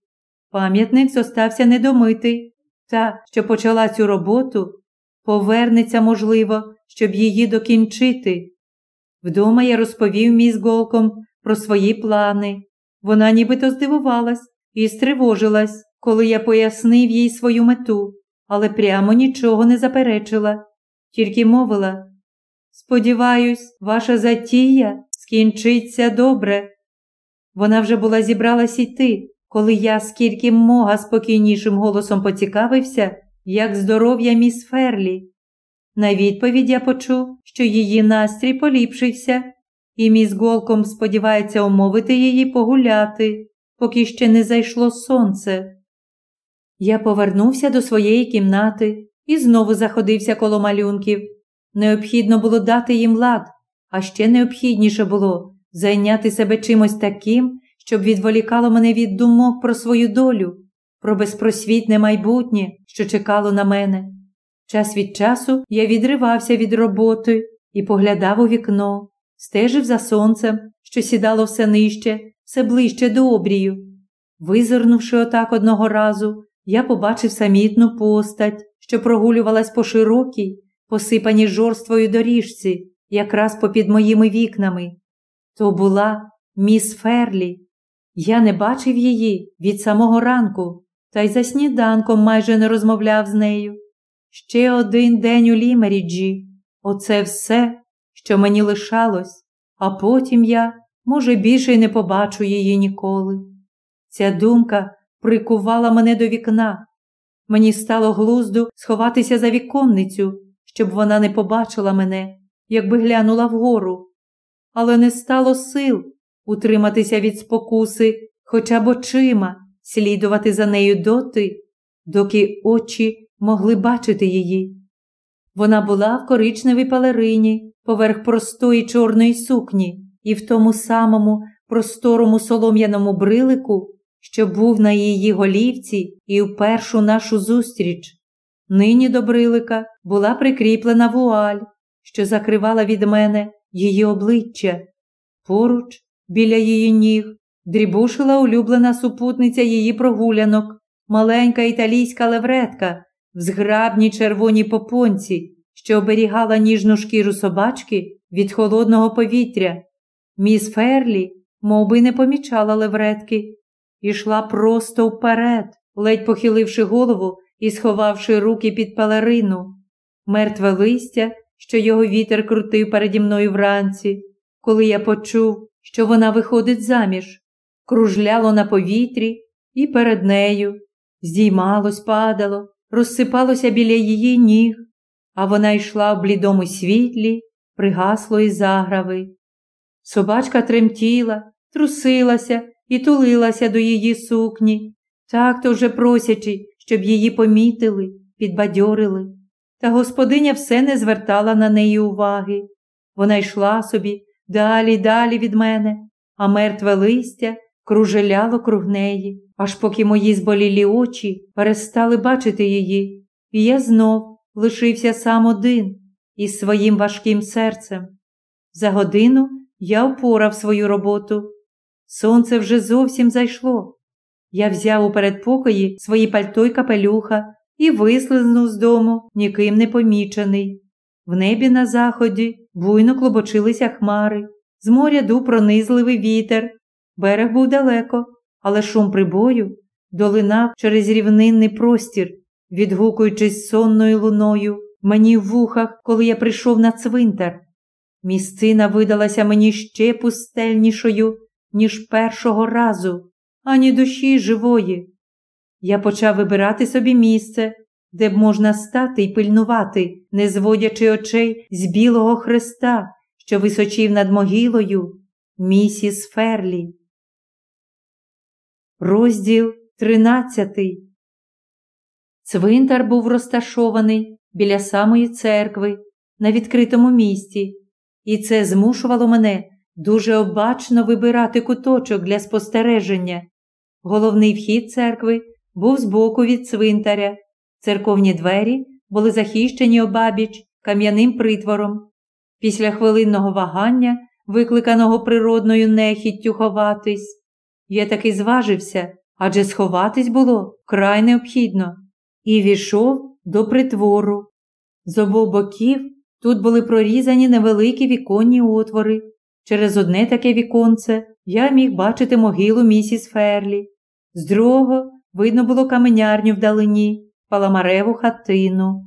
S1: Пам'ятник зостався недомитий, та, що почала цю роботу, повернеться, можливо, щоб її докінчити. Вдома я розповів міс Голком про свої плани. Вона нібито здивувалась і стривожилась, коли я пояснив їй свою мету, але прямо нічого не заперечила, тільки мовила Сподіваюсь, ваша затія скінчиться добре. Вона вже була зібралась іти, коли я скільки мога спокійнішим голосом поцікавився, як здоров'я міс Ферлі. На відповідь я почув, що її настрій поліпшився, і міс Голком сподівається умовити її погуляти, поки ще не зайшло сонце. Я повернувся до своєї кімнати і знову заходився коло малюнків. Необхідно було дати їм лад, а ще необхідніше було зайняти себе чимось таким, щоб відволікало мене від думок про свою долю, про безпросвітне майбутнє, що чекало на мене. Час від часу я відривався від роботи і поглядав у вікно, стежив за сонцем, що сідало все нижче, все ближче до обрію. Визирнувши отак одного разу, я побачив самітну постать, що прогулювалась по широкій, посипаній жорствою доріжці, якраз попід моїми вікнами. То була міс Ферлі. Я не бачив її від самого ранку, та й за сніданком майже не розмовляв з нею. Ще один день у Лімеріджі. Оце все, що мені лишалось, а потім я, може, більше й не побачу її ніколи. Ця думка прикувала мене до вікна. Мені стало глузду сховатися за віконницю, щоб вона не побачила мене, якби глянула вгору. Але не стало сил утриматися від спокуси, хоча б очима, слідувати за нею доти, доки очі могли бачити її. Вона була в коричневій палерині поверх простої чорної сукні і в тому самому просторому солом'яному брилику, що був на її голівці і в першу нашу зустріч. Нині до брилика була прикріплена вуаль, що закривала від мене її обличчя. Поруч, біля її ніг, дрібушила улюблена супутниця її прогулянок, маленька італійська левретка в зграбній червоній попонці, що оберігала ніжну шкіру собачки від холодного повітря. Міс Ферлі, мов би, не помічала левретки, ішла просто вперед, ледь похиливши голову і сховавши руки під пелерину. Мертве листя, що його вітер крутив переді мною вранці, коли я почув, що вона виходить заміж, кружляло на повітрі і перед нею, здіймалось, падало, розсипалося біля її ніг, а вона йшла в блідому світлі, пригаслої заграви. Собачка тремтіла, трусилася і тулилася до її сукні, так то вже просячи, щоб її помітили, підбадьорили. Та господиня все не звертала на неї уваги. Вона йшла собі далі, далі від мене, а мертве листя кружеляло круг неї, аж поки мої зболілі очі перестали бачити її, і я знов лишився сам один із своїм важким серцем. За годину я впорав свою роботу. Сонце вже зовсім зайшло. Я взяв у передпокої свої пальто й капелюха і вислизнув з дому, ніким не помічений. В небі на заході буйно клобочилися хмари, з моря дув пронизливий вітер. Берег був далеко, але шум прибою долинав через рівнинний простір, відгукуючись сонною луною мені в вухах, коли я прийшов на цвинтар. Місцина видалася мені ще пустельнішою, ніж першого разу, ані душі живої. Я почав вибирати собі місце, де б можна стати і пильнувати, не зводячи очей з білого хреста, що височив над могилою місіс Ферлі. Розділ тринадцятий. Цвинтар був розташований біля самої церкви на відкритому місці, і це змушувало мене дуже обачно вибирати куточок для спостереження. Головний вхід церкви був збоку від цвинтаря. Церковні двері були захищені обабіч кам'яним притвором. Після хвилинного вагання, викликаного природною нехіттю ховатись, я таки зважився, адже сховатись було край необхідно, і війшов до притвору. З обох боків тут були прорізані невеликі віконні отвори. Через одне таке віконце я міг бачити могилу місіс Ферлі. З другого видно було каменярню вдалині, паламареву хатину.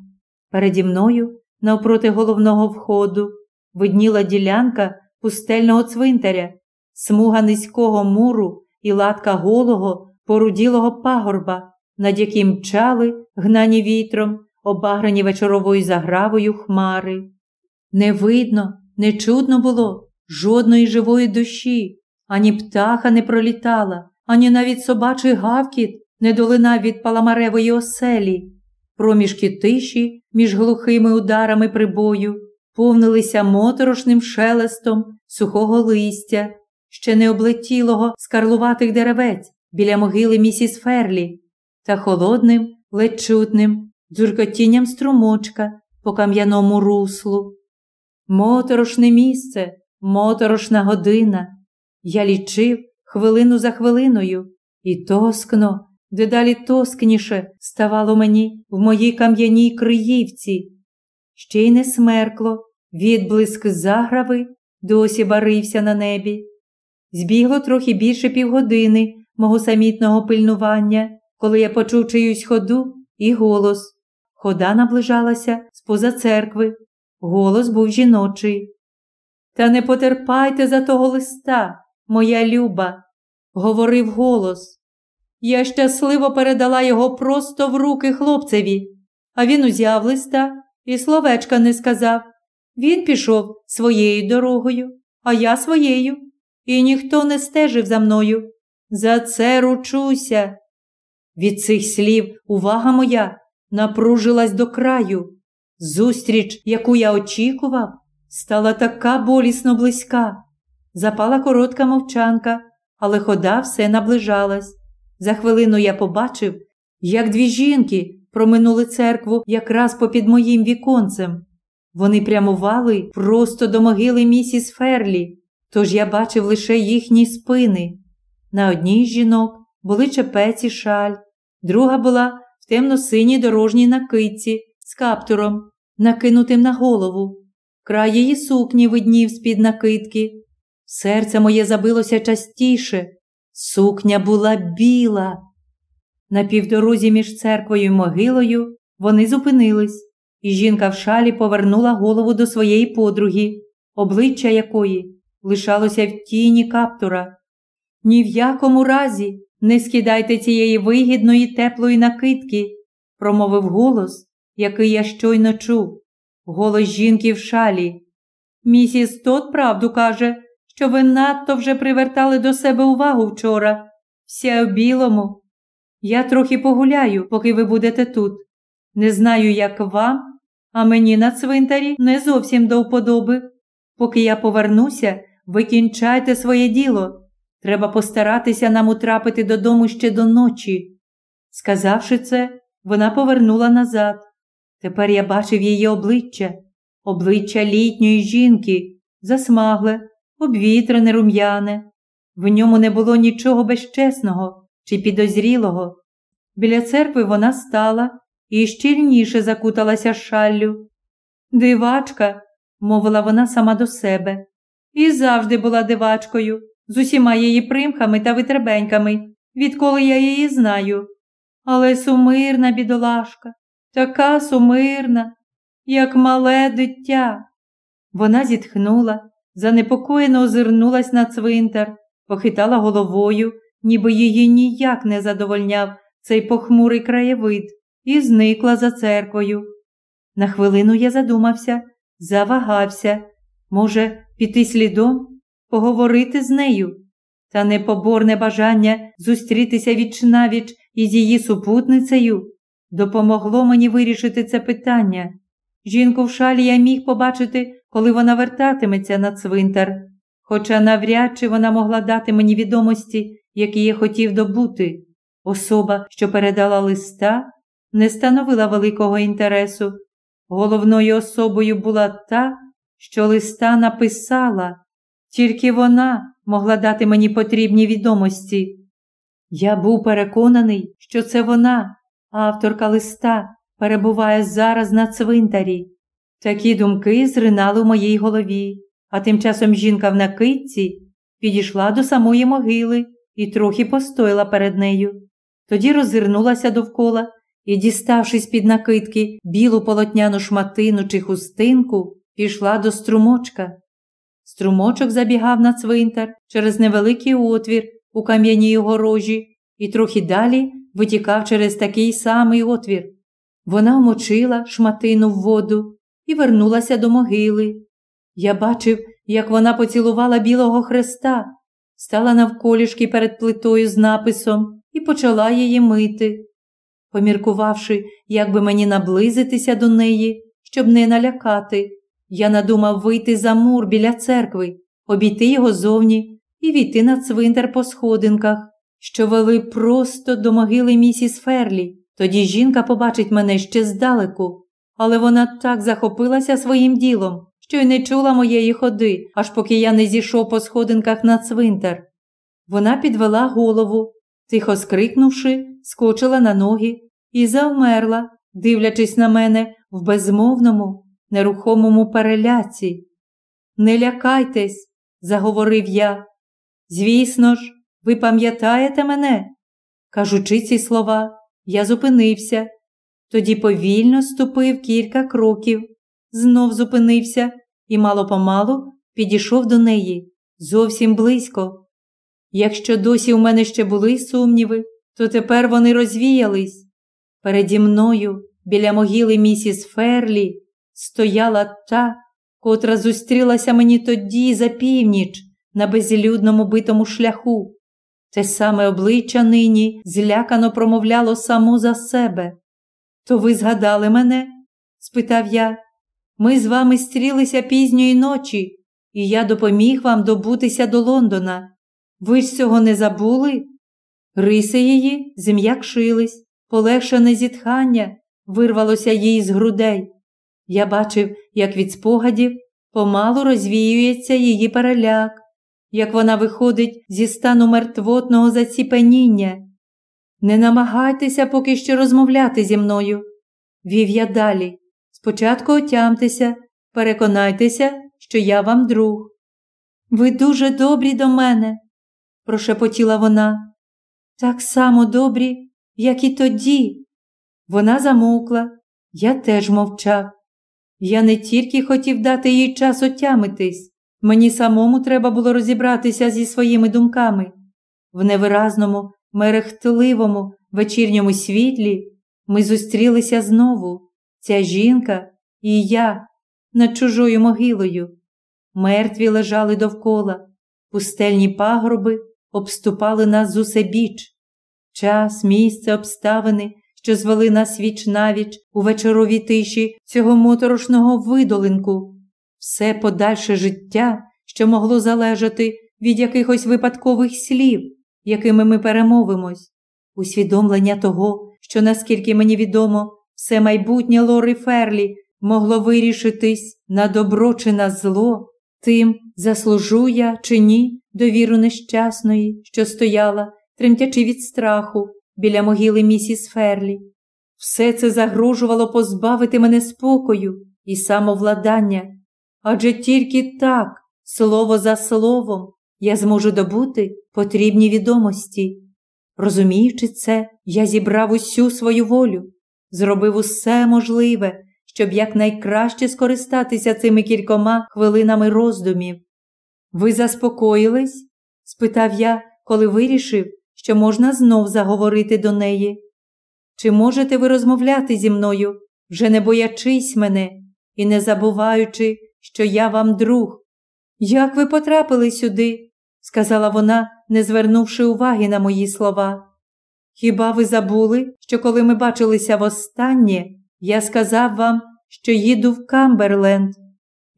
S1: Переді мною, навпроти головного входу, видніла ділянка пустельного цвинтаря, смуга низького муру і латка голого, поруділого пагорба, над яким мчали, гнані вітром, обаграні вечоровою загравою хмари. Не видно, не чудно було жодної живої душі, ані птаха не пролітала, ані навіть собачий гавкіт не долинав від паламаревої оселі. Проміжки тиші між глухими ударами прибою повнилися моторошним шелестом сухого листя, ще не облетілого скарлуватих деревець біля могили місіс Ферлі, та холодним, ледь чутним дзюркотінням струмочка по кам'яному руслу. Моторошне місце, моторошна година. Я лічив хвилину за хвилиною, і тоскно, дедалі тоскніше ставало мені в моїй кам'яній криївці. Ще й не смеркло, відблиск заграви досі барився на небі. Збігло трохи більше півгодини мого самітного пильнування, коли я почув чиюсь ходу і голос. Хода наближалася з поза церкви. Голос був жіночий. Та не потерпайте за того листа, моя люба, говорив голос. Я щасливо передала його просто в руки хлопцеві, а він узяв листа і словечка не сказав. Він пішов своєю дорогою, а я своєю, і ніхто не стежив за мною. За це ручуся. Від цих слів увага моя напружилась до краю. Зустріч, яку я очікував, стала така болісно близька. Запала коротка мовчанка, але хода все наближалась. За хвилину я побачив, як дві жінки проминули церкву якраз попід моїм віконцем. Вони прямували просто до могили місіс Ферлі, тож я бачив лише їхні спини. На одній з жінок були чепеці шаль, друга була в темно-синій дорожній накидці з каптуром, накинутим на голову. Край її сукні виднів з-під накидки. Серце моє забилося частіше. Сукня була біла. На півдорозі між церквою і могилою вони зупинились, і жінка в шалі повернула голову до своєї подруги, обличчя якої лишалося в тіні каптура. Ні в якому разі не скидайте цієї вигідної теплої накидки, промовив голос, який я щойно чув, голос жінки в шалі. Місіс Тот правду каже, що ви надто вже привертали до себе увагу вчора, вся в білому. Я трохи погуляю, поки ви будете тут. Не знаю, як вам, а мені на цвинтарі не зовсім до вподоби. Поки я повернуся, ви кінчайте своє діло. Треба постаратися нам утрапити додому ще до ночі. Сказавши це, вона повернула назад. Тепер я бачив її обличчя, обличчя літньої жінки, засмагле, обвітрене рум'яне. В ньому не було нічого безчесного чи підозрілого. Біля церкви вона стала і щільніше закуталася шаллю. Дивачка, мовила вона сама до себе, і завжди була дивачкою, з усіма її примхами та витребеньками, відколи я її знаю. Але сумирна бідолашка, така сумирна, як мале дитя. Вона зітхнула, занепокоєно озирнулась на цвинтар, похитала головою, ніби її ніяк не задовольняв цей похмурий краєвид, і зникла за церквою. На хвилину я задумався, завагався, може, піти слідом, поговорити з нею, та непоборне бажання зустрітися вічнавіч із її супутницею допомогло мені вирішити це питання. Жінку в шалі я міг побачити, коли вона вертатиметься на цвинтар, хоча навряд чи вона могла дати мені відомості, які я хотів добути. Особа, що передала листа, не становила великого інтересу. Головною особою була та, що листа написала, тільки вона могла дати мені потрібні відомості. Я був переконаний, що це вона, авторка листа, перебуває зараз на цвинтарі. Такі думки зринали в моїй голові, а тим часом жінка в накидці підійшла до самої могили і трохи постояла перед нею. Тоді роззирнулася довкола і, діставшись під накидки білу полотняну шматину чи хустинку, пішла до струмочка. Струмочок забігав на цвинтар через невеликий отвір у кам'яній огорожі і трохи далі витікав через такий самий отвір. Вона вмочила шматину в воду і вернулася до могили. Я бачив, як вона поцілувала білого хреста, стала навколішки перед плитою з написом і почала її мити. Поміркувавши, як би мені наблизитися до неї, щоб не налякати, я надумав вийти за мур біля церкви, обійти його зовні і війти на цвинтар по сходинках, що вели просто до могили місіс Ферлі. Тоді жінка побачить мене ще здалеку, але вона так захопилася своїм ділом, що й не чула моєї ходи, аж поки я не зійшов по сходинках на цвинтар. Вона підвела голову, тихо скрикнувши, скочила на ноги і завмерла, дивлячись на мене в безмовному, нерухомому переляці. Не лякайтесь, заговорив я. Звісно ж, ви пам'ятаєте мене? Кажучи ці слова, я зупинився, тоді повільно ступив кілька кроків, знов зупинився і мало помалу підійшов до неї зовсім близько. Якщо досі у мене ще були сумніви, то тепер вони розвіялись. Переді мною, біля могили місіс Ферлі, стояла та, котра зустрілася мені тоді за північ на безлюдному битому шляху. Те саме обличчя нині злякано промовляло само за себе. То ви згадали мене? спитав я. Ми з вами стрілися пізньої ночі, і я допоміг вам добутися до Лондона. Ви ж цього не забули? Риси її зм'якшились, полегшене зітхання вирвалося їй з грудей. Я бачив, як від спогадів помалу розвіюється її переляк, як вона виходить зі стану мертвотного заціпеніння. Не намагайтеся поки що розмовляти зі мною. Вів я далі. Спочатку отямтеся, переконайтеся, що я вам друг. Ви дуже добрі до мене, прошепотіла вона. Так само добрі, як і тоді. Вона замовкла, я теж мовчав. Я не тільки хотів дати їй час отямитись, мені самому треба було розібратися зі своїми думками. В невиразному, мерехтливому вечірньому світлі ми зустрілися знову, ця жінка і я над чужою могилою. Мертві лежали довкола, пустельні пагроби обступали нас з усебіч. Час, місце, обставини що звели нас віч навіч у вечоровій тиші цього моторошного видолинку, все подальше життя, що могло залежати від якихось випадкових слів, якими ми перемовимось, усвідомлення того, що, наскільки мені відомо, все майбутнє Лори Ферлі могло вирішитись на добро чи на зло, тим, заслужу я чи ні довіру нещасної, що стояла, тремтячи від страху, біля могили місіс Ферлі. Все це загрожувало позбавити мене спокою і самовладання, адже тільки так, слово за словом, я зможу добути потрібні відомості. Розуміючи це, я зібрав усю свою волю, зробив усе можливе, щоб якнайкраще скористатися цими кількома хвилинами роздумів. Ви заспокоїлись? спитав я, коли вирішив, що можна знов заговорити до неї. Чи можете ви розмовляти зі мною, вже не боячись мене і не забуваючи, що я вам друг? Як ви потрапили сюди? сказала вона, не звернувши уваги на мої слова. Хіба ви забули, що коли ми бачилися востаннє, я сказав вам, що їду в Камберленд?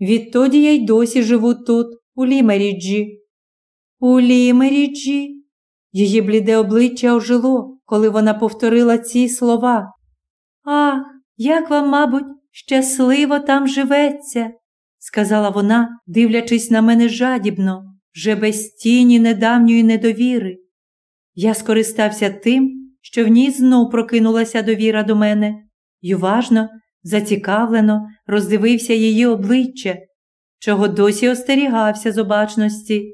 S1: Відтоді я й досі живу тут, у Лімеріджі. У Лімеріджі? Її бліде обличчя ожило, коли вона повторила ці слова. Ах, як вам, мабуть, щасливо там живеться, сказала вона, дивлячись на мене жадібно, вже без тіні недавньої недовіри. Я скористався тим, що в ній знов прокинулася довіра до мене, й уважно, зацікавлено роздивився її обличчя, чого досі остерігався з обачності.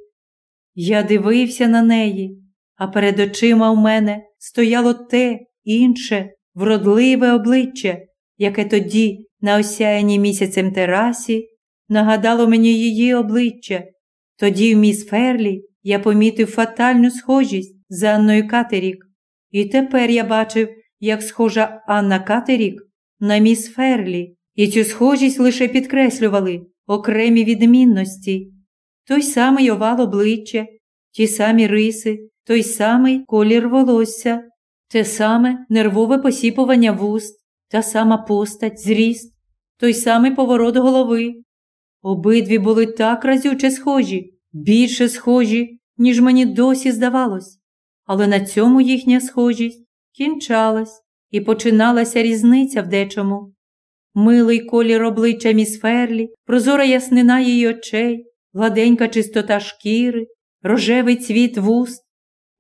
S1: Я дивився на неї а перед очима в мене стояло те інше, вродливе обличчя, яке тоді, на осяянні місяцем терасі, нагадало мені її обличчя. Тоді в міс Ферлі я помітив фатальну схожість з Анною Катерік. І тепер я бачив, як схожа Анна Катерік на міс Ферлі, і цю схожість лише підкреслювали окремі відмінності. Той самий овал обличчя, ті самі риси, той самий колір волосся, те саме нервове посіпування вуст, та сама постать, зріст, той самий поворот голови. Обидві були так разюче схожі, більше схожі, ніж мені досі здавалось, але на цьому їхня схожість кінчалась і починалася різниця в дечому. Милий колір обличчя міс Ферлі, прозора яснина її очей, гладенька чистота шкіри, рожевий цвіт вуст,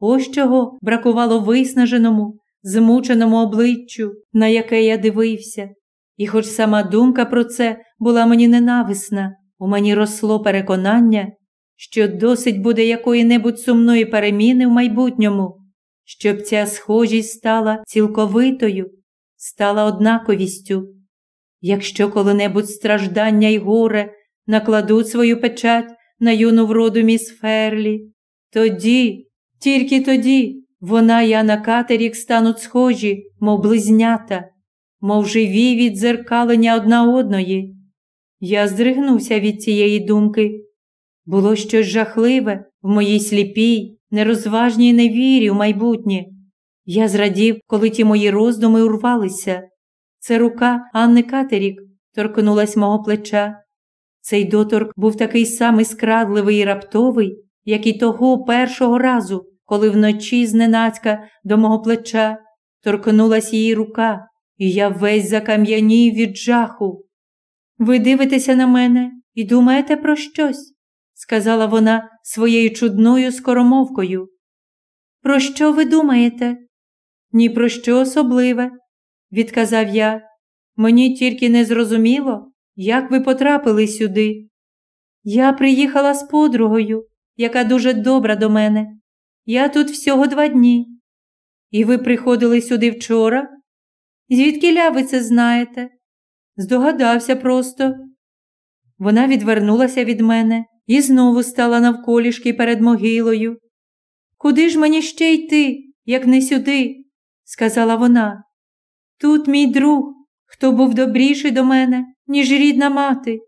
S1: Ось чого бракувало виснаженому, змученому обличчю, на яке я дивився, і хоч сама думка про це була мені ненависна, у мені росло переконання, що досить буде якої-небудь сумної переміни в майбутньому, щоб ця схожість стала цілковитою, стала однаковістю. Якщо коли-небудь страждання й горе накладуть свою печать на юну вроду міс Ферлі, тоді. Тільки тоді вона і Анна Катерік стануть схожі, мов близнята, мов живі від дзеркалення одна одної. Я здригнувся від цієї думки. Було щось жахливе в моїй сліпій, нерозважній невірі в майбутнє. Я зрадів, коли ті мої роздуми урвалися. Це рука Анни Катерік торкнулась мого плеча. Цей доторк був такий самий скрадливий і раптовий, як і того першого разу, коли вночі зненацька до мого плеча торкнулась її рука і я весь закам'янів від жаху. Ви дивитеся на мене і думаєте про щось, сказала вона своєю чудною скоромовкою. Про що ви думаєте? Ні про що особливе, відказав я. Мені тільки не зрозуміло, як ви потрапили сюди. Я приїхала з подругою, яка дуже добра до мене. Я тут всього два дні. І ви приходили сюди вчора? Звідки ви це знаєте? Здогадався просто. Вона відвернулася від мене і знову стала навколішки перед могилою. Куди ж мені ще йти, як не сюди? сказала вона. Тут мій друг, хто був добріший до мене, ніж рідна мати,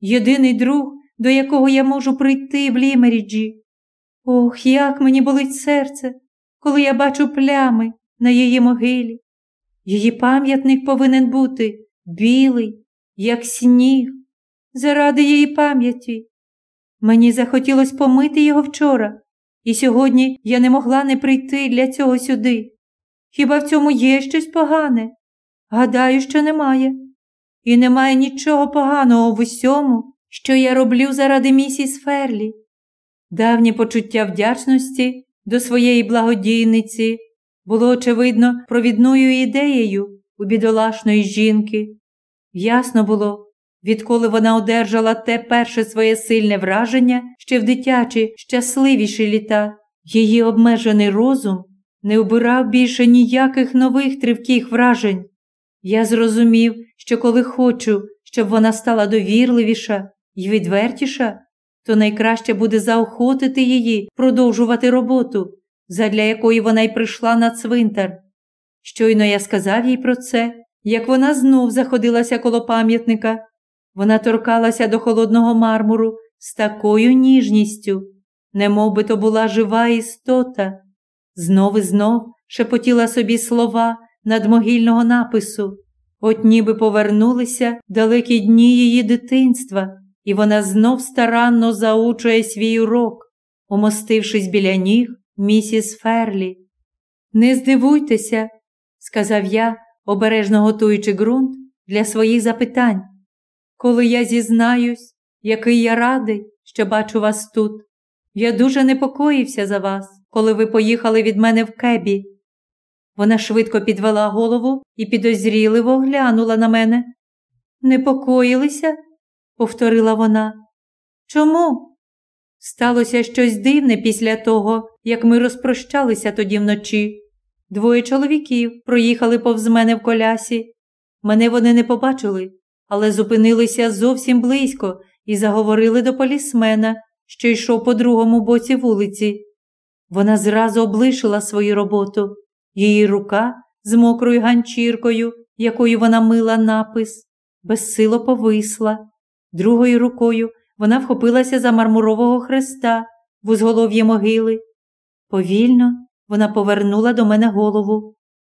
S1: єдиний друг, до якого я можу прийти в Лімеріджі. Ох, як мені болить серце, коли я бачу плями на її могилі. Її пам'ятник повинен бути білий, як сніг, заради її пам'яті. Мені захотілося помити його вчора, і сьогодні я не могла не прийти для цього сюди. Хіба в цьому є щось погане? Гадаю, що немає. І немає нічого поганого в усьому, що я роблю заради місіс Ферлі. Давнє почуття вдячності до своєї благодійниці було, очевидно, провідною ідеєю у бідолашної жінки. Ясно було, відколи вона одержала те перше своє сильне враження ще в дитячі, щасливіші літа, її обмежений розум не обирав більше ніяких нових тривких вражень. Я зрозумів, що коли хочу, щоб вона стала довірливіша і відвертіша, то найкраще буде заохотити її продовжувати роботу, задля якої вона й прийшла на цвинтар. Щойно я сказав їй про це, як вона знов заходилася коло пам'ятника. Вона торкалася до холодного мармуру з такою ніжністю, немов би то була жива істота. Знов і знов шепотіла собі слова надмогильного напису, от ніби повернулися далекі дні її дитинства, і вона знов старанно заучує свій урок, умостившись біля ніг місіс Ферлі. Не здивуйтеся, сказав я, обережно готуючи ґрунт для своїх запитань. Коли я зізнаюсь, який я радий, що бачу вас тут. Я дуже непокоївся за вас, коли ви поїхали від мене в кебі. Вона швидко підвела голову і підозріливо глянула на мене. Непокоїлися? Повторила вона. Чому? Сталося щось дивне після того, як ми розпрощалися тоді вночі. Двоє чоловіків проїхали повз мене в колясі. Мене вони не побачили, але зупинилися зовсім близько і заговорили до полісмена, що йшов по другому боці вулиці. Вона зразу облишила свою роботу. Її рука з мокрою ганчіркою, якою вона мила напис, безсило повисла. Другою рукою вона вхопилася за мармурового хреста в узголов'ї могили. Повільно вона повернула до мене голову.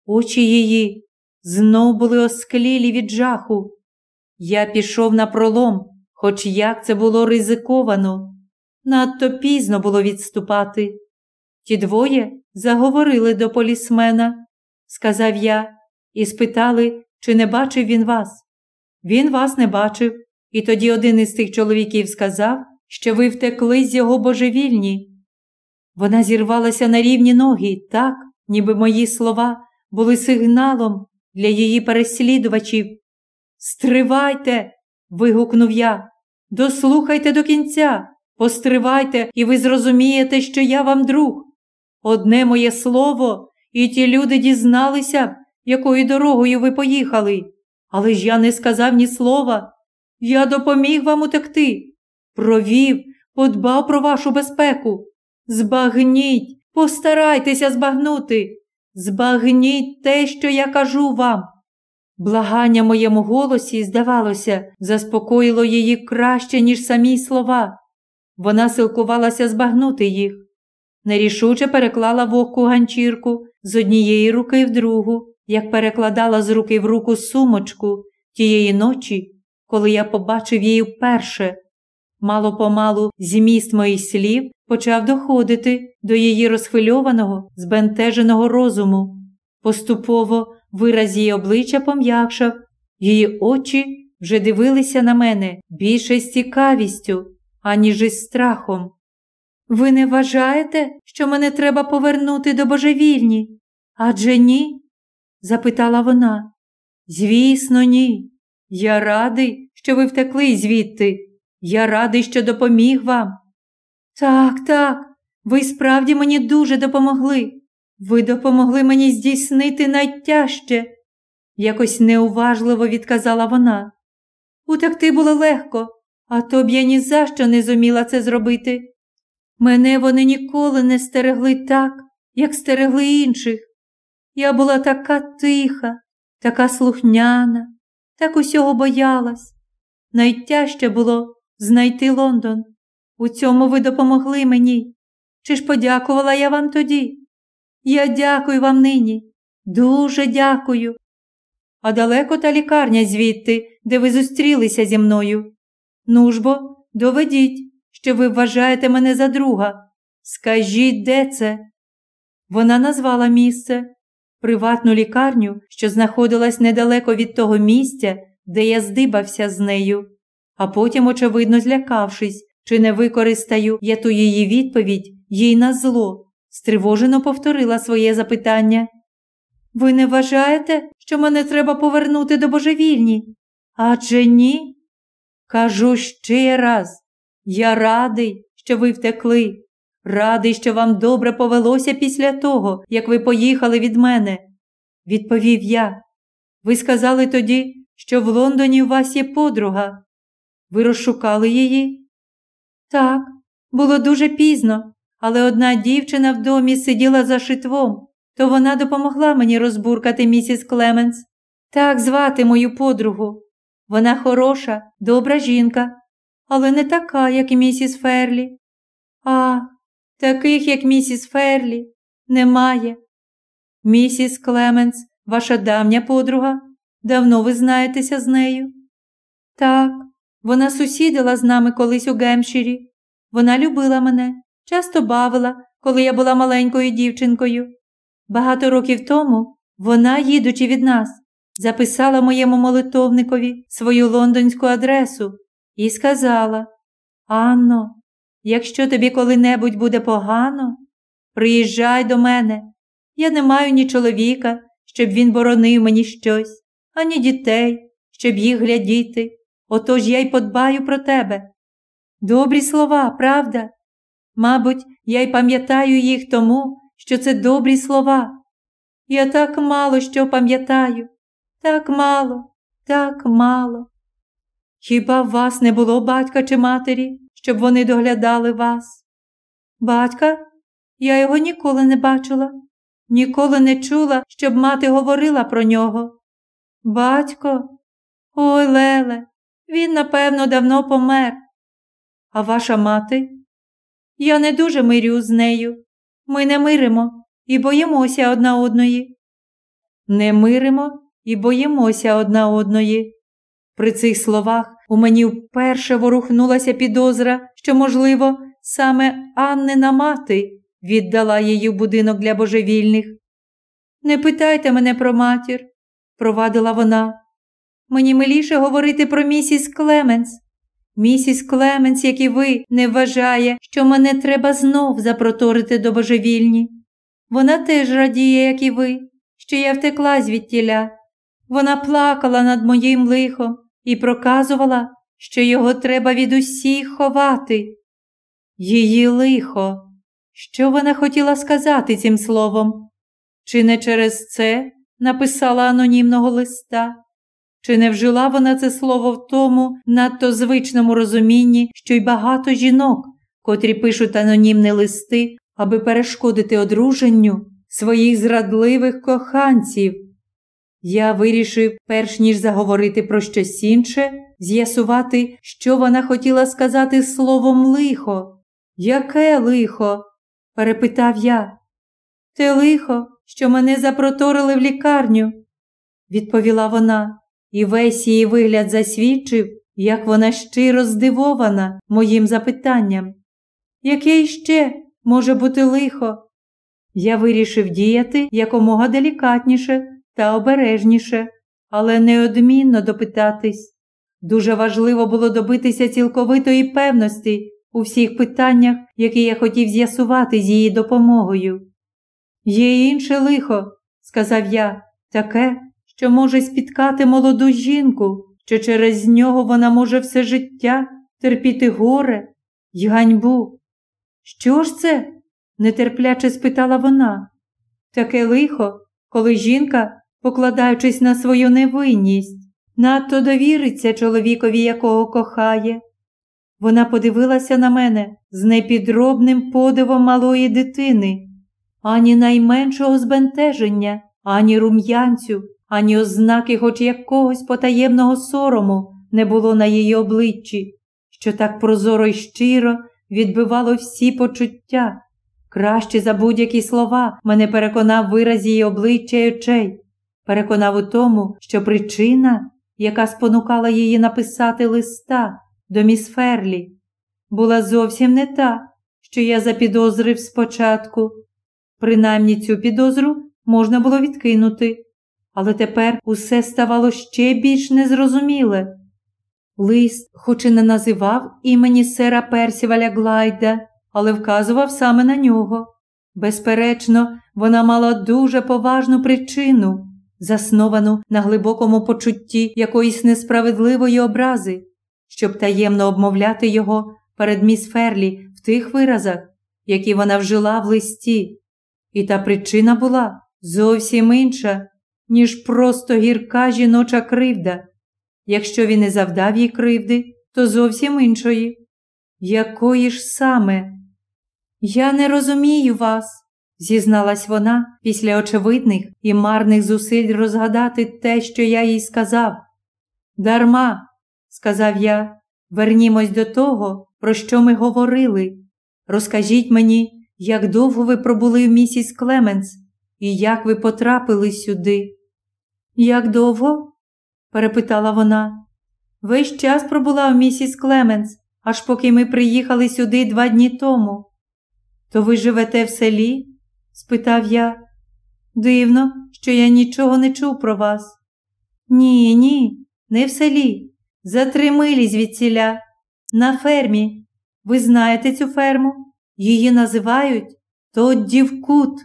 S1: Очі її знов були осклілі від жаху. Я пішов на пролом, хоч як це було ризиковано. Надто пізно було відступати. Ті двоє заговорили до полісмена, сказав я, і спитали, чи не бачив він вас. Він вас не бачив, і тоді один із тих чоловіків сказав, що ви втекли з його божевільні. Вона зірвалася на рівні ноги, так, ніби мої слова були сигналом для її переслідувачів. Стривайте. вигукнув я. Дослухайте до кінця, постривайте, і ви зрозумієте, що я вам друг. Одне моє слово, і ті люди дізналися, якою дорогою ви поїхали. Але ж я не сказав ні слова. Я допоміг вам утекти, провів, подбав про вашу безпеку. Збагніть, постарайтеся збагнути, збагніть те, що я кажу вам. Благання моєму голосі, здавалося, заспокоїло її краще, ніж самі слова. Вона силкувалася збагнути їх. Нерішуче переклала вогку ганчірку з однієї руки в другу, як перекладала з руки в руку сумочку тієї ночі, коли я побачив її вперше. Мало помалу зміст моїх слів почав доходити до її розхвильованого, збентеженого розуму. Поступово вираз її обличчя пом'якшав, її очі вже дивилися на мене більше з цікавістю, аніж із страхом. Ви не вважаєте, що мене треба повернути до божевільні? Адже ні? запитала вона. Звісно, ні. Я радий, що ви втекли звідти. Я радий, що допоміг вам. Так, так, ви справді мені дуже допомогли. Ви допомогли мені здійснити найтяжче, якось неуважливо відказала вона. Утекти було легко, а то б я ні за що не зуміла це зробити. Мене вони ніколи не стерегли так, як стерегли інших. Я була така тиха, така слухняна, так усього боялась. Найтяжче було знайти Лондон. У цьому ви допомогли мені. Чи ж подякувала я вам тоді? Я дякую вам нині, дуже дякую. А далеко та лікарня звідти, де ви зустрілися зі мною. Ну ж бо, доведіть, що ви вважаєте мене за друга. Скажіть, де це? Вона назвала місце, приватну лікарню, що знаходилась недалеко від того місця, де я здибався з нею, а потім, очевидно, злякавшись, чи не використаю я ту її відповідь їй на зло, стривожено повторила своє запитання. Ви не вважаєте, що мене треба повернути до божевільні? Адже ні? Кажу ще раз, я радий, що ви втекли, радий, що вам добре повелося після того, як ви поїхали від мене, відповів я. Ви сказали тоді, що в Лондоні у вас є подруга. Ви розшукали її? Так, було дуже пізно, але одна дівчина в домі сиділа за шитвом, то вона допомогла мені розбуркати місіс Клеменс. Так звати мою подругу. Вона хороша, добра жінка, але не така, як і місіс Ферлі. А, таких, як місіс Ферлі, немає. Місіс Клеменс, ваша давня подруга, давно ви знаєтеся з нею? Так, вона сусідила з нами колись у Гемширі. Вона любила мене, часто бавила, коли я була маленькою дівчинкою. Багато років тому вона, їдучи від нас, записала моєму молитовникові свою лондонську адресу і сказала: Анно, якщо тобі коли-небудь буде погано, приїжджай до мене. Я не маю ні чоловіка, щоб він боронив мені щось, ані дітей, щоб їх глядіти. Отож я й подбаю про тебе. Добрі слова, правда? Мабуть, я й пам'ятаю їх тому, що це добрі слова. Я так мало що пам'ятаю, так мало, так мало. Хіба вас не було батька чи матері, щоб вони доглядали вас? Батька? Я його ніколи не бачила, ніколи не чула, щоб мати говорила про нього. Батько, ой Леле, він, напевно, давно помер. А ваша мати? Я не дуже мирю з нею. Ми не миримо і боїмося одна одної. Не миримо і боїмося одна одної. При цих словах у мені вперше ворухнулася підозра, що, можливо, саме Аннина мати віддала її в будинок для божевільних. Не питайте мене про матір, провадила вона. Мені миліше говорити про місіс Клеменс. Місіс Клеменс, як і ви, не вважає, що мене треба знов запроторити до божевільні. Вона теж радіє, як і ви, що я втекла звідтіля. Вона плакала над моїм лихом і проказувала, що його треба від усіх ховати. Її лихо. Що вона хотіла сказати цим словом? Чи не через це написала анонімного листа? Чи не вжила вона це слово в тому надто звичному розумінні, що й багато жінок, котрі пишуть анонімні листи, аби перешкодити одруженню своїх зрадливих коханців? Я вирішив, перш ніж заговорити про щось інше, з'ясувати, що вона хотіла сказати словом лихо. Яке лихо? перепитав я. Те лихо, що мене запроторили в лікарню, відповіла вона і весь її вигляд засвідчив, як вона щиро здивована моїм запитанням. Яке іще може бути лихо? Я вирішив діяти якомога делікатніше, та обережніше, але неодмінно допитатись. Дуже важливо було добитися цілковитої певності у всіх питаннях, які я хотів з'ясувати з її допомогою. Є інше лихо, сказав я, таке, що може спіткати молоду жінку, що через нього вона може все життя терпіти горе й ганьбу. Що ж це? нетерпляче спитала вона. Таке лихо, коли жінка, покладаючись на свою невинність, надто довіриться чоловікові, якого кохає. Вона подивилася на мене з непідробним подивом малої дитини, ані найменшого збентеження, ані рум'янцю, ані ознаки хоч якогось потаємного сорому не було на її обличчі, що так прозоро й щиро відбивало всі почуття. Краще за будь-які слова мене переконав вираз її обличчя й очей, переконав у тому, що причина, яка спонукала її написати листа до міс Ферлі, була зовсім не та, що я запідозрив спочатку. Принаймні цю підозру можна було відкинути, але тепер усе ставало ще більш незрозуміле. Лист, хоч і не називав імені сера Персіваля Глайда, але вказував саме на нього. Безперечно, вона мала дуже поважну причину, засновану на глибокому почутті якоїсь несправедливої образи, щоб таємно обмовляти його перед міс Ферлі в тих виразах, які вона вжила в листі. І та причина була зовсім інша, ніж просто гірка жіноча кривда. Якщо він і завдав їй кривди, то зовсім іншої. Якої ж саме? Я не розумію вас, зізналась вона після очевидних і марних зусиль розгадати те, що я їй сказав. Дарма, сказав я, вернімось до того, про що ми говорили. Розкажіть мені, як довго ви пробули в місіс Клеменс і як ви потрапили сюди? Як довго? перепитала вона. Весь час пробула в місіс Клеменс, аж поки ми приїхали сюди два дні тому. То ви живете в селі? Спитав я. Дивно, що я нічого не чув про вас. Ні, ні, не в селі. За три милі. На фермі. Ви знаєте цю ферму? Її називають Тоддівкут.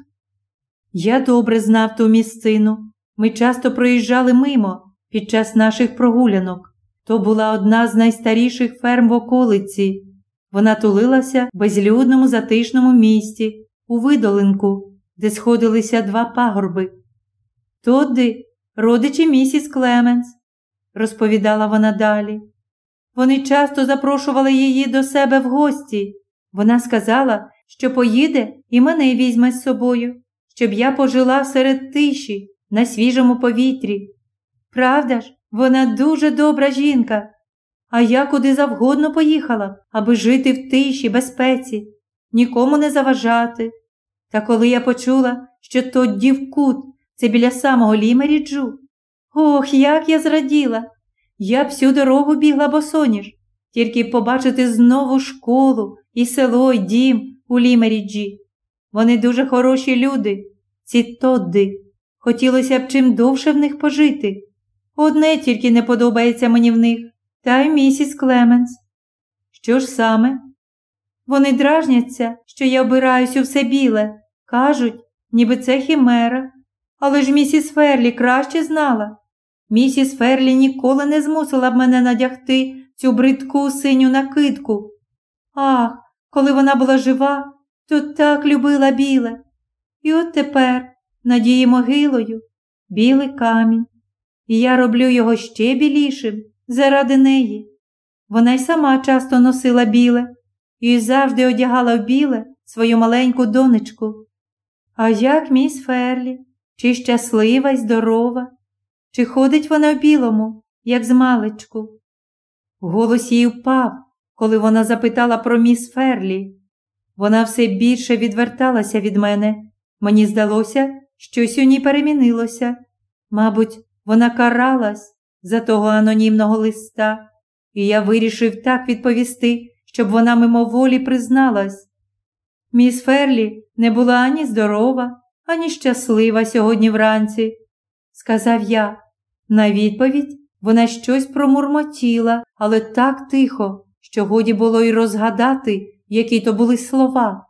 S1: Я добре знав ту місцину. Ми часто проїжджали мимо під час наших прогулянок. То була одна з найстаріших ферм в околиці. Вона тулилася в безлюдному затишному місті, у видолинку, де сходилися два пагорби. Тодди, родичі місіс Клеменс, розповідала вона далі. Вони часто запрошували її до себе в гості. Вона сказала, що поїде і мене візьме з собою, щоб я пожила серед тиші, на свіжому повітрі. Правда ж, вона дуже добра жінка, а я куди завгодно поїхала, аби жити в тиші, безпеці, нікому не заважати. Та коли я почула, що то ді в кутці біля самого лімеріджу, ох, як я зраділа! Я всю дорогу бігла босоніж, тільки побачити знову школу і село, і дім у лімеріджі. Вони дуже хороші люди, ці Тодди. Хотілося б чим довше в них пожити. Одне тільки не подобається мені в них, та й місіс Клеменс. Що ж саме? Вони дражняться, що я обираюсь у все біле, кажуть, ніби це хімера. Але ж місіс Ферлі краще знала. Місіс Ферлі ніколи не змусила б мене надягти цю бридку синю накидку. Ах, коли вона була жива, то так любила біле. І от тепер, над її могилою, білий камінь. І я роблю його ще білішим заради неї. Вона й сама часто носила біле і завжди одягала в біле свою маленьку донечку. А як міс Ферлі, чи щаслива й здорова, чи ходить вона в білому, як з маличку? Голос їй впав, коли вона запитала про міс Ферлі. Вона все більше відверталася від мене. Мені здалося, щось у ній перемінилося. Мабуть, вона каралась за того анонімного листа, і я вирішив так відповісти, щоб вона мимоволі призналась. Міс Ферлі не була ані здорова, ані щаслива сьогодні вранці. сказав я. На відповідь вона щось промурмотіла, але так тихо, що годі було й розгадати, які то були слова.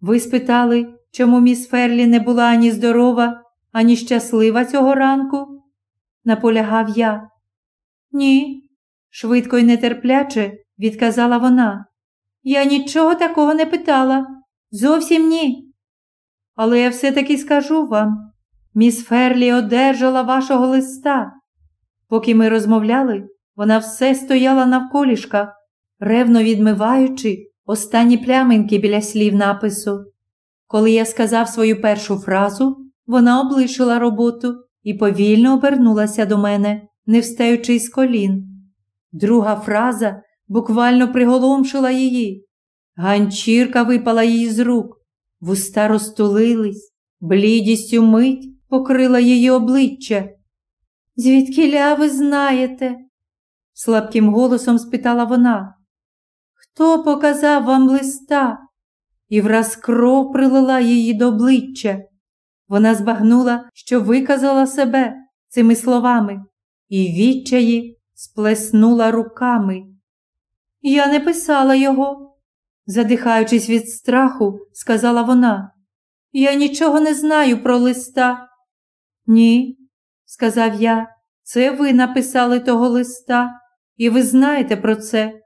S1: Ви спитали, чому міс Ферлі не була ані здорова, ані щаслива цього ранку? наполягав я. Ні, швидко й нетерпляче відказала вона. Я нічого такого не питала. Зовсім ні. Але я все-таки скажу вам, міс Ферлі одержала вашого листа. Поки ми розмовляли, вона все стояла навколішках, ревно відмиваючи останні пляминки біля слів напису. Коли я сказав свою першу фразу, вона облишила роботу і повільно обернулася до мене, не встаючи з колін. Друга фраза буквально приголомшила її. Ганчірка випала їй з рук, вуста розтулились, блідістю мить покрила її обличчя. Звідкіля ви знаєте? слабким голосом спитала вона. Хто показав вам листа? І враз кров прилила її до обличчя. Вона збагнула, що виказала себе цими словами, і відчаї сплеснула руками. Я не писала його, задихаючись від страху, сказала вона. Я нічого не знаю про листа. Ні, сказав я, це ви написали того листа, і ви знаєте про це.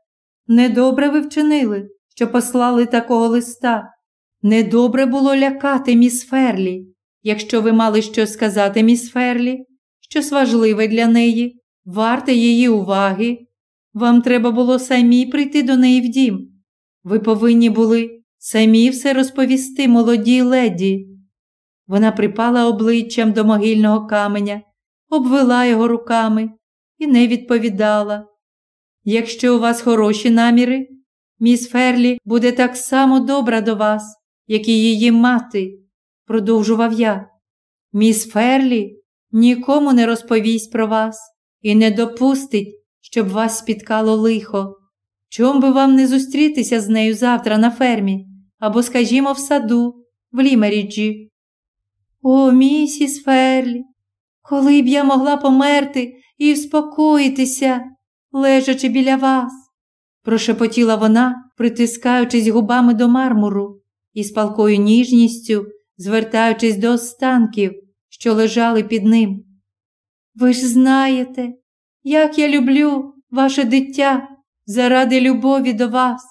S1: Недобре ви вчинили, що послали такого листа. Недобре було лякати міс Ферлі, якщо ви мали щось сказати міс Ферлі, щось важливе для неї, варте її уваги. Вам треба було самі прийти до неї в дім. Ви повинні були самі все розповісти молодій леді. Вона припала обличчям до могильного каменя, обвела його руками і не відповідала. Якщо у вас хороші наміри, міс Ферлі буде так само добра до вас, як і її мати, продовжував я. Міс Ферлі нікому не розповість про вас і не допустить, щоб вас спіткало лихо. Чом би вам не зустрітися з нею завтра на фермі або, скажімо, в саду, в Лімеріджі? О, місіс Ферлі, коли б я могла померти і вспокоїтися, лежачи біля вас, прошепотіла вона, притискаючись губами до мармуру і з палкою ніжністю, звертаючись до останків, що лежали під ним. Ви ж знаєте, як я люблю ваше дитя заради любові до вас.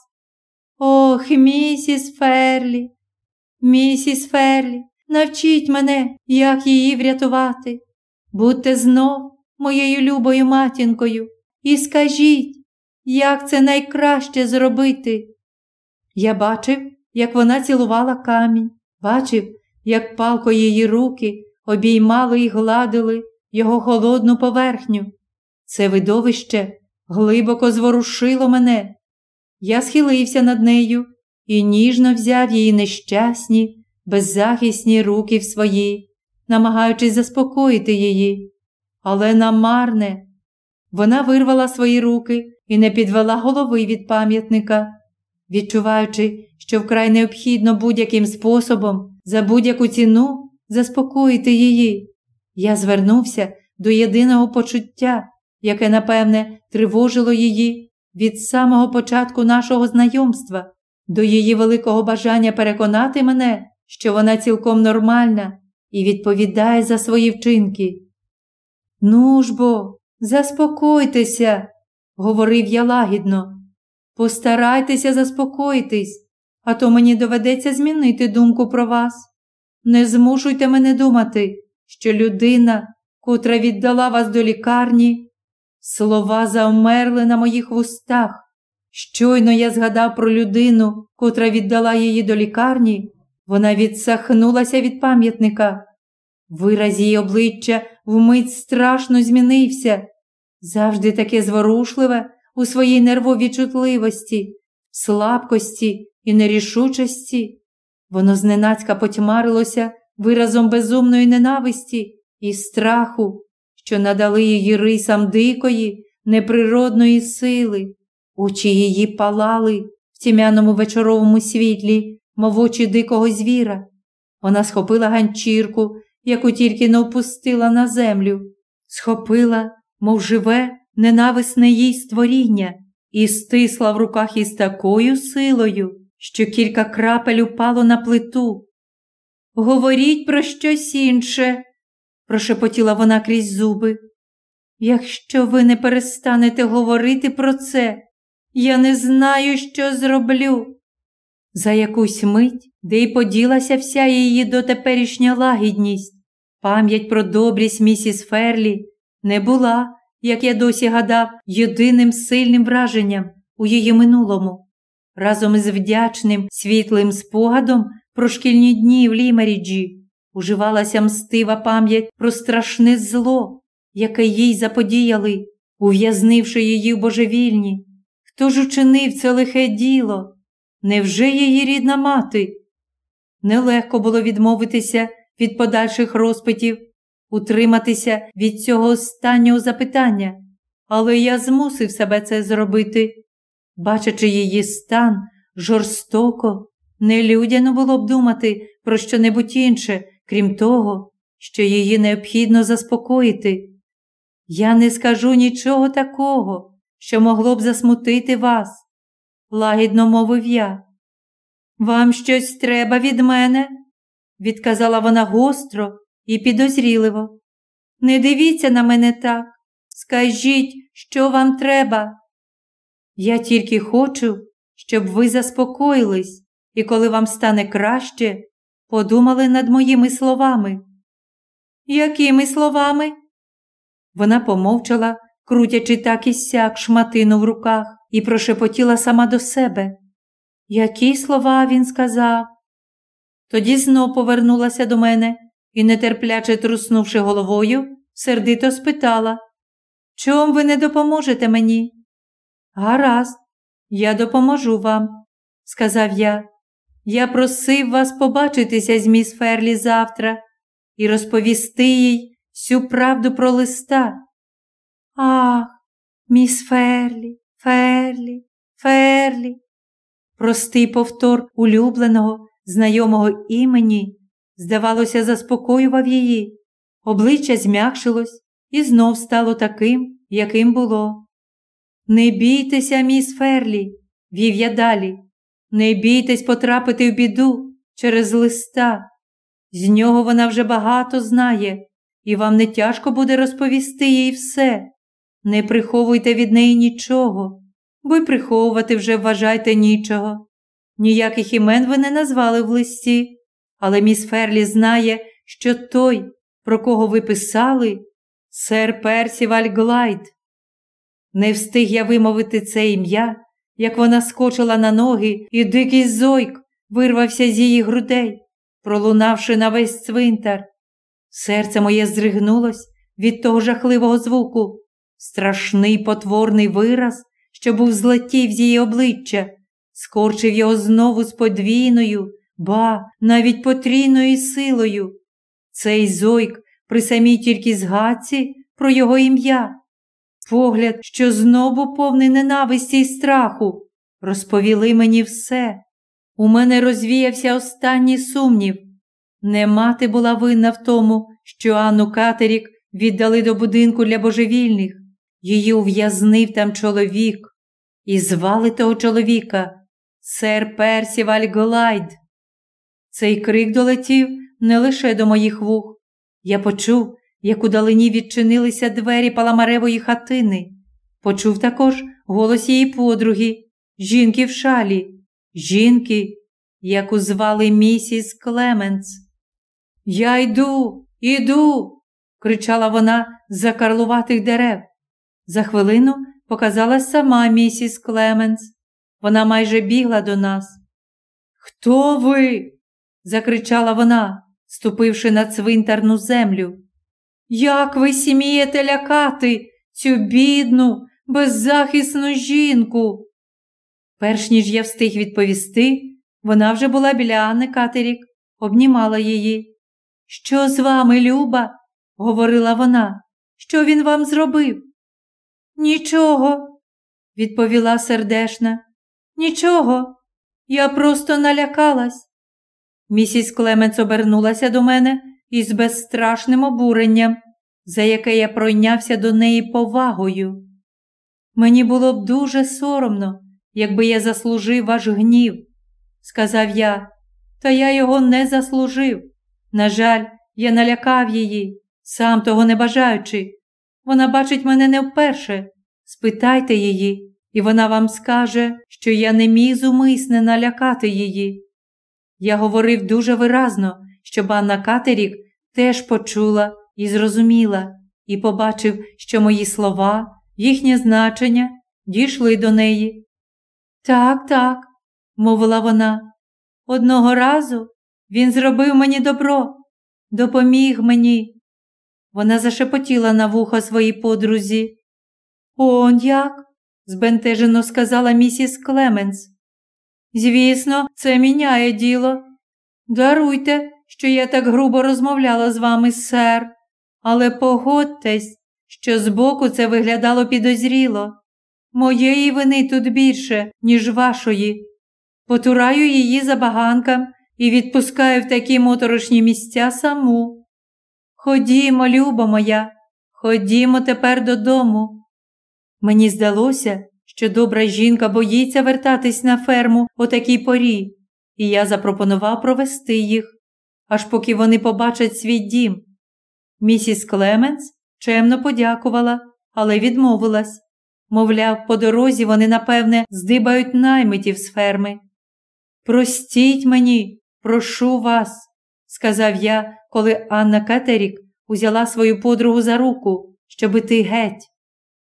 S1: Ох, місіс Ферлі, місіс Ферлі, навчіть мене, як її врятувати. Будьте знов моєю любою матінкою і скажіть, як це найкраще зробити. Я бачив, як вона цілувала камінь, бачив, як палко її руки обіймали і гладили його холодну поверхню. Це видовище глибоко зворушило мене. Я схилився над нею і ніжно взяв її нещасні, беззахисні руки в свої, намагаючись заспокоїти її. Але намарне. Вона вирвала свої руки і не підвела голови від пам'ятника, відчуваючи, що вкрай необхідно будь-яким способом за будь-яку ціну заспокоїти її. Я звернувся до єдиного почуття, яке, напевне, тривожило її від самого початку нашого знайомства, до її великого бажання переконати мене, що вона цілком нормальна і відповідає за свої вчинки. Ну ж бо, заспокойтеся, говорив я лагідно. Постарайтеся заспокоїтись, а то мені доведеться змінити думку про вас. Не змушуйте мене думати, що людина, котра віддала вас до лікарні, слова завмерли на моїх вустах. Щойно я згадав про людину, котра віддала її до лікарні, вона відсахнулася від пам'ятника. Вираз її обличчя вмить страшно змінився, завжди таке зворушливе у своїй нервовій чутливості, слабкості і нерішучості. Воно зненацька потьмарилося виразом безумної ненависті і страху, що надали її рисам дикої, неприродної сили, очі її палали в тім'яному вечоровому світлі, мов очі дикого звіра. Вона схопила ганчірку яку тільки не опустила на землю, схопила, мов живе, ненависне їй створіння, і стисла в руках із такою силою, що кілька крапель упало на плиту. Говоріть про щось інше, прошепотіла вона крізь зуби. Якщо ви не перестанете говорити про це, я не знаю, що зроблю. За якусь мить, де й поділася вся її дотеперішня лагідність, пам'ять про добрість місіс Ферлі не була, як я досі гадав, єдиним сильним враженням у її минулому. Разом із вдячним світлим спогадом про шкільні дні в Лімеріджі уживалася мстива пам'ять про страшне зло, яке їй заподіяли, ув'язнивши її в божевільні. Хто ж учинив це лихе діло? Невже її рідна мати? Нелегко було відмовитися від подальших розпитів, утриматися від цього останнього запитання, але я змусив себе це зробити. Бачачи її стан жорстоко, нелюдяно було б думати про що-небудь інше, крім того, що її необхідно заспокоїти. Я не скажу нічого такого, що могло б засмутити вас, лагідно мовив я. Вам щось треба від мене, відказала вона гостро і підозріливо. Не дивіться на мене так, скажіть, що вам треба. Я тільки хочу, щоб ви заспокоїлись і, коли вам стане краще, подумали над моїми словами. Якими словами? Вона помовчала, крутячи так і сяк шматину в руках, і прошепотіла сама до себе. Які слова він сказав? Тоді знов повернулася до мене і, нетерпляче труснувши головою, сердито спитала Чом ви не допоможете мені? Гаразд, я допоможу вам, сказав я. Я просив вас побачитися з міс Ферлі завтра і розповісти їй всю правду про листа. Ах, міс Ферлі, Ферлі, Ферлі. Простий повтор улюбленого, знайомого імені, здавалося, заспокоював її. Обличчя зм'якшилось і знов стало таким, яким було. Не бійтеся, міс Ферлі, вів я далі. Не бійтесь потрапити в біду через листа. З нього вона вже багато знає, і вам не тяжко буде розповісти їй все. Не приховуйте від неї нічого, бо й приховувати вже, вважайте, нічого. Ніяких імен ви не назвали в листі, але міс Ферлі знає, що той, про кого ви писали, сер Персіваль Глайд. Не встиг я вимовити це ім'я, як вона скочила на ноги, і дикий зойк вирвався з її грудей, пролунавши на весь цвинтар. Серце моє зригнулось від того жахливого звуку, страшний потворний вираз, що був злетів з її обличчя, скорчив його знову з подвійною, ба, навіть потрійною силою. Цей зойк при самій тільки згадці про його ім'я погляд, що знову повний ненависті й страху, розповіли мені все. У мене розвіявся останній сумнів. Не мати була винна в тому, що Анну Катерік віддали до будинку для божевільних. Її ув'язнив там чоловік, і звали того чоловіка сер Персіваль Глайд. Цей крик долетів не лише до моїх вух. Я почув, як у далині відчинилися двері паламаревої хатини. Почув також голос її подруги, жінки в шалі, жінки, яку звали місіс Клеменс. Я йду, іду, кричала вона з-за карлуватих дерев. За хвилину показалась сама місіс Клеменс. Вона майже бігла до нас. Хто ви? закричала вона, ступивши на цвинтарну землю. Як ви смієте лякати цю бідну, беззахисну жінку? Перш ніж я встиг відповісти, вона вже була біля Анни Катерік, обнімала її. Що з вами, Люба? говорила вона. Що він вам зробив? Нічого, відповіла сердешна. Нічого, я просто налякалась. Місіс Клеменс обернулася до мене із безстрашним обуренням, за яке я пройнявся до неї повагою. Мені було б дуже соромно, якби я заслужив ваш гнів, сказав я, та я його не заслужив. На жаль, я налякав її, сам того не бажаючи. Вона бачить мене не вперше. Спитайте її, і вона вам скаже, що я не міг зумисне налякати її. Я говорив дуже виразно, щоб Анна Катерік теж почула і зрозуміла, і побачив, що мої слова, їхнє значення дійшли до неї. Так, так, мовила вона, одного разу він зробив мені добро, допоміг мені. Вона зашепотіла на вухо своїй подрузі. Он як? збентежено сказала місіс Клеменс. Звісно, це міняє діло. Даруйте, що я так грубо розмовляла з вами, сер, але погодьтесь, що збоку це виглядало підозріло. Моєї вини тут більше, ніж вашої. Потураю її забаганкам і відпускаю в такі моторошні місця саму. Ходімо, люба моя, ходімо тепер додому. Мені здалося, що добра жінка боїться вертатись на ферму о такій порі, і я запропонував провести їх, аж поки вони побачать свій дім. Місіс Клеменс чемно подякувала, але відмовилась. Мовляв, по дорозі вони, напевне, здибають наймитів з ферми. Простіть мені, прошу вас, сказав я, коли Анна Катерік узяла свою подругу за руку, щоб іти геть.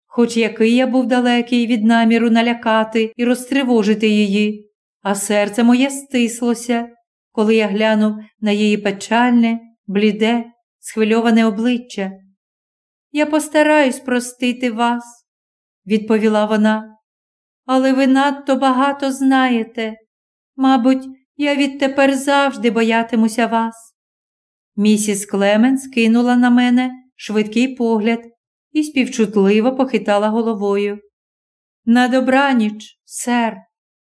S1: Хоч який я був далекий від наміру налякати і розтривожити її, а серце моє стислося, коли я глянув на її печальне, бліде, схвильоване обличчя. Я постараюсь простити вас, відповіла вона, але ви надто багато знаєте. Мабуть, я відтепер завжди боятимуся вас. Місіс Клеменс кинула на мене швидкий погляд і співчутливо похитала головою. На добраніч, сер,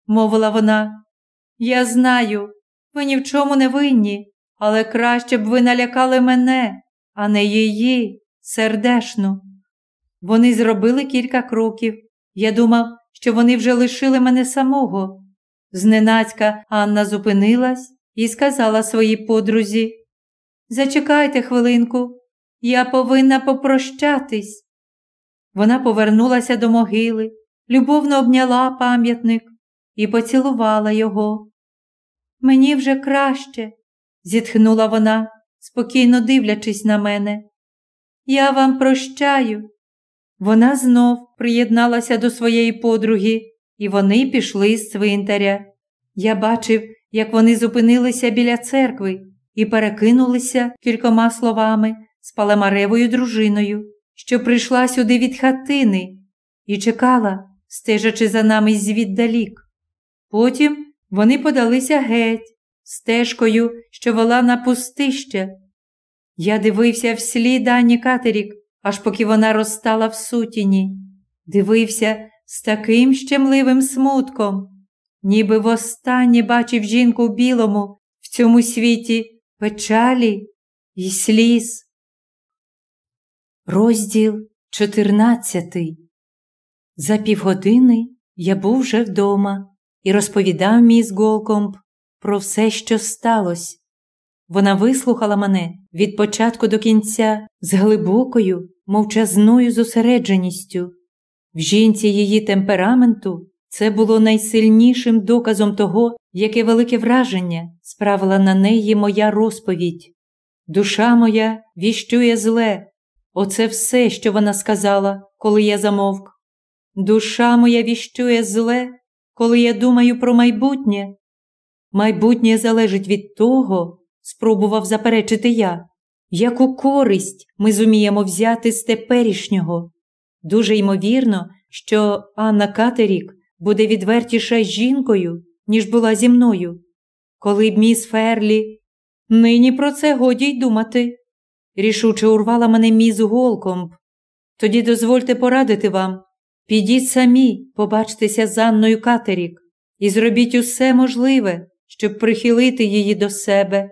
S1: мовила вона, я знаю, ви ні в чому не винні, але краще б ви налякали мене, а не її, сердешну. Вони зробили кілька кроків. Я думав, що вони вже лишили мене самого. Зненацька Анна зупинилась і сказала своїй подрузі Зачекайте хвилинку, я повинна попрощатись. Вона повернулася до могили, любовно обняла пам'ятник і поцілувала його. Мені вже краще, зітхнула вона, спокійно дивлячись на мене. Я вам прощаю. Вона знов приєдналася до своєї подруги, і вони пішли з цвинтаря. Я бачив, як вони зупинилися біля церкви і перекинулися кількома словами з паламаревою дружиною, що прийшла сюди від хатини і чекала, стежачи за нами звіддалік. Потім вони подалися геть, стежкою, що вела на пустище. Я дивився вслід Ані Катерік, аж поки вона розстала в сутіні, дивився з таким щемливим смутком, ніби востаннє бачив жінку в білому в цьому світі печалі і сліз. Розділ 14 За півгодини я був вже вдома і розповідав міс Голкомб про все, що сталося. Вона вислухала мене від початку до кінця з глибокою, мовчазною зосередженістю. В жінці її темпераменту це було найсильнішим доказом того, яке велике враження справила на неї моя розповідь. Душа моя віщує зле. Оце все, що вона сказала, коли я замовк. Душа моя віщує зле, коли я думаю про майбутнє. Майбутнє залежить від того, спробував заперечити я, яку користь ми зуміємо взяти з теперішнього. Дуже ймовірно, що Анна Катерік буде відвертіша жінкою, ніж була зі мною. Коли б міс Ферлі, нині про це годі й думати. Рішуче урвала мене міс Голкомб. Тоді дозвольте порадити вам. Підіть самі, побачтеся з Анною Катерік і зробіть усе можливе, щоб прихилити її до себе.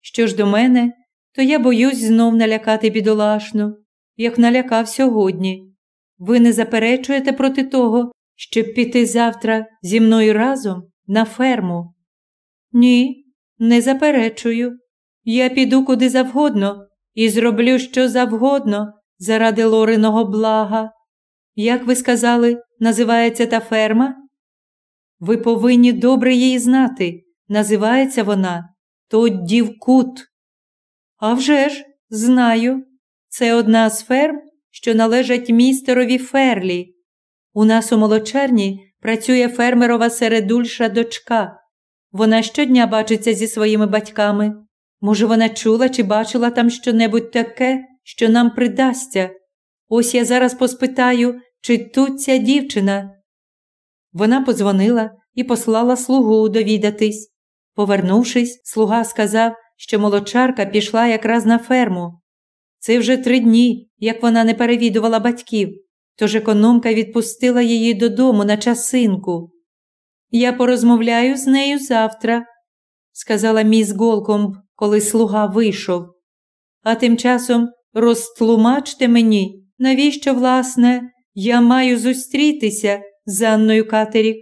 S1: Що ж до мене, то я боюсь знов налякати бідолашну, як налякав сьогодні. Ви не заперечуєте проти того, щоб піти завтра зі мною разом на ферму? Ні, не заперечую. Я піду куди завгодно і зроблю що завгодно заради Лориного блага. Як ви сказали, називається та ферма? Ви повинні добре її знати. Називається вона Тоддівкут. «А вже ж, знаю, це одна з ферм, що належать містерові Ферлі. У нас у молочерні працює фермерова середульша дочка. Вона щодня бачиться зі своїми батьками. Може, вона чула чи бачила там щонебудь таке, що нам придасться. Ось я зараз поспитаю, чи тут ця дівчина. Вона подзвонила і послала слугу довідатись. Повернувшись, слуга сказав, що молочарка пішла якраз на ферму. Це вже три дні, як вона не перевідувала батьків, тож економка відпустила її додому на часинку. Я порозмовляю з нею завтра, сказала міс Голкомб, коли слуга вийшов. А тим часом розтлумачте мені, навіщо, власне, я маю зустрітися з Анною Катерік.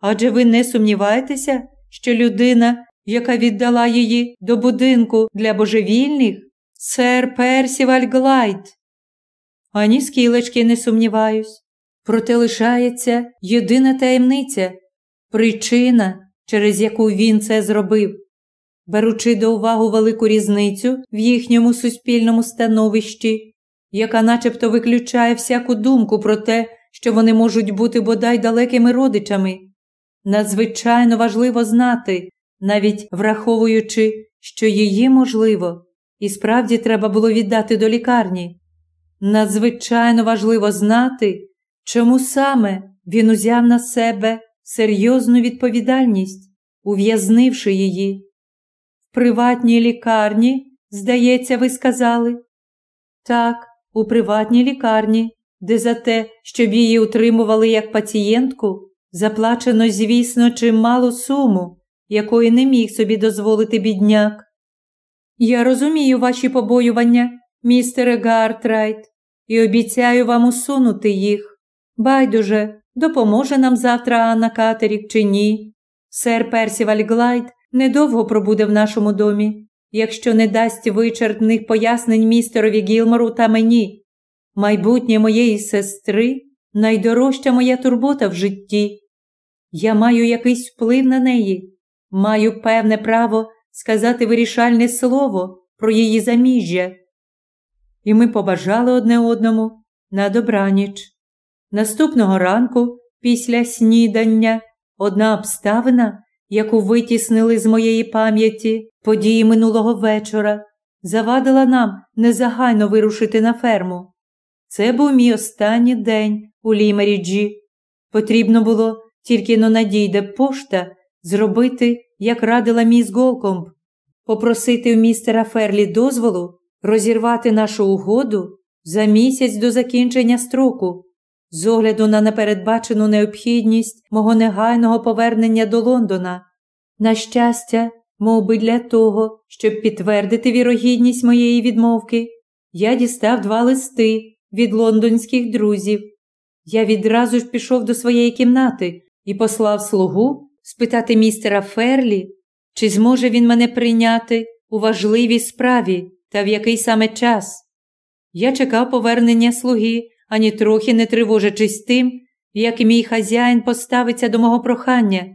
S1: Адже ви не сумніваєтеся, що людина, яка віддала її до будинку для божевільних, сер Персіваль Глайд. Ані скілечки не сумніваюсь. Проте лишається єдина таємниця, причина, через яку він це зробив. Беручи до уваги велику різницю в їхньому суспільному становищі, яка начебто виключає всяку думку про те, що вони можуть бути бодай далекими родичами, надзвичайно важливо знати, навіть враховуючи, що її можливо, і справді треба було віддати до лікарні. Надзвичайно важливо знати, чому саме він узяв на себе серйозну відповідальність, ув'язнивши її. В приватній лікарні, здається, ви сказали? Так, у приватній лікарні, де за те, щоб її утримували як пацієнтку, заплачено, звісно, чималу суму, якої не міг собі дозволити бідняк. Я розумію ваші побоювання, містере Гартрайт, і обіцяю вам усунути їх. Байдуже, допоможе нам завтра Анна Катерік чи ні. Сер Персіваль Глайд недовго пробуде в нашому домі, якщо не дасть вичерпних пояснень містерові Гілмору та мені. Майбутнє моєї сестри найдорожча моя турбота в житті. Я маю якийсь вплив на неї, маю певне право сказати вирішальне слово про її заміжжя. І ми побажали одне одному на добраніч. Наступного ранку, після снідання, одна обставина, яку витіснили з моєї пам'яті події минулого вечора, завадила нам незагайно вирушити на ферму. Це був мій останній день у Лімеріджі. Потрібно було, тільки но надійде пошта, зробити, як радила міс Голкомб, попросити у містера Ферлі дозволу розірвати нашу угоду за місяць до закінчення строку, з огляду на непередбачену необхідність мого негайного повернення до Лондона. На щастя, мов би для того, щоб підтвердити вірогідність моєї відмовки, я дістав два листи від лондонських друзів. Я відразу ж пішов до своєї кімнати і послав слугу спитати містера Ферлі, чи зможе він мене прийняти у важливій справі та в який саме час. Я чекав повернення слуги, ані трохи не тривожачись тим, як мій хазяїн поставиться до мого прохання,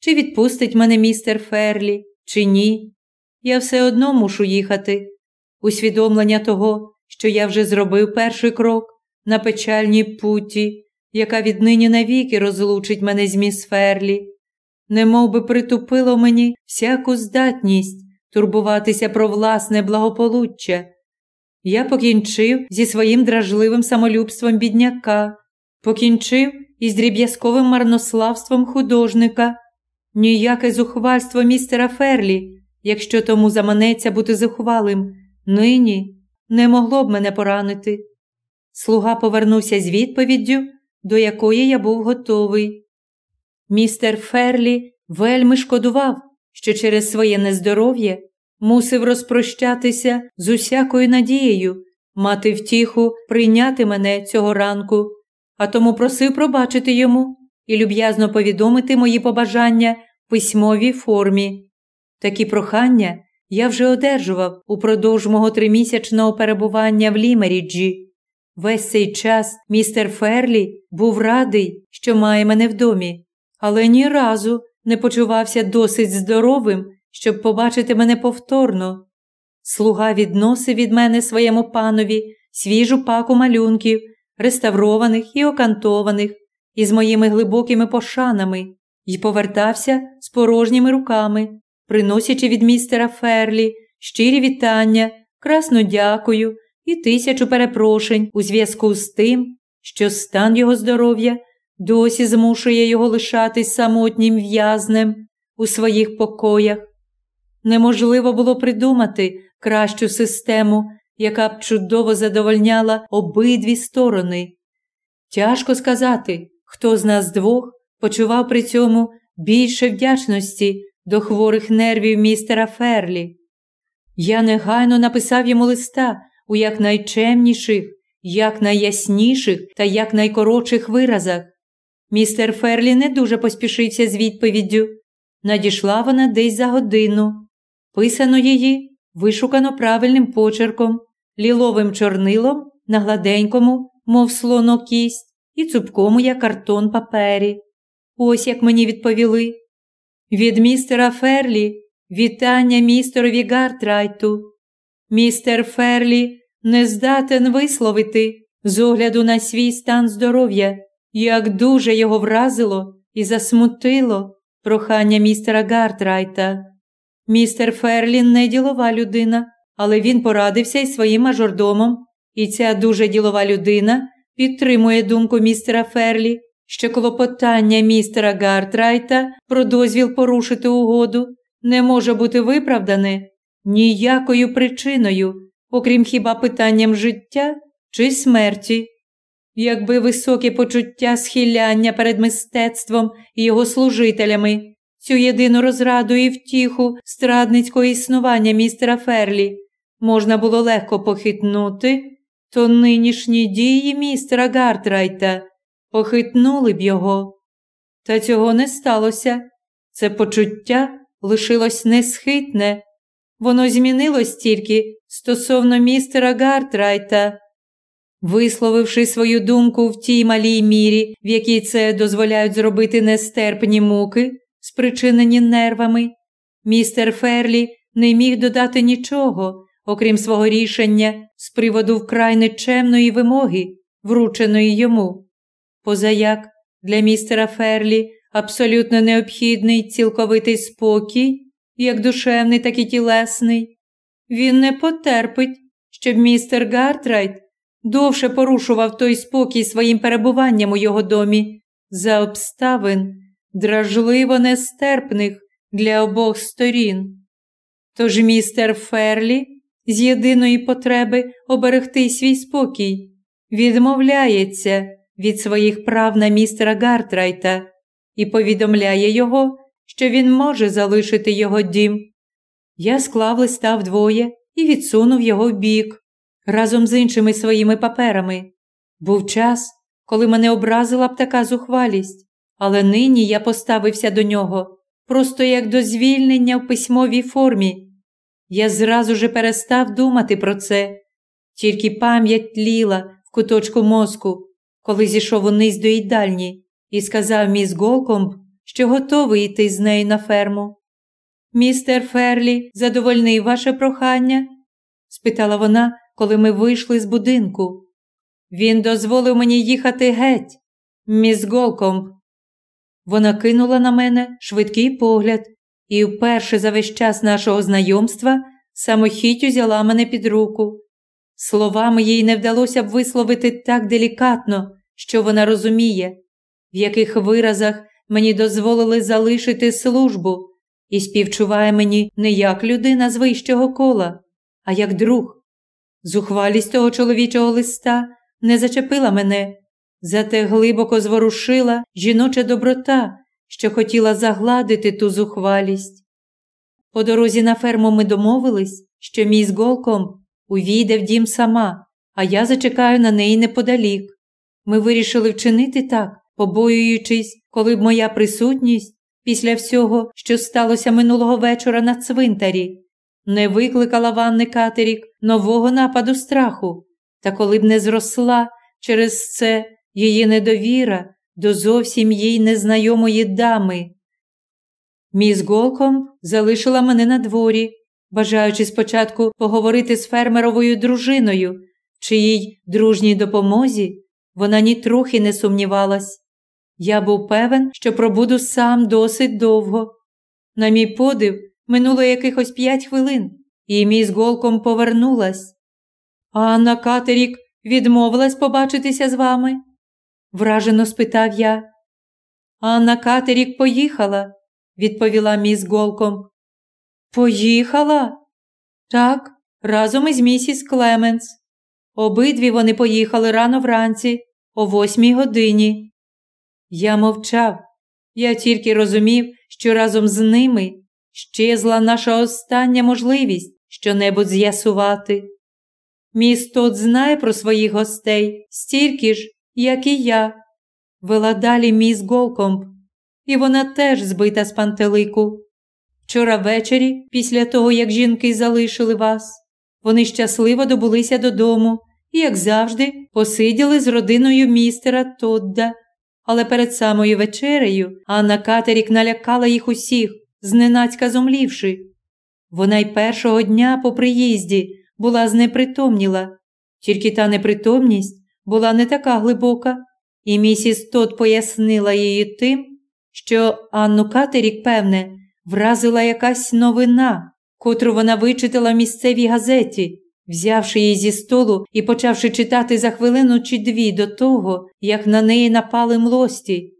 S1: чи відпустить мене містер Ферлі, чи ні. Я все одно мушу їхати. Усвідомлення того, що я вже зробив перший крок на печальній путі, яка віднині навіки розлучить мене з міс Ферлі, немов би притупило мені всяку здатність турбуватися про власне благополуччя. Я покінчив зі своїм дражливим самолюбством бідняка, покінчив із дріб'язковим марнославством художника, ніяке зухвальство містера Ферлі, якщо тому заманеться бути зухвалим, нині не могло б мене поранити. Слуга повернувся з відповіддю, до якої я був готовий. Містер Ферлі вельми шкодував, що через своє нездоров'я мусив розпрощатися з усякою надією, мати втіху прийняти мене цього ранку, а тому просив пробачити йому і люб'язно повідомити мої побажання в письмовій формі. Такі прохання я вже одержував упродовж мого тримісячного перебування в Лімеріджі. Весь цей час містер Ферлі був радий, що має мене в домі, але ні разу не почувався досить здоровим, щоб побачити мене повторно. Слуга відносив від мене своєму панові свіжу паку малюнків, реставрованих і окантованих, із моїми глибокими пошанами, і повертався з порожніми руками, приносячи від містера Ферлі щирі вітання, красно дякую і тисячу перепрошень у зв'язку з тим, що стан його здоров'я досі змушує його лишатись самотнім в'язнем у своїх покоях. Неможливо було придумати кращу систему, яка б чудово задовольняла обидві сторони. Тяжко сказати, хто з нас двох почував при цьому більше вдячності до хворих нервів містера Ферлі. Я негайно написав йому листа у якнайчемніших, якнайясніших та якнайкоротших виразах. Містер Ферлі не дуже поспішився з відповіддю. Надійшла вона десь за годину. Писано її вишукано правильним почерком, ліловим чорнилом на гладенькому, мов слоно кість, і цупкому, як картон папері. Ось як мені відповіли. Від містера Ферлі вітання містерові Гартрайту. Містер Ферлі не здатен висловити з огляду на свій стан здоров'я, як дуже його вразило і засмутило прохання містера Гартрайта. Містер Ферлі не ділова людина, але він порадився із своїм мажордомом, і ця дуже ділова людина підтримує думку містера Ферлі, що клопотання містера Гартрайта про дозвіл порушити угоду не може бути виправдане ніякою причиною, окрім хіба питанням життя чи смерті. Якби високе почуття схиляння перед мистецтвом і його служителями, цю єдину розраду і втіху страдницького існування містера Ферлі можна було легко похитнути, то нинішні дії містера Гартрайта похитнули б його. Та цього не сталося. Це почуття лишилось несхитне. Воно змінилось тільки стосовно містера Гартрайта. Висловивши свою думку в тій малій мірі, в якій це дозволяють зробити нестерпні муки, спричинені нервами, містер Ферлі не міг додати нічого, окрім свого рішення з приводу вкрай нечемної вимоги, врученої йому. Позаяк для містера Ферлі абсолютно необхідний цілковитий спокій, як душевний, так і тілесний. Він не потерпить, щоб містер Гартрайт довше порушував той спокій своїм перебуванням у його домі за обставин, дражливо нестерпних для обох сторін. Тож містер Ферлі з єдиної потреби оберегти свій спокій, відмовляється від своїх прав на містера Гартрайта і повідомляє його, що він може залишити його дім. Я склав листа вдвоє і відсунув його в бік разом з іншими своїми паперами. Був час, коли мене образила б така зухвалість, але нині я поставився до нього просто як до звільнення в письмовій формі. Я зразу же перестав думати про це, тільки пам'ять тліла в куточку мозку, коли зійшов униз до їдальні і сказав міс Голкомб, що готовий йти з нею на ферму. Містер Ферлі задовольнив ваше прохання? спитала вона, коли ми вийшли з будинку. Він дозволив мені їхати геть, міс Голкомб. Вона кинула на мене швидкий погляд і вперше за весь час нашого знайомства самохідь узяла мене під руку. Словами їй не вдалося б висловити так делікатно, що вона розуміє, в яких виразах мені дозволили залишити службу і співчуває мені не як людина з вищого кола, а як друг. Зухвалість того чоловічого листа не зачепила мене, зате глибоко зворушила жіноча доброта, що хотіла загладити ту зухвалість. По дорозі на ферму ми домовились, що міс Голком увійде в дім сама, а я зачекаю на неї неподалік. Ми вирішили вчинити так, побоюючись, коли б моя присутність після всього, що сталося минулого вечора на цвинтарі, не викликала ванни Катерік нового нападу страху, та коли б не зросла через це її недовіра до зовсім їй незнайомої дами. Міс Голком залишила мене на дворі, бажаючи спочатку поговорити з фермеровою дружиною, чиїй дружній допомозі вона нітрохи не сумнівалась. Я був певен, що пробуду сам досить довго. На мій подив, минуло якихось п'ять хвилин, і міс Голком повернулась. Анна Катерік відмовилась побачитися з вами? Вражено спитав я. Анна Катерік поїхала, відповіла міс Голком. Поїхала? Так, разом із місіс Клеменс. Обидві вони поїхали рано вранці, о восьмій годині. Я мовчав. Я тільки розумів, що разом з ними щезла наша остання можливість що-небудь з'ясувати. Місіс Тод знає про своїх гостей стільки ж, як і я, вела далі міс Голкомб, і вона теж збита з пантелику. Вчора ввечері, після того, як жінки залишили вас, вони щасливо добулися додому і, як завжди, посиділи з родиною містера Тодда. Але перед самою вечерею Анна Катерік налякала їх усіх, зненацька зомлівши. Вона й першого дня по приїзді була знепритомніла, тільки та непритомність була не така глибока, і місіс Тот пояснила її тим, що Анну Катерік, певне, вразила якась новина, котру вона вичитала в місцевій газеті, взявши її зі столу і почавши читати за хвилину чи дві до того, як на неї напали млості.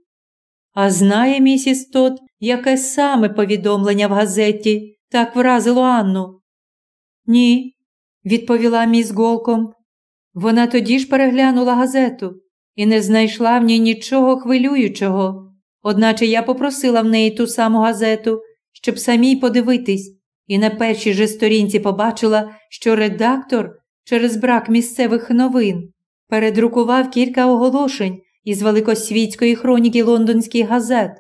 S1: А знає місіс Тот, яке саме повідомлення в газеті так вразило Анну? Ні, відповіла міс Голком. Вона тоді ж переглянула газету і не знайшла в ній нічого хвилюючого, одначе я попросила в неї ту саму газету, щоб самій подивитись, і на першій же сторінці побачила, що редактор через брак місцевих новин передрукував кілька оголошень із великосвітської хроніки лондонських газет.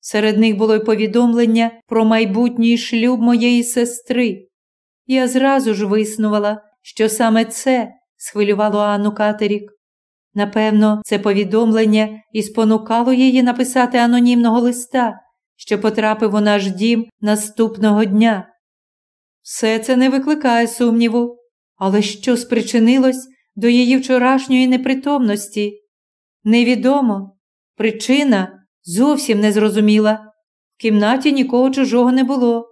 S1: Серед них було й повідомлення про майбутній шлюб моєї сестри. Я зразу ж виснувала, що саме це схвилювало Анну Катерік. Напевно, це повідомлення і спонукало її написати анонімного листа, що потрапив у наш дім наступного дня. Все це не викликає сумніву, але що спричинилось до її вчорашньої непритомності? Невідомо. Причина зовсім не зрозуміла. В кімнаті нікого чужого не було.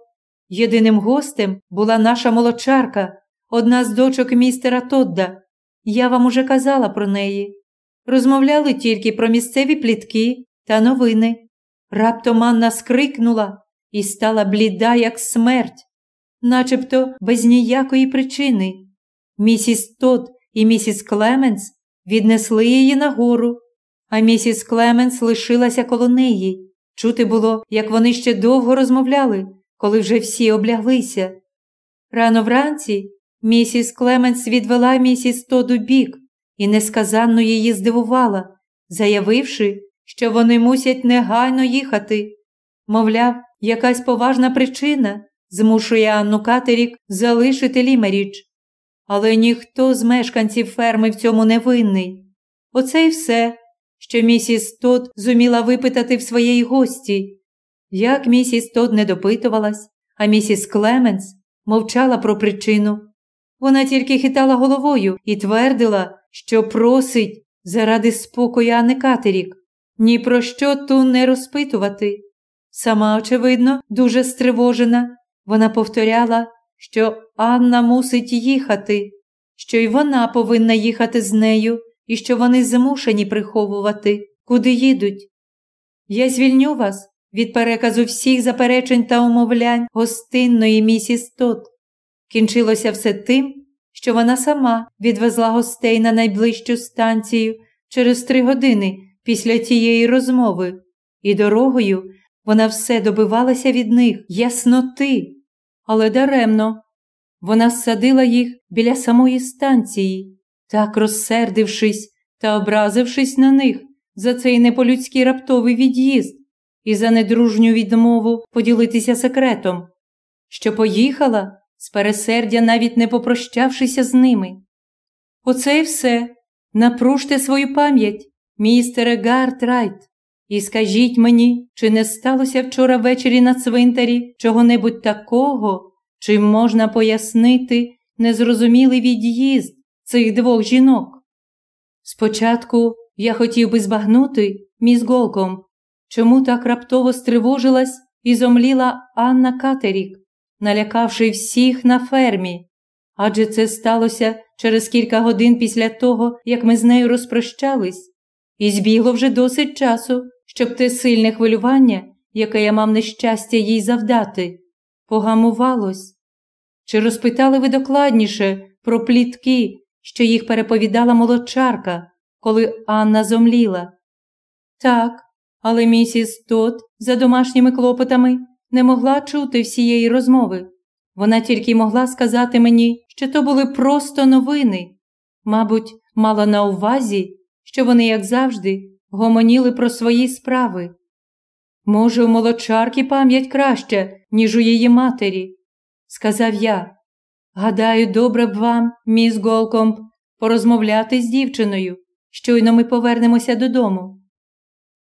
S1: Єдиним гостем була наша молочарка, одна з дочок містера Тода. Я вам уже казала про неї. Розмовляли тільки про місцеві плітки та новини. Раптом Анна скрикнула і стала бліда, як смерть, начебто без ніякої причини. Місіс Тод і місіс Клеменс віднесли її нагору, а місіс Клеменс лишилася коло неї. Чути було, як вони ще довго розмовляли, коли вже всі обляглися. Рано вранці місіс Клеменс відвела місіс Тод убік і несказанно її здивувала, заявивши, що вони мусять негайно їхати. Мовляв, якась поважна причина змушує Анну Катерік залишити Лімерідж. Але ніхто з мешканців ферми в цьому не винний. Оце й все, що місіс Тод зуміла випитати в своєї гості. Як місіс Тод не допитувалась, а місіс Клеменс мовчала про причину. Вона тільки хитала головою і твердила, що просить заради спокою Анни Катерік ні про що ту не розпитувати. Сама, очевидно, дуже стривожена, вона повторяла, що Анна мусить їхати, що й вона повинна їхати з нею, і що вони змушені приховувати, куди їдуть. Я звільню вас від переказу всіх заперечень та умовлянь гостинної місіс Тот. Кінчилося все тим, що вона сама відвезла гостей на найближчу станцію через три години після тієї розмови, і дорогою вона все добивалася від них ясноти, але даремно. Вона садила їх біля самої станції, так розсердившись та образившись на них за цей неполюдський раптовий від'їзд і за недружню відмову поділитися секретом, що поїхала з пересердя, навіть не попрощавшися з ними. Оце й все. Напружте свою пам'ять, містере Гартрайт, і скажіть мені, чи не сталося вчора ввечері на цвинтарі чого-небудь такого, чим можна пояснити незрозумілий від'їзд цих двох жінок? Спочатку я хотів би збагнути, міс Голком, чому так раптово стривожилась і зомліла Анна Катерік, налякавши всіх на фермі, адже це сталося через кілька годин після того, як ми з нею розпрощались, і збігло вже досить часу, щоб те сильне хвилювання, яке я мав нещастя їй завдати, погамувалось. Чи розпитали ви докладніше про плітки, що їх переповідала молодчарка, коли Анна зомліла? Так, але місіс Тот за домашніми клопотами не могла чути всієї розмови. Вона тільки могла сказати мені, що то були просто новини. Мабуть, мала на увазі, що вони, як завжди, гомоніли про свої справи. Може, у молодчарки пам'ять краща, ніж у її матері, сказав я. Гадаю, добре б вам, міс Голкомп, порозмовляти з дівчиною. Щойно ми повернемося додому.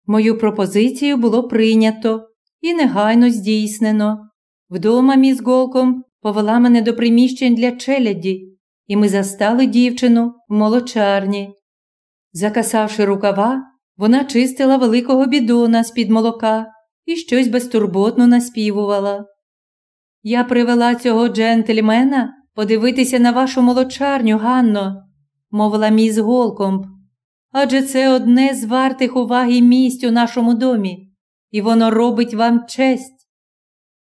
S1: Мою пропозицію було прийнято і негайно здійснено. Вдома міс Голком повела мене до приміщень для челяді, і ми застали дівчину в молочарні. Закасавши рукава, вона чистила великого бідона з-під молока і щось безтурботно наспівувала. Я привела цього джентльмена подивитися на вашу молочарню, Ганно, мовила міс Голкомп. Адже це одне з вартих уваги місць у нашому домі, і воно робить вам честь.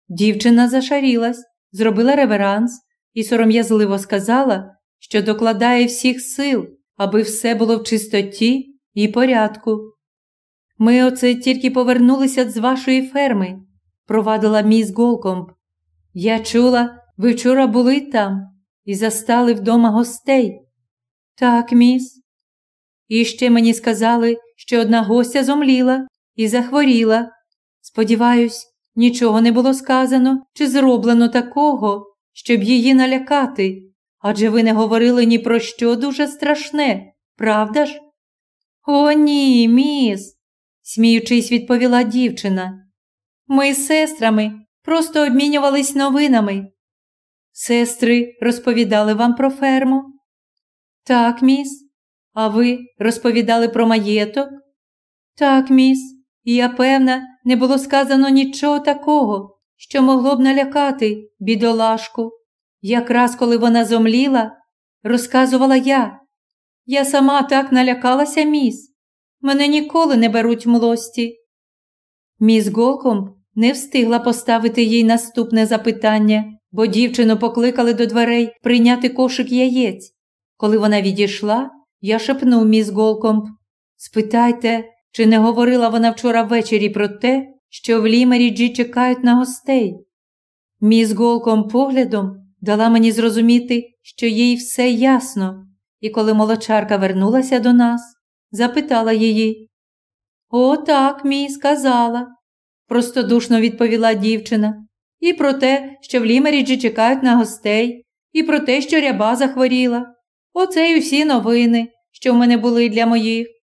S1: Дівчина зашарілась, зробила реверанс і сором'язливо сказала, що докладає всіх сил, аби все було в чистоті і порядку. Ми оце тільки повернулися з вашої ферми, провадила міс Голкомп. Я чула, ви вчора були там і застали вдома гостей. Так, міс. І ще мені сказали, що одна гостя зомліла і захворіла. Сподіваюсь, нічого не було сказано чи зроблено такого, щоб її налякати. Адже ви не говорили ні про що дуже страшне, правда ж? О, ні, міс, сміючись, відповіла дівчина. Ми з сестрами просто обмінювались новинами. Сестри розповідали вам про ферму? Так, міс. А ви розповідали про маєток? Так, міс, і я певна, не було сказано нічого такого, що могло б налякати бідолашку. Якраз коли вона зомліла, розказувала я. Я сама так налякалася, міс. Мене ніколи не беруть млості. Міс Голкомб не встигла поставити їй наступне запитання, бо дівчину покликали до дверей прийняти кошик яєць. Коли вона відійшла, я шепнув міс Голкомб. Спитайте, чи не говорила вона вчора ввечері про те, що в Лімеріджі чекають на гостей? Міс Голкомб поглядом дала мені зрозуміти, що їй все ясно, і коли молочарка вернулася до нас, запитала її. О, так, міс, сказала, простодушно відповіла дівчина, і про те, що в Лімеріджі чекають на гостей, і про те, що ряба захворіла. Оце й усі новини, що в мене були для моїх.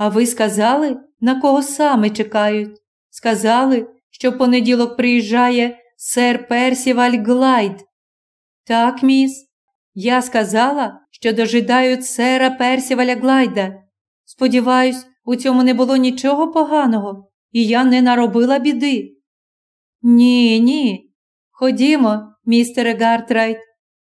S1: А ви сказали, на кого саме чекають? Сказали, що в понеділок приїжджає сер Персіваль Глайд. Так, міс, я сказала, що дожидають сера Персіваля Глайда. Сподіваюсь, у цьому не було нічого поганого, і я не наробила біди. Ні, ні. Ходімо, містере Гартрайт.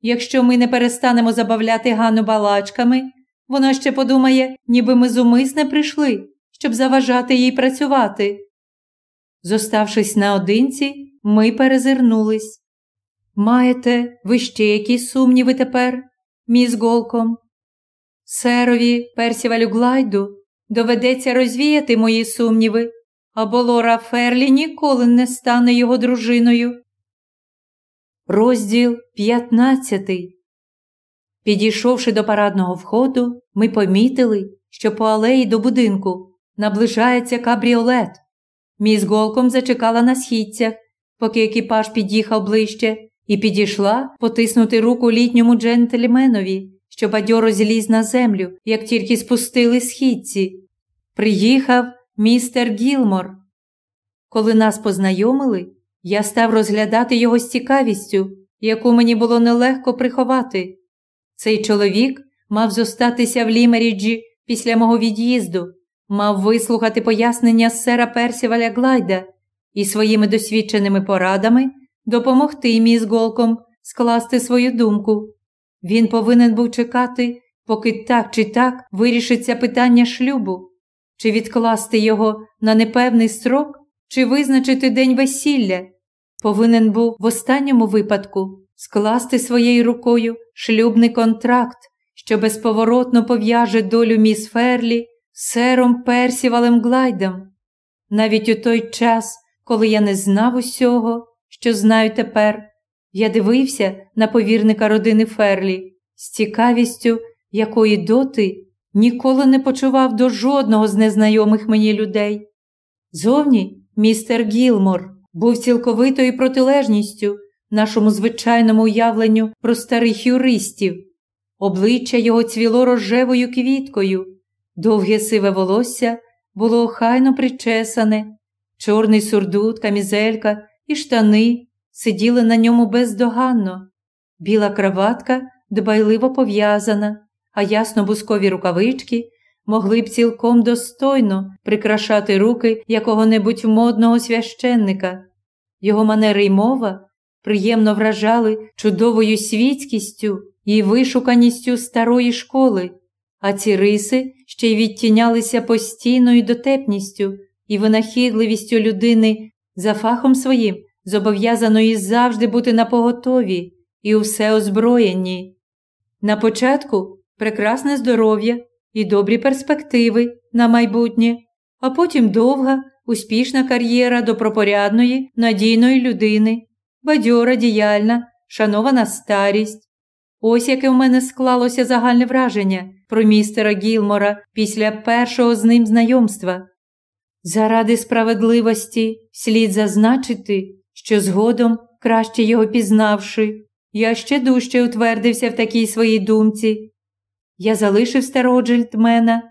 S1: Якщо ми не перестанемо забавляти Ганну балачками, вона ще подумає, ніби ми зумисне прийшли, щоб заважати їй працювати. Зоставшись наодинці, ми перезирнулись. Маєте ви ще якісь сумніви тепер, міс Голком? Серові Персівалю Глайду доведеться розвіяти мої сумніви, або Лора Ферлі ніколи не стане його дружиною. Розділ 15. Підійшовши до парадного входу, ми помітили, що по алеї до будинку наближається кабріолет. Міс голком зачекала на східцях, поки екіпаж під'їхав ближче, і підійшла потиснути руку літньому джентльменові, що бадьоро зліз на землю, як тільки спустили східці. Приїхав містер Гілмор. Коли нас познайомили, я став розглядати його з цікавістю, яку мені було нелегко приховати. Цей чоловік мав зостатися в Лімеріджі після мого від'їзду, мав вислухати пояснення сера Персіваля Глайда і своїми досвідченими порадами допомогти міс Голком скласти свою думку. Він повинен був чекати, поки так чи так вирішиться питання шлюбу, чи відкласти його на непевний строк, чи визначити день весілля. Повинен був в останньому випадку скласти своєю рукою шлюбний контракт, що безповоротно пов'яже долю міс Ферлі з сером Персівалем Глайдом. Навіть у той час, коли я не знав усього, що знаю тепер, я дивився на повірника родини Ферлі з цікавістю, якої доти ніколи не почував до жодного з незнайомих мені людей. Зовні містер Гілмор був цілковитою протилежністю нашому звичайному уявленню про старих юристів. Обличчя його цвіло рожевою квіткою, довге сиве волосся було охайно причесане, чорний сурдут, камізелька і штани сиділи на ньому бездоганно, біла краватка дбайливо пов'язана, а ясно бускові рукавички могли б цілком достойно прикрашати руки якого-небудь модного священника. Його манери й мова приємно вражали чудовою світськістю і вишуканістю старої школи, а ці риси ще й відтінялися постійною дотепністю і винахідливістю людини за фахом своїм, зобов'язаної завжди бути на поготові і усе озброєнні. На початку прекрасне здоров'я і добрі перспективи на майбутнє, а потім довга, успішна кар'єра добропорядної, надійної людини, бадьора, діяльна, шанована старість. Ось яке в мене склалося загальне враження про містера Гілмора після першого з ним знайомства. Заради справедливості слід зазначити, що згодом, краще його пізнавши, я ще дужче утвердився в такій своїй думці. Я залишив старого джельтмена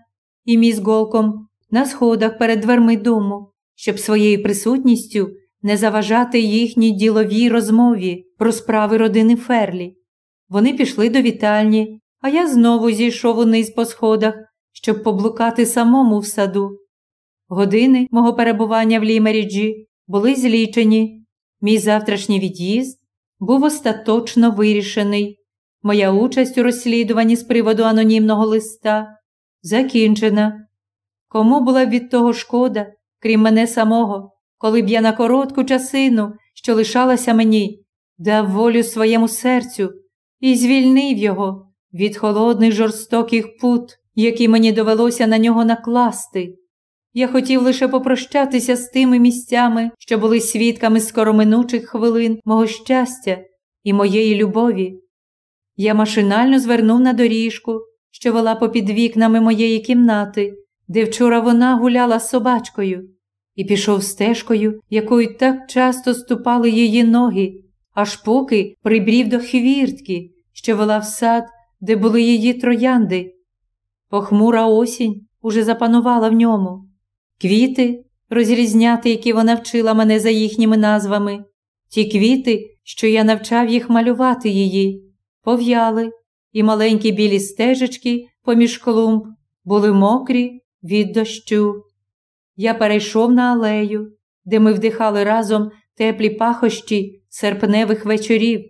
S1: і міс голком на сходах перед дверми дому, щоб своєю присутністю не заважати їхній діловій розмові про справи родини Ферлі. Вони пішли до вітальні, а я знову зійшов униз по сходах, щоб поблукати самому в саду. Години мого перебування в Лімеріджі були злічені. Мій завтрашній від'їзд був остаточно вирішений. Моя участь у розслідуванні з приводу анонімного листа закінчена. Кому була від того шкода, крім мене самого, коли б я на коротку часину, що лишалася мені, дав волю своєму серцю і звільнив його від холодних жорстоких пут, які мені довелося на нього накласти. Я хотів лише попрощатися з тими місцями, що були свідками скороминучих хвилин мого щастя і моєї любові. Я машинально звернув на доріжку, що вела попід вікнами моєї кімнати, де вчора вона гуляла з собачкою, і пішов стежкою, якою так часто ступали її ноги, аж поки прибрів до хвіртки, що вела в сад, де були її троянди. Похмура осінь уже запанувала в ньому. Квіти, розрізняти, які вона вчила мене за їхніми назвами, ті квіти, що я навчав їх малювати її, пов'яли, і маленькі білі стежечки поміж клумб були мокрі від дощу. Я перейшов на алею, де ми вдихали разом теплі пахощі серпневих вечорів,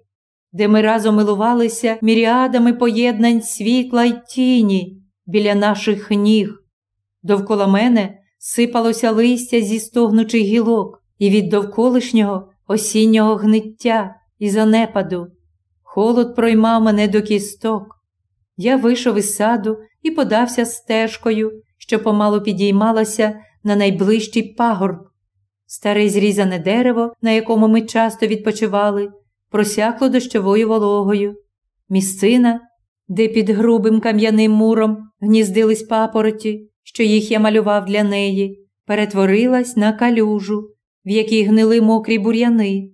S1: де ми разом милувалися міріадами поєднань світла й тіні біля наших ніг. Довкола мене сипалося листя зі стогнучих гілок і від довколишнього осіннього гниття і занепаду. Холод проймав мене до кісток. Я вийшов із саду і подався стежкою, що помалу підіймалася на найближчий пагорб. Старе зрізане дерево, на якому ми часто відпочивали, просякло дощовою вологою. Місцина, де під грубим кам'яним муром гніздились папороті, що їх я малював для неї, перетворилась на калюжу, в якій гнили мокрі бур'яни.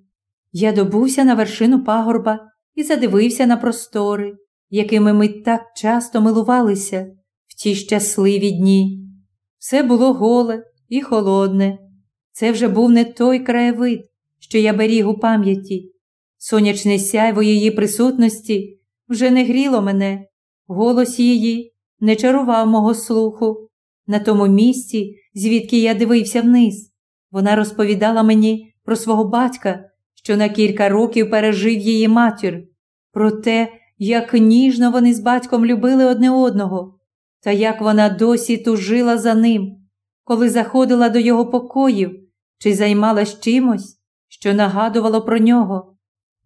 S1: Я добувся на вершину пагорба і задивився на простори, якими ми так часто милувалися в ті щасливі дні. Все було голе і холодне. Це вже був не той краєвид, що я беріг у пам'яті. Сонячне сяйво її присутності вже не гріло мене, голос її не чарував мого слуху. На тому місці, звідки я дивився вниз, вона розповідала мені про свого батька, що на кілька років пережив її матір, про те, як ніжно вони з батьком любили одне одного, та як вона досі тужила за ним, коли заходила до його покоїв чи займалась чимось, що нагадувало про нього.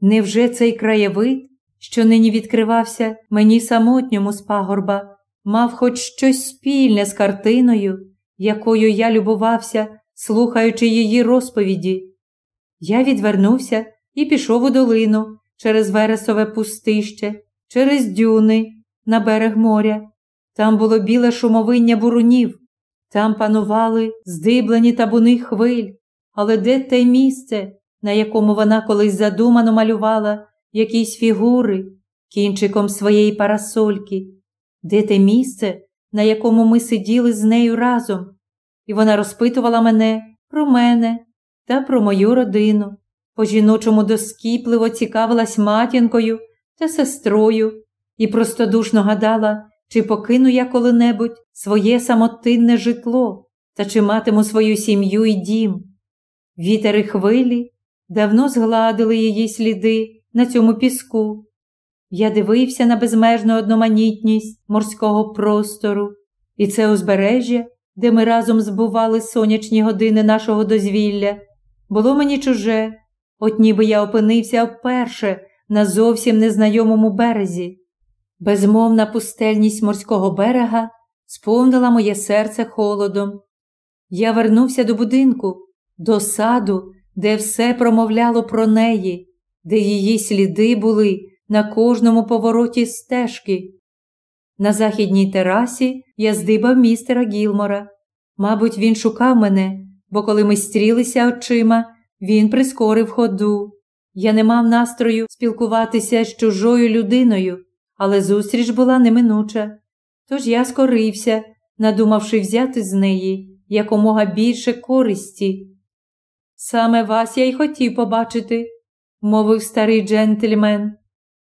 S1: Невже цей краєвид, що нині відкривався мені самотньому з пагорба, мав хоч щось спільне з картиною, якою я любувався, слухаючи її розповіді? Я відвернувся і пішов у долину через вересове пустище, через дюни на берег моря. Там було біле шумовиння бурунів, там панували здиблені табуни хвиль, але де те місце, на якому вона колись задумано малювала якісь фігури кінчиком своєї парасольки, де те місце, на якому ми сиділи з нею разом, і вона розпитувала мене про мене та про мою родину, по жіночому доскіпливо цікавилась матінкою та сестрою і простодушно гадала, чи покину я коли-небудь своє самотинне житло та чи матиму свою сім'ю і дім. Вітер і хвилі давно згладили її сліди на цьому піску. Я дивився на безмежну одноманітність морського простору, і це узбережжя, де ми разом збували сонячні години нашого дозвілля, було мені чуже, от ніби я опинився вперше на зовсім незнайомому березі. Безмовна пустельність морського берега сповнила моє серце холодом. Я вернувся до будинку, до саду, де все промовляло про неї, де її сліди були на кожному повороті стежки. На західній терасі я здибав містера Гілмора. Мабуть, він шукав мене, бо коли ми стрілися очима, він прискорив ходу. Я не мав настрою спілкуватися з чужою людиною, але зустріч була неминуча. Тож я скорився, надумавши взяти з неї якомога більше користі. Саме вас я й хотів побачити, мовив старий джентльмен.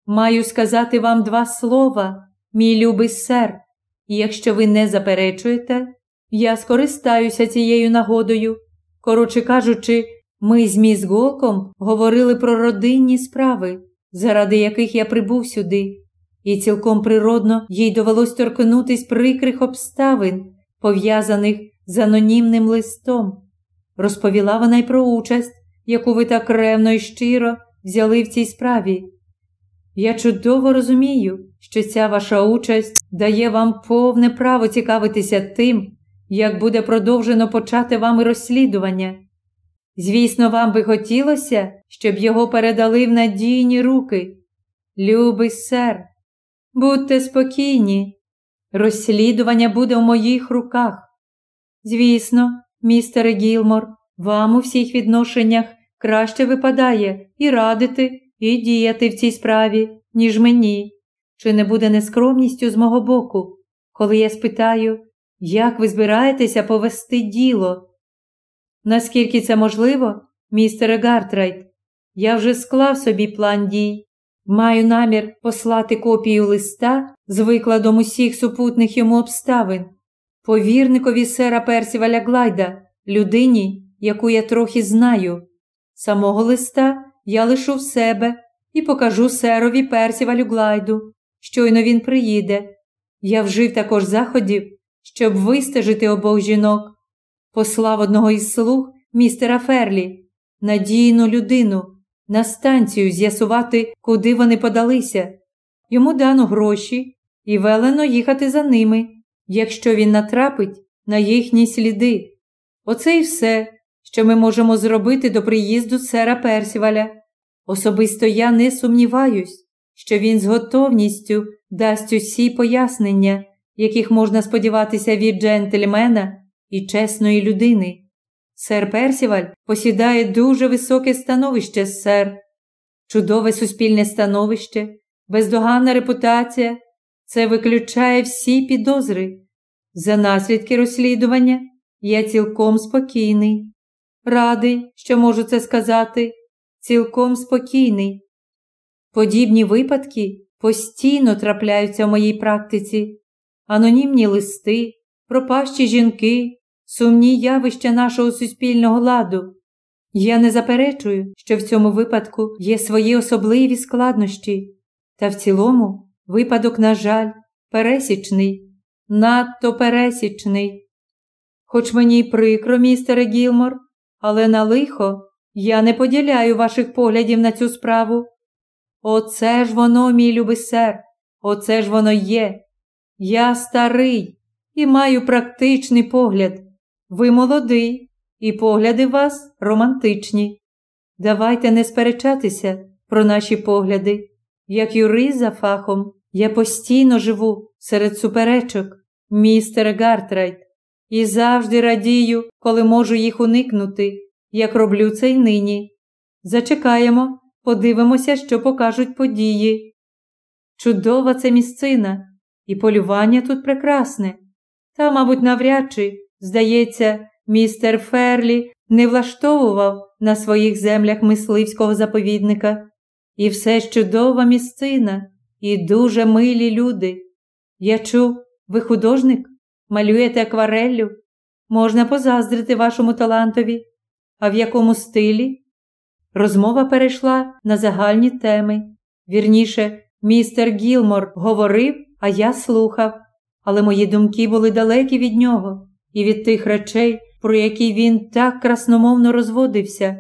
S1: Маю сказати вам два слова, мій любий сер, і якщо ви не заперечуєте, я скористаюся цією нагодою. Коротше кажучи, ми з міс Голком говорили про родинні справи, заради яких я прибув сюди, і цілком природно їй довелось торкнутись прикрих обставин, пов'язаних з анонімним листом. Розповіла вона й про участь, яку ви так ревно і щиро взяли в цій справі. Я чудово розумію, що ця ваша участь дає вам повне право цікавитися тим, як буде продовжено почати вами розслідування. Звісно, вам би хотілося, щоб його передали в надійні руки. Любий сер, будьте спокійні, розслідування буде в моїх руках. Звісно, містере Гілмор, вам у всіх відношеннях краще випадає і радити, і діяти в цій справі, ніж мені. Чи не буде нескромністю з мого боку, коли я спитаю, як ви збираєтеся повести діло? Наскільки це можливо, містере Гартрайт, я вже склав собі план дій. Маю намір послати копію листа з викладом усіх супутних йому обставин, повірникові сера Персіваля Глайда, людині, яку я трохи знаю. Самого листа я лишу в себе і покажу серові Персівалю Глайду. Щойно він приїде. Я вжив також заходів, щоб вистежити обох жінок. Послав одного із слуг містера Ферлі, надійну людину, на станцію з'ясувати, куди вони подалися. Йому дано гроші і велено їхати за ними, якщо він натрапить на їхні сліди. Оце і все, що ми можемо зробити до приїзду сера Персіваля. Особисто я не сумніваюсь, що він з готовністю дасть усі пояснення, яких можна сподіватися від джентльмена і чесної людини. Сер Персіваль посідає дуже високе становище, сер, чудове суспільне становище, бездоганна репутація. Це виключає всі підозри. За наслідки розслідування я цілком спокійний. Радий, що можу це сказати, цілком спокійний. Подібні випадки постійно трапляються в моїй практиці, анонімні листи, пропащі жінки, сумні явища нашого суспільного ладу. Я не заперечую, що в цьому випадку є свої особливі складнощі, та в цілому випадок, на жаль, пересічний, надто пересічний. Хоч мені й прикро, містере Гілмор, але на лихо я не поділяю ваших поглядів на цю справу. Оце ж воно, мій любий сер, оце ж воно є. Я старий і маю практичний погляд. Ви молодий, і погляди вас романтичні. Давайте не сперечатися про наші погляди. Як юрист за фахом, я постійно живу серед суперечок, містер Гартрайт, і завжди радію, коли можу їх уникнути, як роблю це й нині. Зачекаємо, подивимося, що покажуть події. Чудова це місцина, і полювання тут прекрасне. Та, мабуть, навряд чи, здається, містер Ферлі не влаштовував на своїх землях мисливського заповідника. І все ж чудова місцина, і дуже милі люди. Я чув, ви художник, малюєте аквареллю. Можна позаздрити вашому талантові. А в якому стилі? Розмова перейшла на загальні теми. Вірніше, містер Гілмор говорив, а я слухав, але мої думки були далекі від нього і від тих речей, про які він так красномовно розводився.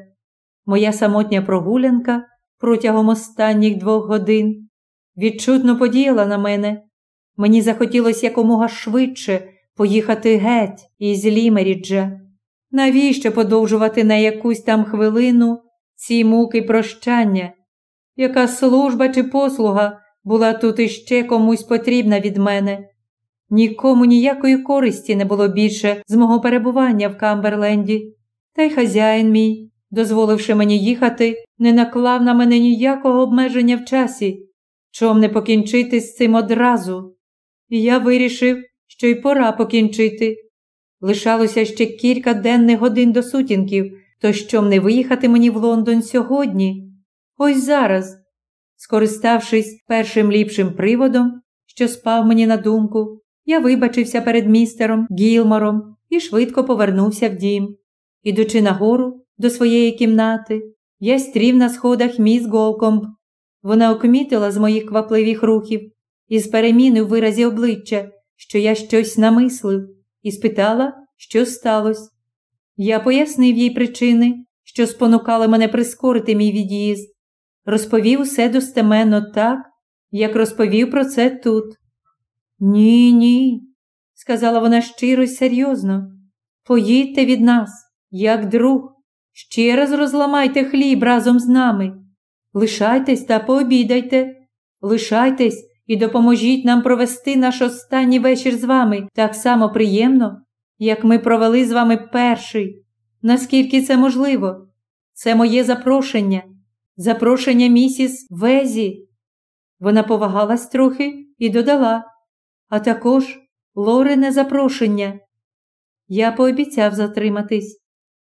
S1: Моя самотня прогулянка протягом останніх двох годин відчутно подіяла на мене. Мені захотілося якомога швидше поїхати геть із Лімеріджа. Навіщо подовжувати на якусь там хвилину ці муки прощання? Яка служба чи послуга була тут іще комусь потрібна від мене? Нікому ніякої користі не було більше з мого перебування в Камберленді, та й хазяїн мій, дозволивши мені їхати, не наклав на мене ніякого обмеження в часі, чом не покінчити з цим одразу. І я вирішив, що й пора покінчити. Лишалося ще кілька денних годин до сутінків, то що не виїхати мені в Лондон сьогодні? Ось зараз. Скориставшись першим ліпшим приводом, що спав мені на думку, я вибачився перед містером Гілмором і швидко повернувся в дім. Ідучи нагору до своєї кімнати, я стрів на сходах міс Голкомб. Вона окмітила з моїх квапливих рухів і з переміни в виразі обличчя, що я щось намислив, і спитала, що сталося. Я пояснив їй причини, що спонукали мене прискорити мій від'їзд, розповів усе достеменно так, як розповів про це тут. Ні, ні, сказала вона щиро й серйозно. Поїдьте від нас, як друг, ще раз розламайте хліб разом з нами. Лишайтесь та пообідайте, лишайтесь і допоможіть нам провести наш останній вечір з вами так само приємно, як ми провели з вами перший. Наскільки це можливо? Це моє запрошення, запрошення місіс Везі. Вона повагалась трохи і додала, а також Лорине запрошення. Я пообіцяв затриматись.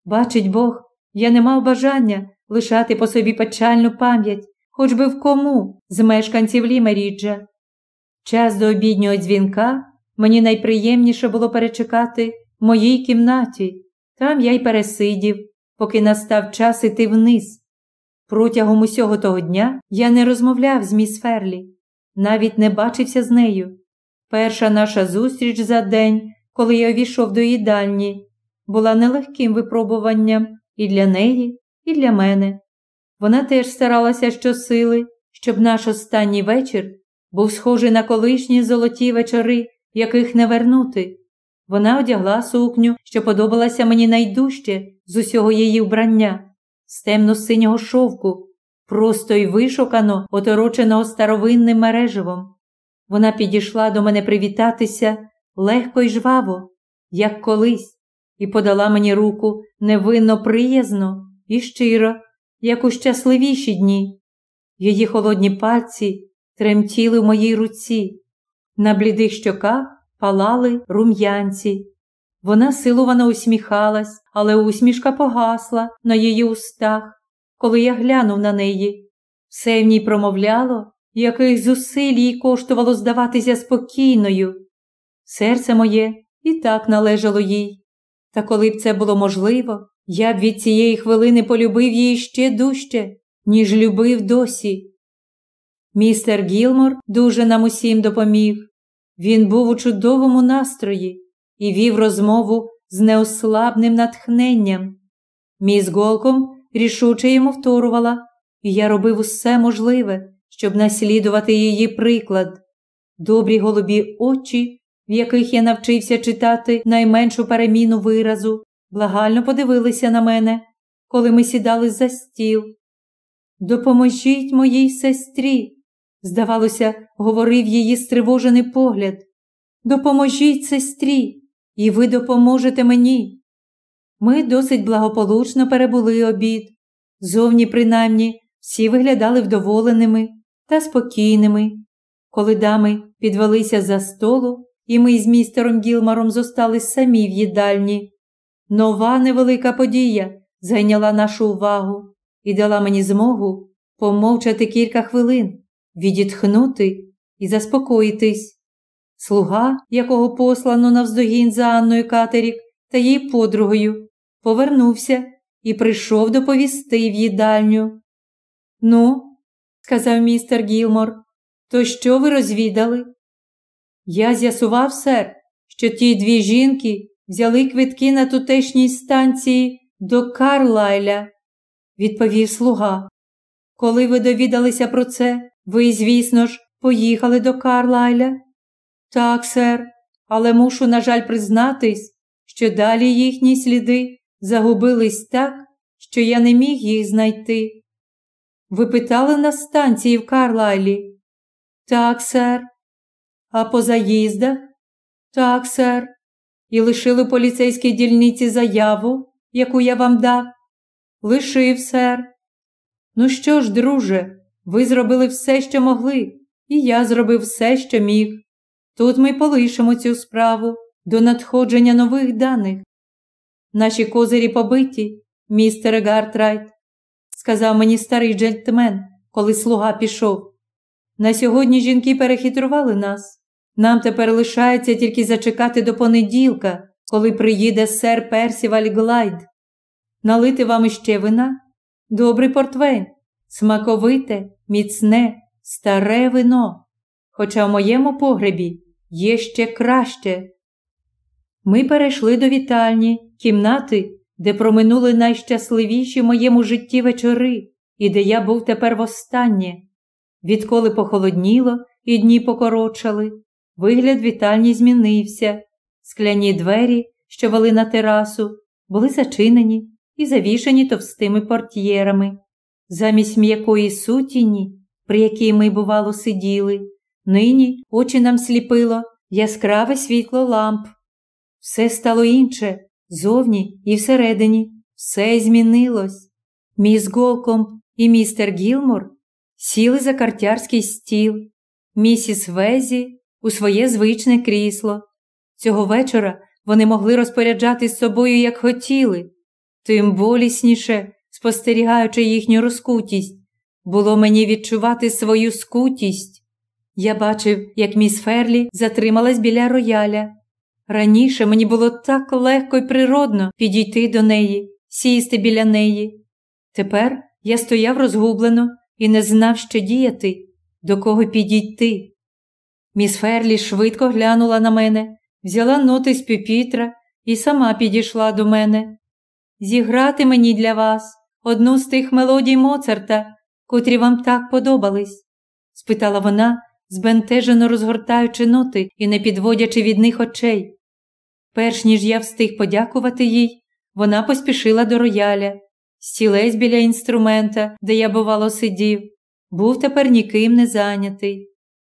S1: Бачить Бог, я не мав бажання лишати по собі печальну пам'ять, хоч би в кому з мешканців Лімеріджа. Час до обіднього дзвінка мені найприємніше було перечекати в моїй кімнаті. Там я й пересидів, поки настав час іти вниз. Протягом усього того дня я не розмовляв з міс Ферлі, навіть не бачився з нею. Перша наша зустріч за день, коли я увійшов до їдальні, була нелегким випробуванням і для неї, і для мене. Вона теж старалася щосили, щоб наш останній вечір був схожий на колишні золоті вечори, яких не вернути. Вона одягла сукню, що подобалася мені найдужче з усього її вбрання, з темно-синього шовку, просто й вишукано, отороченого старовинним мереживом. Вона підійшла до мене привітатися легко й жваво, як колись, і подала мені руку невинно приязно і щиро, як у щасливіші дні. Її холодні пальці тремтіли в моїй руці, на блідих щоках палали рум'янці. Вона силовано усміхалась, але усмішка погасла на її устах, коли я глянув на неї. Все в ній промовляло, яких зусиль їй коштувало здаватися спокійною. Серце моє і так належало їй. Та коли б це було можливо, я б від цієї хвилини полюбив її ще дужче, ніж любив досі. Містер Гілмор дуже нам усім допоміг. Він був у чудовому настрої і вів розмову з неослабним натхненням. Міс Голком рішуче йому вторувала, і я робив усе можливе, щоб наслідувати її приклад. Добрі голубі очі, в яких я навчився читати найменшу переміну виразу, благально подивилися на мене, коли ми сідали за стіл. Допоможіть моїй сестрі, здавалося, говорив її стривожений погляд. Допоможіть сестрі, і ви допоможете мені. Ми досить благополучно перебули обід. Зовні, принаймні, всі виглядали вдоволеними та спокійними. Коли дами підвелися за столу, і ми з містером Гілмаром зостались самі в їдальні. Нова невелика подія зайняла нашу увагу і дала мені змогу помовчати кілька хвилин, відітхнути і заспокоїтись. Слуга, якого послано навздогін за Анною Катерік та її подругою, повернувся і прийшов доповісти в їдальню. Ну, сказав містер Гілмор, то що ви розвідали? Я з'ясував, сер, що ті дві жінки взяли квитки на тутешній станції до Карлайля, відповів слуга. Коли ви довідалися про це, ви, звісно ж, поїхали до Карлайля? Так, сер, але мушу, на жаль, признатись, що далі їхні сліди загубились так, що я не міг їх знайти. Ви питали на станції в Карлайлі? Так, сер. А по заїздах? Так, сер. І лишили поліцейській дільниці заяву, яку я вам дав? Лишив, сер. Ну що ж, друже, ви зробили все, що могли, і я зробив все, що міг. Тут ми полишимо цю справу до надходження нових даних. Наші козирі побиті, містере Гартрайт, сказав мені старий джентльмен, коли слуга пішов. На сьогодні жінки перехитрували нас. Нам тепер лишається тільки зачекати до понеділка, коли приїде сер Персіваль Глайд. Налити вам іще вина? Добрий портвейн, смаковите, міцне, старе вино. Хоча в моєму погребі є ще краще. Ми перейшли до вітальні, кімнати, де проминули найщасливіші моєму житті вечори, і де я був тепер востаннє. Відколи похолодніло і дні покорочали, вигляд вітальні змінився. Скляні двері, що вели на терасу, були зачинені і завішані товстими портьєрами. Замість м'якої сутіні, при якій ми, бувало, сиділи, нині очі нам сліпило яскраве світло ламп. Все стало інше, зовні і всередині, все змінилось. Міс Голком і містер Гілмор сіли за картярський стіл, місіс Везі у своє звичне крісло. Цього вечора вони могли розпоряджатись собою, як хотіли, тим болісніше, спостерігаючи їхню розкутість, було мені відчувати свою скутість. Я бачив, як міс Ферлі затрималась біля рояля. Раніше мені було так легко і природно підійти до неї, сісти біля неї. Тепер я стояв розгублено і не знав, що діяти, до кого підійти. Міс Ферлі швидко глянула на мене, взяла ноти з пюпітра і сама підійшла до мене. Зіграти мені для вас одну з тих мелодій Моцарта, котрі вам так подобались? спитала вона, збентежено розгортаючи ноти і не підводячи від них очей. Перш ніж я встиг подякувати їй, вона поспішила до рояля стілець біля інструмента, де я, бувало, сидів, був тепер ніким не зайнятий.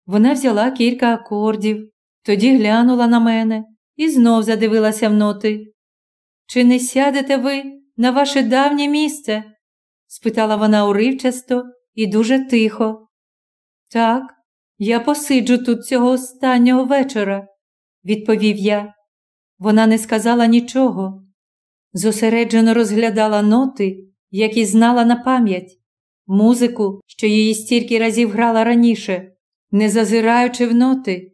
S1: Вона взяла кілька акордів, тоді глянула на мене і знов задивилася в ноти. Чи не сядете ви на ваше давнє місце? спитала вона уривчасто і дуже тихо. Так, я посиджу тут цього останнього вечора, відповів я. Вона не сказала нічого. Зосереджено розглядала ноти, які знала на пам'ять, музику, що її стільки разів грала раніше, не зазираючи в ноти.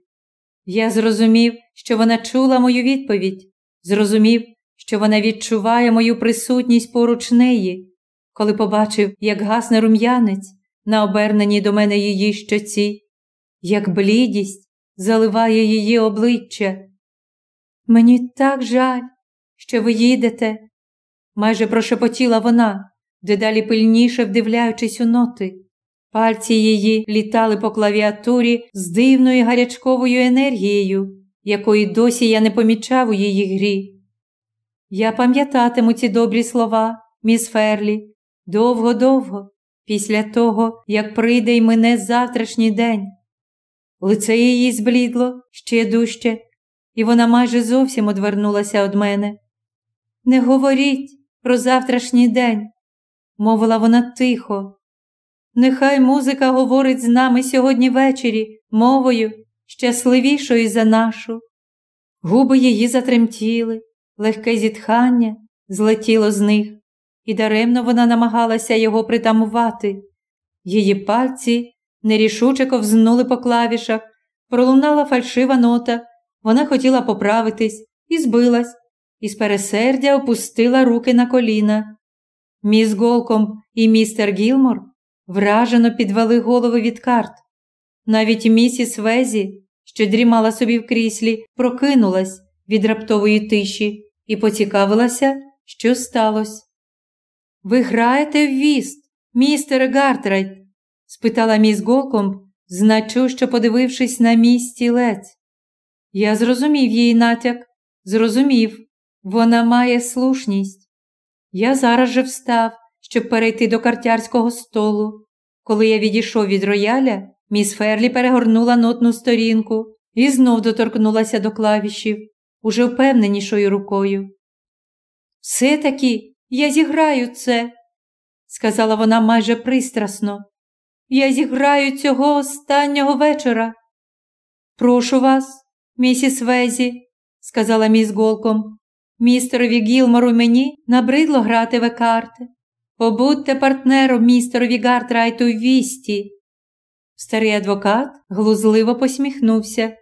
S1: Я зрозумів, що вона чула мою відповідь, зрозумів, що вона відчуває мою присутність поруч неї, коли побачив, як гасне рум'янець на оберненій до мене її щоці, як блідість заливає її обличчя. Мені так жаль, що ви їдете, майже прошепотіла вона, дедалі пильніше вдивляючись у ноти. Пальці її літали по клавіатурі з дивною гарячковою енергією, якої досі я не помічав у її грі. Я пам'ятатиму ці добрі слова, міс Ферлі, довго-довго, після того, як прийде й мене завтрашній день. Лице її зблідло ще дужче, і вона майже зовсім одвернулася від мене. Не говоріть про завтрашній день, мовила вона тихо. Нехай музика говорить з нами сьогодні ввечері мовою, щасливішою за нашу. Губи її затремтіли, легке зітхання злетіло з них, і даремно вона намагалася його притамувати. Її пальці нерішуче ковзнули по клавішах, пролунала фальшива нота, вона хотіла поправитись і збилась, і з пересердя опустила руки на коліна. Міс Голком і містер Гілмор вражено підвели голови від карт. Навіть місіс Везі, що дрімала собі в кріслі, прокинулась від раптової тиші і поцікавилася, що сталося. Ви граєте в віст, містере Гартрайт? Спитала міс Голкомб, значущо подивившись на мій стілець. Я зрозумів її натяк, зрозумів, вона має слушність. Я зараз же встав, щоб перейти до картярського столу. Коли я відійшов від рояля, міс Ферлі перегорнула нотну сторінку і знов доторкнулася до клавішів, уже впевненішою рукою. Все таки я зіграю це, сказала вона майже пристрасно. Я зіграю цього останнього вечора. Прошу вас, місіс Везі, сказала міс Голком, містерові Гілмору мені набридло грати в карти. Побудьте партнером містерові Гартрайту вісті. Старий адвокат глузливо посміхнувся.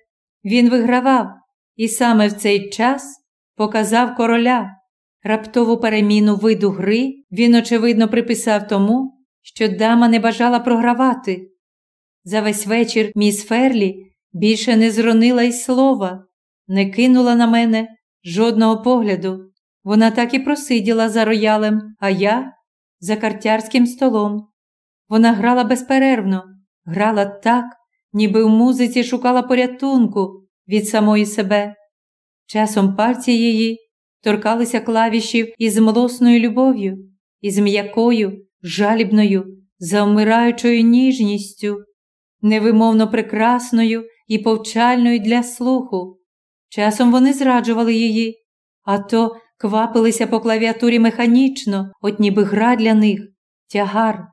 S1: Він вигравав і саме в цей час показав короля. Раптову переміну виду гри він, очевидно, приписав тому, що дама не бажала програвати. За весь вечір міс Ферлі більше не зронила й слова, не кинула на мене жодного погляду. Вона так і просиділа за роялем, а я за картярським столом. Вона грала безперервно, грала так, ніби в музиці шукала порятунку від самої себе. Часом пальці її торкалися клавішів із млосною любов'ю, із м'якою, жалібною, завмираючою ніжністю, невимовно прекрасною і повчальною для слуху. Часом вони зраджували її, а то квапилися по клавіатурі механічно, от ніби гра для них, тягар.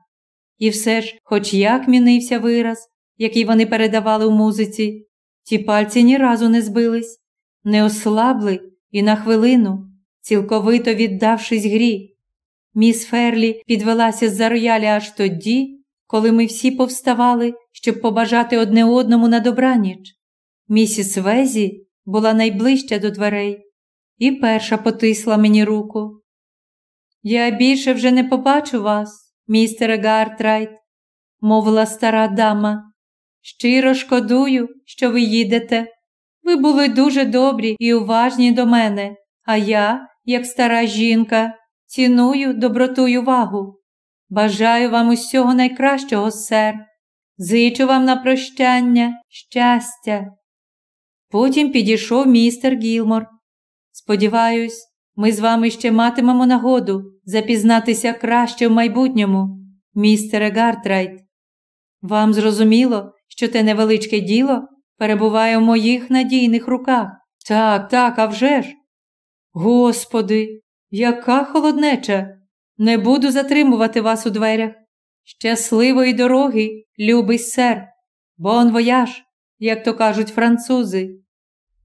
S1: І все ж, хоч як мінився вираз, який вони передавали у музиці, ті пальці ні разу не збились, не ослабли і на хвилину, цілковито віддавшись грі. Міс Ферлі підвелася з за рояля аж тоді, коли ми всі повставали, щоб побажати одне одному на добраніч. Місіс Везі була найближча до дверей і перша потисла мені руку. Я більше вже не побачу вас, містере Гартрайт, мовила стара дама. Щиро шкодую, що ви їдете. Ви були дуже добрі і уважні до мене, а я, як стара жінка, ціную доброту й увагу. Бажаю вам усього найкращого, сер. Зичу вам на прощання, щастя. Потім підійшов містер Гілмор. Сподіваюсь, ми з вами ще матимемо нагоду запізнатися краще в майбутньому, містере Гартрайт. Вам зрозуміло, що те невеличке діло перебуває в моїх надійних руках. Так, так, а вже ж. Господи, яка холоднеча! Не буду затримувати вас у дверях. Щасливої дороги, любий сер, бон вояж, як то кажуть французи.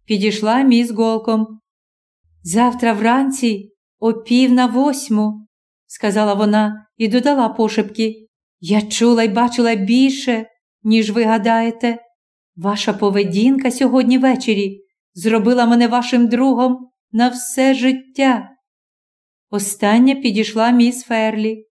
S1: Підійшла міс голком. Завтра вранці, о пів на восьму, сказала вона і додала пошепки. Я чула й бачила більше, ніж ви гадаєте. Ваша поведінка сьогодні ввечері зробила мене вашим другом на все життя. Остання підійшла міс Ферлі.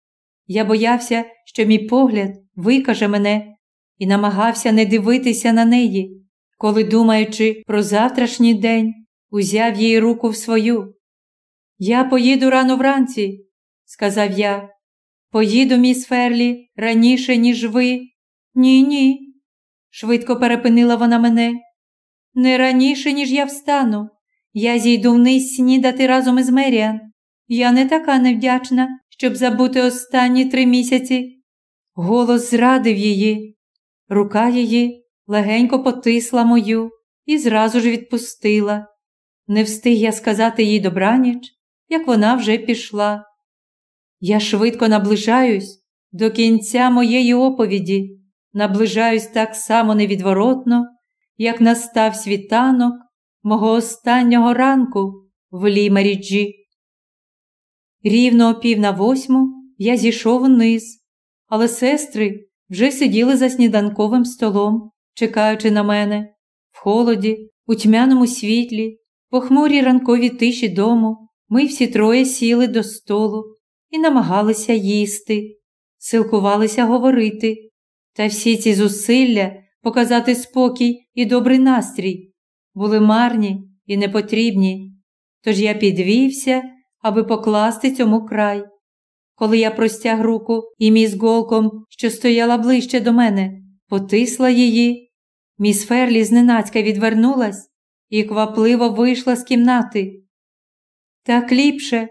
S1: Я боявся, що мій погляд викаже мене і намагався не дивитися на неї, коли, думаючи про завтрашній день, узяв її руку в свою. Я поїду рано вранці, сказав я. Поїду, міс Ферлі, раніше, ніж ви. Ні, ні, швидко перепинила вона мене. Не раніше, ніж я встану. Я зійду вниз снідати разом із Меріан. Я не така невдячна, щоб забути останні три місяці. Голос зрадив її. Рука її легенько потисла мою і зразу ж відпустила. Не встиг я сказати їй добраніч, як вона вже пішла. Я швидко наближаюсь до кінця моєї оповіді, наближаюсь так само невідворотно, як настав світанок мого останнього ранку в Лімеріджі. Рівно о пів на восьму я зійшов вниз, але сестри вже сиділи за сніданковим столом, чекаючи на мене, в холоді, у тьмяному світлі, похмурій ранковій тиші дому. Ми всі троє сіли до столу і намагалися їсти, силкувалися говорити, та всі ці зусилля показати спокій і добрий настрій були марні і непотрібні. Тож я підвівся, аби покласти цьому край. Коли я простяг руку і міс голком, що стояла ближче до мене, потисла її, міс Ферлі зненацька відвернулась і квапливо вийшла з кімнати. Так ліпше,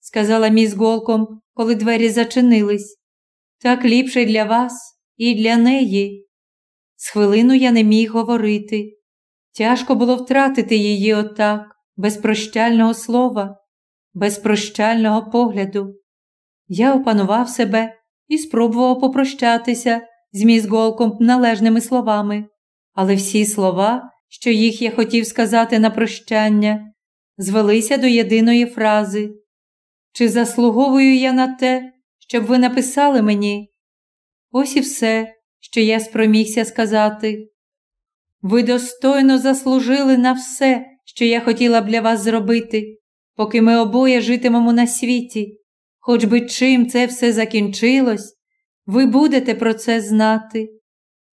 S1: сказала міс голком, коли двері зачинились. Так ліпше для вас і для неї. З хвилину я не міг говорити. Тяжко було втратити її отак, без прощального слова, без прощального погляду. Я опанував себе і спробував попрощатися з міс голком належними словами, але всі слова, що їх я хотів сказати на прощання, звелися до єдиної фрази чи заслуговую я на те, щоб ви написали мені? Ось і все, що я спромігся сказати. Ви достойно заслужили на все, що я хотіла б для вас зробити, поки ми обоє житимемо на світі. Хоч би чим це все закінчилось, ви будете про це знати.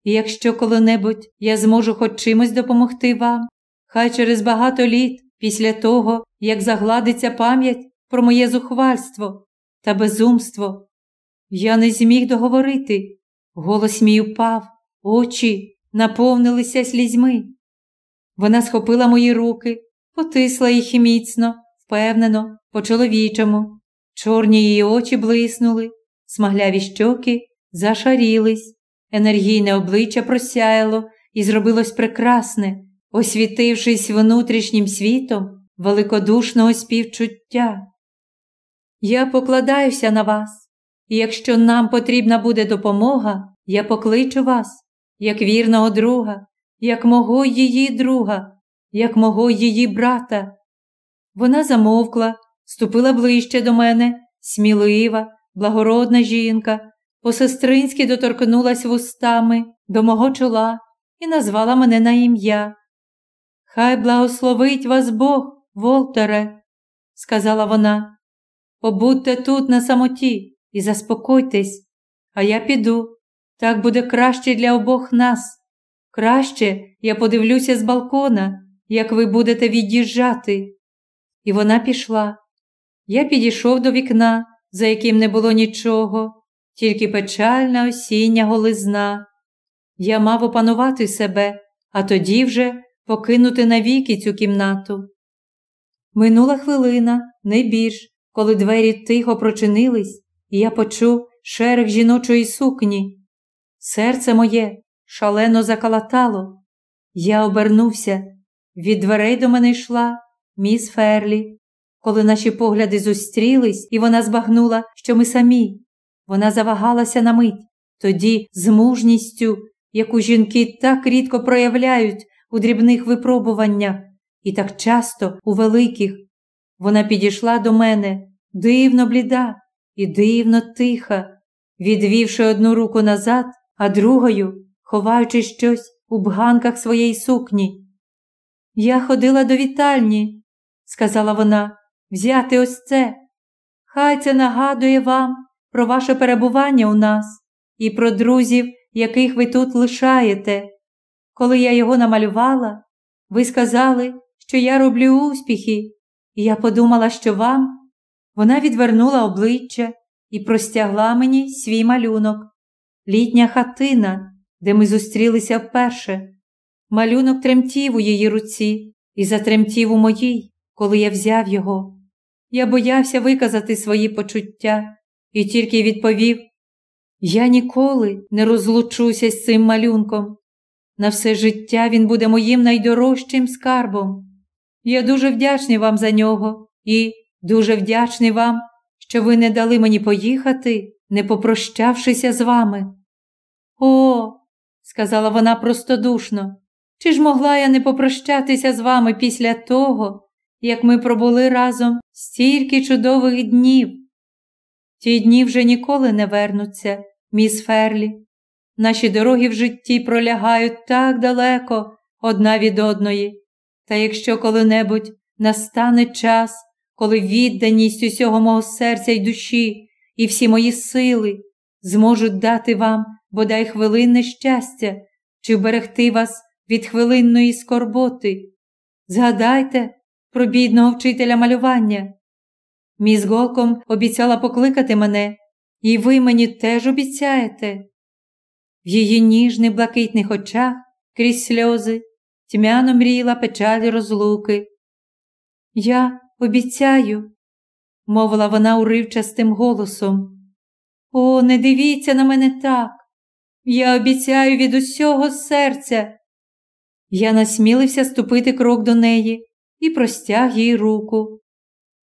S1: І якщо коли-небудь я зможу хоч чимось допомогти вам, хай через багато літ, після того, як загладиться пам'ять про моє зухвальство та безумство. Я не зміг договорити. Голос мій упав, очі наповнилися слізьми. Вона схопила мої руки, потисла їх міцно, впевнено, по-чоловічому. Чорні її очі блиснули, смагляві щоки зашарілись, енергійне обличчя просяяло і зробилось прекрасне, освітившись внутрішнім світом великодушного співчуття. Я покладаюся на вас, і якщо нам потрібна буде допомога, я покличу вас, як вірного друга, як мого її друга, як мого її брата. Вона замовкла, ступила ближче до мене, смілива, благородна жінка, по-сестринськи доторкнулась вустами до мого чола і назвала мене на ім'я. Хай благословить вас Бог, Волтере, сказала вона. Побудьте тут на самоті і заспокойтесь, а я піду. Так буде краще для обох нас. Краще я подивлюся з балкона, як ви будете від'їжджати. І вона пішла. Я підійшов до вікна, за яким не було нічого, тільки печальна осіння голизна. Я мав опанувати себе, а тоді вже покинути навіки цю кімнату. Минула хвилина, не більш, коли двері тихо прочинились, і я почув шерех жіночої сукні. Серце моє шалено закалатало. Я обернувся. Від дверей до мене йшла міс Ферлі. Коли наші погляди зустрілись, і вона збагнула, що ми самі. Вона завагалася на мить, тоді з мужністю, яку жінки так рідко проявляють у дрібних випробуваннях, і так часто у великих. Вона підійшла до мене дивно бліда і дивно тиха, відвівши одну руку назад, а другою, ховаючи щось у бганках своєї сукні. Я ходила до вітальні, сказала вона, взяти ось це. Хай це нагадує вам про ваше перебування у нас і про друзів, яких ви тут лишаєте. Коли я його намалювала, ви сказали, що я роблю успіхи, і я подумала, що вам. Вона відвернула обличчя і простягла мені свій малюнок, літня хатина, де ми зустрілися вперше. Малюнок тремтів у її руці і затремтів у моїй, коли я взяв його. Я боявся виказати свої почуття і тільки відповів: Я ніколи не розлучуся з цим малюнком. На все життя він буде моїм найдорожчим скарбом. Я дуже вдячний вам за нього і дуже вдячний вам, що ви не дали мені поїхати, не попрощавшися з вами. О, сказала вона простодушно, чи ж могла я не попрощатися з вами після того, як ми пробули разом стільки чудових днів? Ті дні вже ніколи не вернуться, міс Ферлі. Наші дороги в житті пролягають так далеко одна від одної. Та якщо коли-небудь настане час, коли відданість усього мого серця й душі і всі мої сили зможуть дати вам бодай хвилинне щастя чи вберегти вас від хвилинної скорботи, згадайте про бідного вчителя малювання. Міс Голком обіцяла покликати мене, і ви мені теж обіцяєте. В її ніжних блакитних очах крізь сльози тьмяно мріяла печаль розлуки. Я обіцяю, мовила вона уривчастим голосом. О, не дивіться на мене так. Я обіцяю від усього серця. Я насмілився ступити крок до неї і простяг їй руку.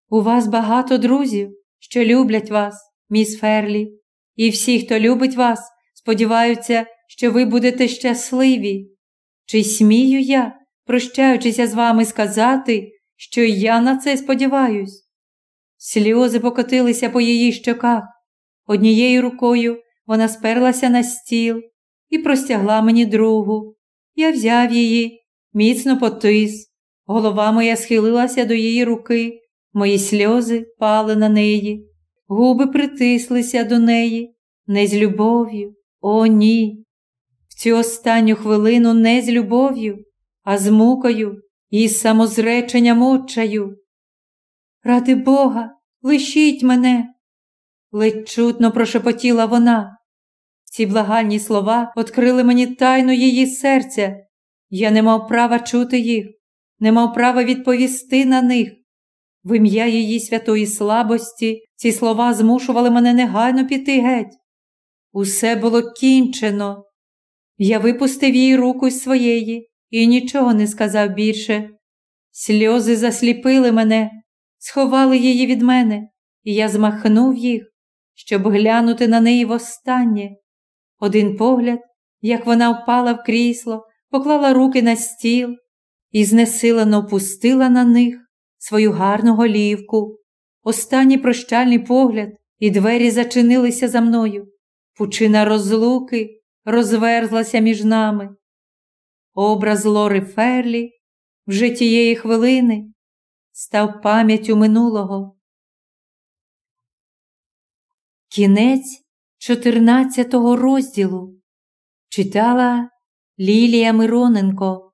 S1: У вас багато друзів, що люблять вас, міс Ферлі, і всі, хто любить вас, сподіваються, що ви будете щасливі. Чи смію я, прощаючися з вами, сказати, що я на це сподіваюсь? Сльози покотилися по її щоках. Однією рукою вона сперлася на стіл і простягла мені другу. Я взяв її, міцно потис. Голова моя схилилася до її руки, мої сльози пали на неї, губи притислися до неї, не з любов'ю, о, ні. В цю останню хвилину не з любов'ю, а з мукою і самозреченням отчаю. Ради Бога, лишіть мене, ледь чутно прошепотіла вона. Ці благальні слова відкрили мені тайну її серця. Я не мав права чути їх, не мав права відповісти на них. В ім'я її святої слабості ці слова змушували мене негайно піти геть. Усе було кінчено. Я випустив її руку з своєї і нічого не сказав більше. Сльози засліпили мене, сховали її від мене, і я змахнув їх, щоб глянути на неї востаннє. Один погляд, як вона впала в крісло, поклала руки на стіл і знесилено опустила на них свою гарну голівку. Останній прощальний погляд, і двері зачинилися за мною. Пучина розлуки розверзлася між нами. Образ Лори Ферлі вже тієї хвилини став пам'яттю минулого. Кінець 14 розділу читала Лілія Мироненко